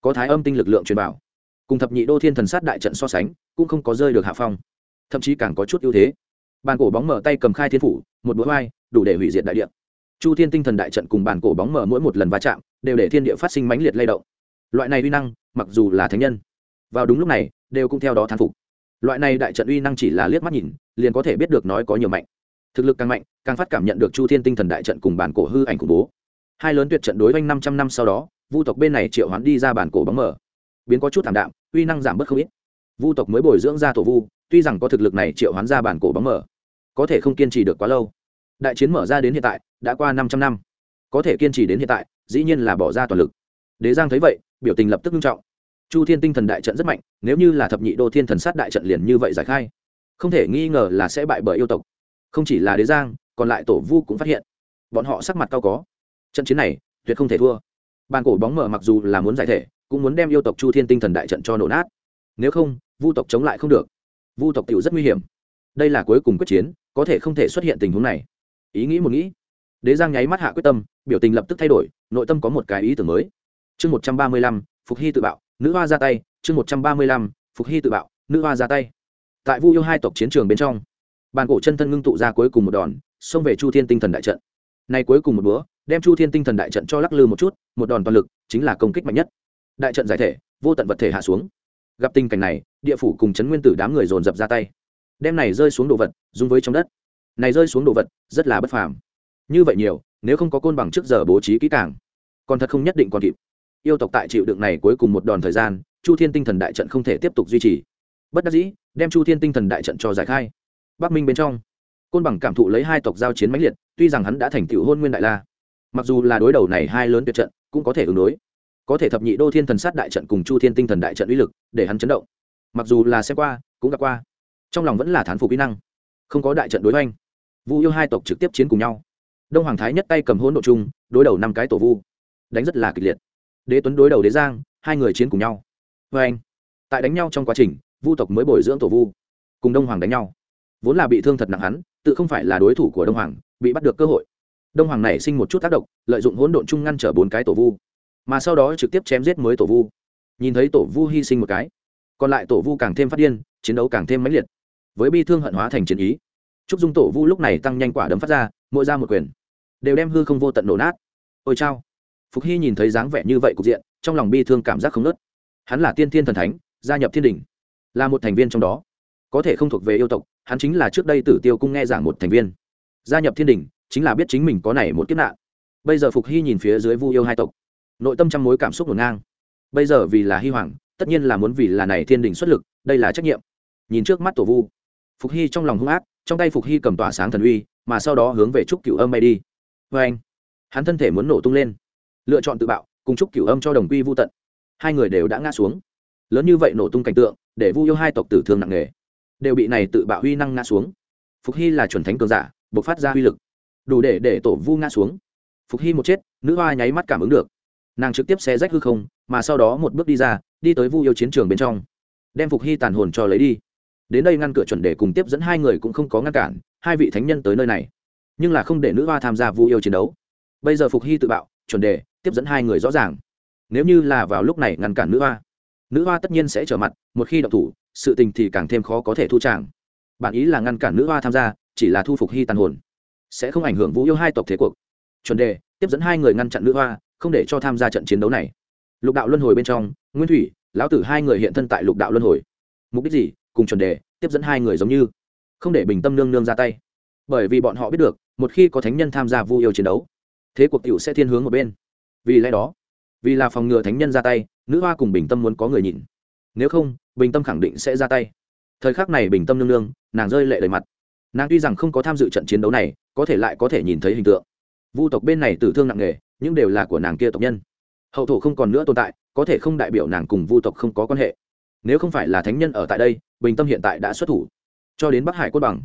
Có thái âm tinh lực lượng truyền bảo. Cùng thập nhị đô thiên thần sát đại trận so sánh, cũng không có rơi được hạ phong. Thậm chí càng có chút ưu thế. Bàn cổ bóng mở tay cầm khai thiên phủ, một búa vai đủ để hủy diệt đại địa. Chu thiên tinh thần đại trận cùng bàn cổ bóng mở mỗi một lần va chạm, đều để thiên địa phát sinh mãnh liệt lay động. Loại này uy năng, mặc dù là thánh nhân, vào đúng lúc này, đều cũng theo đó thán phục loại này đại trận uy năng chỉ là liếc mắt nhìn, liền có thể biết được nói có nhiều mạnh. Thực lực càng mạnh, càng phát cảm nhận được chu thiên tinh thần đại trận cùng bản cổ hư ảnh khủng bố. Hai lớn tuyệt trận đối oanh năm trăm năm sau đó, vu tộc bên này triệu hoán đi ra bản cổ bóng mở biến có chút thảm đạm, uy năng giảm bớt không ít. Vu tộc mới bồi dưỡng ra tổ vu, tuy rằng có thực lực này triệu hoán ra bản cổ bóng mở có thể không kiên trì được quá lâu. Đại chiến mở ra đến hiện tại, đã qua năm trăm năm. Có thể kiên trì đến hiện tại, dĩ nhiên là bỏ ra toàn lực. Đế giang thấy vậy, biểu tình lập tức nghiêm trọng chu thiên tinh thần đại trận rất mạnh, nếu như là thập nhị đô thiên thần sát đại trận liền như vậy giải khai. Không thể nghi ngờ là sẽ bại bởi yêu tộc. Không chỉ là đế giang, còn lại tổ vu cũng phát hiện. Bọn họ sắc mặt cao có. Trận chiến này, tuyệt không thể thua. Bàn cổ bóng mở mặc dù là muốn giải thể, cũng muốn đem yêu tộc chu thiên tinh thần đại trận cho nổ nát. Nếu không, vu tộc chống lại không được. Vu tộc tiểu rất nguy hiểm. Đây là cuối cùng quyết chiến, có thể không thể xuất hiện tình huống này. Ý nghĩ một nghĩ. Đế giang nháy mắt hạ quyết tâm, biểu tình lập tức thay đổi, nội tâm có một cái ý tưởng mới. Chương một trăm ba mươi lăm, phục hy tự bạo nữ hoa ra tay, chương một trăm ba mươi lăm, phục hy tự bạo, nữ hoa ra tay. Tại vu yêu hai tộc chiến trường bên trong, bàn cổ chân thân ngưng tụ ra cuối cùng một đòn, xông về chu thiên tinh thần đại trận. Nay cuối cùng một búa đem chu thiên tinh thần đại trận cho lắc lư một chút, một đòn toàn lực chính là công kích mạnh nhất. Đại trận giải thể, vô tận vật thể hạ xuống. Gặp tình cảnh này, địa phủ cùng chấn nguyên tử đám người dồn dập ra tay. Đem này rơi xuống đồ vật dung với trong đất. Này rơi xuống đồ vật, rất là bất phàm. Như vậy nhiều, nếu không có côn bằng trước giờ bố trí kỹ càng, còn thật không nhất định còn kịp yêu tộc tại chịu đựng này cuối cùng một đòn thời gian, chu thiên tinh thần đại trận không thể tiếp tục duy trì. Bất đắc dĩ, đem chu thiên tinh thần đại trận cho giải khai. Bắc minh bên trong, côn bằng cảm thụ lấy hai tộc giao chiến mãnh liệt, tuy rằng hắn đã thành tựu hôn nguyên đại la, mặc dù là đối đầu này hai lớn tuyệt trận, cũng có thể ứng đối. Có thể thập nhị đô thiên thần sát đại trận cùng chu thiên tinh thần đại trận uy lực, để hắn chấn động. Mặc dù là xem qua, cũng gặp qua. Trong lòng vẫn là thán phục kỹ năng. Không có đại trận đối oanh vu yêu hai tộc trực tiếp chiến cùng nhau. Đông hoàng thái nhất tay cầm hỗn độ chung, đối đầu năm cái tổ vu. Đánh rất là kịch liệt đế tuấn đối đầu đế giang, hai người chiến cùng nhau. Vê anh, tại đánh nhau trong quá trình, vu tộc mới bồi dưỡng tổ vu, cùng đông hoàng đánh nhau. Vốn là bị thương thật nặng hắn, tự không phải là đối thủ của đông hoàng, bị bắt được cơ hội. Đông hoàng này sinh một chút tác động, lợi dụng hỗn độn chung ngăn trở bốn cái tổ vu, mà sau đó trực tiếp chém giết mới tổ vu. Nhìn thấy tổ vu hy sinh một cái, còn lại tổ vu càng thêm phát điên, chiến đấu càng thêm mãnh liệt. Với bi thương hận hóa thành chiến ý, trúc dung tổ vu lúc này tăng nhanh quả đấm phát ra, mỗi ra một quyền, đều đem hư không vô tận nổ nát. Ôi chao phục hy nhìn thấy dáng vẻ như vậy cục diện, trong lòng bi thương cảm giác không nớt hắn là tiên thiên thần thánh, gia nhập thiên đình, là một thành viên trong đó. Có thể không thuộc về yêu tộc, hắn chính là trước đây tử tiêu cung nghe giảng một thành viên. Gia nhập thiên đình, chính là biết chính mình có này một kiếp nạn. Bây giờ phục hy nhìn phía dưới vu yêu hai tộc, nội tâm trăm mối cảm xúc ngổn ngang. Bây giờ vì là hy hoàng, tất nhiên là muốn vì là này thiên đình xuất lực, đây là trách nhiệm. Nhìn trước mắt tổ vu, phục hy trong lòng hung ác, trong tay phục hy cầm tỏa sáng thần uy, mà sau đó hướng về trúc cửu âm bay đi. Vê anh hắn thân thể muốn nổ tung lên lựa chọn tự bạo, cùng chúc cửu âm cho đồng quy vô tận. Hai người đều đã ngã xuống. Lớn như vậy nổ tung cảnh tượng, để vu yêu hai tộc tử thương nặng nề. Đều bị này tự bạo huy năng ngã xuống. Phục hy là chuẩn thánh cường giả buộc phát ra huy lực. Đủ để để tổ vu ngã xuống. Phục hy một chết, nữ hoa nháy mắt cảm ứng được. Nàng trực tiếp xé rách hư không, mà sau đó một bước đi ra, đi tới vu yêu chiến trường bên trong. Đem phục hy tàn hồn cho lấy đi. Đến đây ngăn cửa chuẩn để cùng tiếp dẫn hai người cũng không có ngăn cản, hai vị thánh nhân tới nơi này. Nhưng là không để nữ hoa tham gia vu yêu chiến đấu. Bây giờ phục hy tự bạo, chuẩn đề tiếp dẫn hai người rõ ràng. Nếu như là vào lúc này ngăn cản nữ hoa nữ hoa tất nhiên sẽ trở mặt, một khi độc thủ, sự tình thì càng thêm khó có thể thu tràng. Bản ý là ngăn cản nữ hoa tham gia, chỉ là thu phục hy tàn hồn, sẽ không ảnh hưởng vũ yêu hai tộc thế cuộc. Chuẩn đề, tiếp dẫn hai người ngăn chặn nữ hoa, không để cho tham gia trận chiến đấu này. Lục đạo luân hồi bên trong, nguyên thủy, lão tử hai người hiện thân tại lục đạo luân hồi. Mục đích gì? Cùng chuẩn đề, tiếp dẫn hai người giống như. Không để bình tâm nương nương ra tay. Bởi vì bọn họ biết được, một khi có thánh nhân tham gia vu yêu chiến đấu, thế cuộc tiểu sẽ thiên hướng một bên vì lẽ đó, vì là phòng ngừa thánh nhân ra tay, nữ hoa cùng bình tâm muốn có người nhìn. Nếu không, bình tâm khẳng định sẽ ra tay. Thời khắc này bình tâm nương nương, nàng rơi lệ đầy mặt. Nàng tuy rằng không có tham dự trận chiến đấu này, có thể lại có thể nhìn thấy hình tượng. Vu tộc bên này tử thương nặng nề nhưng đều là của nàng kia tộc nhân. Hậu thổ không còn nữa tồn tại, có thể không đại biểu nàng cùng vu tộc không có quan hệ. Nếu không phải là thánh nhân ở tại đây, bình tâm hiện tại đã xuất thủ. Cho đến bắc hải cốt bằng.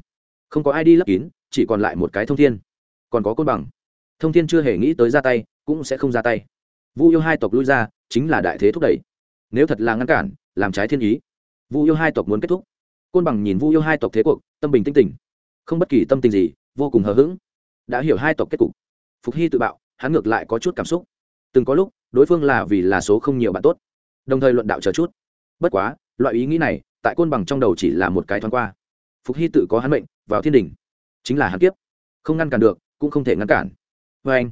Không có ai đi lấp kín, chỉ còn lại một cái thông thiên. Còn có cốt bằng. Thông thiên chưa hề nghĩ tới ra tay cũng sẽ không ra tay. Vu yêu hai tộc lui ra, chính là đại thế thúc đẩy. Nếu thật là ngăn cản, làm trái thiên ý. Vu yêu hai tộc muốn kết thúc. Côn bằng nhìn vu yêu hai tộc thế cuộc, tâm bình tinh tỉnh. Không bất kỳ tâm tình gì, vô cùng hờ hững. Đã hiểu hai tộc kết cục. Phục hy tự bạo, hắn ngược lại có chút cảm xúc. Từng có lúc, đối phương là vì là số không nhiều bạn tốt. Đồng thời luận đạo chờ chút. Bất quá, loại ý nghĩ này, tại côn bằng trong đầu chỉ là một cái thoáng qua. Phục hy tự có hắn mệnh, vào thiên đình chính là hắn kiếp. Không ngăn cản được, cũng không thể ngăn cản. Vê anh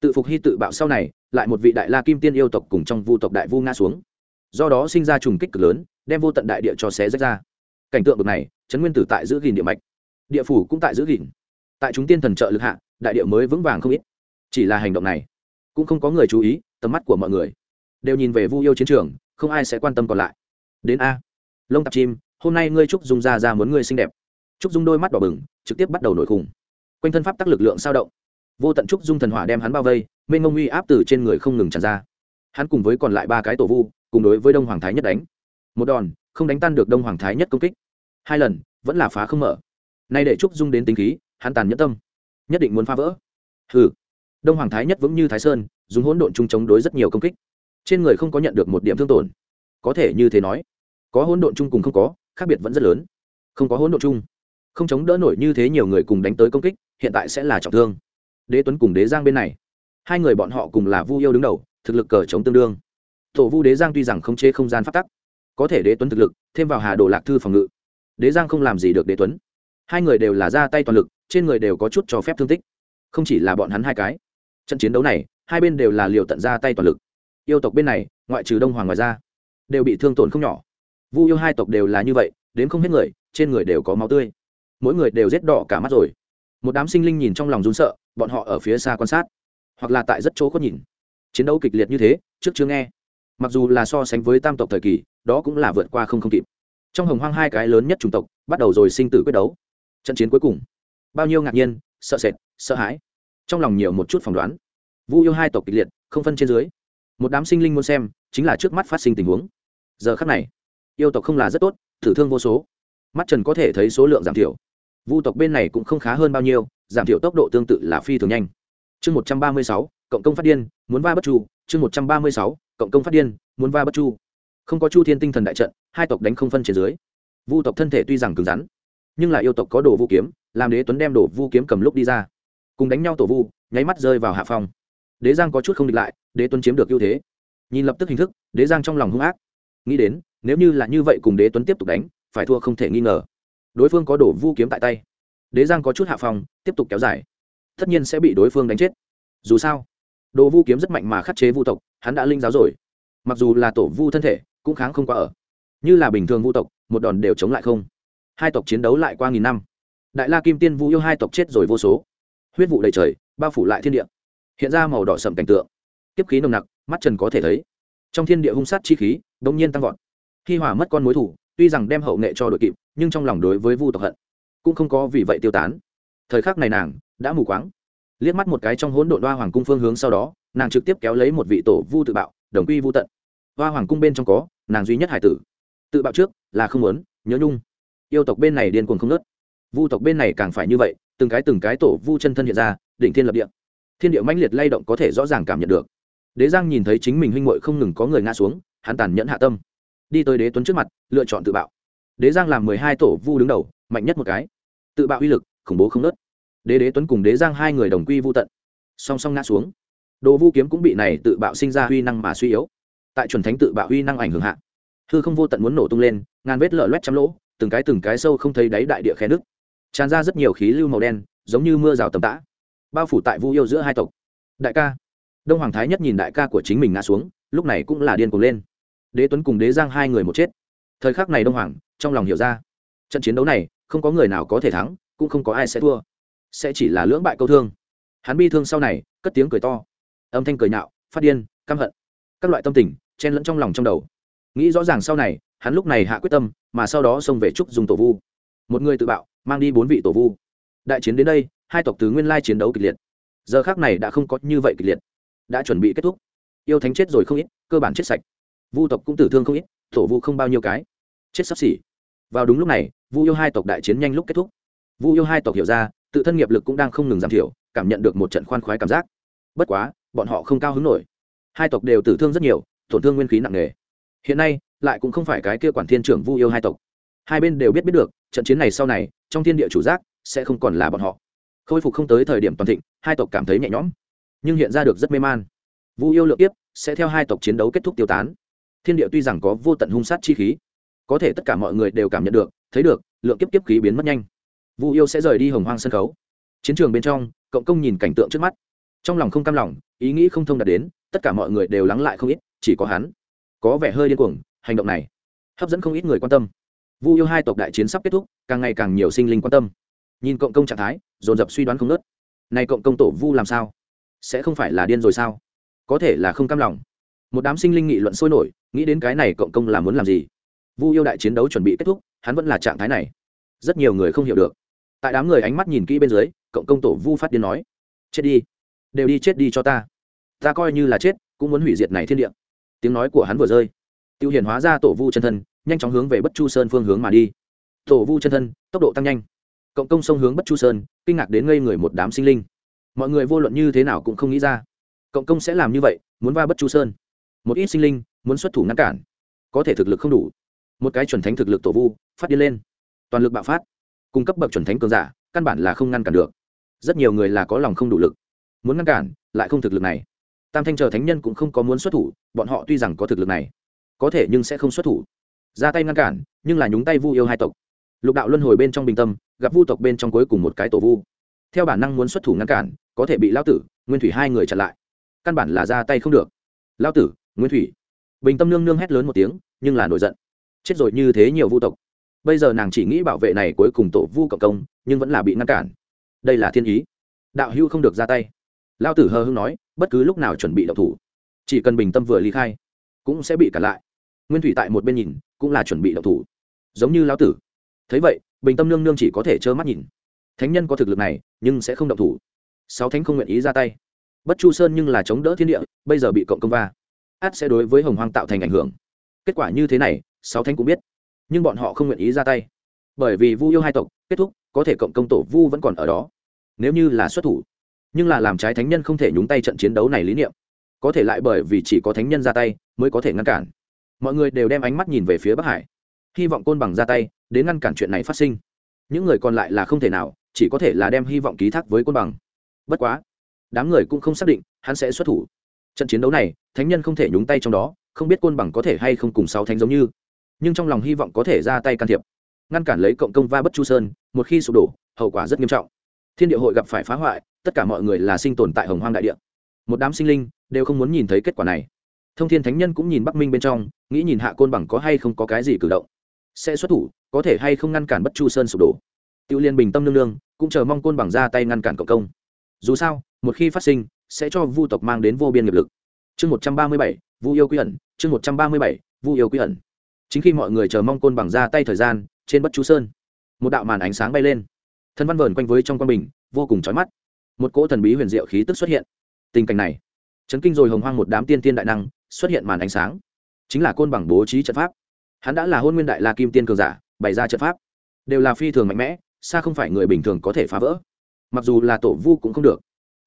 tự phục hy tự bạo sau này, lại một vị đại la kim tiên yêu tộc cùng trong vu tộc đại vu nga xuống. Do đó sinh ra trùng kích cực lớn, đem vô tận đại địa cho xé rách ra. Cảnh tượng bực này, trấn nguyên tử tại giữ gìn địa mạch. Địa phủ cũng tại giữ gìn. Tại chúng tiên thần trợ lực hạ, đại địa mới vững vàng không ít. Chỉ là hành động này, cũng không có người chú ý, tầm mắt của mọi người đều nhìn về vu yêu chiến trường, không ai sẽ quan tâm còn lại. Đến a. Lông tạp chim, hôm nay ngươi trúc dung ra ra muốn ngươi xinh đẹp. Trúc dung đôi mắt đỏ bừng, trực tiếp bắt đầu nổi khùng. Quanh thân pháp tắc lực lượng sao động vô tận trúc dung thần hỏa đem hắn bao vây, mênh ngông uy áp từ trên người không ngừng tràn ra. Hắn cùng với còn lại ba cái tổ vu, cùng đối với đông hoàng thái nhất đánh. Một đòn, không đánh tan được đông hoàng thái nhất công kích. Hai lần, vẫn là phá không mở. Nay để trúc dung đến tính khí, hắn tàn nhẫn tâm, nhất định muốn phá vỡ. Hừ. Đông hoàng thái nhất vững như thái sơn, dùng hỗn độn chung chống đối rất nhiều công kích. Trên người không có nhận được một điểm thương tổn. Có thể như thế nói, có hỗn độn chung cùng không có, khác biệt vẫn rất lớn. Không có hỗn độn chung, không chống đỡ nổi như thế nhiều người cùng đánh tới công kích, hiện tại sẽ là trọng thương đế tuấn cùng đế giang bên này. Hai người bọn họ cùng là vu yêu đứng đầu, thực lực cờ chống tương đương. Tổ vu đế giang tuy rằng không chế không gian phát tắc, có thể đế tuấn thực lực, thêm vào hà đồ lạc thư phòng ngự, đế giang không làm gì được đế tuấn. Hai người đều là ra tay toàn lực, trên người đều có chút cho phép thương tích. Không chỉ là bọn hắn hai cái, trận chiến đấu này, hai bên đều là liều tận ra tay toàn lực. Yêu tộc bên này, ngoại trừ đông hoàng ngoài ra, đều bị thương tổn không nhỏ. Vu yêu hai tộc đều là như vậy đến không hết người, trên người đều có máu tươi. Mỗi người đều rết đỏ cả mắt rồi một đám sinh linh nhìn trong lòng run sợ, bọn họ ở phía xa quan sát, hoặc là tại rất chỗ khuất nhìn. Chiến đấu kịch liệt như thế, trước chưa nghe. Mặc dù là so sánh với tam tộc thời kỳ, đó cũng là vượt qua không không kịp. Trong hồng hoang hai cái lớn nhất chủng tộc, bắt đầu rồi sinh tử quyết đấu. Trận chiến cuối cùng, bao nhiêu ngạc nhiên, sợ sệt, sợ hãi. Trong lòng nhiều một chút phỏng đoán. Vu yêu hai tộc kịch liệt, không phân trên dưới. Một đám sinh linh muốn xem, chính là trước mắt phát sinh tình huống. Giờ khắc này, yêu tộc không là rất tốt, thử thương vô số. Mắt trần có thể thấy số lượng giảm thiểu vu tộc bên này cũng không khá hơn bao nhiêu, giảm thiểu tốc độ tương tự là phi thường nhanh. Chương một trăm ba mươi sáu, cộng công phát điên, muốn va bất chu. Chương một trăm ba mươi sáu, cộng công phát điên, muốn va bất chu. Không có chu thiên tinh thần đại trận, hai tộc đánh không phân trên dưới. Vu tộc thân thể tuy rằng cứng rắn, nhưng lại yêu tộc có đồ vu kiếm, làm đế tuấn đem đồ vu kiếm cầm lúc đi ra. Cùng đánh nhau tổ vu, nháy mắt rơi vào hạ phong. Đế giang có chút không địch lại, đế tuấn chiếm được ưu thế. Nhìn lập tức hình thức, đế giang trong lòng hung ác. Nghĩ đến, nếu như là như vậy cùng đế tuấn tiếp tục đánh, phải thua không thể nghi ngờ đối phương có đổ vu kiếm tại tay. Đế giang có chút hạ phòng tiếp tục kéo dài. Tất nhiên sẽ bị đối phương đánh chết. Dù sao, đồ vu kiếm rất mạnh mà khắc chế vu tộc, hắn đã linh giáo rồi. Mặc dù là tổ vu thân thể, cũng kháng không qua ở. Như là bình thường vu tộc, một đòn đều chống lại không. Hai tộc chiến đấu lại qua nghìn năm. Đại la kim tiên vu yêu hai tộc chết rồi vô số. Huyết vụ đầy trời, bao phủ lại thiên địa. Hiện ra màu đỏ sậm cảnh tượng. Tiếp khí nồng nặc, mắt trần có thể thấy. Trong thiên địa hung sát chi khí đ ỗ n g nhiên tăng vọt. Khi hỏa mất con mối thủ tuy rằng đem hậu nghệ cho đội kịp, nhưng trong lòng đối với vu tộc hận, cũng không có vì vậy tiêu tán. Thời khắc này nàng đã mù quáng. Liếc mắt một cái trong hỗn độn hoa hoàng cung phương hướng sau đó, nàng trực tiếp kéo lấy một vị tổ vu tự bạo, đồng quy vu tận. Hoa hoàng cung bên trong có, nàng duy nhất hải tử. Tự bạo trước là không muốn, nhớ nhung. Yêu tộc bên này điên cuồng không nớt vu tộc bên này càng phải như vậy, từng cái từng cái tổ vu chân thân hiện ra, đỉnh thiên lập địa. Thiên địa mãnh liệt lay động có thể rõ ràng cảm nhận được. Đế giang nhìn thấy chính mình huynh muội không ngừng có người ngã xuống, hắn tàn nhẫn hạ tâm đi tới đế tuấn trước mặt, lựa chọn tự bạo. Đế giang làm mười hai tổ vu đứng đầu, mạnh nhất một cái. Tự bạo uy lực, khủng bố không nớt. Đế đế tuấn cùng đế giang hai người đồng quy vô tận. Song song ngã xuống. Đồ vu kiếm cũng bị này tự bạo sinh ra uy năng mà suy yếu. Tại chuẩn thánh tự bạo uy năng ảnh hưởng hạ, hư không vô tận muốn nổ tung lên, ngàn vết lở loét trăm lỗ, từng cái từng cái sâu không thấy đáy đại địa khe nước tràn ra rất nhiều khí lưu màu đen, giống như mưa rào tầm tã. Bao phủ tại vu yêu giữa hai tộc. Đại ca. Đông hoàng thái nhất nhìn đại ca của chính mình ngã xuống, lúc này cũng là điên cuồng lên đế tuấn cùng đế giang hai người một chết. Thời khắc này đông hoàng, trong lòng hiểu ra, trận chiến đấu này, không có người nào có thể thắng, cũng không có ai sẽ thua. Sẽ chỉ là lưỡng bại câu thương. Hắn bi thương sau này, cất tiếng cười to. Âm thanh cười nhạo, phát điên, căm hận. Các loại tâm tình, chen lẫn trong lòng trong đầu. Nghĩ rõ ràng sau này, hắn lúc này hạ quyết tâm, mà sau đó xông về trúc dùng tổ vu. Một người tự bạo, mang đi bốn vị tổ vu. Đại chiến đến đây, hai tộc tứ nguyên lai chiến đấu kịch liệt. Giờ khác này đã không có như vậy kịch liệt. Đã chuẩn bị kết thúc. Yêu thánh chết rồi không ít, cơ bản chết sạch vu tộc cũng tử thương không ít, thổ vu không bao nhiêu cái. Chết sắp xỉ. Vào đúng lúc này, vu yêu hai tộc đại chiến nhanh lúc kết thúc. Vu yêu hai tộc hiểu ra, tự thân nghiệp lực cũng đang không ngừng giảm thiểu, cảm nhận được một trận khoan khoái cảm giác. Bất quá, bọn họ không cao hứng nổi. Hai tộc đều tử thương rất nhiều, tổn thương nguyên khí nặng nề. Hiện nay, lại cũng không phải cái kia quản thiên trưởng vu yêu hai tộc. Hai bên đều biết biết được, trận chiến này sau này, trong thiên địa chủ giác, sẽ không còn là bọn họ. Khôi phục không tới thời điểm toàn thịnh, hai tộc cảm thấy nhẹ nhõm. Nhưng hiện ra được rất mê man. Vu yêu lượng tiếp sẽ theo hai tộc chiến đấu kết thúc tiêu tán thiên địa tuy rằng có vô tận hung sát chi khí, có thể tất cả mọi người đều cảm nhận được, thấy được, lượng kiếp kiếp khí biến mất nhanh. Vu yêu sẽ rời đi hồng hoang sân khấu. Chiến trường bên trong, cộng công nhìn cảnh tượng trước mắt. Trong lòng không cam lòng, ý nghĩ không thông đạt đến, tất cả mọi người đều lắng lại không ít, chỉ có hắn. Có vẻ hơi điên cuồng, hành động này hấp dẫn không ít người quan tâm. Vu yêu hai tộc đại chiến sắp kết thúc, càng ngày càng nhiều sinh linh quan tâm. Nhìn cộng công trạng thái, dồn dập suy đoán không nớt này cộng công tổ vu làm sao? Sẽ không phải là điên rồi sao? Có thể là không cam lòng. Một đám sinh linh nghị luận sôi nổi nghĩ đến cái này cộng công là muốn làm gì? Vu yêu đại chiến đấu chuẩn bị kết thúc, hắn vẫn là trạng thái này. Rất nhiều người không hiểu được. Tại đám người ánh mắt nhìn kỹ bên dưới, cộng công tổ vu phát điên nói, chết đi. Đều đi chết đi cho ta. Ta coi như là chết, cũng muốn hủy diệt này thiên địa. Tiếng nói của hắn vừa rơi. Tiêu hiển hóa ra tổ vu chân thân, nhanh chóng hướng về bất chu sơn phương hướng mà đi. Tổ vu chân thân, tốc độ tăng nhanh. Cộng công sông hướng bất chu sơn, kinh ngạc đến ngây người một đám sinh linh. Mọi người vô luận như thế nào cũng không nghĩ ra. Cộng công sẽ làm như vậy, muốn va bất chu sơn. Một ít sinh linh muốn xuất thủ ngăn cản, có thể thực lực không đủ. Một cái chuẩn thánh thực lực tổ vu, phát đi lên. Toàn lực bạo phát. Cung cấp bậc chuẩn thánh cường giả, căn bản là không ngăn cản được. Rất nhiều người là có lòng không đủ lực. Muốn ngăn cản, lại không thực lực này. Tam thanh chờ thánh nhân cũng không có muốn xuất thủ, bọn họ tuy rằng có thực lực này, có thể nhưng sẽ không xuất thủ. Ra tay ngăn cản, nhưng là nhúng tay vu yêu hai tộc. Lục đạo luân hồi bên trong bình tâm, gặp vu tộc bên trong cuối cùng một cái tổ vu. Theo bản năng muốn xuất thủ ngăn cản, có thể bị lao tử, nguyên thủy hai người chặn lại. Căn bản là ra tay không được. Lao tử, nguyên thủy bình tâm nương nương hét lớn một tiếng, nhưng là nổi giận. Chết rồi như thế nhiều vu tộc. Bây giờ nàng chỉ nghĩ bảo vệ này cuối cùng tổ vu cộng công, nhưng vẫn là bị ngăn cản. Đây là thiên ý. Đạo hưu không được ra tay. Lao tử hờ hưng nói, bất cứ lúc nào chuẩn bị đậu thủ. Chỉ cần bình tâm vừa ly khai, cũng sẽ bị cản lại. Nguyên thủy tại một bên nhìn, cũng là chuẩn bị đậu thủ. Giống như lao tử. Thấy vậy, bình tâm nương nương chỉ có thể trơ mắt nhìn. Thánh nhân có thực lực này, nhưng sẽ không động thủ. Sáu thánh không nguyện ý ra tay. Bất chu sơn nhưng là chống đỡ thiên địa, bây giờ bị cộng công va át sẽ đối với hồng hoang tạo thành ảnh hưởng. Kết quả như thế này, sáu thánh cũng biết. Nhưng bọn họ không nguyện ý ra tay. Bởi vì vu yêu hai tộc, kết thúc, có thể cộng công tổ vu vẫn còn ở đó. Nếu như là xuất thủ, nhưng là làm trái thánh nhân không thể nhúng tay trận chiến đấu này lý niệm. Có thể lại bởi vì chỉ có thánh nhân ra tay, mới có thể ngăn cản. Mọi người đều đem ánh mắt nhìn về phía bắc hải. Hy vọng côn bằng ra tay, đến ngăn cản chuyện này phát sinh. Những người còn lại là không thể nào, chỉ có thể là đem hy vọng ký thác với côn bằng. Bất quá, đám người cũng không xác định hắn sẽ xuất thủ trận chiến đấu này, thánh nhân không thể nhúng tay trong đó, không biết côn bằng có thể hay không cùng sáu thánh giống như. Nhưng trong lòng hy vọng có thể ra tay can thiệp. Ngăn cản lấy cộng công va bất chu sơn, một khi sụp đổ, hậu quả rất nghiêm trọng. Thiên địa hội gặp phải phá hoại, tất cả mọi người là sinh tồn tại hồng hoang đại địa. Một đám sinh linh đều không muốn nhìn thấy kết quả này. Thông thiên thánh nhân cũng nhìn bắc minh bên trong, nghĩ nhìn hạ côn bằng có hay không có cái gì cử động. Sẽ xuất thủ, có thể hay không ngăn cản bất chu sơn sụp đổ. Tiêu liên bình tâm nương nương, cũng chờ mong côn bằng ra tay ngăn cản cộng công. Dù sao, một khi phát sinh sẽ cho vu tộc mang đến vô biên nghiệp lực. Chương một trăm ba mươi bảy, vu yêu quy ẩn. Chương một trăm ba mươi bảy, vu yêu quy ẩn. Chính khi mọi người chờ mong côn bằng ra tay thời gian, trên bất chú sơn, một đạo màn ánh sáng bay lên. Thân văn vờn quanh với trong quan bình, vô cùng trói mắt. Một cỗ thần bí huyền diệu khí tức xuất hiện. Tình cảnh này, chấn kinh rồi hồng hoang một đám tiên tiên đại năng, xuất hiện màn ánh sáng. Chính là côn bằng bố trí trận pháp. Hắn đã là hôn nguyên đại la kim tiên cường giả, bày ra trận pháp. Đều là phi thường mạnh mẽ, xa không phải người bình thường có thể phá vỡ. Mặc dù là tổ vu cũng không được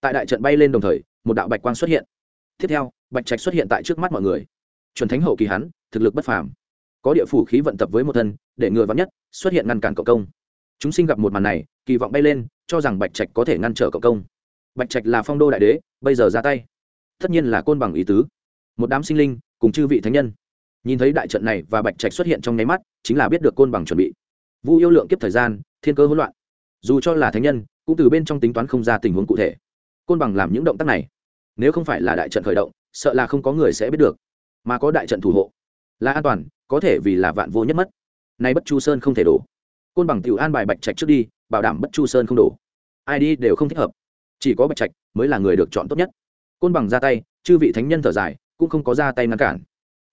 tại đại trận bay lên đồng thời, một đạo bạch quang xuất hiện. Tiếp theo, bạch trạch xuất hiện tại trước mắt mọi người. Chuẩn thánh hậu kỳ hắn, thực lực bất phàm. Có địa phủ khí vận tập với một thân, để ngừa vắn nhất, xuất hiện ngăn cản cộng công. Chúng sinh gặp một màn này, kỳ vọng bay lên, cho rằng bạch trạch có thể ngăn trở cộng công. Bạch trạch là phong đô đại đế, bây giờ ra tay. Tất nhiên là côn bằng ý tứ. Một đám sinh linh, cùng chư vị thánh nhân. Nhìn thấy đại trận này và bạch trạch xuất hiện trong nháy mắt, chính là biết được côn bằng chuẩn bị. Vu yêu lượng kiếp thời gian, thiên cơ hỗn loạn. Dù cho là thánh nhân, cũng từ bên trong tính toán không ra tình huống cụ thể côn bằng làm những động tác này. Nếu không phải là đại trận khởi động, sợ là không có người sẽ biết được. Mà có đại trận thủ hộ, là an toàn, có thể vì là vạn vô nhất mất. Nay bất chu sơn không thể đổ. Côn bằng tiểu an bài bạch trạch trước đi, bảo đảm bất chu sơn không đổ. Ai đi đều không thích hợp. Chỉ có bạch trạch mới là người được chọn tốt nhất. Côn bằng ra tay, chư vị thánh nhân thở dài, cũng không có ra tay ngăn cản.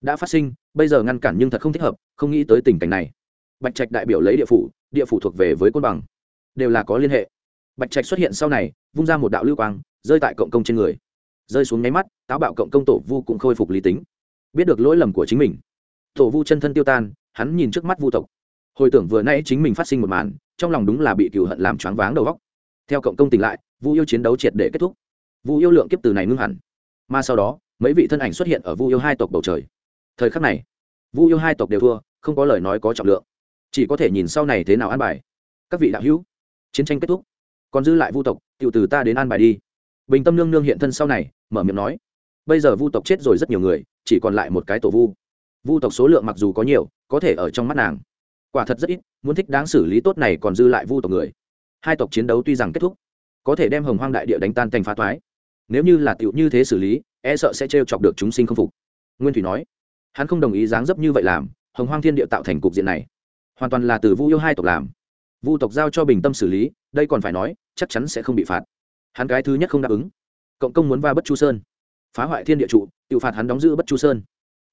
Đã phát sinh, bây giờ ngăn cản nhưng thật không thích hợp, không nghĩ tới tình cảnh này. Bạch trạch đại biểu lấy địa phủ địa phủ thuộc về với côn bằng. Đều là có liên hệ bạch trạch xuất hiện sau này, vung ra một đạo lưu quang, rơi tại cộng công trên người. Rơi xuống nháy mắt, táo bạo cộng công tổ vu cũng khôi phục lý tính. Biết được lỗi lầm của chính mình, tổ vu chân thân tiêu tan, hắn nhìn trước mắt vu tộc. Hồi tưởng vừa nay chính mình phát sinh một màn, trong lòng đúng là bị cựu hận làm choáng váng đầu góc theo cộng công tỉnh lại, vu yêu chiến đấu triệt để kết thúc. Vu yêu lượng kiếp từ này ngưng hẳn. Mà sau đó, mấy vị thân ảnh xuất hiện ở vu yêu hai tộc bầu trời. Thời khắc này, vu yêu hai tộc đều thua, không có lời nói có trọng lượng. Chỉ có thể nhìn sau này thế nào an bài. Các vị đạo hữu, chiến tranh kết thúc còn dư lại vu tộc tự từ ta đến an bài đi. Bình tâm nương nương hiện thân sau này, mở miệng nói, bây giờ vu tộc chết rồi rất nhiều người, chỉ còn lại một cái tổ vu. Vu tộc số lượng mặc dù có nhiều, có thể ở trong mắt nàng. Quả thật rất ít, muốn thích đáng xử lý tốt này còn dư lại vu tộc người. Hai tộc chiến đấu tuy rằng kết thúc, có thể đem hồng hoang đại địa đánh tan thành phá thoái nếu như là tiểu như thế xử lý e sợ sẽ t chọc được chúng sinh không phục. Nguyên thủy nói, hắn không đồng ý dáng dấp như vậy làm, hồng hoang thiên địa tạo thành cục diện này. Hoàn toàn là từ vu yêu hai tộc làm vu tộc giao cho bình tâm xử lý, đây còn phải nói, chắc chắn sẽ không bị phạt. Hắn cái thứ nhất không đáp ứng. Cộng công muốn va bất chu sơn. Phá hoại thiên địa trụ, tự phạt hắn đóng giữ bất chu sơn.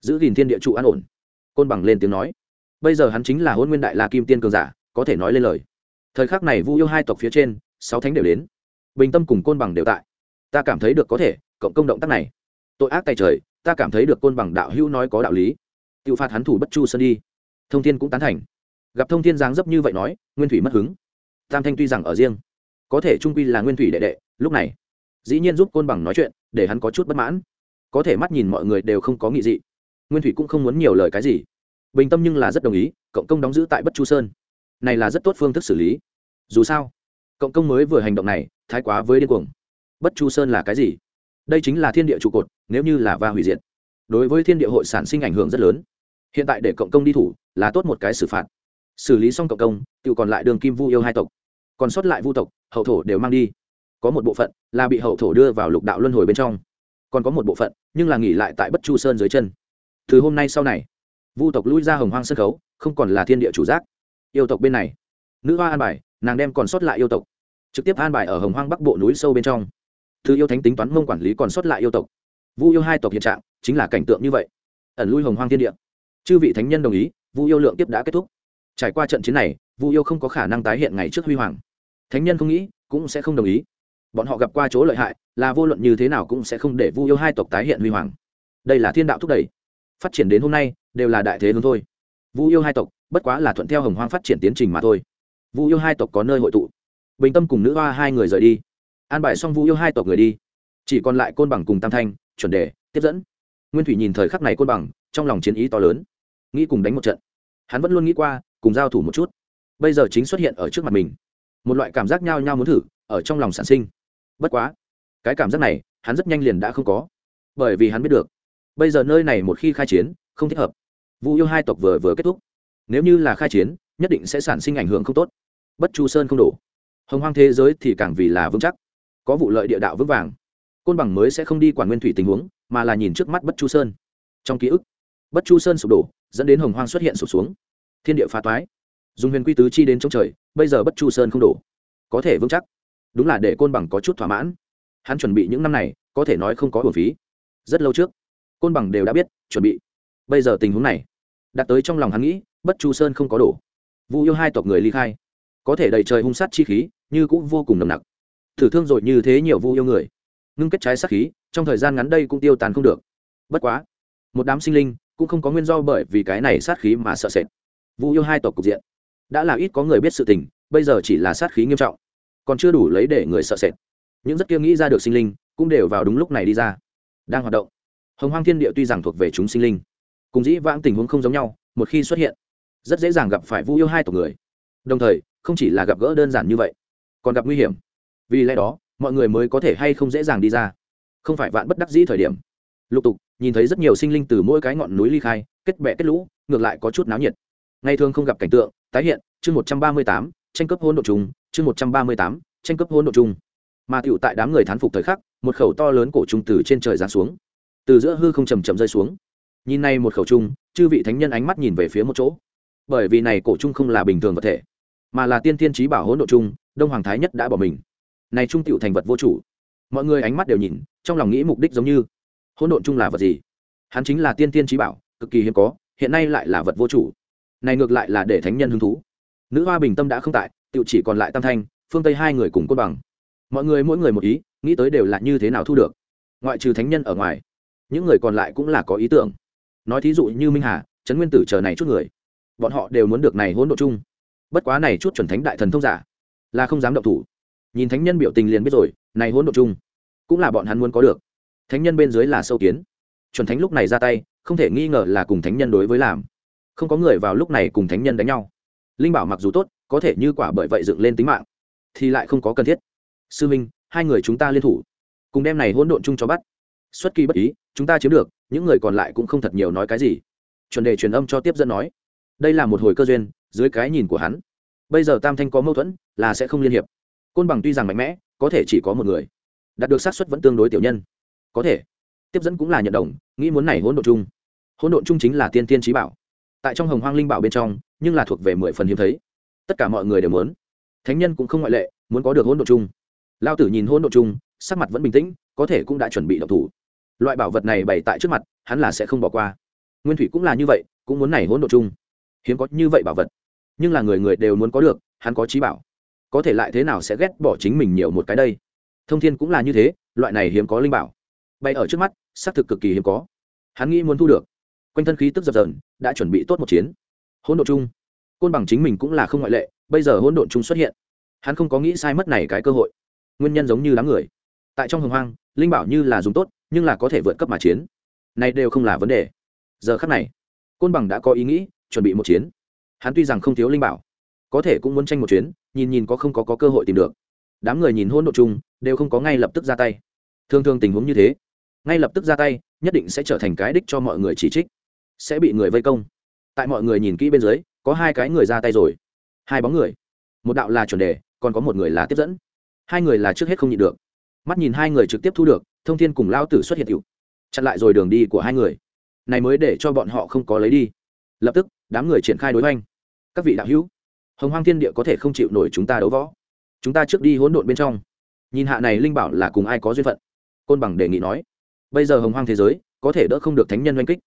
Giữ gìn thiên địa trụ an ổn. Côn bằng lên tiếng nói. Bây giờ hắn chính là hôn nguyên đại la kim tiên cường giả, có thể nói lên lời. Thời khắc này vu yêu hai tộc phía trên, sáu thánh đều đến. Bình tâm cùng côn bằng đều tại. Ta cảm thấy được có thể, cộng công động tác này. Tội ác tay trời, ta cảm thấy được côn bằng đạo hữu nói có đạo lý. Tự phạt hắn thủ bất chu sơn đi. Thông thiên cũng tán thành gặp thông thiên giáng dấp như vậy nói, nguyên thủy mất hứng. Tam thanh tuy rằng ở riêng, có thể trung quy là nguyên thủy đệ đệ, lúc này, dĩ nhiên giúp côn bằng nói chuyện, để hắn có chút bất mãn. Có thể mắt nhìn mọi người đều không có nghị dị. Nguyên thủy cũng không muốn nhiều lời cái gì. Bình tâm nhưng là rất đồng ý, cộng công đóng giữ tại bất chu sơn. Này là rất tốt phương thức xử lý. Dù sao, cộng công mới vừa hành động này, thái quá với điên cuồng. Bất chu sơn là cái gì? Đây chính là thiên địa trụ cột, nếu như là va hủy diệt. Đối với thiên địa hội sản sinh ảnh hưởng rất lớn. Hiện tại để cộng công đi thủ, là tốt một cái xử phạt xử lý xong cộng công tự còn lại đường kim vu yêu hai tộc. Còn sót lại vu tộc, hậu thổ đều mang đi. Có một bộ phận là bị hậu thổ đưa vào lục đạo luân hồi bên trong. Còn có một bộ phận, nhưng là nghỉ lại tại bất chu sơn dưới chân. Từ hôm nay sau này, vu tộc lui ra hồng hoang sân khấu, không còn là thiên địa chủ giác. Yêu tộc bên này, nữ hoa an bài, nàng đem còn sót lại yêu tộc, trực tiếp an bài ở hồng hoang bắc bộ núi sâu bên trong. Thứ yêu thánh tính toán mông quản lý còn sót lại yêu tộc. Vu yêu hai tộc hiện trạng, chính là cảnh tượng như vậy. Ẩn lui hồng hoang thiên địa. Chư vị thánh nhân đồng ý, vu yêu lượng tiếp đã kết thúc trải qua trận chiến này, vu yêu không có khả năng tái hiện ngày trước huy hoàng. Thánh nhân không nghĩ, cũng sẽ không đồng ý. Bọn họ gặp qua chỗ lợi hại, là vô luận như thế nào cũng sẽ không để vu yêu hai tộc tái hiện huy hoàng. Đây là thiên đạo thúc đẩy. Phát triển đến hôm nay, đều là đại thế hướng thôi. Vu yêu hai tộc, bất quá là thuận theo hồng hoang phát triển tiến trình mà thôi. Vu yêu hai tộc có nơi hội tụ. Bình tâm cùng nữ hoa hai người rời đi. An bài xong vu yêu hai tộc người đi. Chỉ còn lại côn bằng cùng tam thanh, chuẩn đề, tiếp dẫn. Nguyên thủy nhìn thời khắc này côn bằng, trong lòng chiến ý to lớn. Nghĩ cùng đánh một trận. Hắn vẫn luôn nghĩ qua cùng giao thủ một chút. Bây giờ chính xuất hiện ở trước mặt mình. Một loại cảm giác nhao nhao muốn thử ở trong lòng sản sinh. Bất quá cái cảm giác này hắn rất nhanh liền đã không có. Bởi vì hắn biết được bây giờ nơi này một khi khai chiến không thích hợp. Vụ yêu hai tộc vừa vừa kết thúc. Nếu như là khai chiến nhất định sẽ sản sinh ảnh hưởng không tốt. Bất chu sơn không đủ, hồng hoang thế giới thì càng vì là vững chắc. Có vụ lợi địa đạo vững vàng. Côn bằng mới sẽ không đi quản nguyên thủy tình huống mà là nhìn trước mắt bất chu sơn. Trong ký ức bất chu sơn sụp đổ dẫn đến hồng hoang xuất hiện sụp xuống thiên địa phá toái. Dùng huyền quy tứ chi đến trong trời, bây giờ bất chu sơn không đổ. Có thể vững chắc. Đúng là để côn bằng có chút thỏa mãn. Hắn chuẩn bị những năm này, có thể nói không có hồn phí. Rất lâu trước, côn bằng đều đã biết, chuẩn bị. Bây giờ tình huống này, đặt tới trong lòng hắn nghĩ, bất chu sơn không có đổ. Vu yêu hai tộc người ly khai. Có thể đầy trời hung sát chi khí, như cũng vô cùng nồng nặc. Thử thương rồi như thế nhiều vu yêu người. Ngưng kết trái sát khí, trong thời gian ngắn đây cũng tiêu tàn không được. Bất quá, một đám sinh linh cũng không có nguyên do bởi vì cái này sát khí mà sợ sệt vu yêu hai tộc cục diện. Đã là ít có người biết sự tình, bây giờ chỉ là sát khí nghiêm trọng. Còn chưa đủ lấy để người sợ sệt. Những rất kia nghĩ ra được sinh linh, cũng đều vào đúng lúc này đi ra. Đang hoạt động. Hồng hoang thiên địa tuy rằng thuộc về chúng sinh linh, cùng dĩ vãng tình huống không giống nhau, một khi xuất hiện, rất dễ dàng gặp phải vu yêu hai tộc người. Đồng thời, không chỉ là gặp gỡ đơn giản như vậy, còn gặp nguy hiểm. Vì lẽ đó, mọi người mới có thể hay không dễ dàng đi ra. Không phải vạn bất đắc dĩ thời điểm. Lục tục, nhìn thấy rất nhiều sinh linh từ mỗi cái ngọn núi ly khai, kết bẹ kết lũ, ngược lại có chút náo nhiệt ngày thường không gặp cảnh tượng, tái hiện, chương một trăm ba mươi tám, tranh cấp hôn độ chung chương một trăm ba mươi tám, tranh cấp hôn độ chung mà tựu tại đám người thán phục thời khắc, một khẩu to lớn cổ trung từ trên trời giáng xuống. Từ giữa hư không chầm chầm rơi xuống. Nhìn này một khẩu trung chư vị thánh nhân ánh mắt nhìn về phía một chỗ. Bởi vì này cổ trung không là bình thường vật thể, mà là tiên thiên trí bảo hỗn độ trung đông hoàng thái nhất đã bỏ mình. Này trung tựu thành vật vô chủ. Mọi người ánh mắt đều nhìn, trong lòng nghĩ mục đích giống như, hỗn độn chung là vật gì? Hắn chính là tiên tiên trí bảo, cực kỳ hiếm có, hiện nay lại là vật vô chủ này ngược lại là để thánh nhân hứng thú. Nữ hoa bình tâm đã không tại tự chỉ còn lại tam thanh, phương tây hai người cùng côn bằng. Mọi người mỗi người một ý, nghĩ tới đều là như thế nào thu được. Ngoại trừ thánh nhân ở ngoài, những người còn lại cũng là có ý tưởng. Nói thí dụ như minh hà, trấn nguyên tử chờ này chút người, bọn họ đều muốn được này hỗn độ chung. Bất quá này chút chuẩn thánh đại thần thông giả, là không dám động thủ. Nhìn thánh nhân biểu tình liền biết rồi, này hỗn độ chung, cũng là bọn hắn muốn có được. Thánh nhân bên dưới là sâu kiến. Chuẩn thánh lúc này ra tay, không thể nghi ngờ là cùng thánh nhân đối với làm không có người vào lúc này cùng thánh nhân đánh nhau. Linh bảo mặc dù tốt, có thể như quả bởi vậy dựng lên tính mạng, thì lại không có cần thiết. Sư minh, hai người chúng ta liên thủ, cùng đem này hỗn độn chung cho bắt. Xuất kỳ bất ý, chúng ta chiếm được, những người còn lại cũng không thật nhiều nói cái gì. Chuẩn đề truyền âm cho tiếp dẫn nói, đây là một hồi cơ duyên, dưới cái nhìn của hắn, bây giờ tam thanh có mâu thuẫn, là sẽ không liên hiệp. Côn bằng tuy rằng mạnh mẽ, có thể chỉ có một người, đạt được xác suất vẫn tương đối tiểu nhân. Có thể, tiếp dẫn cũng là nhận đồng, nghĩ muốn này hỗn độn chung. Hỗn độn chung chính là tiên tiên trí bảo tại trong hồng hoang linh bảo bên trong, nhưng là thuộc về mười phần hiếm thấy. Tất cả mọi người đều muốn. Thánh nhân cũng không ngoại lệ, muốn có được hỗn độ chung. Lao tử nhìn hỗn độ chung, sắc mặt vẫn bình tĩnh, có thể cũng đã chuẩn bị độc thủ. Loại bảo vật này bày tại trước mặt, hắn là sẽ không bỏ qua. Nguyên thủy cũng là như vậy, cũng muốn này hỗn độ chung. Hiếm có như vậy bảo vật. Nhưng là người người đều muốn có được, hắn có trí bảo. Có thể lại thế nào sẽ ghét bỏ chính mình nhiều một cái đây? Thông thiên cũng là như thế, loại này hiếm có linh bảo. Bay ở trước mắt, xác thực cực kỳ hiếm có. Hắn nghĩ muốn thu được quanh thân khí tức dập dờn đã chuẩn bị tốt một chiến. Hỗn độ chung côn bằng chính mình cũng là không ngoại lệ bây giờ hỗn độn chung xuất hiện. Hắn không có nghĩ sai mất này cái cơ hội. Nguyên nhân giống như đám người. Tại trong hồng hoang linh bảo như là dùng tốt nhưng là có thể vượt cấp mà chiến. Này đều không là vấn đề. Giờ khắc này côn bằng đã có ý nghĩ chuẩn bị một chiến. Hắn tuy rằng không thiếu linh bảo có thể cũng muốn tranh một chuyến nhìn nhìn có không có, có cơ hội tìm được. Đám người nhìn hôn độ chung đều không có ngay lập tức ra tay. Thường thường tình huống như thế ngay lập tức ra tay nhất định sẽ trở thành cái đích cho mọi người chỉ trích sẽ bị người vây công. Tại mọi người nhìn kỹ bên dưới, có hai cái người ra tay rồi. Hai bóng người. Một đạo là chuẩn đề, còn có một người là tiếp dẫn. Hai người là trước hết không nhịn được. Mắt nhìn hai người trực tiếp thu được, thông thiên cùng lao tử xuất hiện hiệu chặn lại rồi đường đi của hai người. Này mới để cho bọn họ không có lấy đi. Lập tức, đám người triển khai đối oanh các vị đạo hữu, hồng hoang thiên địa có thể không chịu nổi chúng ta đấu võ. Chúng ta trước đi hỗn độn bên trong. Nhìn hạ này linh bảo là cùng ai có duyên phận? Côn bằng đề nghị nói. Bây giờ hồng hoang thế giới có thể đỡ không được thánh nhân oanh kích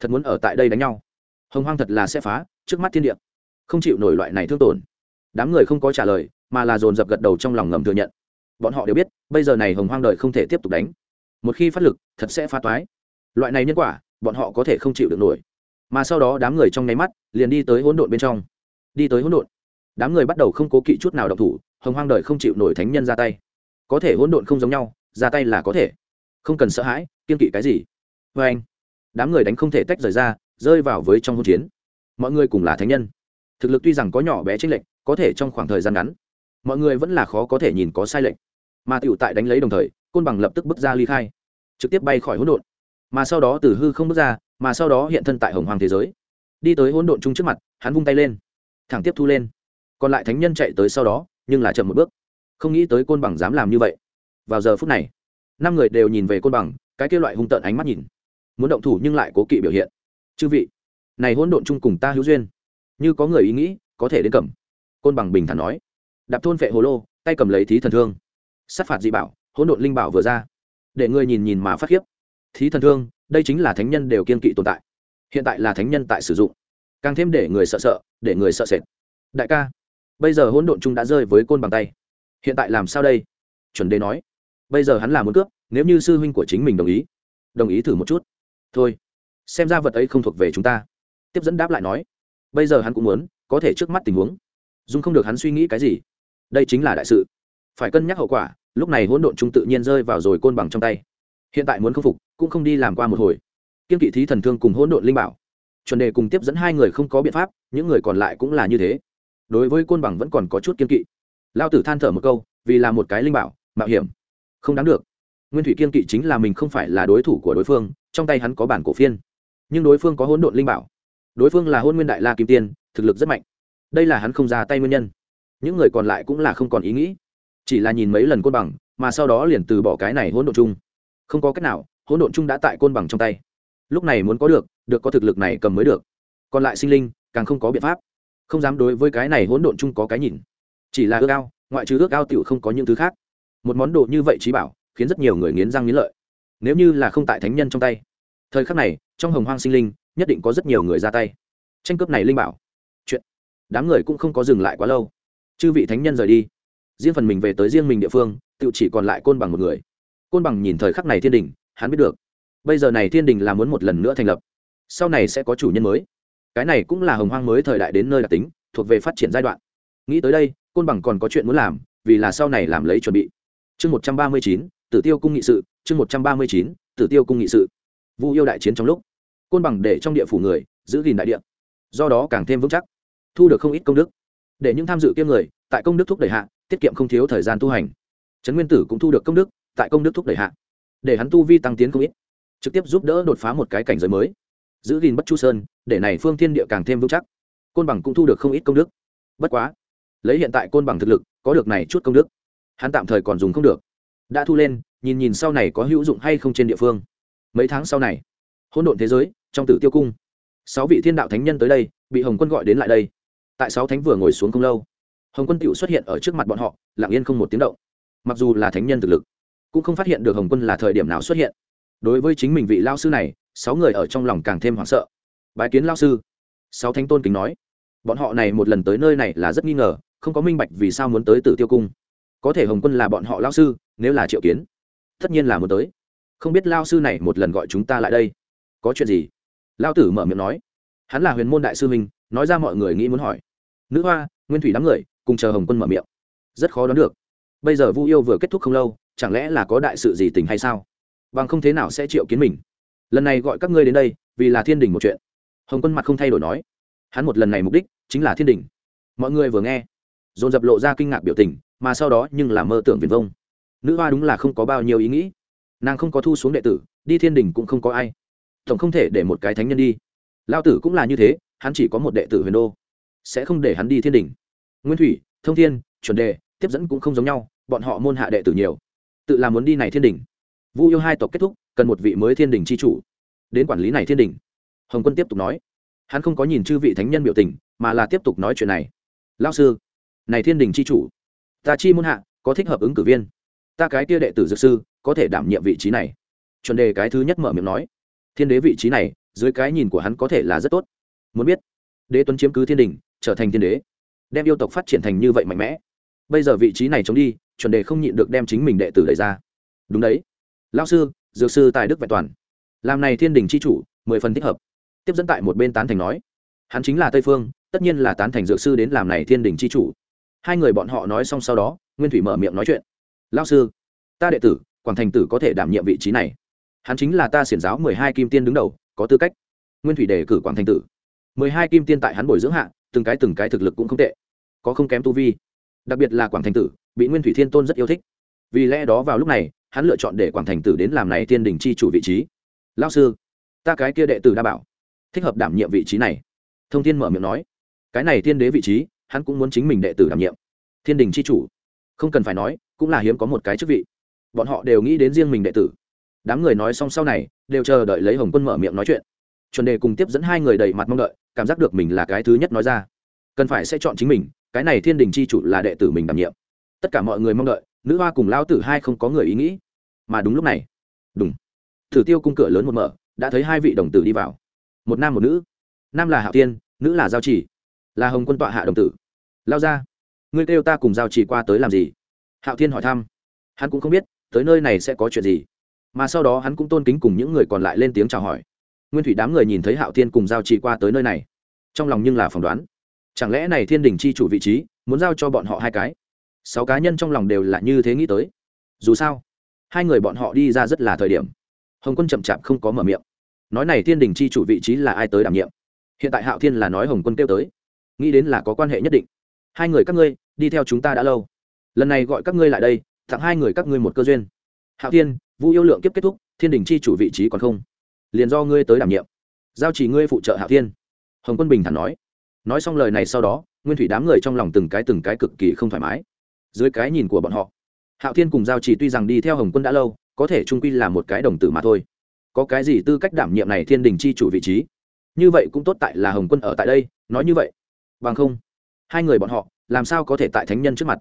thật muốn ở tại đây đánh nhau. Hồng hoang thật là sẽ phá, trước mắt thiên địa. Không chịu nổi loại này thương tổn. Đám người không có trả lời, mà là dồn dập gật đầu trong lòng ngầm thừa nhận. Bọn họ đều biết, bây giờ này hồng hoang đời không thể tiếp tục đánh. Một khi phát lực, thật sẽ phá toái. Loại này nhân quả, bọn họ có thể không chịu được nổi. Mà sau đó đám người trong nháy mắt, liền đi tới hỗn độn bên trong. Đi tới hỗn độn. Đám người bắt đầu không cố kỵ chút nào độc thủ, hồng hoang đời không chịu nổi thánh nhân ra tay. Có thể hỗn độn không giống nhau, ra tay là có thể. Không cần sợ hãi kiên kỵ cái gì. Vê anh đám người đánh không thể tách rời ra, rơi vào với trong hỗn chiến. Mọi người cùng là thánh nhân. Thực lực tuy rằng có nhỏ bé chênh lệch, có thể trong khoảng thời gian ngắn, mọi người vẫn là khó có thể nhìn có sai lệch. Mà tựu tại đánh lấy đồng thời, côn bằng lập tức bước ra ly khai, trực tiếp bay khỏi hỗn độn. Mà sau đó từ hư không bước ra, mà sau đó hiện thân tại hồng hoàng thế giới. Đi tới hỗn độn chung trước mặt, hắn vung tay lên, thẳng tiếp thu lên. Còn lại thánh nhân chạy tới sau đó, nhưng là chậm một bước. Không nghĩ tới côn bằng dám làm như vậy. Vào giờ phút này, năm người đều nhìn về côn bằng, cái kêu loại hung tợn ánh mắt nhìn muốn động thủ nhưng lại cố kỵ biểu hiện. Chư vị, này hỗn độn chung cùng ta hữu duyên. Như có người ý nghĩ, có thể đến cầm. Côn bằng bình thản nói. Đạp thôn vệ hồ lô, tay cầm lấy thí thần thương. Sát phạt dị bảo, hỗn độn linh bảo vừa ra. Để người nhìn nhìn mà phát khiếp. Thí thần thương, đây chính là thánh nhân đều kiên kỵ tồn tại. Hiện tại là thánh nhân tại sử dụng. Càng thêm để người sợ sợ, để người sợ sệt. Đại ca, bây giờ hỗn độn chung đã rơi với côn bằng tay. Hiện tại làm sao đây? Chuẩn đề nói. Bây giờ hắn là muốn cướp, nếu như sư huynh của chính mình đồng ý. Đồng ý thử một chút thôi, xem ra vật ấy không thuộc về chúng ta. Tiếp dẫn đáp lại nói, bây giờ hắn cũng muốn, có thể trước mắt tình huống. Dung không được hắn suy nghĩ cái gì. Đây chính là đại sự. Phải cân nhắc hậu quả, lúc này hỗn độn trung tự nhiên rơi vào rồi côn bằng trong tay. Hiện tại muốn khâm phục, cũng không đi làm qua một hồi. Kiên kỵ thí thần thương cùng hỗn độn linh bảo. Chuẩn đề cùng tiếp dẫn hai người không có biện pháp, những người còn lại cũng là như thế. Đối với côn bằng vẫn còn có chút kiên kỵ. Lao tử than thở một câu, vì là một cái linh bảo, mạo hiểm. Không đáng được nguyên thủy kiên kỵ chính là mình không phải là đối thủ của đối phương, trong tay hắn có bản cổ phiên. Nhưng đối phương có hỗn độn linh bảo. Đối phương là hôn nguyên đại la kim tiên, thực lực rất mạnh. Đây là hắn không ra tay nguyên nhân. Những người còn lại cũng là không còn ý nghĩ. Chỉ là nhìn mấy lần côn bằng, mà sau đó liền từ bỏ cái này hỗn độn chung. Không có cách nào, hỗn độn chung đã tại côn bằng trong tay. Lúc này muốn có được được có thực lực này cầm mới được. Còn lại sinh linh, càng không có biện pháp. Không dám đối với cái này hỗn độn chung có cái nhìn. Chỉ là ước ao, ngoại trừ ước ao tựu không có những thứ khác. Một món đồ như vậy trí bảo khiến rất nhiều người nghiến răng nghiến lợi. Nếu như là không tại thánh nhân trong tay, thời khắc này, trong hồng hoang sinh linh, nhất định có rất nhiều người ra tay. Tranh cướp này linh bảo. Chuyện. Đám người cũng không có dừng lại quá lâu. Chư vị thánh nhân rời đi. Riêng phần mình về tới riêng mình địa phương tự chỉ còn lại côn bằng một người. Côn bằng nhìn thời khắc này thiên đình, hắn biết được. Bây giờ này thiên đình là muốn một lần nữa thành lập. Sau này sẽ có chủ nhân mới. Cái này cũng là hồng hoang mới thời đại đến nơi đặc tính, thuộc về phát triển giai đoạn. Nghĩ tới đây, côn bằng còn có chuyện muốn làm, vì là sau này làm lấy chuẩn bị. Chương một trăm ba mươi chín tử tiêu cung nghị sự, chương một trăm ba mươi chín, tử tiêu cung nghị sự. Vu yêu đại chiến trong lúc, côn bằng để trong địa phủ người, giữ gìn đại địa. Do đó càng thêm vững chắc, thu được không ít công đức. Để những tham dự kiêm người, tại công đức thúc đẩy hạ, tiết kiệm không thiếu thời gian tu hành. Trấn nguyên tử cũng thu được công đức, tại công đức thúc đẩy hạ. Để hắn tu vi tăng tiến không ít, trực tiếp giúp đỡ đột phá một cái cảnh giới mới. Giữ gìn bất chu sơn, để này phương thiên địa càng thêm vững chắc. Côn bằng cũng thu được không ít công đức. Bất quá, lấy hiện tại côn bằng thực lực, có được này chút công đức, hắn tạm thời còn dùng không được đã thu lên, nhìn nhìn sau này có hữu dụng hay không trên địa phương. Mấy tháng sau này, hỗn độn thế giới, trong tử tiêu cung, sáu vị thiên đạo thánh nhân tới đây, bị hồng quân gọi đến lại đây. Tại sáu thánh vừa ngồi xuống không lâu, hồng quân tựu xuất hiện ở trước mặt bọn họ, lặng yên không một tiếng động. Mặc dù là thánh nhân thực lực, cũng không phát hiện được hồng quân là thời điểm nào xuất hiện. Đối với chính mình vị lao sư này, sáu người ở trong lòng càng thêm hoảng sợ. Bái kiến lao sư, sáu thánh tôn kính nói. Bọn họ này một lần tới nơi này là rất nghi ngờ, không có minh bạch vì sao muốn tới tử tiêu cung có thể hồng quân là bọn họ lao sư, nếu là triệu kiến, tất nhiên là muốn tới. Không biết lao sư này một lần gọi chúng ta lại đây, có chuyện gì? Lao tử mở miệng nói. Hắn là huyền môn đại sư minh nói ra mọi người nghĩ muốn hỏi. Nữ hoa, nguyên thủy đám người, cùng chờ hồng quân mở miệng. Rất khó đoán được. Bây giờ vu yêu vừa kết thúc không lâu, chẳng lẽ là có đại sự gì tình hay sao? Bằng không thế nào sẽ triệu kiến mình? Lần này gọi các ngươi đến đây, vì là thiên đình một chuyện. Hồng quân mặt không thay đổi nói. Hắn một lần này mục đích chính là thiên đình. Mọi người vừa nghe, dồn dập lộ ra kinh ngạc biểu tình mà sau đó nhưng là mơ tưởng viền vông. Nữ hoa đúng là không có bao nhiêu ý nghĩ. Nàng không có thu xuống đệ tử, đi thiên đình cũng không có ai. Tổng không thể để một cái thánh nhân đi. Lao tử cũng là như thế, hắn chỉ có một đệ tử huyền đô. Sẽ không để hắn đi thiên đình. Nguyên thủy, thông thiên, chuẩn đề, tiếp dẫn cũng không giống nhau, bọn họ môn hạ đệ tử nhiều. Tự làm muốn đi này thiên đình. Vu yêu hai tộc kết thúc, cần một vị mới thiên đình c h i chủ. Đến quản lý này thiên đình. Hồng quân tiếp tục nói. Hắn không có nhìn chư vị thánh nhân biểu tình, mà là tiếp tục nói chuyện này. Lao sư, này thiên đình c h i chủ ta chi môn hạ, có thích hợp ứng cử viên. Ta cái kia đệ tử dược sư, có thể đảm nhiệm vị trí này. Chuẩn đề cái thứ nhất mở miệng nói. Thiên đế vị trí này, dưới cái nhìn của hắn có thể là rất tốt. Muốn biết, đế tuấn chiếm cứ thiên đình, trở thành thiên đế, đem yêu tộc phát triển thành như vậy mạnh mẽ. Bây giờ vị trí này chống đi, chuẩn đề không nhịn được đem chính mình đệ tử đẩy ra. Đúng đấy. Lao sư, dược sư tài đức vẹn toàn. Làm này thiên đình c h i chủ, mười phần thích hợp. Tiếp dẫn tại một bên tán thành nói. Hắn chính là tây phương, tất nhiên là tán thành dược sư đến làm này thiên đình c h i chủ hai người bọn họ nói xong sau đó, nguyên thủy mở miệng nói chuyện. Lao sư, ta đệ tử, quảng thành tử có thể đảm nhiệm vị trí này. Hắn chính là ta xiển giáo mười hai kim tiên đứng đầu, có tư cách. Nguyên thủy đề cử quảng thành tử. Mười hai kim tiên tại hắn bồi dưỡng hạ, từng cái từng cái thực lực cũng không tệ, có không kém tu vi. Đặc biệt là quảng thành tử, bị nguyên thủy thiên tôn rất yêu thích. Vì lẽ đó vào lúc này, hắn lựa chọn để quảng thành tử đến làm này tiên đình chi chủ vị trí. Lao sư, ta cái kia đệ tử đa bảo, thích hợp đảm nhiệm vị trí này. Thông tin mở miệng nói. Cái này tiên đế vị trí hắn cũng muốn chính mình đệ tử đảm nhiệm. Thiên đình chi chủ. Không cần phải nói, cũng là hiếm có một cái chức vị. Bọn họ đều nghĩ đến riêng mình đệ tử. Đám người nói xong sau này, đều chờ đợi lấy hồng quân mở miệng nói chuyện. Chuẩn đề cùng tiếp dẫn hai người đầy mặt mong đợi, cảm giác được mình là cái thứ nhất nói ra. Cần phải sẽ chọn chính mình, cái này thiên đình chi chủ là đệ tử mình đảm nhiệm. Tất cả mọi người mong đợi, nữ hoa cùng lao tử hai không có người ý nghĩ. Mà đúng lúc này đúng thử tiêu cung cửa lớn một mở, đã thấy hai vị đồng tử đi vào. Một nam một nữ. Nam là hạo tiên nữ là giao chỉ là hồng quân tọa hạ đồng tử. Lao ra, ngươi kêu ta cùng giao chỉ qua tới làm gì? Hạo thiên hỏi thăm. Hắn cũng không biết, tới nơi này sẽ có chuyện gì. Mà sau đó hắn cũng tôn kính cùng những người còn lại lên tiếng chào hỏi. Nguyên thủy đám người nhìn thấy hạo thiên cùng giao chỉ qua tới nơi này, trong lòng nhưng là phỏng đoán. Chẳng lẽ này thiên đình chi chủ vị trí, muốn giao cho bọn họ hai cái? Sáu cá nhân trong lòng đều là như thế nghĩ tới. Dù sao, hai người bọn họ đi ra rất là thời điểm. Hồng quân chậm chạp không có mở miệng. Nói này thiên đình chi chủ vị trí là ai tới đảm nhiệm? Hiện tại hạo thiên là nói hồng quân kêu tới nghĩ đến là có quan hệ nhất định. Hai người các ngươi, đi theo chúng ta đã lâu. Lần này gọi các ngươi lại đây, tặng hai người các ngươi một cơ duyên. Hạo thiên vũ yêu lượng kiếp kết thúc, thiên đình chi chủ vị trí còn không? Liền do ngươi tới đảm nhiệm. Giao chỉ ngươi phụ trợ hạo thiên. Hồng quân bình thản nói. Nói xong lời này sau đó, nguyên thủy đám người trong lòng từng cái từng cái cực kỳ không thoải mái. Dưới cái nhìn của bọn họ, hạo thiên cùng giao chỉ tuy rằng đi theo hồng quân đã lâu, có thể trung quy là một cái đồng tử mà thôi. Có cái gì tư cách đảm nhiệm này thiên đình chi chủ vị trí? Như vậy cũng tốt tại là hồng quân ở tại đây, nói như vậy bằng không, hai người bọn họ làm sao có thể tại thánh nhân trước mặt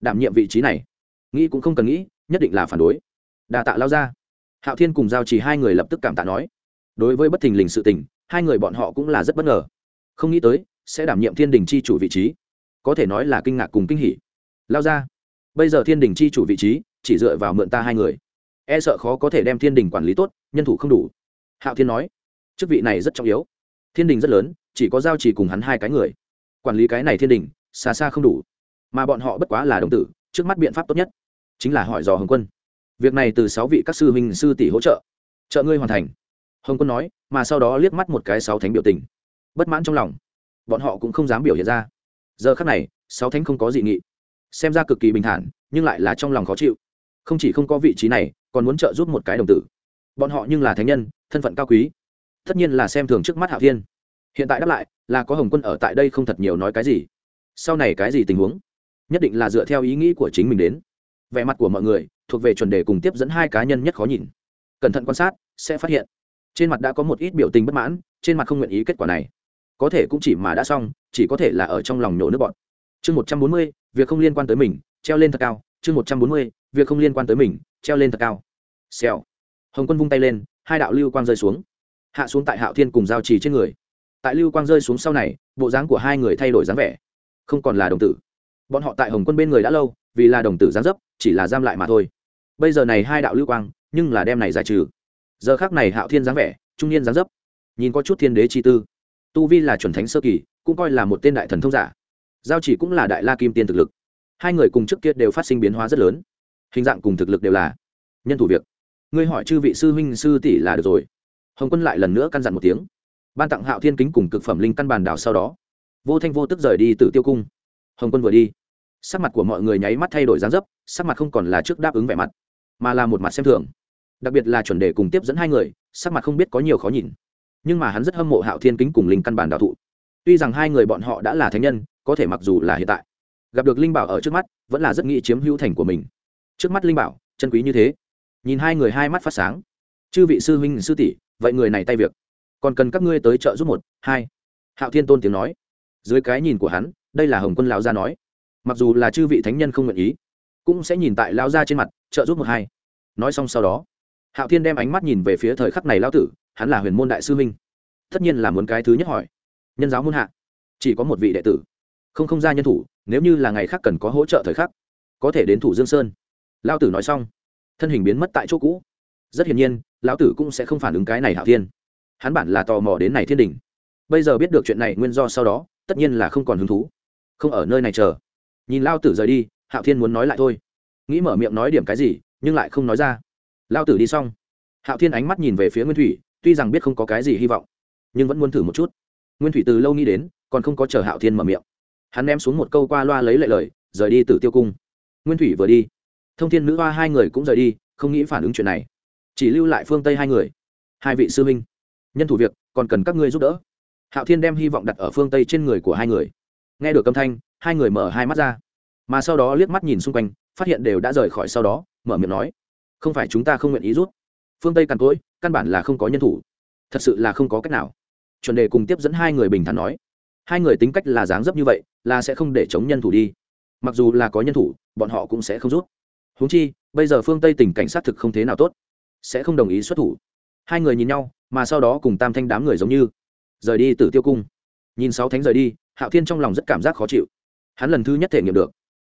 đảm nhiệm vị trí này? Nghĩ cũng không cần nghĩ, nhất định là phản đối. Đà tạ lao ra hạo thiên cùng giao chỉ hai người lập tức cảm tạ nói. Đối với bất thình lình sự tình, hai người bọn họ cũng là rất bất ngờ. Không nghĩ tới, sẽ đảm nhiệm thiên đình chi chủ vị trí. Có thể nói là kinh ngạc cùng kinh hỉ. Lao ra bây giờ thiên đình chi chủ vị trí, chỉ dựa vào mượn ta hai người. E sợ khó có thể đem thiên đình quản lý tốt, nhân thủ không đủ. Hạo thiên nói, chức vị này rất trọng yếu. Thiên đình rất lớn, chỉ có giao chỉ cùng hắn hai cái người quản lý cái này thiên đình, xa xa không đủ. Mà bọn họ bất quá là đồng tử, trước mắt biện pháp tốt nhất chính là hỏi dò hồng quân. Việc này từ sáu vị các sư huynh sư tỷ hỗ trợ. Trợ ngươi hoàn thành. Hồng quân nói, mà sau đó liếc mắt một cái sáu thánh biểu tình. Bất mãn trong lòng, bọn họ cũng không dám biểu hiện ra. Giờ khắc này, sáu thánh không có dị nghị. Xem ra cực kỳ bình thản, nhưng lại là trong lòng khó chịu. Không chỉ không có vị trí này, còn muốn trợ giúp một cái đồng tử. Bọn họ nhưng là thánh nhân, thân phận cao quý. Tất nhiên là xem thường trước mắt hạ thiên hiện tại đáp lại, là có hồng quân ở tại đây không thật nhiều nói cái gì. Sau này cái gì tình huống? Nhất định là dựa theo ý nghĩ của chính mình đến. Vẻ mặt của mọi người, thuộc về chuẩn đề cùng tiếp dẫn hai cá nhân nhất khó nhìn. Cẩn thận quan sát, sẽ phát hiện. Trên mặt đã có một ít biểu tình bất mãn, trên mặt không nguyện ý kết quả này. Có thể cũng chỉ mà đã xong, chỉ có thể là ở trong lòng nhổ nước bọn chương một trăm bốn mươi, việc không liên quan tới mình, treo lên thật cao. Chương một trăm bốn mươi, việc không liên quan tới mình, treo lên thật cao. Xèo. Hồng quân vung tay lên, hai đạo lưu quang rơi xuống. Hạ xuống tại hạo thiên cùng giao trì trên người tại lưu quang rơi xuống sau này, bộ dáng của hai người thay đổi dáng vẻ. Không còn là đồng tử. Bọn họ tại hồng quân bên người đã lâu, vì là đồng tử gián dấp, chỉ là giam lại mà thôi. Bây giờ này hai đạo lưu quang, nhưng là đem này giải trừ. Giờ khác này hạo thiên dáng vẻ, trung niên dáng dấp. Nhìn có chút thiên đế chi tư. Tu vi là chuẩn thánh sơ kỳ, cũng coi là một tên đại thần thông giả. Giao chỉ cũng là đại la kim tiên thực lực. Hai người cùng trước kia đều phát sinh biến hóa rất lớn. Hình dạng cùng thực lực đều là nhân thủ việc. Ngươi hỏi chư vị sư huynh sư tỷ là được rồi. Hồng quân lại lần nữa căn dặn một tiếng ban tặng hạo thiên kính cùng cực phẩm linh căn bàn đảo sau đó. Vô thanh vô tức rời đi từ tiêu cung. Hồng quân vừa đi. Sắc mặt của mọi người nháy mắt thay đổi dáng dấp, sắc mặt không còn là trước đáp ứng vẻ mặt, mà là một mặt xem thường. Đặc biệt là chuẩn đề cùng tiếp dẫn hai người, sắc mặt không biết có nhiều khó nhìn. Nhưng mà hắn rất hâm mộ hạo thiên kính cùng linh căn bản đạo thụ. Tuy rằng hai người bọn họ đã là thánh nhân, có thể mặc dù là hiện tại, gặp được linh bảo ở trước mắt, vẫn là rất nghĩ chiếm hữu thành của mình. Trước mắt linh bảo, chân quý như thế. Nhìn hai người hai mắt phát sáng. Chư vị sư huynh sư tỷ, vậy người này tay việc còn cần các ngươi tới trợ giúp một, hai. Hạo thiên tôn tiếng nói. Dưới cái nhìn của hắn, đây là hồng quân lão gia nói. Mặc dù là chư vị thánh nhân không nguyện ý, cũng sẽ nhìn tại lão gia trên mặt trợ giúp một, hai. Nói xong sau đó, hạo thiên đem ánh mắt nhìn về phía thời khắc này lão tử, hắn là huyền môn đại sư minh tất nhiên là muốn cái thứ nhất hỏi. Nhân giáo môn hạ, chỉ có một vị đệ tử. Không không ra nhân thủ, nếu như là ngày khác cần có hỗ trợ thời khắc, có thể đến thủ dương sơn. Lão tử nói xong, thân hình biến mất tại chỗ cũ. Rất hiển nhiên, lão tử cũng sẽ không phản ứng cái này hạo thiên hắn bản là tò mò đến này thiên đình. Bây giờ biết được chuyện này nguyên do sau đó, tất nhiên là không còn hứng thú. Không ở nơi này chờ. Nhìn lao tử rời đi, hạo thiên muốn nói lại thôi. Nghĩ mở miệng nói điểm cái gì, nhưng lại không nói ra. Lao tử đi xong. Hạo thiên ánh mắt nhìn về phía nguyên thủy, tuy rằng biết không có cái gì hy vọng, nhưng vẫn muốn thử một chút. Nguyên thủy từ lâu nghĩ đến, còn không có chờ hạo thiên mở miệng. Hắn ném xuống một câu qua loa lấy lệ lời, rời đi từ tiêu cung. Nguyên thủy vừa đi, thông thiên nữ hoa hai người cũng rời đi, không nghĩ phản ứng chuyện này. Chỉ lưu lại phương tây hai người. Hai vị sư huynh nhân thủ việc, còn cần các ngươi giúp đỡ. Hạo thiên đem hy vọng đặt ở phương tây trên người của hai người. Nghe được âm thanh, hai người mở hai mắt ra. Mà sau đó liếc mắt nhìn xung quanh, phát hiện đều đã rời khỏi sau đó, mở miệng nói, không phải chúng ta không nguyện ý rút. Phương tây càn cỗi, căn bản là không có nhân thủ. Thật sự là không có cách nào. Chuẩn đề cùng tiếp dẫn hai người bình thản nói, hai người tính cách là dáng dấp như vậy, là sẽ không để chống nhân thủ đi. Mặc dù là có nhân thủ, bọn họ cũng sẽ không rút. Huống chi, bây giờ phương tây tình cảnh sát thực không thế nào tốt, sẽ không đồng ý xuất thủ hai người nhìn nhau, mà sau đó cùng tam thanh đám người giống như. Rời đi từ tiêu cung. Nhìn sáu thánh rời đi, hạo thiên trong lòng rất cảm giác khó chịu. Hắn lần thứ nhất thể nghiệm được.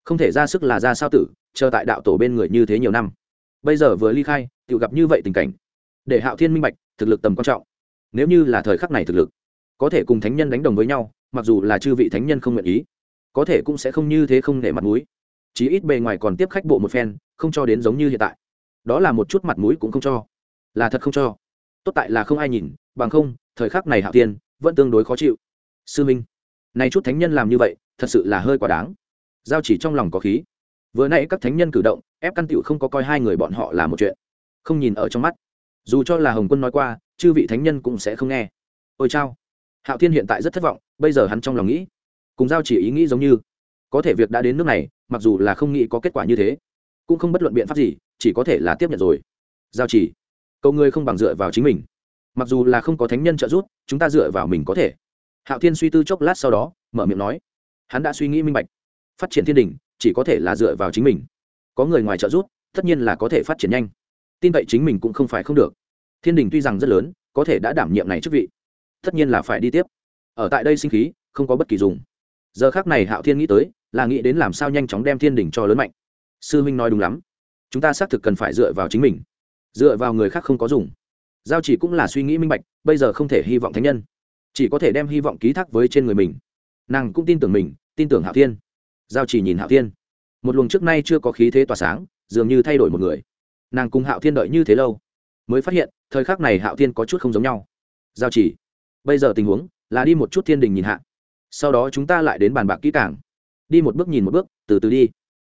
Không thể ra sức là ra sao tử, chờ tại đạo tổ bên người như thế nhiều năm. Bây giờ vừa ly khai, tự gặp như vậy tình cảnh. Để hạo thiên minh bạch, thực lực tầm quan trọng. Nếu như là thời khắc này thực lực, có thể cùng thánh nhân đánh đồng với nhau, mặc dù là chư vị thánh nhân không nguyện ý, có thể cũng sẽ không như thế không để mặt mũi. Chí ít bề ngoài còn tiếp khách bộ một phen, không cho đến giống như hiện tại. Đó là một chút mặt mũi cũng không cho là thật không cho. Tốt tại là không ai nhìn, bằng không, thời khắc này hạo tiên vẫn tương đối khó chịu. Sư minh này chút thánh nhân làm như vậy, thật sự là hơi quá đáng. Giao chỉ trong lòng có khí. Vừa nãy các thánh nhân cử động, ép căn tịu không có coi hai người bọn họ là một chuyện. Không nhìn ở trong mắt. Dù cho là hồng quân nói qua, chư vị thánh nhân cũng sẽ không nghe. Ôi chao. Hạo thiên hiện tại rất thất vọng, bây giờ hắn trong lòng nghĩ. Cùng giao chỉ ý nghĩ giống như, có thể việc đã đến nước này, mặc dù là không nghĩ có kết quả như thế, cũng không bất luận biện pháp gì, chỉ có thể là tiếp nhận rồi. Giao chỉ cầu người không bằng dựa vào chính mình. Mặc dù là không có thánh nhân trợ giúp, chúng ta dựa vào mình có thể. Hạo thiên suy tư chốc lát sau đó, mở miệng nói, hắn đã suy nghĩ minh bạch. Phát triển thiên đình chỉ có thể là dựa vào chính mình. Có người ngoài trợ giúp, tất nhiên là có thể phát triển nhanh. Tin vậy chính mình cũng không phải không được. Thiên đình tuy rằng rất lớn, có thể đã đảm nhiệm này chức vị. Tất nhiên là phải đi tiếp. Ở tại đây sinh khí, không có bất kỳ dùng. Giờ khác này hạo thiên nghĩ tới, là nghĩ đến làm sao nhanh chóng đem thiên đình cho lớn mạnh. Sư huynh nói đúng lắm. Chúng ta xác thực cần phải dựa vào chính mình dựa vào người khác không có dùng. Giao chỉ cũng là suy nghĩ minh bạch, bây giờ không thể hy vọng thánh nhân. Chỉ có thể đem hy vọng ký thác với trên người mình. Nàng cũng tin tưởng mình, tin tưởng hạo thiên. Giao chỉ nhìn hạo thiên. Một luồng trước nay chưa có khí thế tỏa sáng, dường như thay đổi một người. Nàng cùng hạo thiên đợi như thế lâu, mới phát hiện, thời khắc này hạo thiên có chút không giống nhau. Giao chỉ, bây giờ tình huống là đi một chút thiên đình nhìn hạ. Sau đó chúng ta lại đến bàn bạc kỹ càng. Đi một bước nhìn một bước, từ từ đi.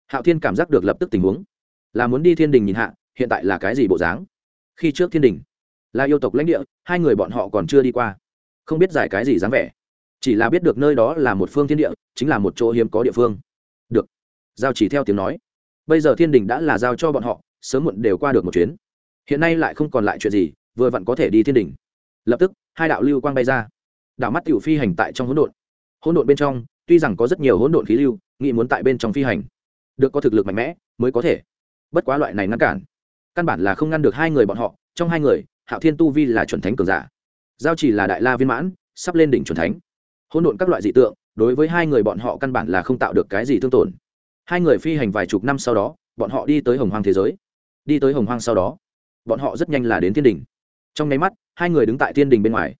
Hạo thiên cảm giác được lập tức tình huống. Là muốn đi thiên đình nhìn hạ hiện tại là cái gì bộ dáng? Khi trước thiên đình, là yêu tộc lãnh địa, hai người bọn họ còn chưa đi qua. Không biết giải cái gì dáng vẻ. Chỉ là biết được nơi đó là một phương thiên địa, chính là một chỗ hiếm có địa phương. Được. Giao chỉ theo tiếng nói. Bây giờ thiên đình đã là giao cho bọn họ, sớm muộn đều qua được một chuyến. Hiện nay lại không còn lại chuyện gì, vừa vặn có thể đi thiên đình. Lập tức, hai đạo lưu quang bay ra. Đảo mắt tiểu phi hành tại trong hỗn độn. Hỗn độn bên trong, tuy rằng có rất nhiều hỗn độn khí lưu, nghĩ muốn tại bên trong phi hành. Được có thực lực mạnh mẽ, mới có thể. Bất quá loại này ngăn cản căn bản là không ngăn được hai người bọn họ, trong hai người, hạo thiên tu vi là chuẩn thánh cường giả. Giao chỉ là đại la viên mãn, sắp lên đỉnh chuẩn thánh. Hỗn độn các loại dị tượng, đối với hai người bọn họ căn bản là không tạo được cái gì thương tổn. Hai người phi hành vài chục năm sau đó, bọn họ đi tới hồng hoang thế giới. Đi tới hồng hoang sau đó, bọn họ rất nhanh là đến thiên đình trong nháy mắt, hai người đứng tại thiên đình bên ngoài.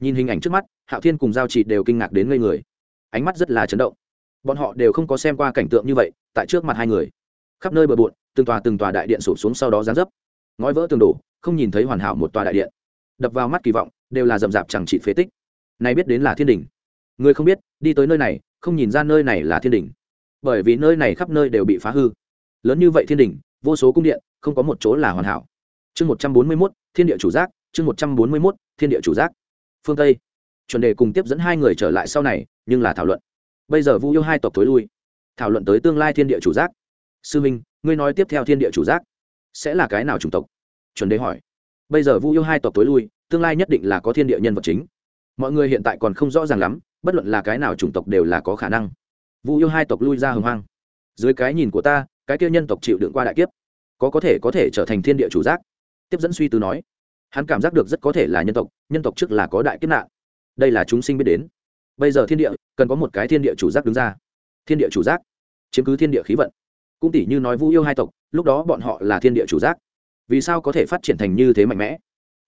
Nhìn hình ảnh trước mắt, hạo thiên cùng giao chỉ đều kinh ngạc đến ngây người. Ánh mắt rất là chấn động. Bọn họ đều không có xem qua cảnh tượng như vậy, tại trước mặt hai người. Khắp nơi bờ bộn từng tòa từng tòa đại điện sụp xuống sau đó gián dấp. Ngói vỡ tường đổ, không nhìn thấy hoàn hảo một tòa đại điện. Đập vào mắt kỳ vọng, đều là rậm rạp chẳng trị phế tích. Này biết đến là thiên đình. Người không biết, đi tới nơi này, không nhìn ra nơi này là thiên đình. Bởi vì nơi này khắp nơi đều bị phá hư. Lớn như vậy thiên đình, vô số cung điện, không có một chỗ là hoàn hảo. Chương một trăm bốn mươi mốt, thiên địa chủ giác, chương một trăm bốn mươi mốt, thiên địa chủ giác. Phương tây. Chuẩn đề cùng tiếp dẫn hai người trở lại sau này, nhưng là thảo luận. Bây giờ vu yêu hai tộc tối lui. Thảo luận tới tương lai thiên địa chủ giác. Sư minh ngươi nói tiếp theo thiên địa chủ giác, sẽ là cái nào chủng tộc? Chuẩn Đế hỏi. Bây giờ vu yêu hai tộc tối lui, tương lai nhất định là có thiên địa nhân vật chính. Mọi người hiện tại còn không rõ ràng lắm, bất luận là cái nào chủng tộc đều là có khả năng. Vu yêu hai tộc lui ra hồng hoang. Dưới cái nhìn của ta, cái kia nhân tộc chịu đựng qua đại kiếp, có có thể có thể trở thành thiên địa chủ giác. Tiếp dẫn suy tư nói, hắn cảm giác được rất có thể là nhân tộc nhân tộc trước là có đại kiếp nạn. Đây là chúng sinh biết đến. Bây giờ thiên địa, cần có một cái thiên địa chủ giác đứng ra. Thiên địa chủ giác, chiếm cứ thiên địa khí vận cũng tỷ như nói vu yêu hai tộc, lúc đó bọn họ là thiên địa chủ giác. Vì sao có thể phát triển thành như thế mạnh mẽ?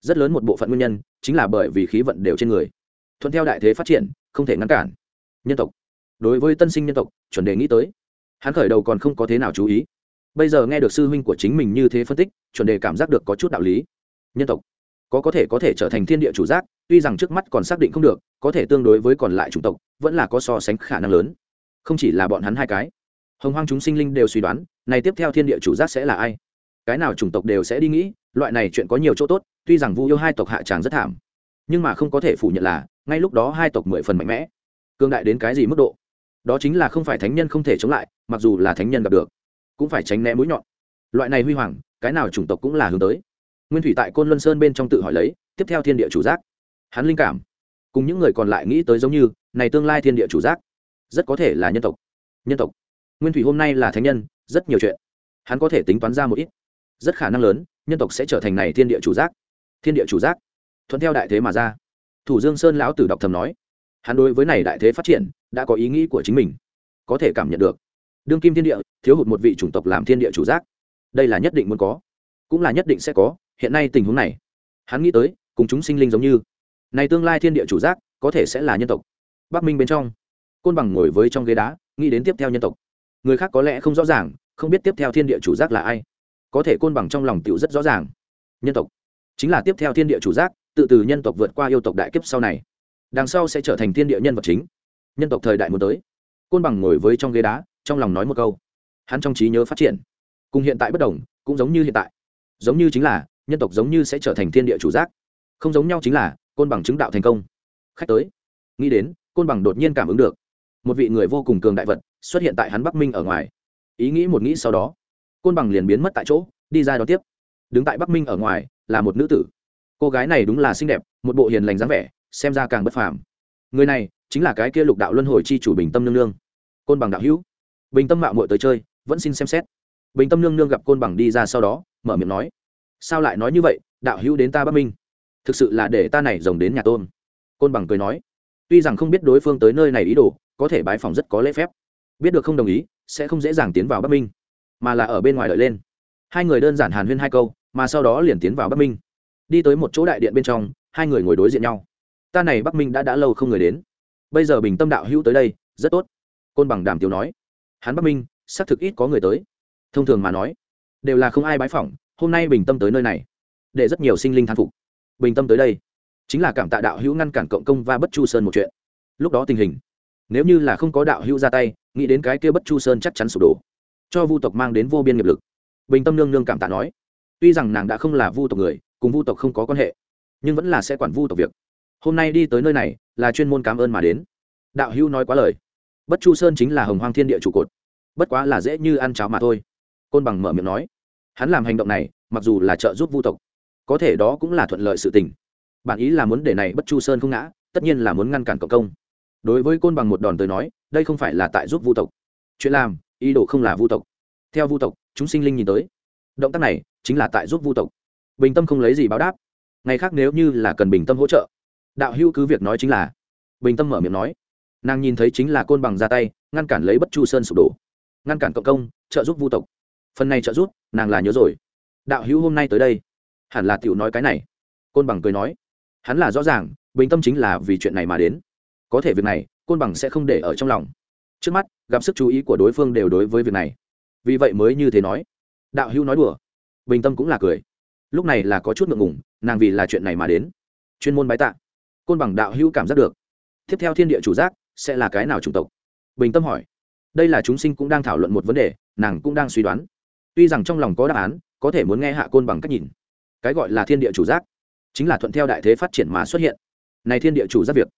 Rất lớn một bộ phận nguyên nhân chính là bởi vì khí vận đều trên người. Thuận theo đại thế phát triển, không thể ngăn cản. Nhân tộc. Đối với tân sinh nhân tộc, chuẩn đề nghĩ tới. Hắn khởi đầu còn không có thế nào chú ý. Bây giờ nghe được sư huynh của chính mình như thế phân tích, chuẩn đề cảm giác được có chút đạo lý. Nhân tộc. Có có thể có thể trở thành thiên địa chủ giác, tuy rằng trước mắt còn xác định không được, có thể tương đối với còn lại chủng tộc, vẫn là có so sánh khả năng lớn. Không chỉ là bọn hắn hai cái hồng hoang chúng sinh linh đều suy đoán, này tiếp theo thiên địa chủ giác sẽ là ai? Cái nào chủng tộc đều sẽ đi nghĩ, loại này chuyện có nhiều chỗ tốt, tuy rằng vu yêu hai tộc hạ tràng rất thảm, nhưng mà không có thể phủ nhận là, ngay lúc đó hai tộc mười phần mạnh mẽ cương đại đến cái gì mức độ? Đó chính là không phải thánh nhân không thể chống lại, mặc dù là thánh nhân gặp được, cũng phải tránh né mũi nhọn. Loại này huy hoàng, cái nào chủng tộc cũng là hướng tới. Nguyên thủy tại côn luân sơn bên trong tự hỏi lấy, tiếp theo thiên địa chủ giác. Hắn linh cảm, cùng những người còn lại nghĩ tới giống như, này tương lai thiên địa chủ giác, rất có thể là nhân tộc. Nhân tộc nguyên thủy hôm nay là thánh nhân, rất nhiều chuyện. Hắn có thể tính toán ra một ít. Rất khả năng lớn, nhân tộc sẽ trở thành này thiên địa chủ giác. Thiên địa chủ giác. Thuận theo đại thế mà ra. Thủ dương sơn lão tử đọc thầm nói. Hắn đối với này đại thế phát triển, đã có ý nghĩ của chính mình. Có thể cảm nhận được. Đương kim thiên địa, thiếu hụt một vị chủng tộc làm thiên địa chủ giác. Đây là nhất định muốn có. Cũng là nhất định sẽ có. Hiện nay tình huống này. Hắn nghĩ tới, cùng chúng sinh linh giống như. Này tương lai thiên địa chủ giác, có thể sẽ là nhân tộc. Bắc minh bên trong. Côn bằng ngồi với trong ghế đá, nghĩ đến tiếp theo nhân tộc người khác có lẽ không rõ ràng, không biết tiếp theo thiên địa chủ giác là ai. Có thể côn bằng trong lòng tựu rất rõ ràng. Nhân tộc. Chính là tiếp theo thiên địa chủ giác, tự từ nhân tộc vượt qua yêu tộc đại kiếp sau này. Đằng sau sẽ trở thành thiên địa nhân vật chính. Nhân tộc thời đại muốn tới. Côn bằng ngồi với trong ghế đá, trong lòng nói một câu. Hắn trong trí nhớ phát triển. Cùng hiện tại bất đồng, cũng giống như hiện tại. Giống như chính là, nhân tộc giống như sẽ trở thành thiên địa chủ giác. Không giống nhau chính là, côn bằng chứng đạo thành công. Khách tới. Nghĩ đến, côn bằng đột nhiên cảm ứng được. Một vị người vô cùng cường đại vật xuất hiện tại hắn bắc minh ở ngoài. Ý nghĩ một nghĩ sau đó, côn bằng liền biến mất tại chỗ, đi ra đón tiếp. Đứng tại bắc minh ở ngoài là một nữ tử. Cô gái này đúng là xinh đẹp, một bộ hiền lành dáng vẻ, xem ra càng bất phàm. Người này chính là cái kia lục đạo luân hồi chi chủ bình tâm nương nương. Côn bằng đạo hữu, bình tâm mạo muội tới chơi, vẫn xin xem xét. Bình tâm nương nương gặp côn bằng đi ra sau đó, mở miệng nói, sao lại nói như vậy, đạo hữu đến ta bắc minh? Thực sự là để ta này rồng đến nhà tôn. Côn bằng cười nói, tuy rằng không biết đối phương tới nơi này ý đồ, có thể bái phòng rất có lễ phép biết được không đồng ý, sẽ không dễ dàng tiến vào bắc minh, mà là ở bên ngoài đợi lên. Hai người đơn giản hàn huyên hai câu, mà sau đó liền tiến vào bắc minh. Đi tới một chỗ đại điện bên trong, hai người ngồi đối diện nhau. Ta này bắc minh đã đã lâu không người đến. Bây giờ bình tâm đạo hữu tới đây, rất tốt. Côn bằng đàm tiểu nói. Hắn bắc minh, xác thực ít có người tới. Thông thường mà nói, đều là không ai bái phỏng, hôm nay bình tâm tới nơi này, để rất nhiều sinh linh thán phục. Bình tâm tới đây, chính là cảm tạ đạo hữu ngăn cản cộng công và bất chu sơn một chuyện. Lúc đó tình hình, nếu như là không có đạo hữu ra tay nghĩ đến cái kia bất chu sơn chắc chắn sụp đổ, cho vu tộc mang đến vô biên nghiệp lực. Bình tâm nương nương cảm tạ nói, tuy rằng nàng đã không là vu tộc người, cùng vu tộc không có quan hệ, nhưng vẫn là sẽ quản vu tộc việc. Hôm nay đi tới nơi này, là chuyên môn cảm ơn mà đến. Đạo hữu nói quá lời. Bất chu sơn chính là hồng hoang thiên địa trụ cột, bất quá là dễ như ăn cháo mà thôi. Côn bằng mở miệng nói, hắn làm hành động này, mặc dù là trợ giúp vu tộc, có thể đó cũng là thuận lợi sự tình. Bản ý là muốn để này bất chu sơn không ngã, tất nhiên là muốn ngăn cản cộng công đối với côn bằng một đòn tới nói, đây không phải là tại giúp vu tộc. Chuyện làm, ý đồ không là vu tộc. Theo vu tộc, chúng sinh linh nhìn tới. Động tác này, chính là tại giúp vu tộc. Bình tâm không lấy gì báo đáp. Ngày khác nếu như là cần bình tâm hỗ trợ, đạo hữu cứ việc nói chính là. Bình tâm mở miệng nói. Nàng nhìn thấy chính là côn bằng ra tay, ngăn cản lấy bất chu sơn sụp đổ. Ngăn cản cộng công, trợ giúp vu tộc. Phần này trợ giúp, nàng là nhớ rồi. Đạo hữu hôm nay tới đây. Hẳn là tiểu nói cái này. Côn bằng cười nói. Hắn là rõ ràng, bình tâm chính là vì chuyện này mà đến có thể việc này, côn bằng sẽ không để ở trong lòng. Trước mắt, gặp sức chú ý của đối phương đều đối với việc này. Vì vậy mới như thế nói. Đạo hữu nói đùa. Bình tâm cũng là cười. Lúc này là có chút ngượng ngủng nàng vì là chuyện này mà đến. Chuyên môn bái tạ. Côn bằng đạo hữu cảm giác được. Tiếp theo thiên địa chủ giác, sẽ là cái nào chủng tộc? Bình tâm hỏi. Đây là chúng sinh cũng đang thảo luận một vấn đề, nàng cũng đang suy đoán. Tuy rằng trong lòng có đáp án, có thể muốn nghe hạ côn bằng cách nhìn. Cái gọi là thiên địa chủ giác, chính là thuận theo đại thế phát triển mà xuất hiện. Này thiên địa chủ giác việc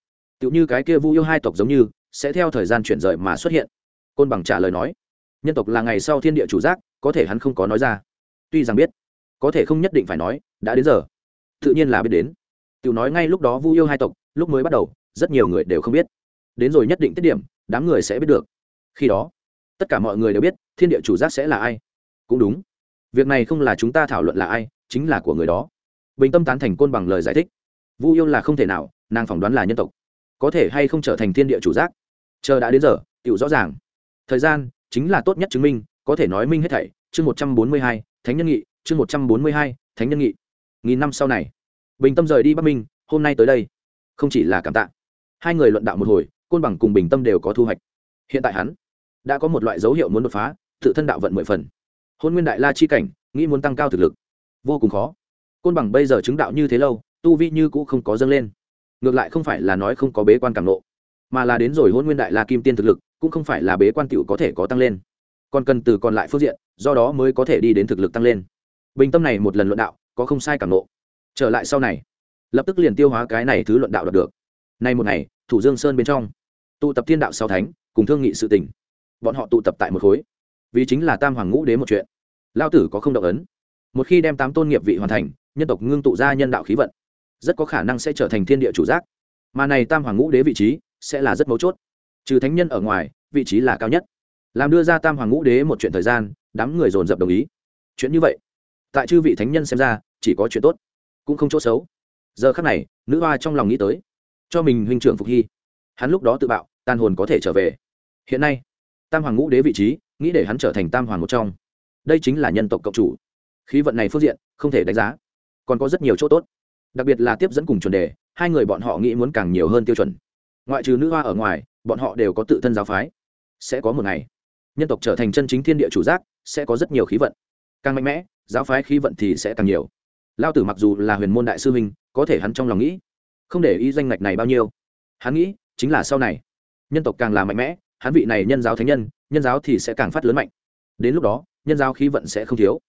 tựu như cái kia vu yêu hai tộc giống như, sẽ theo thời gian chuyển rời mà xuất hiện. Côn bằng trả lời nói, nhân tộc là ngày sau thiên địa chủ giác, có thể hắn không có nói ra. Tuy rằng biết, có thể không nhất định phải nói, đã đến giờ. Tự nhiên là biết đến. Tiểu nói ngay lúc đó vu yêu hai tộc, lúc mới bắt đầu, rất nhiều người đều không biết. Đến rồi nhất định tiết điểm, đám người sẽ biết được. Khi đó, tất cả mọi người đều biết, thiên địa chủ giác sẽ là ai. Cũng đúng. Việc này không là chúng ta thảo luận là ai, chính là của người đó. Bình tâm tán thành côn bằng lời giải thích. Vu yêu là không thể nào, nàng phỏng đoán là nhân tộc có thể hay không trở thành thiên địa chủ giác? Chờ đã đến giờ tựu rõ ràng. Thời gian, chính là tốt nhất chứng minh, có thể nói minh hết thảy. Chương một trăm bốn mươi hai, thánh nhân nghị. Chương một trăm bốn mươi hai, thánh nhân nghị. Nghìn năm sau này, bình tâm rời đi bắc minh, hôm nay tới đây. Không chỉ là cảm tạ, hai người luận đạo một hồi, côn bằng cùng bình tâm đều có thu hoạch. Hiện tại hắn đã có một loại dấu hiệu muốn đột phá, tự thân đạo vận mười phần. Hôn nguyên đại la chi cảnh, nghĩ muốn tăng cao thực lực, vô cùng khó. Côn bằng bây giờ chứng đạo như thế lâu, tu vi như cũ không có dâng lên ngược lại không phải là nói không có bế quan càng nộ, mà là đến rồi hôn nguyên đại la kim tiên thực lực, cũng không phải là bế quan cựu có thể có tăng lên. Còn cần từ còn lại phương diện, do đó mới có thể đi đến thực lực tăng lên. Bình tâm này một lần luận đạo, có không sai càng nộ. Trở lại sau này, lập tức liền tiêu hóa cái này thứ luận đạo đạt được. Nay một ngày, thủ dương sơn bên trong, tụ tập thiên đạo sáu thánh, cùng thương nghị sự tình. Bọn họ tụ tập tại một khối. Vì chính là tam hoàng ngũ đế một chuyện. Lao tử có không động ấn. Một khi đem tám tôn nghiệp vị hoàn thành, nhân tộc ngưng tụ ra nhân đạo khí vận rất có khả năng sẽ trở thành thiên địa chủ giác. Mà này tam hoàng ngũ đế vị trí sẽ là rất mấu chốt. Trừ thánh nhân ở ngoài, vị trí là cao nhất. Làm đưa ra tam hoàng ngũ đế một chuyện thời gian, đám người dồn dập đồng ý. Chuyện như vậy, tại chư vị thánh nhân xem ra, chỉ có chuyện tốt, cũng không chỗ xấu. Giờ khắc này, nữ hoa trong lòng nghĩ tới, cho mình huynh trưởng phục hy. Hắn lúc đó tự bạo tan hồn có thể trở về. Hiện nay, tam hoàng ngũ đế vị trí, nghĩ để hắn trở thành tam hoàng một trong. Đây chính là nhân tộc cộng chủ. Khí vận này phương diện, không thể đánh giá. Còn có rất nhiều chỗ tốt đặc biệt là tiếp dẫn cùng chuẩn đề, hai người bọn họ nghĩ muốn càng nhiều hơn tiêu chuẩn. Ngoại trừ nữ hoa ở ngoài, bọn họ đều có tự thân giáo phái. Sẽ có một ngày, nhân tộc trở thành chân chính thiên địa chủ giác, sẽ có rất nhiều khí vận. Càng mạnh mẽ, giáo phái khí vận thì sẽ càng nhiều. Lao tử mặc dù là huyền môn đại sư huynh, có thể hắn trong lòng nghĩ, không để ý danh ngạch này bao nhiêu. Hắn nghĩ, chính là sau này, nhân tộc càng là mạnh mẽ, hắn vị này nhân giáo thánh nhân nhân giáo thì sẽ càng phát lớn mạnh. Đến lúc đó, nhân giáo khí vận sẽ không thiếu.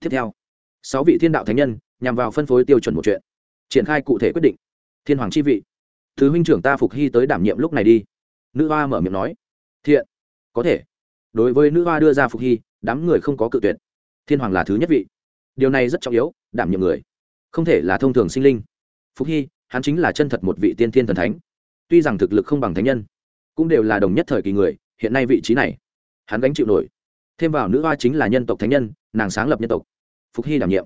Tiếp theo, sáu vị thiên đạo thánh nhân nhằm vào phân phối tiêu chuẩn một chuyện triển khai cụ thể quyết định. Thiên hoàng chi vị, thứ huynh trưởng ta phục hy tới đảm nhiệm lúc này đi. Nữ hoa mở miệng nói. Thiện, có thể. Đối với nữ hoa đưa ra phục hy, đám người không có cự tuyệt. Thiên hoàng là thứ nhất vị. Điều này rất trọng yếu, đảm nhiệm người. Không thể là thông thường sinh linh. Phục hy, hắn chính là chân thật một vị tiên thiên thần thánh. Tuy rằng thực lực không bằng thánh nhân, cũng đều là đồng nhất thời kỳ người, hiện nay vị trí này, hắn gánh chịu nổi. Thêm vào nữ hoa chính là nhân tộc thánh nhân, nàng sáng lập nhân tộc. Phục hy đảm nhiệm.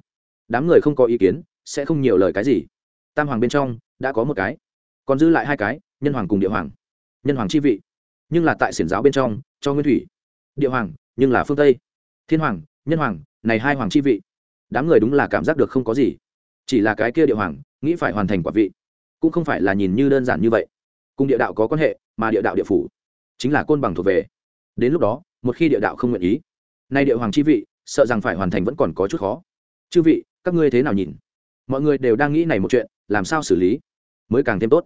Đám người không có ý kiến sẽ không nhiều lời cái gì. Tam hoàng bên trong đã có một cái, còn dư lại hai cái, nhân hoàng cùng địa hoàng. Nhân hoàng chi vị, nhưng là tại xiển giáo bên trong, cho nguyên thủy. Địa hoàng, nhưng là phương tây. Thiên hoàng, nhân hoàng, này hai hoàng chi vị, đám người đúng là cảm giác được không có gì. Chỉ là cái kia địa hoàng, nghĩ phải hoàn thành quả vị, cũng không phải là nhìn như đơn giản như vậy. Cùng địa đạo có quan hệ, mà địa đạo địa phủ, chính là côn bằng thuộc về. Đến lúc đó, một khi địa đạo không nguyện ý, nay địa hoàng chi vị, sợ rằng phải hoàn thành vẫn còn có chút khó. Chư vị, các ngươi thế nào nhìn? Mọi người đều đang nghĩ này một chuyện, làm sao xử lý? Mới càng thêm tốt.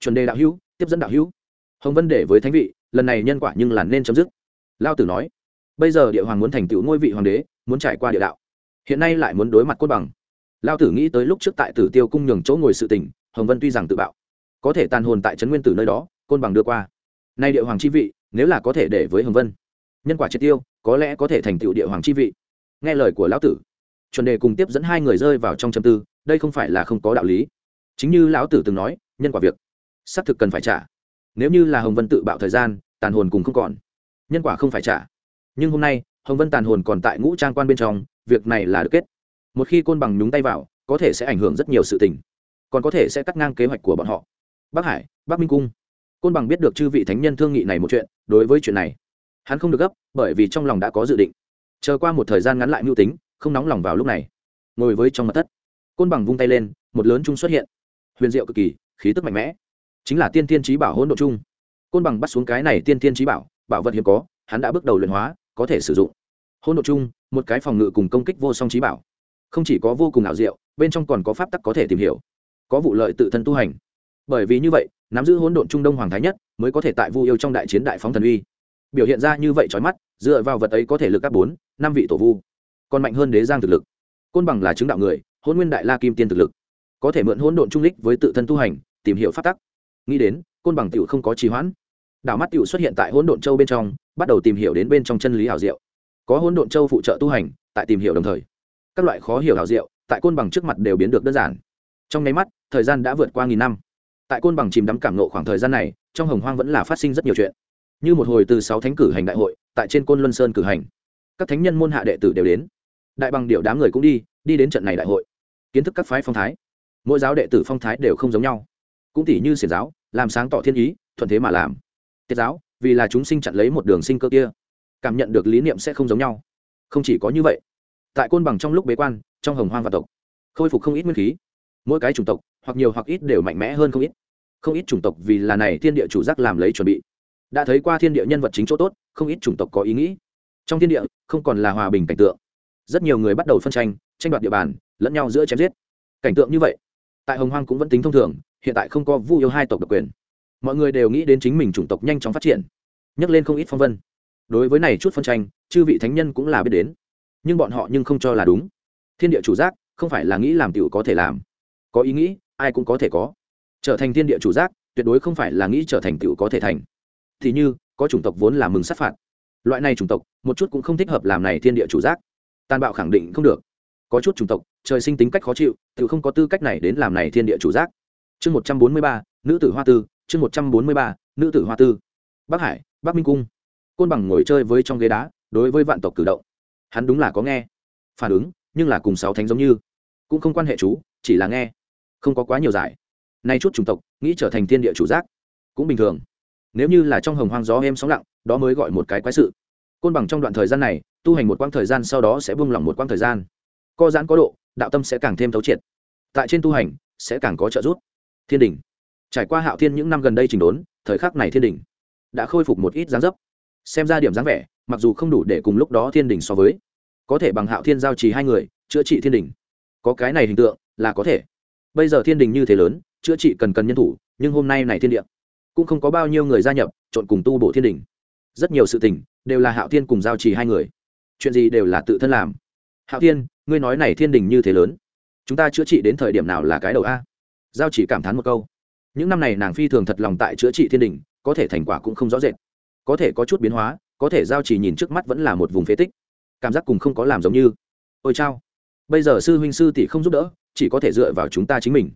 Chuẩn đề đạo hữu, tiếp dẫn đạo hữu. Hồng vân để với thánh vị, lần này nhân quả nhưng là nên chấm dứt. Lao tử nói, bây giờ địa hoàng muốn thành tựu ngôi vị hoàng đế, muốn trải qua địa đạo. Hiện nay lại muốn đối mặt cốt bằng. Lao tử nghĩ tới lúc trước tại tử tiêu cung nhường chỗ ngồi sự tình, hồng vân tuy rằng tự bạo, có thể tàn hồn tại trấn nguyên tử nơi đó, côn bằng đưa qua. Nay địa hoàng chi vị, nếu là có thể để với hồng vân, nhân quả triệt tiêu, có lẽ có thể thành tựu địa hoàng chi vị. Nghe lời của lão tử chuẩn đề cùng tiếp dẫn hai người rơi vào trong châm tư, đây không phải là không có đạo lý. Chính như lão tử từng nói, nhân quả việc, xác thực cần phải trả. Nếu như là hồng vân tự bạo thời gian, tàn hồn cùng không còn. Nhân quả không phải trả. Nhưng hôm nay, hồng vân tàn hồn còn tại ngũ trang quan bên trong, việc này là được kết. Một khi côn bằng nhúng tay vào, có thể sẽ ảnh hưởng rất nhiều sự tình. Còn có thể sẽ cắt ngang kế hoạch của bọn họ. Bắc hải bắc minh cung. Côn bằng biết được chư vị thánh nhân thương nghị này một chuyện, đối với chuyện này, hắn không được gấp, bởi vì trong lòng đã có dự định. Chờ qua một thời gian ngắn lại mưu tính không nóng lòng vào lúc này. Ngồi với trong mặt thất, côn bằng vung tay lên, một lớn trung xuất hiện. Huyền diệu cực kỳ, khí tức mạnh mẽ. Chính là tiên tiên trí bảo hỗn độ chung côn bằng bắt xuống cái này tiên tiên trí bảo bảo vật hiếm có, hắn đã bước đầu luyện hóa, có thể sử dụng. Hỗn độ chung một cái phòng ngự cùng công kích vô song trí bảo. Không chỉ có vô cùng ảo diệu, bên trong còn có pháp tắc có thể tìm hiểu. Có vụ lợi tự thân tu hành. Bởi vì như vậy, nắm giữ hỗn độn trung đông hoàng thái nhất, mới có thể tại vu yêu trong đại chiến đại phóng thần uy. Biểu hiện ra như vậy trói mắt, dựa vào vật ấy có thể lực các bốn, năm vị tổ vu còn mạnh hơn đế giang thực lực. Côn bằng là chứng đạo người hôn nguyên đại la kim tiên thực lực. Có thể mượn hỗn độn trung lích với tự thân tu hành, tìm hiểu pháp tắc. Nghĩ đến, côn bằng tiểu không có trì hoãn. Đảo mắt tiểu xuất hiện tại hỗn độn châu bên trong, bắt đầu tìm hiểu đến bên trong chân lý hảo diệu. Có hỗn độn châu phụ trợ tu hành, tại tìm hiểu đồng thời, các loại khó hiểu hảo diệu tại côn bằng trước mặt đều biến được đơn giản. Trong nháy mắt, thời gian đã vượt qua nghìn năm. Tại côn bằng chìm đắm cảm nộ khoảng thời gian này, trong hồng hoang vẫn là phát sinh rất nhiều chuyện. Như một hồi từ sáu thánh cử hành đại hội, tại trên côn luân sơn cử hành, các thánh nhân môn hạ đệ tử đều đến đại bằng điệu đám người cũng đi đi đến trận này đại hội. Kiến thức các phái phong thái, mỗi giáo đệ tử phong thái đều không giống nhau. Cũng tỷ như xiển giáo, làm sáng tỏ thiên ý, thuận thế mà làm. Tiết giáo, vì là chúng sinh chặn lấy một đường sinh cơ kia, cảm nhận được lý niệm sẽ không giống nhau. Không chỉ có như vậy, tại côn bằng trong lúc bế quan, trong hồng hoang và tộc, khôi phục không ít nguyên khí. Mỗi cái chủng tộc, hoặc nhiều hoặc ít đều mạnh mẽ hơn không ít. Không ít chủng tộc vì là này thiên địa chủ giác làm lấy chuẩn bị. Đã thấy qua thiên địa nhân vật chính chỗ tốt, không ít chủng tộc có ý nghĩ. Trong thiên địa, không còn là hòa bình cảnh tượng rất nhiều người bắt đầu phân tranh tranh đoạt địa bàn, lẫn nhau giữa chém giết. Cảnh tượng như vậy, tại hồng hoang cũng vẫn tính thông thường, hiện tại không có vu yêu hai tộc độc quyền. Mọi người đều nghĩ đến chính mình chủng tộc nhanh chóng phát triển nhắc lên không ít phong vân. Đối với này chút phân tranh, chư vị thánh nhân cũng là biết đến. Nhưng bọn họ nhưng không cho là đúng. Thiên địa chủ giác, không phải là nghĩ làm tiểu có thể làm. Có ý nghĩ, ai cũng có thể có. Trở thành thiên địa chủ giác, tuyệt đối không phải là nghĩ trở thành tiểu có thể thành. Thì như, có chủng tộc vốn là mừng sát phạt. Loại này chủng tộc, một chút cũng không thích hợp làm này thiên địa chủ giác tàn bạo khẳng định không được. Có chút chủng tộc, trời sinh tính cách khó chịu, tự không có tư cách này đến làm này thiên địa chủ giác. Chương một trăm bốn mươi ba, nữ tử hoa tư, chương một trăm bốn mươi ba, nữ tử hoa tư. Bắc hải, bắc minh cung. Côn bằng ngồi chơi với trong ghế đá, đối với vạn tộc cử động. Hắn đúng là có nghe, phản ứng, nhưng là cùng sáu thánh giống như. Cũng không quan hệ chú, chỉ là nghe. Không có quá nhiều giải. Nay chút chủng tộc, nghĩ trở thành thiên địa chủ giác, cũng bình thường. Nếu như là trong hồng hoang gió em sóng lặng, đó mới gọi một cái quái sự. Côn bằng trong đoạn thời gian này tu hành một quãng thời gian sau đó sẽ buông lỏng một quãng thời gian. Co giãn có độ, đạo tâm sẽ càng thêm thấu triệt. Tại trên tu hành, sẽ càng có trợ giúp. Thiên đình trải qua hạo thiên những năm gần đây trình đốn, thời khắc này thiên đình đã khôi phục một ít dáng dấp. Xem ra điểm dáng vẻ, mặc dù không đủ để cùng lúc đó thiên đình so với, có thể bằng hạo thiên giao trì hai người, chữa trị thiên đình có cái này hình tượng là có thể. Bây giờ thiên đình như thế lớn, chữa trị cần cần nhân thủ, nhưng hôm nay này thiên địa cũng không có bao nhiêu người gia nhập trộn cùng tu bổ thiên đình rất nhiều sự tình đều là hạo thiên cùng giao trì hai người chuyện gì đều là tự thân làm. Hạo thiên, ngươi nói này thiên đình như thế lớn, chúng ta chữa trị đến thời điểm nào là cái đầu a? Giao chỉ cảm thán một câu. Những năm này nàng phi thường thật lòng tại chữa trị thiên đình, có thể thành quả cũng không rõ rệt. Có thể có chút biến hóa, có thể giao chỉ nhìn trước mắt vẫn là một vùng phế tích. Cảm giác cùng không có làm giống như. Ôi chao. Bây giờ sư huynh sư tỷ không giúp đỡ, chỉ có thể dựa vào chúng ta chính mình.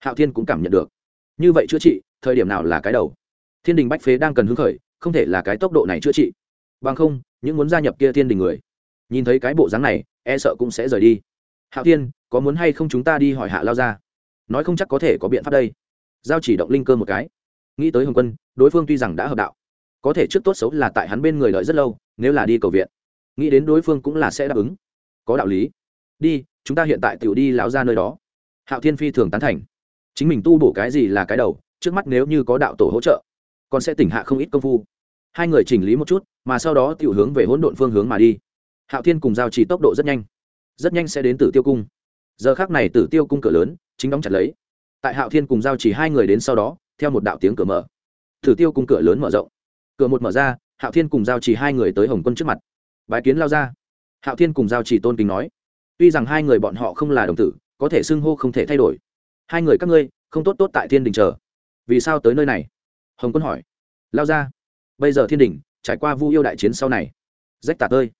Hạo thiên cũng cảm nhận được. Như vậy chữa trị, thời điểm nào là cái đầu? Thiên đình bách phế đang cần hứng khởi, không thể là cái tốc độ này chữa trị. Bằng không, những muốn gia nhập kia thiên đình người nhìn thấy cái bộ dáng này e sợ cũng sẽ rời đi. Hạo thiên, có muốn hay không chúng ta đi hỏi hạ lao ra nói không chắc có thể có biện pháp đây. Giao chỉ động linh cơ một cái. Nghĩ tới hồng quân, đối phương tuy rằng đã hợp đạo, có thể trước tốt xấu là tại hắn bên người lợi rất lâu, nếu là đi cầu viện, nghĩ đến đối phương cũng là sẽ đáp ứng. Có đạo lý. Đi, chúng ta hiện tại tự đi lão ra nơi đó. Hạo thiên phi thường tán thành. Chính mình tu bổ cái gì là cái đầu, trước mắt nếu như có đạo tổ hỗ trợ, còn sẽ tỉnh hạ không ít công phu. Hai người chỉnh lý một chút, mà sau đó tự hướng về hỗn độn phương hướng mà đi hạo thiên cùng giao trì tốc độ rất nhanh. Rất nhanh sẽ đến tử tiêu cung. Giờ khác này tử tiêu cung cửa lớn, chính đóng chặt lấy. Tại hạo thiên cùng giao trì hai người đến sau đó, theo một đạo tiếng cửa mở. Tử tiêu cung cửa lớn mở rộng. Cửa một mở ra, hạo thiên cùng giao trì hai người tới hồng quân trước mặt. Bái kiến lao ra. Hạo thiên cùng giao trì tôn kính nói. Tuy rằng hai người bọn họ không là đồng tử, có thể xưng hô không thể thay đổi. Hai người các ngươi, không tốt tốt tại thiên đình chờ. Vì sao tới nơi này? Hồng quân hỏi. Lao ra. Bây giờ thiên đình, trải qua vu yêu đại chiến sau này. Rách tả tơi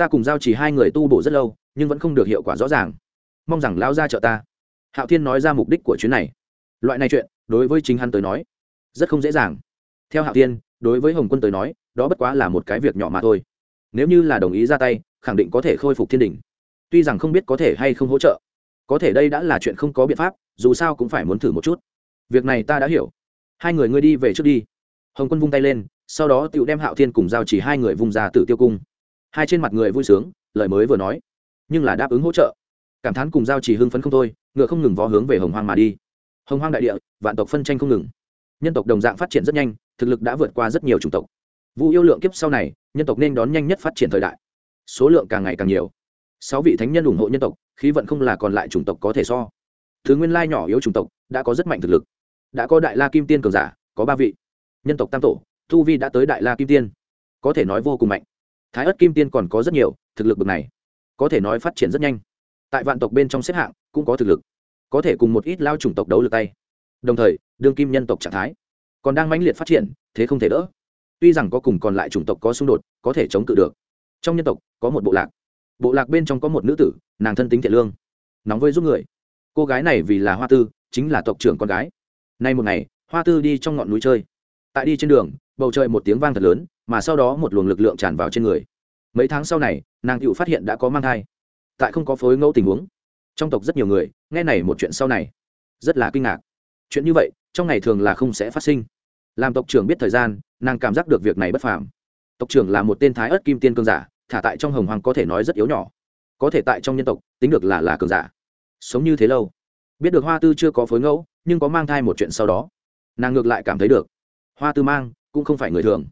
ta cùng giao chỉ hai người tu bổ rất lâu, nhưng vẫn không được hiệu quả rõ ràng. Mong rằng lao ra trợ ta. Hạo thiên nói ra mục đích của chuyến này. Loại này chuyện, đối với chính hắn tới nói, rất không dễ dàng. Theo hạo Thiên, đối với hồng quân tới nói, đó bất quá là một cái việc nhỏ mà thôi. Nếu như là đồng ý ra tay, khẳng định có thể khôi phục thiên đình. Tuy rằng không biết có thể hay không hỗ trợ, có thể đây đã là chuyện không có biện pháp, dù sao cũng phải muốn thử một chút. Việc này ta đã hiểu. Hai người ngươi đi về trước đi. Hồng quân vung tay lên, sau đó tựu đem hạo thiên cùng giao chỉ hai người vung ra tử tiêu cung hai trên mặt người vui sướng, lời mới vừa nói. Nhưng là đáp ứng hỗ trợ. Cảm thán cùng giao chỉ hưng phấn không thôi, ngựa không ngừng vó hướng về hồng hoang mà đi. Hồng hoang đại địa, vạn tộc phân tranh không ngừng. Nhân tộc đồng dạng phát triển rất nhanh, thực lực đã vượt qua rất nhiều chủng tộc. Vu yêu lượng kiếp sau này, nhân tộc nên đón nhanh nhất phát triển thời đại. Số lượng càng ngày càng nhiều. Sáu vị thánh nhân ủng hộ nhân tộc, khí vận không là còn lại chủng tộc có thể so. Thứ nguyên lai nhỏ yếu chủng tộc, đã có rất mạnh thực lực. Đã có đại la kim tiên cường giả, có ba vị. Nhân tộc tam tổ thu vi đã tới đại la kim tiên. Có thể nói vô cùng mạnh thái ất kim tiên còn có rất nhiều, thực lực bậc này, có thể nói phát triển rất nhanh. Tại vạn tộc bên trong xếp hạng, cũng có thực lực, có thể cùng một ít lao chủng tộc đấu lực tay. Đồng thời, đương kim nhân tộc trạng thái còn đang mãnh liệt phát triển, thế không thể đỡ. Tuy rằng có cùng còn lại chủng tộc có xung đột, có thể chống cự được. Trong nhân tộc, có một bộ lạc. Bộ lạc bên trong có một nữ tử, nàng thân tính thiện lương, nóng vơi giúp người. Cô gái này vì là hoa tư, chính là tộc trưởng con gái. Nay một ngày, hoa tư đi trong ngọn núi chơi. Tại đi trên đường, bầu trời một tiếng vang thật lớn mà sau đó một luồng lực lượng tràn vào trên người. Mấy tháng sau này, nàng tự phát hiện đã có mang thai. Tại không có phối ngẫu tình huống, trong tộc rất nhiều người, nghe này một chuyện sau này, rất là kinh ngạc. Chuyện như vậy, trong ngày thường là không sẽ phát sinh. Làm tộc trưởng biết thời gian, nàng cảm giác được việc này bất phàm. Tộc trưởng là một tên thái ớt kim tiên cương giả, thả tại trong hồng hoàng có thể nói rất yếu nhỏ. Có thể tại trong nhân tộc, tính được là là cường giả. Sống như thế lâu, biết được hoa tư chưa có phối ngẫu, nhưng có mang thai một chuyện sau đó, nàng ngược lại cảm thấy được. Hoa tư mang, cũng không phải người thường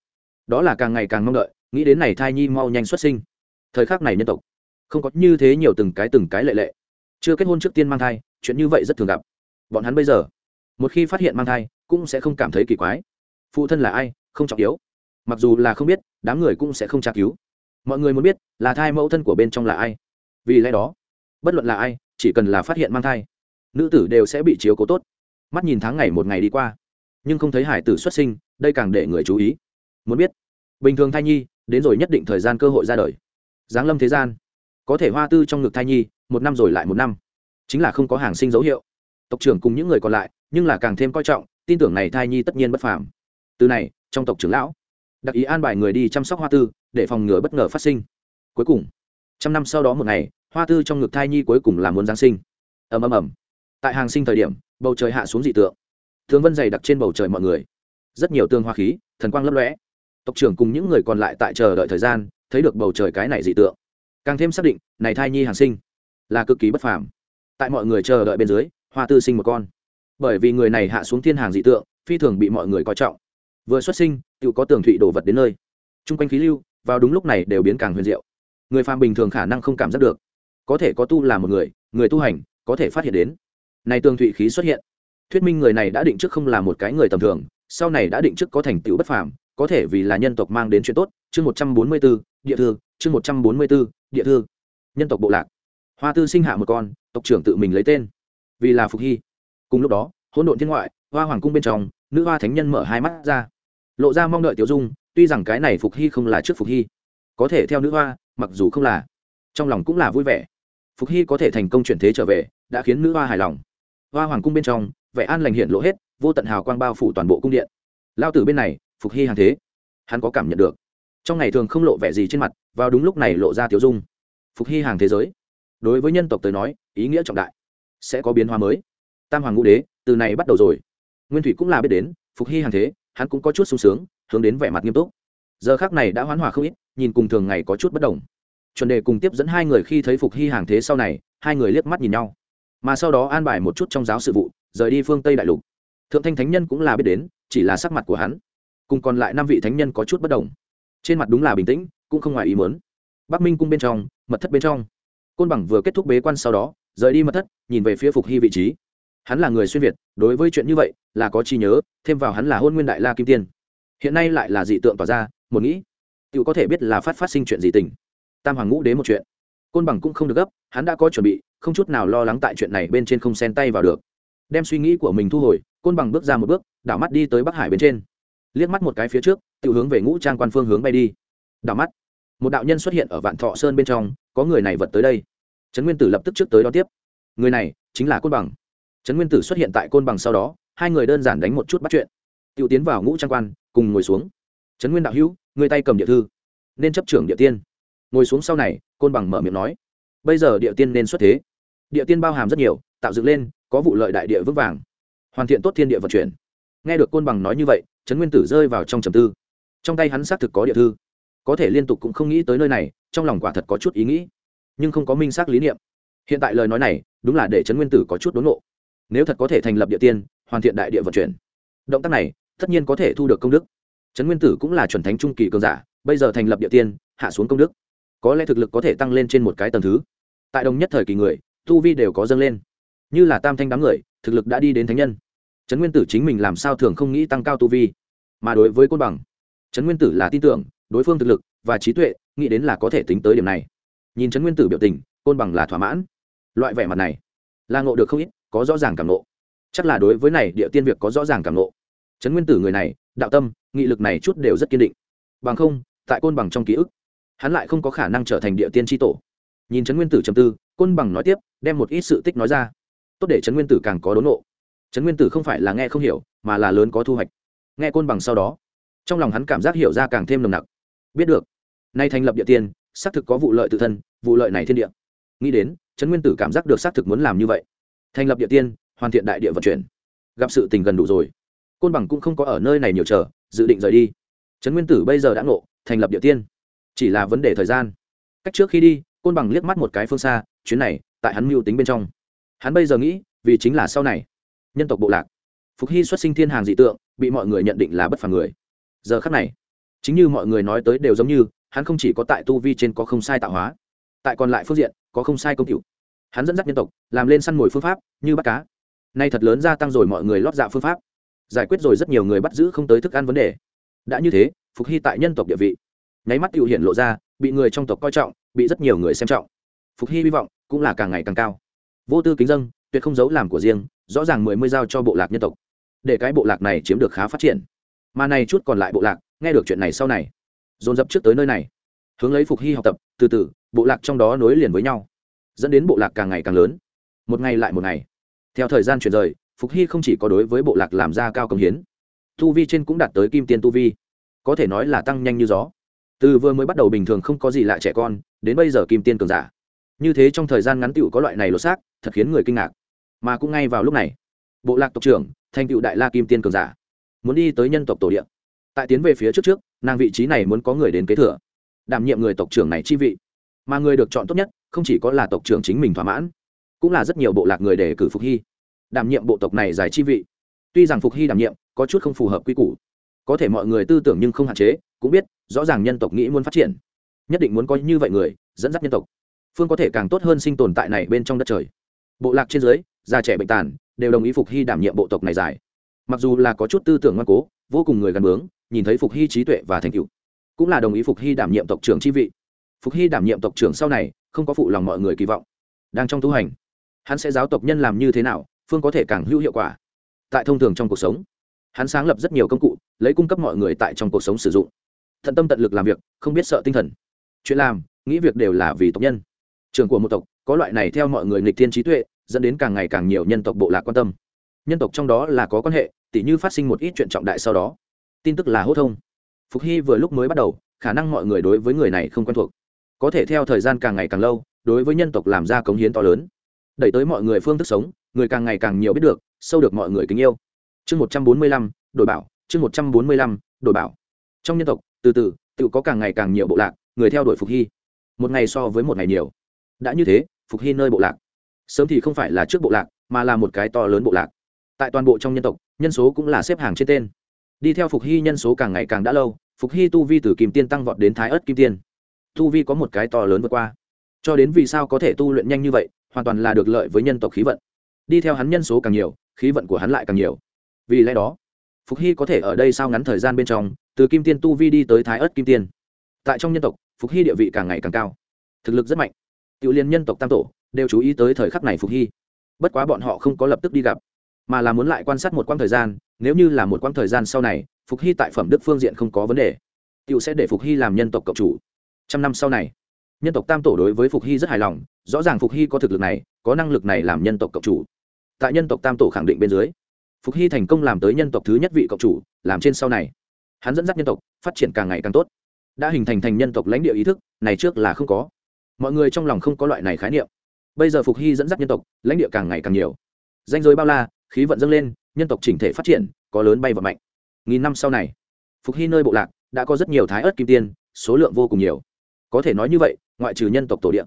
đó là càng ngày càng mong đợi, nghĩ đến này thai nhi mau nhanh xuất sinh. Thời khắc này nhân tộc, không có như thế nhiều từng cái từng cái lệ lệ. Chưa kết hôn trước tiên mang thai, chuyện như vậy rất thường gặp. Bọn hắn bây giờ, một khi phát hiện mang thai, cũng sẽ không cảm thấy kỳ quái. Phụ thân là ai, không trọng yếu. Mặc dù là không biết, đám người cũng sẽ không tra cứu. Mọi người muốn biết, là thai mẫu thân của bên trong là ai? Vì lẽ đó, bất luận là ai, chỉ cần là phát hiện mang thai, nữ tử đều sẽ bị chiếu cố tốt. Mắt nhìn tháng ngày một ngày đi qua, nhưng không thấy hải tử xuất sinh, đây càng để người chú ý muốn biết. Bình thường thai nhi, đến rồi nhất định thời gian cơ hội ra đời. Giáng lâm thế gian, có thể hoa tư trong ngực thai nhi, một năm rồi lại một năm. Chính là không có hàng sinh dấu hiệu. Tộc trưởng cùng những người còn lại, nhưng là càng thêm coi trọng, tin tưởng này thai nhi tất nhiên bất phàm. Từ này, trong tộc trưởng lão, đặc ý an bài người đi chăm sóc hoa tư, để phòng ngừa bất ngờ phát sinh. Cuối cùng, trăm năm sau đó một ngày, hoa tư trong ngực thai nhi cuối cùng là muốn giáng sinh. Ầm ầm ầm. Tại hàng sinh thời điểm, bầu trời hạ xuống dị tượng. Thường vân dày đặc trên bầu trời mọi người. Rất nhiều tương hoa khí, thần quang lấp lóe tộc trưởng cùng những người còn lại tại chờ đợi thời gian, thấy được bầu trời cái này dị tượng. Càng thêm xác định, này thai nhi hàng sinh, là cực kỳ bất phàm. Tại mọi người chờ đợi bên dưới, hoa tư sinh một con. Bởi vì người này hạ xuống thiên hàng dị tượng, phi thường bị mọi người coi trọng. Vừa xuất sinh tự có tường thụy đổ vật đến nơi. T r u n g quanh khí lưu, vào đúng lúc này đều biến càng huyền diệu. Người phàm bình thường khả năng không cảm giác được. Có thể có tu là một người người tu hành, có thể phát hiện đến. Này tường thụy khí xuất hiện. Thuyết minh người này đã định trước không là một cái người tầm thường, sau này đã định trước có thành tựu bất phàm có thể vì là nhân tộc mang đến chuyện tốt. Chương một trăm bốn mươi b ố địa thư. Chương một trăm bốn mươi b ố địa thư. Nhân tộc bộ lạc. Hoa tư sinh hạ một con, tộc trưởng tự mình lấy tên. Vì là phục hy. Cùng lúc đó, hỗn độn thiên ngoại, hoa hoàng cung bên trong, nữ hoa thánh nhân mở hai mắt ra. Lộ ra mong đợi tiểu dung, tuy rằng cái này phục hy không là trước phục hy. Có thể theo nữ hoa, mặc dù không là. Trong lòng cũng là vui vẻ. Phục hy có thể thành công chuyển thế trở về, đã khiến nữ hoa hài lòng. Hoa hoàng cung bên trong, vẻ an lành hiện lộ hết, vô tận hào quang bao phủ toàn bộ cung điện. Lao tử bên này phục hy hàng thế. Hắn có cảm nhận được. Trong ngày thường không lộ vẻ gì trên mặt, vào đúng lúc này lộ ra tiểu dung. Phục hy hàng thế giới. Đối với nhân tộc tới nói, ý nghĩa trọng đại. Sẽ có biến hóa mới. Tam hoàng ngũ đế, từ này bắt đầu rồi. Nguyên thủy cũng là biết đến, phục hy hàng thế, hắn cũng có chút sung sướng, hướng đến vẻ mặt nghiêm túc. Giờ khác này đã hoán hòa không ít, nhìn cùng thường ngày có chút bất đồng. Chuẩn đề cùng tiếp dẫn hai người khi thấy phục hy hàng thế sau này, hai người liếc mắt nhìn nhau. Mà sau đó an bài một chút trong giáo sự vụ, rời đi phương tây đại lục. Thượng thanh thánh nhân cũng là biết đến, chỉ là sắc mặt của hắn cùng còn lại năm vị thánh nhân có chút bất đồng. Trên mặt đúng là bình tĩnh, cũng không ngoài ý muốn. Bắc minh cung bên trong, mật thất bên trong. Côn bằng vừa kết thúc bế quan sau đó, rời đi mật thất, nhìn về phía phục hy vị trí. Hắn là người xuyên việt, đối với chuyện như vậy, là có chi nhớ, thêm vào hắn là hôn nguyên đại la kim tiên. Hiện nay lại là dị tượng tỏ ra, một nghĩ tự có thể biết là phát phát sinh chuyện gì tình. Tam hoàng ngũ đế một chuyện. Côn bằng cũng không được gấp, hắn đã có chuẩn bị, không chút nào lo lắng tại chuyện này bên trên không xen tay vào được. Đem suy nghĩ của mình thu hồi, côn bằng bước ra một bước, đảo mắt đi tới bắc hải bên trên liếc mắt một cái phía trước, tự hướng về ngũ trang quan phương hướng bay đi. Đảo mắt, một đạo nhân xuất hiện ở vạn thọ sơn bên trong, có người này vật tới đây. Trấn nguyên tử lập tức trước tới đón tiếp. Người này chính là côn bằng. Trấn nguyên tử xuất hiện tại côn bằng sau đó, hai người đơn giản đánh một chút bắt chuyện. Tự tiến vào ngũ trang quan, cùng ngồi xuống. Trấn nguyên đạo hữu, người tay cầm địa thư. Nên chấp trưởng địa tiên. Ngồi xuống sau này, côn bằng mở miệng nói. Bây giờ địa tiên nên xuất thế. Địa tiên bao hàm rất nhiều, tạo dựng lên, có vụ lợi đại địa vững vàng. Hoàn thiện tốt thiên địa vận chuyển. Nghe được côn bằng nói như vậy trấn nguyên tử rơi vào trong trầm tư. Trong tay hắn xác thực có địa thư. Có thể liên tục cũng không nghĩ tới nơi này, trong lòng quả thật có chút ý nghĩ. Nhưng không có minh xác lý niệm. Hiện tại lời nói này, đúng là để trấn nguyên tử có chút đốn nộ nếu thật có thể thành lập địa tiên, hoàn thiện đại địa vận chuyển. Động tác này, tất nhiên có thể thu được công đức. Trấn nguyên tử cũng là chuẩn thánh trung kỳ cường giả, bây giờ thành lập địa tiên, hạ xuống công đức. Có lẽ thực lực có thể tăng lên trên một cái tầng thứ. Tại đồng nhất thời kỳ người, tu vi đều có dâng lên. Như là tam thanh đám người, thực lực đã đi đến thánh nhân trấn nguyên tử chính mình làm sao thường không nghĩ tăng cao tu vi, mà đối với côn bằng, trấn nguyên tử là tin tưởng, đối phương thực lực và trí tuệ, nghĩ đến là có thể tính tới điểm này. Nhìn trấn nguyên tử biểu tình, côn bằng là thỏa mãn. Loại vẻ mặt này, là ngộ được không ít, có rõ ràng cảm ngộ. chắc là đối với này, địa tiên việc có rõ ràng cảm ngộ. trấn nguyên tử người này, đạo tâm, nghị lực này chút đều rất kiên định. Bằng không, tại côn bằng trong ký ức, hắn lại không có khả năng trở thành địa tiên tri tổ. Nhìn trấn nguyên tử trầm tư, côn bằng nói tiếp, đem một ít sự tích nói ra. Tốt để trấn nguyên tử càng có đốn nộ trấn nguyên tử không phải là nghe không hiểu, mà là lớn có thu hoạch. Nghe côn bằng sau đó, trong lòng hắn cảm giác hiểu ra càng thêm nồng nặc. Biết được, nay thành lập địa tiên, xác thực có vụ lợi tự thân, vụ lợi này thiên địa. Nghĩ đến, trấn nguyên tử cảm giác được xác thực muốn làm như vậy. Thành lập địa tiên, hoàn thiện đại địa vận chuyển. Gặp sự tình gần đủ rồi. Côn bằng cũng không có ở nơi này nhiều chờ, dự định rời đi. Trấn nguyên tử bây giờ đã ngộ, thành lập địa tiên. Chỉ là vấn đề thời gian. Cách trước khi đi, côn bằng liếc mắt một cái phương xa, chuyến này, tại hắn mưu tính bên trong. Hắn bây giờ nghĩ, vì chính là sau này nhân tộc bộ lạc. Phục hy xuất sinh thiên hàng dị tượng, bị mọi người nhận định là bất phàm người. Giờ khắc này, chính như mọi người nói tới đều giống như, hắn không chỉ có tại tu vi trên có không sai tạo hóa, tại còn lại phương diện, có không sai công cựu hắn dẫn dắt nhân tộc, làm lên săn mồi phương pháp, như bắt cá. Nay thật lớn gia tăng rồi mọi người lót dạ phương pháp. Giải quyết rồi rất nhiều người bắt giữ không tới thức ăn vấn đề. Đã như thế, phục hy tại nhân tộc địa vị, nháy mắt tự hiện lộ ra, bị người trong tộc coi trọng, bị rất nhiều người xem trọng. Phục hy hy vọng cũng là càng ngày càng cao. Vô tư kính dân tuyệt không giấu làm của riêng, rõ ràng mười mươi giao cho bộ lạc nhân tộc. Để cái bộ lạc này chiếm được khá phát triển. Mà này chút còn lại bộ lạc, nghe được chuyện này sau này, dồn dập trước tới nơi này. Hướng lấy phục hy học tập, từ từ, bộ lạc trong đó nối liền với nhau, dẫn đến bộ lạc càng ngày càng lớn. Một ngày lại một ngày. Theo thời gian chuyển rời, phục hy không chỉ có đối với bộ lạc làm ra cao công hiến, tu vi trên cũng đạt tới kim tiên tu vi. Có thể nói là tăng nhanh như gió. Từ vừa mới bắt đầu bình thường không có gì lạ trẻ con, đến bây giờ kim tiên cường giả. Như thế trong thời gian ngắn tựu có loại này lột xác, thật khiến người kinh ngạc mà cũng ngay vào lúc này, bộ lạc tộc trưởng, thành tựu đại la kim tiên cường giả, muốn đi tới nhân tộc tổ địa. Tại tiến về phía trước trước, nàng vị trí này muốn có người đến kế thừa, đảm nhiệm người tộc trưởng này chi vị. Mà người được chọn tốt nhất, không chỉ có là tộc trưởng chính mình thỏa mãn, cũng là rất nhiều bộ lạc người để cử phục hy, đảm nhiệm bộ tộc này giải chi vị. Tuy rằng phục hy đảm nhiệm, có chút không phù hợp quy củ. Có thể mọi người tư tưởng nhưng không hạn chế, cũng biết, rõ ràng nhân tộc nghĩ muốn phát triển, nhất định muốn có như vậy người dẫn dắt nhân tộc. Phương có thể càng tốt hơn sinh tồn tại này bên trong đất trời. Bộ lạc trên dưới già trẻ bệnh tàn, đều đồng ý phục hy đảm nhiệm bộ tộc này dài mặc dù là có chút tư tưởng ngoan cố, vô cùng người gần bướng, nhìn thấy phục hy trí tuệ và thành cựu cũng là đồng ý phục hy đảm nhiệm tộc trưởng chi vị. Phục hy đảm nhiệm tộc trưởng sau này, không có phụ lòng mọi người kỳ vọng. Đang trong tu hành, hắn sẽ giáo tộc nhân làm như thế nào, phương có thể càng hữu hiệu quả. Tại thông thường trong cuộc sống, hắn sáng lập rất nhiều công cụ, lấy cung cấp mọi người tại trong cuộc sống sử dụng. Thận tâm tận lực làm việc, không biết sợ tinh thần. Chuyện làm, nghĩ việc đều là vì tộc nhân. Trường của một tộc, có loại này theo mọi người nghịch thiên trí tuệ dẫn đến càng ngày càng nhiều nhân tộc bộ lạc quan tâm. Nhân tộc trong đó là có quan hệ, tỉ như phát sinh một ít chuyện trọng đại sau đó. Tin tức là hốt thông. Phục hy vừa lúc mới bắt đầu, khả năng mọi người đối với người này không quen thuộc. Có thể theo thời gian càng ngày càng lâu, đối với nhân tộc làm ra cống hiến to lớn. Đẩy tới mọi người phương thức sống, người càng ngày càng nhiều biết được, sâu được mọi người kính yêu. Chương một trăm bốn mươi lăm, đổi bảo, chương một trăm bốn mươi lăm, đổi bảo. Trong nhân tộc, từ từ, tự có càng ngày càng nhiều bộ lạc, người theo đuổi phục hy. Một ngày so với một ngày nhiều. Đã như thế, phục hy nơi bộ lạc sớm thì không phải là trước bộ lạc, mà là một cái to lớn bộ lạc. Tại toàn bộ trong nhân tộc, nhân số cũng là xếp hàng trên tên. Đi theo phục hy, nhân số càng ngày càng đã lâu, phục hy tu vi từ kim tiên tăng vọt đến thái ớt kim tiên. Tu vi có một cái to lớn vượt qua. Cho đến vì sao có thể tu luyện nhanh như vậy, hoàn toàn là được lợi với nhân tộc khí vận. Đi theo hắn nhân số càng nhiều, khí vận của hắn lại càng nhiều. Vì lẽ đó, phục hy có thể ở đây sao ngắn thời gian bên trong, từ kim tiên tu vi đi tới thái ớt kim tiên. Tại trong nhân tộc, phục hy địa vị càng ngày càng cao. Thực lực rất mạnh. Tự liên nhân tộc tam tổ đều chú ý tới thời khắc này phục hy. Bất quá bọn họ không có lập tức đi gặp, mà là muốn lại quan sát một quãng thời gian, nếu như là một quãng thời gian sau này, phục hy tại phẩm đức phương diện không có vấn đề. Tự sẽ để phục hy làm nhân tộc cộng chủ. Trăm năm sau này, nhân tộc tam tổ đối với phục hy rất hài lòng, rõ ràng phục hy có thực lực này, có năng lực này làm nhân tộc cộng chủ. Tại nhân tộc tam tổ khẳng định bên dưới, phục hy thành công làm tới nhân tộc thứ nhất vị cộng chủ, làm trên sau này. Hắn dẫn dắt nhân tộc, phát triển càng ngày càng tốt. Đã hình thành thành nhân tộc lãnh địa ý thức, này trước là không có. Mọi người trong lòng không có loại này khái niệm bây giờ phục hy dẫn dắt nhân tộc, lãnh địa càng ngày càng nhiều. Danh giới bao la, khí vận dâng lên, nhân tộc chỉnh thể phát triển, có lớn bay và mạnh. Nghìn năm sau này, phục hy nơi bộ lạc đã có rất nhiều thái ớt kim tiên, số lượng vô cùng nhiều. Có thể nói như vậy, ngoại trừ nhân tộc tổ địa.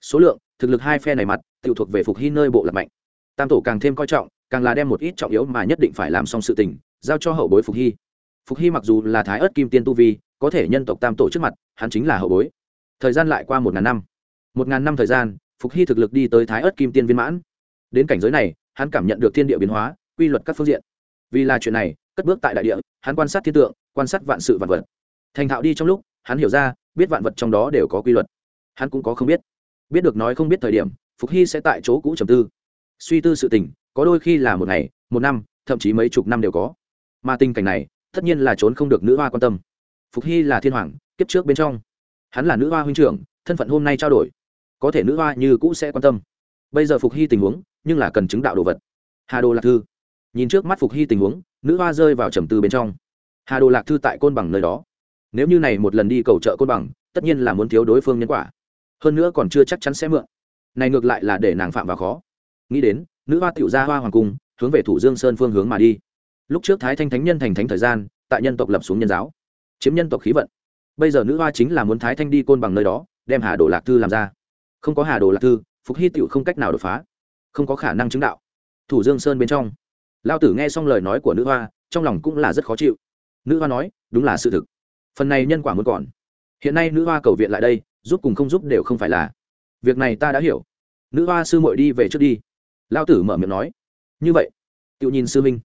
Số lượng, thực lực hai phe này mặt tự thuộc về phục hy nơi bộ lạc mạnh. Tam tổ càng thêm coi trọng, càng là đem một ít trọng yếu mà nhất định phải làm xong sự tình, giao cho hậu bối phục hy. Phục hy mặc dù là thái ớt kim tiên tu vi, có thể nhân tộc tam tổ trước mặt, hắn chính là hậu bối. Thời gian lại qua một ngàn năm. Một ngàn năm thời gian phục hy thực lực đi tới thái ớt kim tiên viên mãn. Đến cảnh giới này, hắn cảm nhận được thiên địa biến hóa, quy luật các phương diện. Vì là chuyện này, cất bước tại đại địa, hắn quan sát thiên tượng, quan sát vạn sự vạn vật. Thành thạo đi trong lúc, hắn hiểu ra, biết vạn vật trong đó đều có quy luật. Hắn cũng có không biết. Biết được nói không biết thời điểm, phục hy sẽ tại chỗ cũ trầm tư. Suy tư sự tình, có đôi khi là một ngày, một năm, thậm chí mấy chục năm đều có. Mà tình cảnh này, tất nhiên là trốn không được nữ hoa quan tâm. Phục hy là thiên hoàng, kiếp trước bên trong. Hắn là nữ hoa huynh trưởng, thân phận hôm nay trao đổi có thể nữ hoa như cũ sẽ quan tâm. Bây giờ phục hy tình huống, nhưng là cần chứng đạo đồ vật. Hà đồ lạc thư. Nhìn trước mắt phục hy tình huống, nữ hoa rơi vào trầm tư bên trong. Hà đồ lạc thư tại côn bằng nơi đó. Nếu như này một lần đi cầu trợ côn bằng, tất nhiên là muốn thiếu đối phương nhân quả. Hơn nữa còn chưa chắc chắn sẽ mượn. Này ngược lại là để nàng phạm vào khó. Nghĩ đến, nữ hoa tiểu gia hoa hoàng cung, hướng về thủ dương sơn phương hướng mà đi. Lúc trước thái thanh thánh nhân thành thánh thời gian, tại nhân tộc lập xuống nhân giáo, chiếm nhân tộc khí vận. Bây giờ nữ hoa chính là muốn thái thanh đi côn bằng nơi đó, đem hà đồ lạc thư làm ra không có hà đồ lạc thư, phục hy tựu không cách nào đột phá, không có khả năng chứng đạo. Thủ dương sơn bên trong, lao tử nghe xong lời nói của nữ hoa, trong lòng cũng là rất khó chịu. Nữ hoa nói, đúng là sự thực. Phần này nhân quả muốn còn. Hiện nay nữ hoa cầu viện lại đây, giúp cùng không giúp đều không phải là. Việc này ta đã hiểu. Nữ hoa sư muội đi về trước đi. Lao tử mở miệng nói. Như vậy tự nhìn sư minh.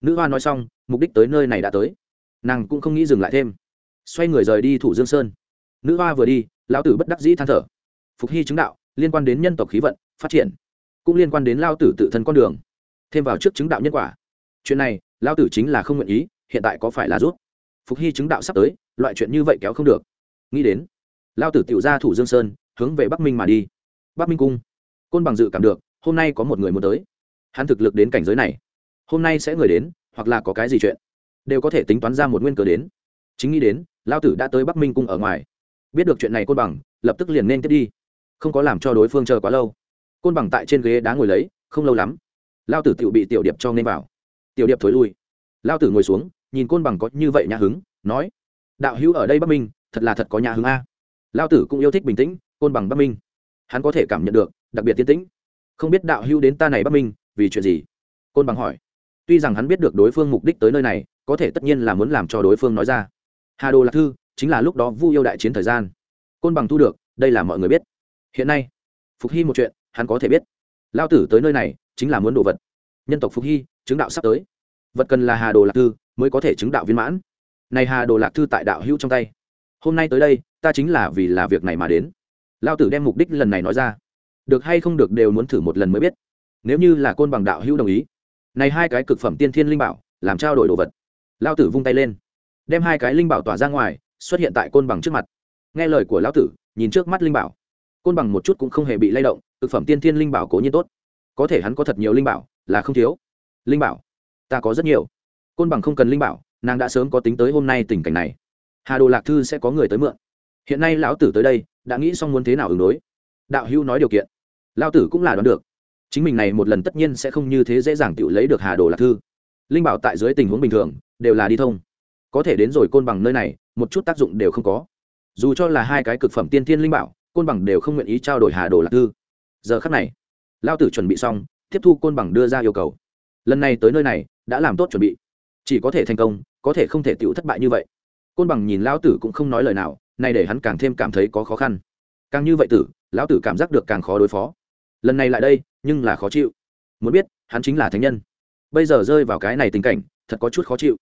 Nữ hoa nói xong, mục đích tới nơi này đã tới. Nàng cũng không nghĩ dừng lại thêm. Xoay người rời đi thủ dương sơn. Nữ hoa vừa đi, lão tử bất đắc dĩ than thở phục hy chứng đạo, liên quan đến nhân tộc khí vận, phát triển, cũng liên quan đến lao tử tự thân con đường. Thêm vào trước chứng đạo nhân quả. Chuyện này, lao tử chính là không nguyện ý, hiện tại có phải là rút? Phục hy chứng đạo sắp tới, loại chuyện như vậy kéo không được. Nghĩ đến, lao tử tiểu ra thủ dương sơn, hướng về bắc minh mà đi. Bắc minh cung, côn bằng dự cảm được, hôm nay có một người muốn tới. Hắn thực lực đến cảnh giới này. Hôm nay sẽ người đến, hoặc là có cái gì chuyện, đều có thể tính toán ra một nguyên cớ đến. Chính nghĩ đến, lao tử đã tới bắc minh cung ở ngoài. Biết được chuyện này côn bằng, lập tức liền nên tiếp đi không có làm cho đối phương chờ quá lâu. Côn bằng tại trên ghế đá ngồi lấy, không lâu lắm, lao tử tự bị tiểu điệp cho nên vào. Tiểu điệp thối lui. Lao tử ngồi xuống, nhìn côn bằng có như vậy nhã hứng, nói, đạo hữu ở đây bắc minh, thật là thật có nhã hứng a. Lao tử cũng yêu thích bình tĩnh, côn bằng bắc minh. Hắn có thể cảm nhận được, đặc biệt tiến tĩnh. Không biết đạo hữu đến ta này bắc minh, vì chuyện gì? Côn bằng hỏi. Tuy rằng hắn biết được đối phương mục đích tới nơi này, có thể tất nhiên là muốn làm cho đối phương nói ra. Hà đồ lạc thư, chính là lúc đó vu yêu đại chiến thời gian. Côn bằng thu được, đây là mọi người biết hiện nay, phục hy một chuyện, hắn có thể biết. Lao tử tới nơi này, chính là muốn đồ vật. Nhân tộc phục hy, chứng đạo sắp tới. Vật cần là hà đồ lạc thư, mới có thể chứng đạo viên mãn. Này hà đồ lạc thư tại đạo hữu trong tay. Hôm nay tới đây, ta chính là vì là việc này mà đến. Lao tử đem mục đích lần này nói ra. Được hay không được đều muốn thử một lần mới biết. Nếu như là côn bằng đạo hữu đồng ý. Này hai cái cực phẩm tiên thiên linh bảo, làm trao đổi đồ vật. Lao tử vung tay lên. Đem hai cái linh bảo tỏa ra ngoài, xuất hiện tại côn bằng trước mặt. Nghe lời của lão tử, nhìn trước mắt linh bảo côn bằng một chút cũng không hề bị lay động, thực phẩm tiên thiên linh bảo cố nhiên tốt. Có thể hắn có thật nhiều linh bảo, là không thiếu. Linh bảo? Ta có rất nhiều. Côn bằng không cần linh bảo, nàng đã sớm có tính tới hôm nay tình cảnh này. Hà đồ lạc thư sẽ có người tới mượn. Hiện nay lão tử tới đây, đã nghĩ xong muốn thế nào ứng đối. Đạo hữu nói điều kiện. Lão tử cũng là đoán được. Chính mình này một lần tất nhiên sẽ không như thế dễ dàng tự lấy được hà đồ lạc thư. Linh bảo tại dưới tình huống bình thường, đều là đi thông. Có thể đến rồi côn bằng nơi này, một chút tác dụng đều không có. Dù cho là hai cái cực phẩm tiên thiên linh bảo côn bằng đều không nguyện ý trao đổi hà đồ lạc thư. Giờ khắc này lao tử chuẩn bị xong, tiếp thu côn bằng đưa ra yêu cầu. Lần này tới nơi này, đã làm tốt chuẩn bị. Chỉ có thể thành công, có thể không thể tựu thất bại như vậy. Côn bằng nhìn lão tử cũng không nói lời nào này để hắn càng thêm cảm thấy có khó khăn. Càng như vậy tử, lão tử cảm giác được càng khó đối phó. Lần này lại đây, nhưng là khó chịu. Muốn biết, hắn chính là thánh nhân. Bây giờ rơi vào cái này tình cảnh, thật có chút khó chịu.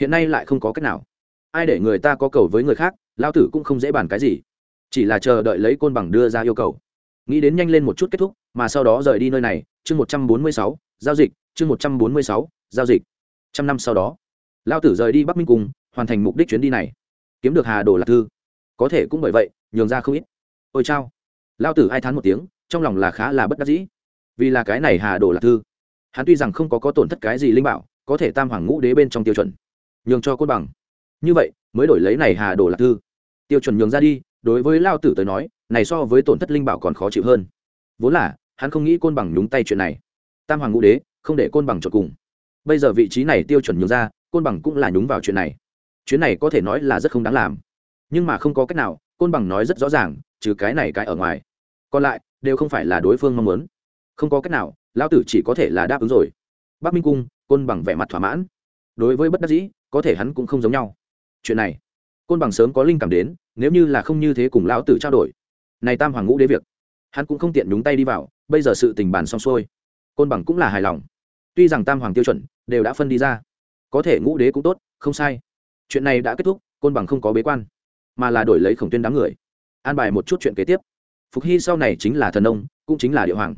Hiện nay lại không có cách nào. Ai để người ta có cầu với người khác, lão tử cũng không dễ bàn cái gì chỉ là chờ đợi lấy côn bằng đưa ra yêu cầu. Nghĩ đến nhanh lên một chút kết thúc, mà sau đó rời đi nơi này, chương một trăm bốn mươi sáu, giao dịch, chương một trăm bốn mươi sáu, giao dịch. Trăm năm sau đó, lao tử rời đi bắc minh cùng, hoàn thành mục đích chuyến đi này. Kiếm được hà đồ lạc thư. Có thể cũng bởi vậy, nhường ra không ít. Ôi chao. Lao tử ai thán một tiếng, trong lòng là khá là bất đắc dĩ. Vì là cái này hà đồ lạc thư, hắn tuy rằng không có có tổn thất cái gì linh bảo, có thể tam hoàng ngũ đế bên trong tiêu chuẩn, nhường cho côn bằng. Như vậy, mới đổi lấy này hà đồ lạc thư. Tiêu chuẩn nhường ra đi đối với lao tử tới nói, này so với tổn thất linh bảo còn khó chịu hơn. Vốn là, hắn không nghĩ côn bằng nhúng tay chuyện này. Tam hoàng ngũ đế, không để côn bằng trộn cùng. Bây giờ vị trí này tiêu chuẩn nhường ra, côn bằng cũng là nhúng vào chuyện này. Chuyến này có thể nói là rất không đáng làm. Nhưng mà không có cách nào, côn bằng nói rất rõ ràng, trừ cái này cái ở ngoài. Còn lại, đều không phải là đối phương mong muốn. Không có cách nào lao tử chỉ có thể là đáp ứng rồi. Bắc minh cung, côn bằng vẻ mặt thỏa mãn. Đối với bất đắc dĩ, có thể hắn cũng không giống nhau. Chuyện này côn bằng sớm có linh cảm đến, nếu như là không như thế cùng lão tử trao đổi. Này tam hoàng ngũ đế việc, hắn cũng không tiện nhúng tay đi vào, bây giờ sự tình bàn xong xuôi. Côn bằng cũng là hài lòng. Tuy rằng tam hoàng tiêu chuẩn đều đã phân đi ra, có thể ngũ đế cũng tốt, không sai. Chuyện này đã kết thúc, côn bằng không có bế quan, mà là đổi lấy khổng tuyên đám người. An bài một chút chuyện kế tiếp. Phục hy sau này chính là thần ông, cũng chính là địa hoàng.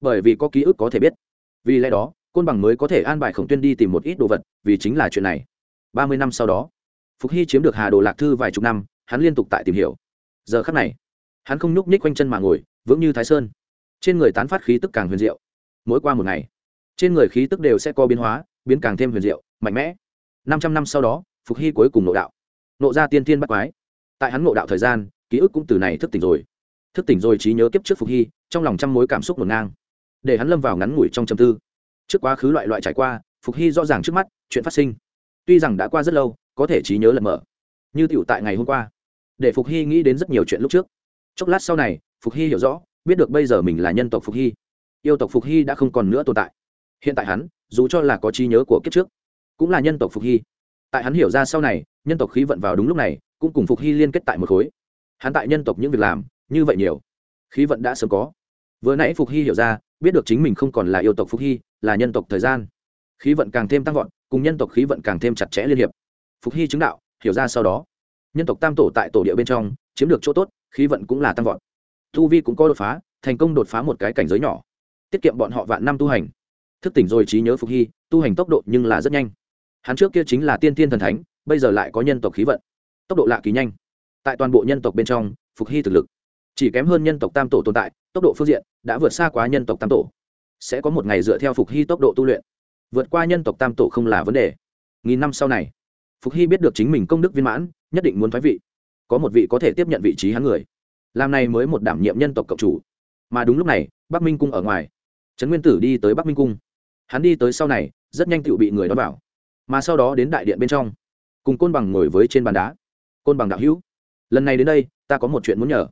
Bởi vì có ký ức có thể biết. Vì lẽ đó, côn bằng mới có thể an bài khổng tuyên đi tìm một ít đồ vật, vì chính là chuyện này. Ba mươi năm sau đó phục hy chiếm được hà đồ lạc thư vài chục năm, hắn liên tục tại tìm hiểu. Giờ khắc này, hắn không nhúc nhích quanh chân mà ngồi, vững như thái sơn. Trên người tán phát khí tức càng huyền diệu. Mỗi qua một ngày, trên người khí tức đều sẽ có biến hóa, biến càng thêm huyền diệu, mạnh mẽ. Năm trăm năm sau đó, phục hy cuối cùng nộ đạo. Nộ ra tiên tiên bắt quái. Tại hắn nộ đạo thời gian, ký ức cũng từ này thức tỉnh rồi. Thức tỉnh rồi trí nhớ kiếp trước phục hy, trong lòng trăm mối cảm xúc ngổn ngang. Để hắn lâm vào ngắn ngủi trong châm tư. Trước quá khứ loại loại trải qua, phục hy rõ ràng trước mắt, chuyện phát sinh. Tuy rằng đã qua rất lâu có thể trí nhớ lật mở. Như tiểu tại ngày hôm qua, để phục hy nghĩ đến rất nhiều chuyện lúc trước. Chốc lát sau này, phục hy hiểu rõ, biết được bây giờ mình là nhân tộc phục hy. Yêu tộc phục hy đã không còn nữa tồn tại. Hiện tại hắn, dù cho là có trí nhớ của kiếp trước, cũng là nhân tộc phục hy. Tại hắn hiểu ra sau này, nhân tộc khí vận vào đúng lúc này, cũng cùng phục hy liên kết tại một khối. Hắn tại nhân tộc những việc làm, như vậy nhiều. Khí vận đã sớm có. Vừa nãy phục hy hiểu ra, biết được chính mình không còn là yêu tộc phục hy, là nhân tộc thời gian. Khí vận càng thêm tăng vọt, cùng nhân tộc khí vận càng thêm chặt chẽ liên hiệp phục hy chứng đạo, hiểu ra sau đó. Nhân tộc tam tổ tại tổ địa bên trong, chiếm được chỗ tốt, khí vận cũng là tăng vọt. Thu vi cũng có đột phá, thành công đột phá một cái cảnh giới nhỏ. Tiết kiệm bọn họ vạn năm tu hành. Thức tỉnh rồi trí nhớ phục hy, tu hành tốc độ nhưng là rất nhanh. Hắn trước kia chính là tiên tiên thần thánh, bây giờ lại có nhân tộc khí vận. Tốc độ lạ kỳ nhanh. Tại toàn bộ nhân tộc bên trong, phục hy thực lực, chỉ kém hơn nhân tộc tam tổ tồn tại, tốc độ phương diện đã vượt xa quá nhân tộc tam tổ. Sẽ có một ngày dựa theo phục hy tốc độ tu luyện, vượt qua nhân tộc tam tổ không là vấn đề. Nghìn năm sau này phục hy biết được chính mình công đức viên mãn, nhất định muốn thoái vị. Có một vị có thể tiếp nhận vị trí hắn người. Làm này mới một đảm nhiệm nhân tộc cộng chủ. Mà đúng lúc này, bắc minh cung ở ngoài. Trấn nguyên tử đi tới bắc minh cung. Hắn đi tới sau này, rất nhanh tự bị người đón vào. Mà sau đó đến đại điện bên trong. Cùng côn bằng ngồi với trên bàn đá. Côn bằng đạo hữu, lần này đến đây, ta có một chuyện muốn nhờ.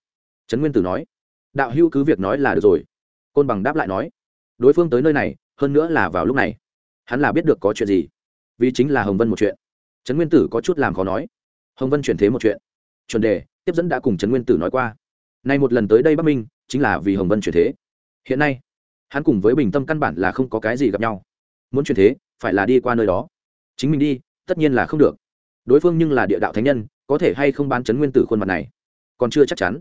Trấn nguyên tử nói. Đạo hữu cứ việc nói là được rồi. Côn bằng đáp lại nói. Đối phương tới nơi này, hơn nữa là vào lúc này. Hắn là biết được có chuyện gì. Vì chính là hồng vân một chuyện trấn nguyên tử có chút làm khó nói. Hồng vân chuyển thế một chuyện. Chuẩn đề, tiếp dẫn đã cùng trấn nguyên tử nói qua. Nay một lần tới đây bắc minh, chính là vì hồng vân chuyển thế. Hiện nay, hắn cùng với bình tâm căn bản là không có cái gì gặp nhau. Muốn chuyển thế, phải là đi qua nơi đó. Chính mình đi, tất nhiên là không được. Đối phương nhưng là địa đạo thánh nhân, có thể hay không bán chấn nguyên tử khuôn mặt này? Còn chưa chắc chắn.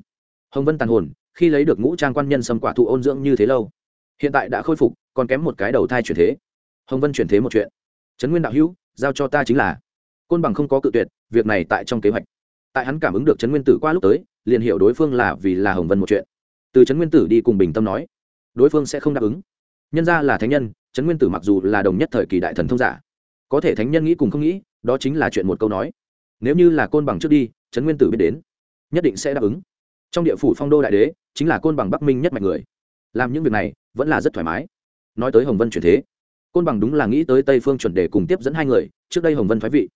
Hồng vân tàn hồn, khi lấy được ngũ trang quan nhân xâm quả thụ ôn dưỡng như thế lâu, hiện tại đã khôi phục, còn kém một cái đầu thai chuyển thế. Hồng vân chuyển thế một chuyện. Trấn nguyên đạo hữu, giao cho ta chính là côn bằng không có cự tuyệt, việc này tại trong kế hoạch. Tại hắn cảm ứng được trấn nguyên tử qua lúc tới, liền hiểu đối phương là vì là hồng vân một chuyện. Từ trấn nguyên tử đi cùng bình tâm nói, đối phương sẽ không đáp ứng. Nhân ra là thánh nhân, trấn nguyên tử mặc dù là đồng nhất thời kỳ đại thần thông giả, có thể thánh nhân nghĩ cùng không nghĩ, đó chính là chuyện một câu nói. Nếu như là côn bằng trước đi, trấn nguyên tử biết đến, nhất định sẽ đáp ứng. Trong địa phủ phong đô đại đế, chính là côn bằng bắc minh nhất mạnh người. Làm những việc này, vẫn là rất thoải mái. Nói tới hồng vân chuyển thế, côn bằng đúng là nghĩ tới tây phương chuẩn đề cùng tiếp dẫn hai người, trước đây hồng vân phái vị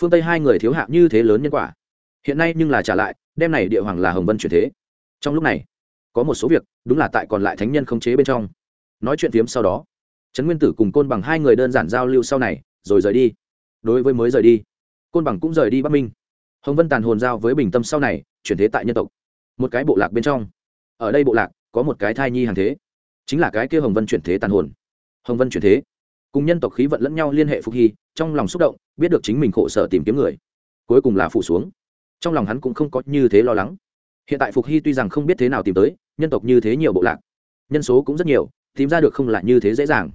phương tây hai người thiếu hạ như thế lớn nhân quả hiện nay nhưng là trả lại đem này địa hoàng là hồng vân chuyển thế trong lúc này có một số việc đúng là tại còn lại thánh nhân không chế bên trong nói chuyện phiếm sau đó trấn nguyên tử cùng côn bằng hai người đơn giản giao lưu sau này rồi rời đi đối với mới rời đi côn bằng cũng rời đi bắc minh hồng vân tàn hồn giao với bình tâm sau này chuyển thế tại nhân tộc một cái bộ lạc bên trong ở đây bộ lạc có một cái thai nhi hàng thế chính là cái kia hồng vân chuyển thế tàn hồn hồng vân chuyển thế cùng nhân tộc khí vận lẫn nhau liên hệ phục hy, trong lòng xúc động, biết được chính mình khổ sở tìm kiếm người. Cuối cùng là phủ xuống. Trong lòng hắn cũng không có như thế lo lắng. Hiện tại phục hy tuy rằng không biết thế nào tìm tới, nhân tộc như thế nhiều bộ lạc, nhân số cũng rất nhiều, tìm ra được không là như thế dễ dàng.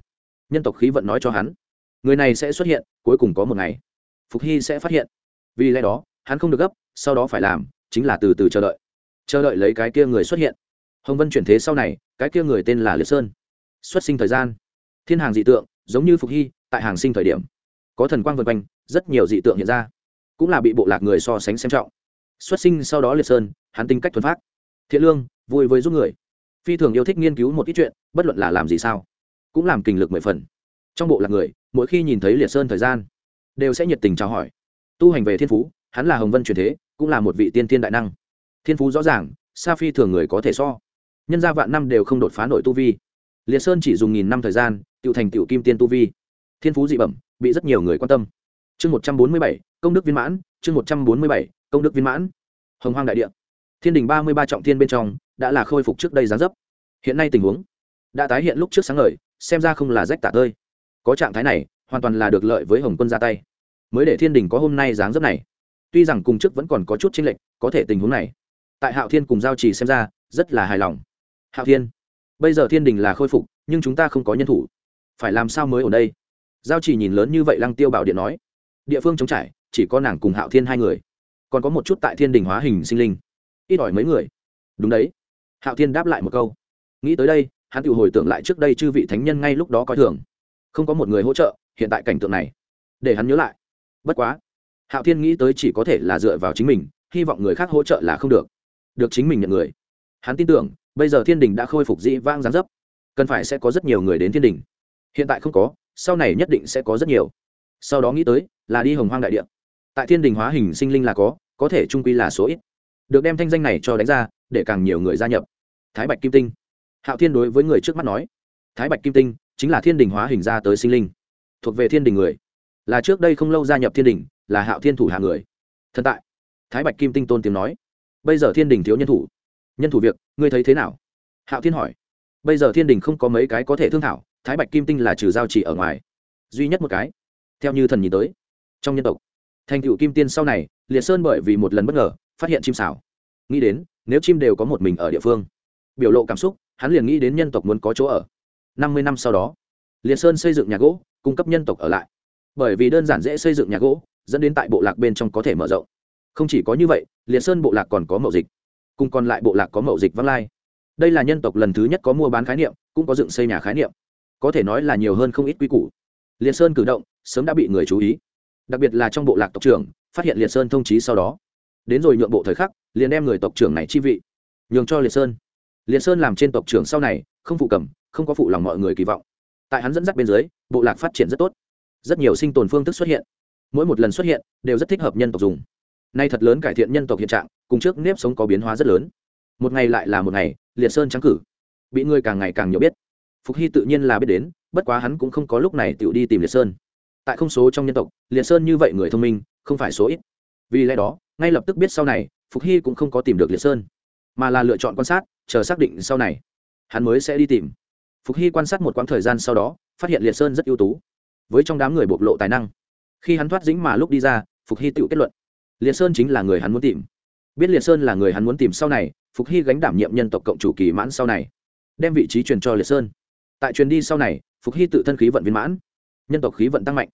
Nhân tộc khí vận nói cho hắn, người này sẽ xuất hiện, cuối cùng có một ngày, phục hy sẽ phát hiện. Vì lẽ đó, hắn không được gấp, sau đó phải làm, chính là từ từ chờ đợi. Chờ đợi lấy cái kia người xuất hiện. Hồng vân chuyển thế sau này, cái kia người tên là liệt sơn. Xuất sinh thời gian, thiên hàng dị tượng giống như phục hy tại hàng sinh thời điểm có thần quang vân quanh rất nhiều dị tượng hiện ra cũng là bị bộ lạc người so sánh xem trọng xuất sinh sau đó liệt sơn hắn tính cách thuần phát thiện lương vui với giúp người phi thường yêu thích nghiên cứu một ít chuyện bất luận là làm gì sao cũng làm kinh lực mười phần trong bộ lạc người mỗi khi nhìn thấy liệt sơn thời gian đều sẽ nhiệt tình chào hỏi tu hành về thiên phú hắn là hồng vân truyền thế cũng là một vị tiên thiên đại năng thiên phú rõ ràng sa phi thường người có thể so nhân gia vạn năm đều không đột phá nổi tu vi liệt sơn chỉ dùng nghìn năm thời gian, tự thành tiểu kim tiên tu vi. Thiên phú dị bẩm, bị rất nhiều người quan tâm. Chương một trăm bốn mươi bảy, công đức viên mãn, chương một trăm bốn mươi bảy, công đức viên mãn. Hồng hoang đại địa. Thiên đình ba mươi ba trọng thiên bên trong, đã là khôi phục trước đây gián dấp. Hiện nay tình huống, đã tái hiện lúc trước sáng ngời, xem ra không là rách tả tơi. Có trạng thái này, hoàn toàn là được lợi với hồng quân ra tay. Mới để thiên đình có hôm nay dáng dấp này. Tuy rằng cùng trước vẫn còn có chút chênh lệch, có thể tình huống này. Tại hạo thiên cùng giao trì xem ra, rất là hài lòng. Hạo thiên bây giờ thiên đình là khôi phục, nhưng chúng ta không có nhân thủ. Phải làm sao mới ở đây? Giao chỉ nhìn lớn như vậy lăng tiêu bảo điện nói. Địa phương chống trải, chỉ có nàng cùng hạo thiên hai người. Còn có một chút tại thiên đình hóa hình sinh linh. Ít ỏi mấy người. Đúng đấy. Hạo thiên đáp lại một câu. Nghĩ tới đây, hắn tự hồi tưởng lại trước đây chư vị thánh nhân ngay lúc đó coi thường. Không có một người hỗ trợ, hiện tại cảnh tượng này. Để hắn nhớ lại. Bất quá. Hạo thiên nghĩ tới chỉ có thể là dựa vào chính mình, hy vọng người khác hỗ trợ là không được. Được chính mình nhận người. Hắn tin tưởng bây giờ thiên đình đã khôi phục dĩ vang gián dấp, cần phải sẽ có rất nhiều người đến thiên đình. Hiện tại không có, sau này nhất định sẽ có rất nhiều. Sau đó nghĩ tới, là đi hồng hoang đại địa. Tại thiên đình hóa hình sinh linh là có có thể trung quy là số ít. Được đem thanh danh này cho đánh ra, để càng nhiều người gia nhập. Thái bạch kim tinh. Hạo thiên đối với người trước mắt nói, thái bạch kim tinh chính là thiên đình hóa hình ra tới sinh linh, thuộc về thiên đình người. Là trước đây không lâu gia nhập thiên đình, là hạo thiên thủ hạ người. Thần tại. Thái bạch kim tinh tôn tiếng nói, bây giờ thiên đình thiếu nhân thủ nhân thủ việc, ngươi thấy thế nào? Hạo thiên hỏi. Bây giờ thiên đình không có mấy cái có thể thương thảo, thái bạch kim tinh là trừ giao chỉ ở ngoài. Duy nhất một cái. Theo như thần nhìn tới, trong nhân tộc. Thành cựu kim tiên sau này, liệt sơn bởi vì một lần bất ngờ, phát hiện chim xảo. Nghĩ đến, nếu chim đều có một mình ở địa phương, biểu lộ cảm xúc, hắn liền nghĩ đến nhân tộc muốn có chỗ ở. Năm mươi năm sau đó, liệt sơn xây dựng nhà gỗ, cung cấp nhân tộc ở lại. Bởi vì đơn giản dễ xây dựng nhà gỗ, dẫn đến tại bộ lạc bên trong có thể mở rộng. Không chỉ có như vậy, liệt sơn bộ lạc còn có mậu dịch cùng còn lại bộ lạc có mậu dịch văng lai. Đây là nhân tộc lần thứ nhất có mua bán khái niệm, cũng có dựng xây nhà khái niệm. Có thể nói là nhiều hơn không ít quy củ. Liệt sơn cử động sớm đã bị người chú ý. Đặc biệt là trong bộ lạc tộc trưởng, phát hiện liệt sơn thông chí sau đó. Đến rồi nhượng bộ thời khắc, liền đem người tộc trưởng này chi vị nhường cho liệt sơn. Liệt sơn làm trên tộc trưởng sau này, không phụ cầm, không có phụ lòng mọi người kỳ vọng. Tại hắn dẫn dắt bên dưới, bộ lạc phát triển rất tốt. Rất nhiều sinh tồn phương thức xuất hiện. Mỗi một lần xuất hiện, đều rất thích hợp nhân tộc dùng nay thật lớn cải thiện nhân tộc hiện trạng, cùng trước nếp sống có biến hóa rất lớn. Một ngày lại là một ngày, liệt sơn trắng cử. Bị người càng ngày càng nhiều biết. Phục hy tự nhiên là biết đến, bất quá hắn cũng không có lúc này tự đi tìm liệt sơn. Tại không số trong nhân tộc, liệt sơn như vậy người thông minh, không phải số ít. Vì lẽ đó, ngay lập tức biết sau này, phục hy cũng không có tìm được liệt sơn, mà là lựa chọn quan sát, chờ xác định sau này, hắn mới sẽ đi tìm. Phục hy quan sát một quãng thời gian sau đó, phát hiện liệt sơn rất ưu tú, với trong đám người bộc lộ tài năng. Khi hắn thoát dính mà lúc đi ra, phục hy tự kết luận liệt sơn chính là người hắn muốn tìm. Biết liệt sơn là người hắn muốn tìm sau này, phục hy gánh đảm nhiệm nhân tộc cộng chủ kỳ mãn sau này, đem vị trí truyền cho liệt sơn. Tại truyền đi sau này, phục hy tự thân khí vận viên mãn, nhân tộc khí vận tăng mạnh.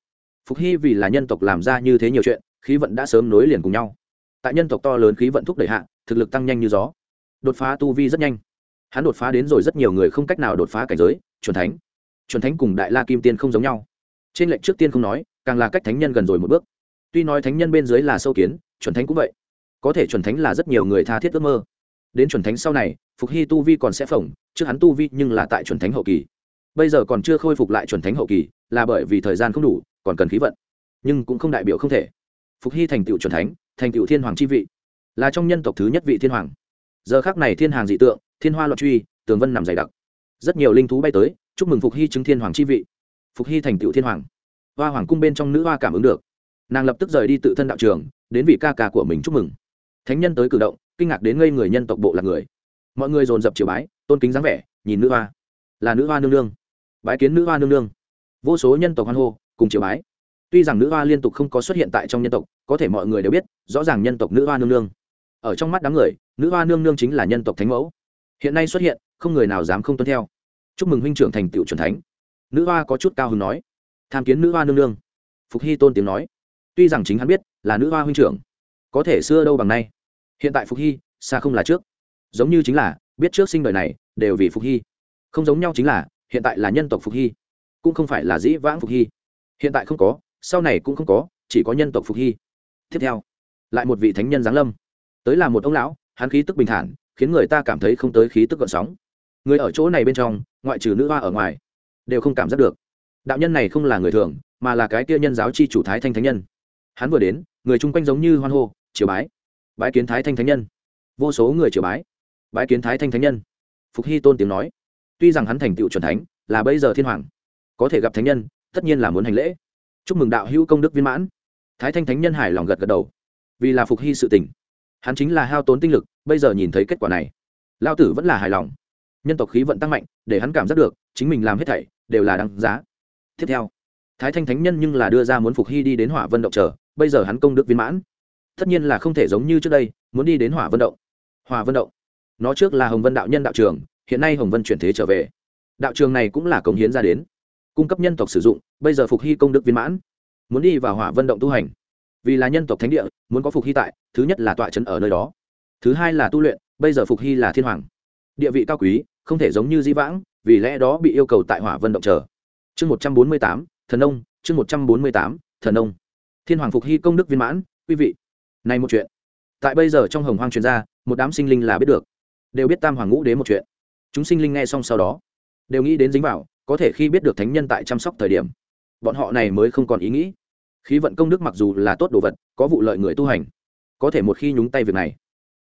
Phục hy vì là nhân tộc làm ra như thế nhiều chuyện, khí vận đã sớm nối liền cùng nhau. Tại nhân tộc to lớn khí vận thúc đẩy hạ, thực lực tăng nhanh như gió. Đột phá tu vi rất nhanh. Hắn đột phá đến rồi rất nhiều người không cách nào đột phá cảnh giới, chuẩn thánh. Chuẩn thánh cùng đại la kim tiên không giống nhau. Trên lệnh trước tiên không nói, càng là cách thánh nhân gần rồi một bước tuy nói thánh nhân bên dưới là sâu kiến, chuẩn thánh cũng vậy. Có thể chuẩn thánh là rất nhiều người tha thiết ước mơ. Đến chuẩn thánh sau này, phục hy tu vi còn sẽ phỏng trước hắn tu vi nhưng là tại chuẩn thánh hậu kỳ. Bây giờ còn chưa khôi phục lại chuẩn thánh hậu kỳ, là bởi vì thời gian không đủ, còn cần khí vận. Nhưng cũng không đại biểu không thể. Phục hy thành tựu chuẩn thánh, thành tựu thiên hoàng chi vị. Là trong nhân tộc thứ nhất vị thiên hoàng. Giờ khác này thiên hàng dị tượng, thiên hoa loạn truy, tường vân nằm dày đặc. Rất nhiều linh thú bay tới, chúc mừng phục hy chứng thiên hoàng chi vị. Phục hy thành tựu thiên hoàng. Hoa hoàng cung bên trong nữ hoa cảm ứng được nàng lập tức rời đi tự thân đạo trường, đến vị ca ca của mình chúc mừng. Thánh nhân tới cử động, kinh ngạc đến ngây người nhân tộc bộ là người. Mọi người dồn dập chiều bái, tôn kính dáng vẻ, nhìn nữ hoa. Là nữ hoa nương nương. Bái kiến nữ hoa nương nương. Vô số nhân tộc hoan hô, cùng chiều bái. Tuy rằng nữ hoa liên tục không có xuất hiện tại trong nhân tộc, có thể mọi người đều biết, rõ ràng nhân tộc nữ hoa nương nương. Ở trong mắt đám người, nữ hoa nương nương chính là nhân tộc thánh mẫu. Hiện nay xuất hiện, không người nào dám không tuân theo. Chúc mừng huynh trưởng thành tựu c thánh. Nữ hoa có chút cao hứng nói. Tham kiến nữ hoa nương nương. Phục hy tôn tiếng nói tuy rằng chính hắn biết là nữ hoa huynh trưởng, có thể xưa đâu bằng nay. Hiện tại phục hy, xa không là trước. Giống như chính là, biết trước sinh đời này, đều vì phục hy. Không giống nhau chính là, hiện tại là nhân tộc phục hy, cũng không phải là dĩ vãng phục hy. Hiện tại không có, sau này cũng không có, chỉ có nhân tộc phục hy. Tiếp theo, lại một vị thánh nhân giáng lâm. Tới là một ông lão, hắn khí tức bình thản, khiến người ta cảm thấy không tới khí tức gợn sóng. Người ở chỗ này bên trong, ngoại trừ nữ hoa ở ngoài, đều không cảm giác được. Đạo nhân này không là người thường, mà là cái kia nhân giáo chi chủ thái thanh thánh nhân hắn vừa đến người chung quanh giống như hoan hô triều bái bái kiến thái thanh thánh nhân. Vô số người triều bái bái kiến thái thanh thánh nhân. Phục hy tôn tiếng nói tuy rằng hắn thành tựu c thánh là bây giờ thiên hoàng có thể gặp thánh nhân tất nhiên là muốn hành lễ. Chúc mừng đạo hữu công đức viên mãn. Thái thanh thánh nhân hài lòng gật gật đầu. Vì là phục hy sự tỉnh, hắn chính là hao tốn tinh lực bây giờ nhìn thấy kết quả này lao tử vẫn là hài lòng. Nhân tộc khí vận tăng mạnh để hắn cảm giác được chính mình làm hết thảy đều là đáng giá. Tiếp theo thái thanh thánh nhân nhưng là đưa ra muốn phục hy đi đến hỏa vân động chờ bây giờ hắn công đức viên mãn. Tất nhiên là không thể giống như trước đây, muốn đi đến hỏa vân động. Hỏa vân động? Nó trước là hồng vân đạo nhân đạo trường, hiện nay hồng vân chuyển thế trở về. Đạo trường này cũng là cống hiến ra đến. Cung cấp nhân tộc sử dụng, bây giờ phục hy công đức viên mãn. Muốn đi vào hỏa vân động tu hành. Vì là nhân tộc thánh địa, muốn có phục hy tại, thứ nhất là tọa trấn ở nơi đó. Thứ hai là tu luyện, bây giờ phục hy là thiên hoàng. Địa vị cao quý, không thể giống như di vãng, vì lẽ đó bị yêu cầu tại hỏa vân động chờ. Chương một trăm bốn mươi tám, thần ông chương một trăm bốn mươi tám, thần ông thiên hoàng phục hy công đức viên mãn, quý vị. Này một chuyện. Tại bây giờ trong hồng hoang truyền gia, một đám sinh linh là biết được. Đều biết tam hoàng ngũ đế một chuyện. Chúng sinh linh nghe xong sau đó, đều nghĩ đến dính vào, có thể khi biết được thánh nhân tại chăm sóc thời điểm, bọn họ này mới không còn ý nghĩ. Khí vận công đức mặc dù là tốt đồ vật, có vụ lợi người tu hành, có thể một khi nhúng tay việc này,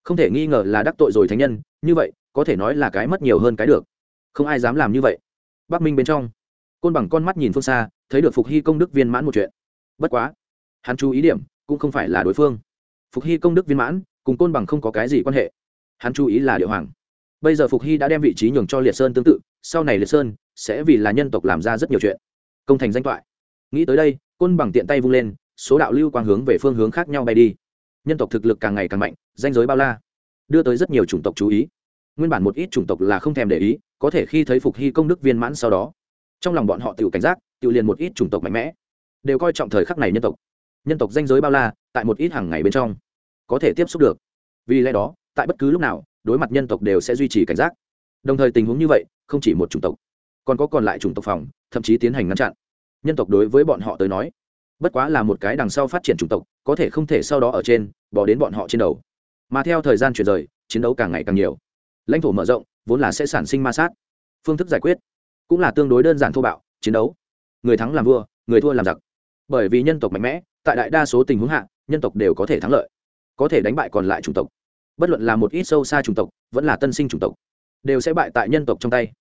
không thể nghi ngờ là đắc tội rồi thánh nhân, như vậy, có thể nói là cái mất nhiều hơn cái được. Không ai dám làm như vậy. Bắc minh bên trong, côn bằng con mắt nhìn phương xa, thấy được phục hy công đức viên mãn một chuyện. Bất quá hắn chú ý điểm cũng không phải là đối phương. Phục hy công đức viên mãn, cùng côn bằng không có cái gì quan hệ. Hắn chú ý là điệu hoàng. Bây giờ phục hy đã đem vị trí nhường cho liệt sơn tương tự, sau này liệt sơn sẽ vì là nhân tộc làm ra rất nhiều chuyện. Công thành danh thoại. Nghĩ tới đây, côn bằng tiện tay vung lên, số đạo lưu quang hướng về phương hướng khác nhau bay đi. Nhân tộc thực lực càng ngày càng mạnh, danh giới bao la, đưa tới rất nhiều chủng tộc chú ý. Nguyên bản một ít chủng tộc là không thèm để ý, có thể khi thấy phục hy công đức viên mãn sau đó, trong lòng bọn họ tự cảnh giác, tự liền một ít chủng tộc mạnh mẽ, đều coi trọng thời khắc này nhân tộc nhân tộc danh giới bao la tại một ít hàng ngày bên trong có thể tiếp xúc được. Vì lẽ đó, tại bất cứ lúc nào, đối mặt nhân tộc đều sẽ duy trì cảnh giác. Đồng thời tình huống như vậy, không chỉ một chủng tộc, còn có còn lại chủng tộc phòng, thậm chí tiến hành ngăn chặn. Nhân tộc đối với bọn họ tới nói, bất quá là một cái đằng sau phát triển chủng tộc, có thể không thể sau đó ở trên, bỏ đến bọn họ trên đầu. Mà theo thời gian chuyển rời, chiến đấu càng ngày càng nhiều. Lãnh thổ mở rộng, vốn là sẽ sản sinh ma sát. Phương thức giải quyết, cũng là tương đối đơn giản thô bạo, chiến đấu. Người thắng làm vua, người thua làm giặc. Bởi vì nhân tộc mạnh mẽ tại đại đa số tình huống hạ, nhân tộc đều có thể thắng lợi, có thể đánh bại còn lại chủng tộc. Bất luận là một ít sâu xa chủng tộc, vẫn là tân sinh chủng tộc, đều sẽ bại tại nhân tộc trong tay.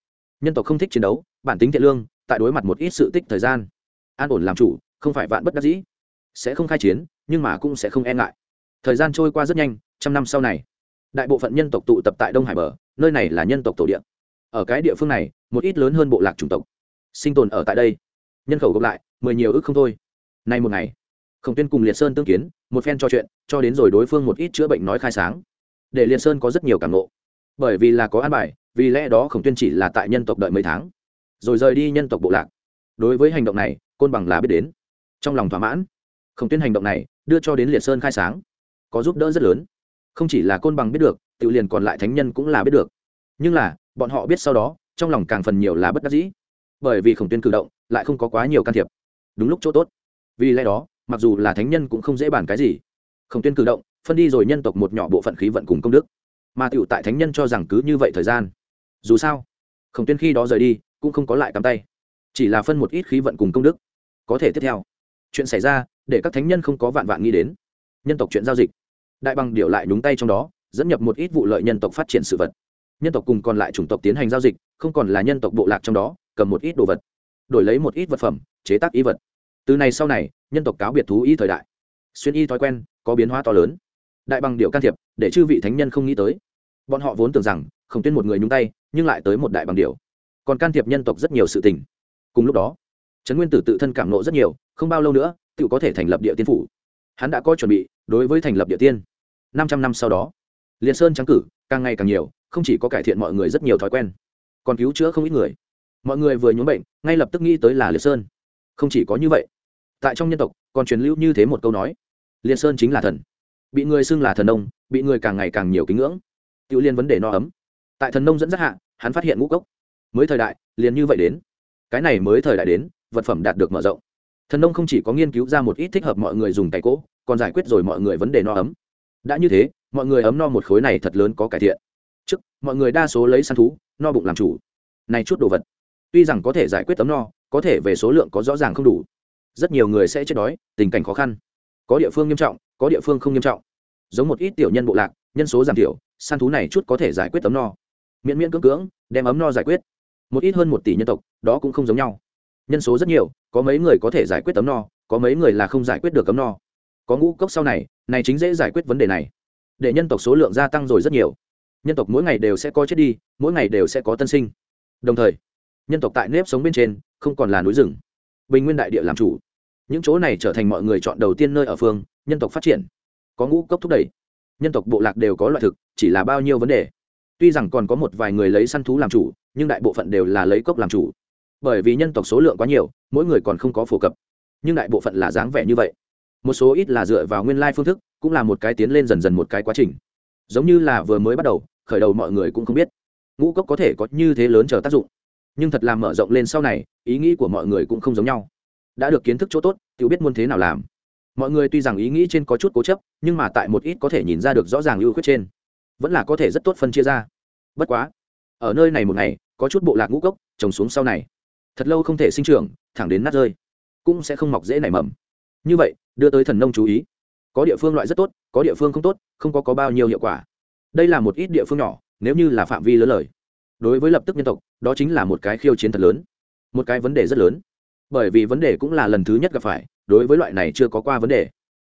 Nhân tộc không thích chiến đấu, bản tính thiện lương, tại đối mặt một ít sự tích thời gian, an ổn làm chủ, không phải vạn bất đắc dĩ, sẽ không khai chiến, nhưng mà cũng sẽ không e ngại. Thời gian trôi qua rất nhanh, trăm năm sau này, đại bộ phận nhân tộc tụ tập tại đông hải bờ, nơi này là nhân tộc tổ địa. Ở cái địa phương này, một ít lớn hơn bộ lạc chủng tộc sinh tồn ở tại đây. Nhân khẩu gộp lại, mười nhiều ước không thôi. Nay một ngày khổng tuyên cùng liệt sơn tương kiến, một phen trò chuyện, cho đến rồi đối phương một ít chữa bệnh nói khai sáng. Để liệt sơn có rất nhiều cảm ngộ. Bởi vì là có an bài, vì lẽ đó khổng tuyên chỉ là tại nhân tộc đợi mấy tháng. Rồi rời đi nhân tộc bộ lạc. Đối với hành động này, côn bằng là biết đến. Trong lòng thỏa mãn, khổng tuyên hành động này đưa cho đến liệt sơn khai sáng. Có giúp đỡ rất lớn. Không chỉ là côn bằng biết được tự liền còn lại thánh nhân cũng là biết được. Nhưng là, bọn họ biết sau đó, trong lòng càng phần nhiều là bất đắc dĩ. Bởi vì khổng tuyên cử động, lại không có quá nhiều can thiệp. Đúng lúc chỗ tốt. Vì lẽ đó mặc dù là thánh nhân cũng không dễ bàn cái gì. Khổng tuyên cử động, phân đi rồi nhân tộc một nhỏ bộ phận khí vận cùng công đức. Mà tựu tại thánh nhân cho rằng cứ như vậy thời gian. Dù sao, khổng tuyên khi đó rời đi, cũng không có lại cắm tay. Chỉ là phân một ít khí vận cùng công đức. Có thể tiếp theo, chuyện xảy ra, để các thánh nhân không có vạn vạn nghĩ đến. Nhân tộc chuyện giao dịch. Đại bằng điệu lại đúng tay trong đó, dẫn nhập một ít vụ lợi nhân tộc phát triển sự vật. Nhân tộc cùng còn lại chủng tộc tiến hành giao dịch, không còn là nhân tộc bộ lạc trong đó, cầm một ít đồ vật. Đổi lấy một ít vật phẩm, chế tác ý vật. Từ này sau này nhân tộc cáo biệt thú y thời đại. Xuyên y thói quen, có biến hóa to lớn. Đại bằng điệu can thiệp, để chư vị thánh nhân không nghĩ tới. Bọn họ vốn tưởng rằng không tuyên một người nhúng tay, nhưng lại tới một đại bằng điệu. Còn can thiệp nhân tộc rất nhiều sự tình. Cùng lúc đó, trấn nguyên tử tự thân cảm nộ rất nhiều, không bao lâu nữa tự có thể thành lập địa tiên phủ. Hắn đã có chuẩn bị, đối với thành lập địa tiên. Năm trăm năm sau đó liền sơn trắng cử, càng ngày càng nhiều, không chỉ có cải thiện mọi người rất nhiều thói quen, còn cứu chữa không ít người. Mọi người vừa nhuốm bệnh, ngay lập tức nghĩ tới là liệt sơn. Không chỉ có như vậy tại trong nhân tộc, còn truyền lưu như thế một câu nói, Liên sơn chính là thần. Bị người xưng là thần nông, bị người càng ngày càng nhiều kính ngưỡng. Tự liên vấn đề no ấm. Tại thần nông dẫn dắt hạ, hắn phát hiện ngũ cốc. Mới thời đại, liền như vậy đến. Cái này mới thời đại đến, vật phẩm đạt được mở rộng. Thần nông không chỉ có nghiên cứu ra một ít thích hợp mọi người dùng tay cỗ, còn giải quyết rồi mọi người vấn đề no ấm. Đã như thế, mọi người ấm no một khối này thật lớn có cải thiện. Trước, mọi người đa số lấy săn thú, no bụng làm chủ. Này chút đồ vật, tuy rằng có thể giải quyết tấm no, có thể về số lượng có rõ ràng không đủ rất nhiều người sẽ chết đói, tình cảnh khó khăn. Có địa phương nghiêm trọng, có địa phương không nghiêm trọng. Giống một ít tiểu nhân bộ lạc, nhân số giảm thiểu, săn thú này chút có thể giải quyết ấm no. Miễn miễn cưỡng cưỡng, đem ấm no giải quyết. Một ít hơn một tỷ nhân tộc, đó cũng không giống nhau. Nhân số rất nhiều, có mấy người có thể giải quyết ấm no, có mấy người là không giải quyết được ấm no. Có ngũ cốc sau này này chính dễ giải quyết vấn đề này. Để nhân tộc số lượng gia tăng rồi rất nhiều. Nhân tộc mỗi ngày đều sẽ có chết đi, mỗi ngày đều sẽ có tân sinh. Đồng thời, nhân tộc tại nếp sống bên trên, không còn là núi rừng. Bình nguyên đại địa làm chủ những chỗ này trở thành mọi người chọn đầu tiên nơi ở phương, nhân tộc phát triển. Có ngũ cốc thúc đẩy. Nhân tộc bộ lạc đều có loại thực, chỉ là bao nhiêu vấn đề. Tuy rằng còn có một vài người lấy săn thú làm chủ, nhưng đại bộ phận đều là lấy cốc làm chủ. Bởi vì nhân tộc số lượng quá nhiều, mỗi người còn không có phổ cập. Nhưng đại bộ phận là dáng vẻ như vậy. Một số ít là dựa vào nguyên lai phương thức, cũng là một cái tiến lên dần dần một cái quá trình. Giống như là vừa mới bắt đầu, khởi đầu mọi người cũng không biết. Ngũ cốc có thể có như thế lớn chờ tác dụng. Nhưng thật làm mở rộng lên sau này, ý nghĩ của mọi người cũng không giống nhau đã được kiến thức chỗ tốt tự biết muốn thế nào làm. Mọi người tuy rằng ý nghĩ trên có chút cố chấp, nhưng mà tại một ít có thể nhìn ra được rõ ràng ưu khuyết trên, vẫn là có thể rất tốt phân chia ra. Bất quá, ở nơi này một ngày, có chút bộ lạc ngũ cốc trồng xuống sau này. Thật lâu không thể sinh trưởng, thẳng đến nát rơi, cũng sẽ không mọc dễ nảy mầm. Như vậy, đưa tới thần nông chú ý. Có địa phương loại rất tốt, có địa phương không tốt, không có có bao nhiêu hiệu quả. Đây là một ít địa phương nhỏ, nếu như là phạm vi lớn lời. Đối với lập tức nhân tộc, đó chính là một cái khiêu chiến thật lớn. Một cái vấn đề rất lớn bởi vì vấn đề cũng là lần thứ nhất gặp phải, đối với loại này chưa có qua vấn đề.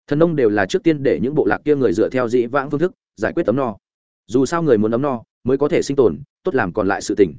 Thần nông đều là trước tiên để những bộ lạc kia người dựa theo dĩ vãng phương thức giải quyết ấm no. Dù sao người muốn ấm no mới có thể sinh tồn, tốt làm còn lại sự tỉnh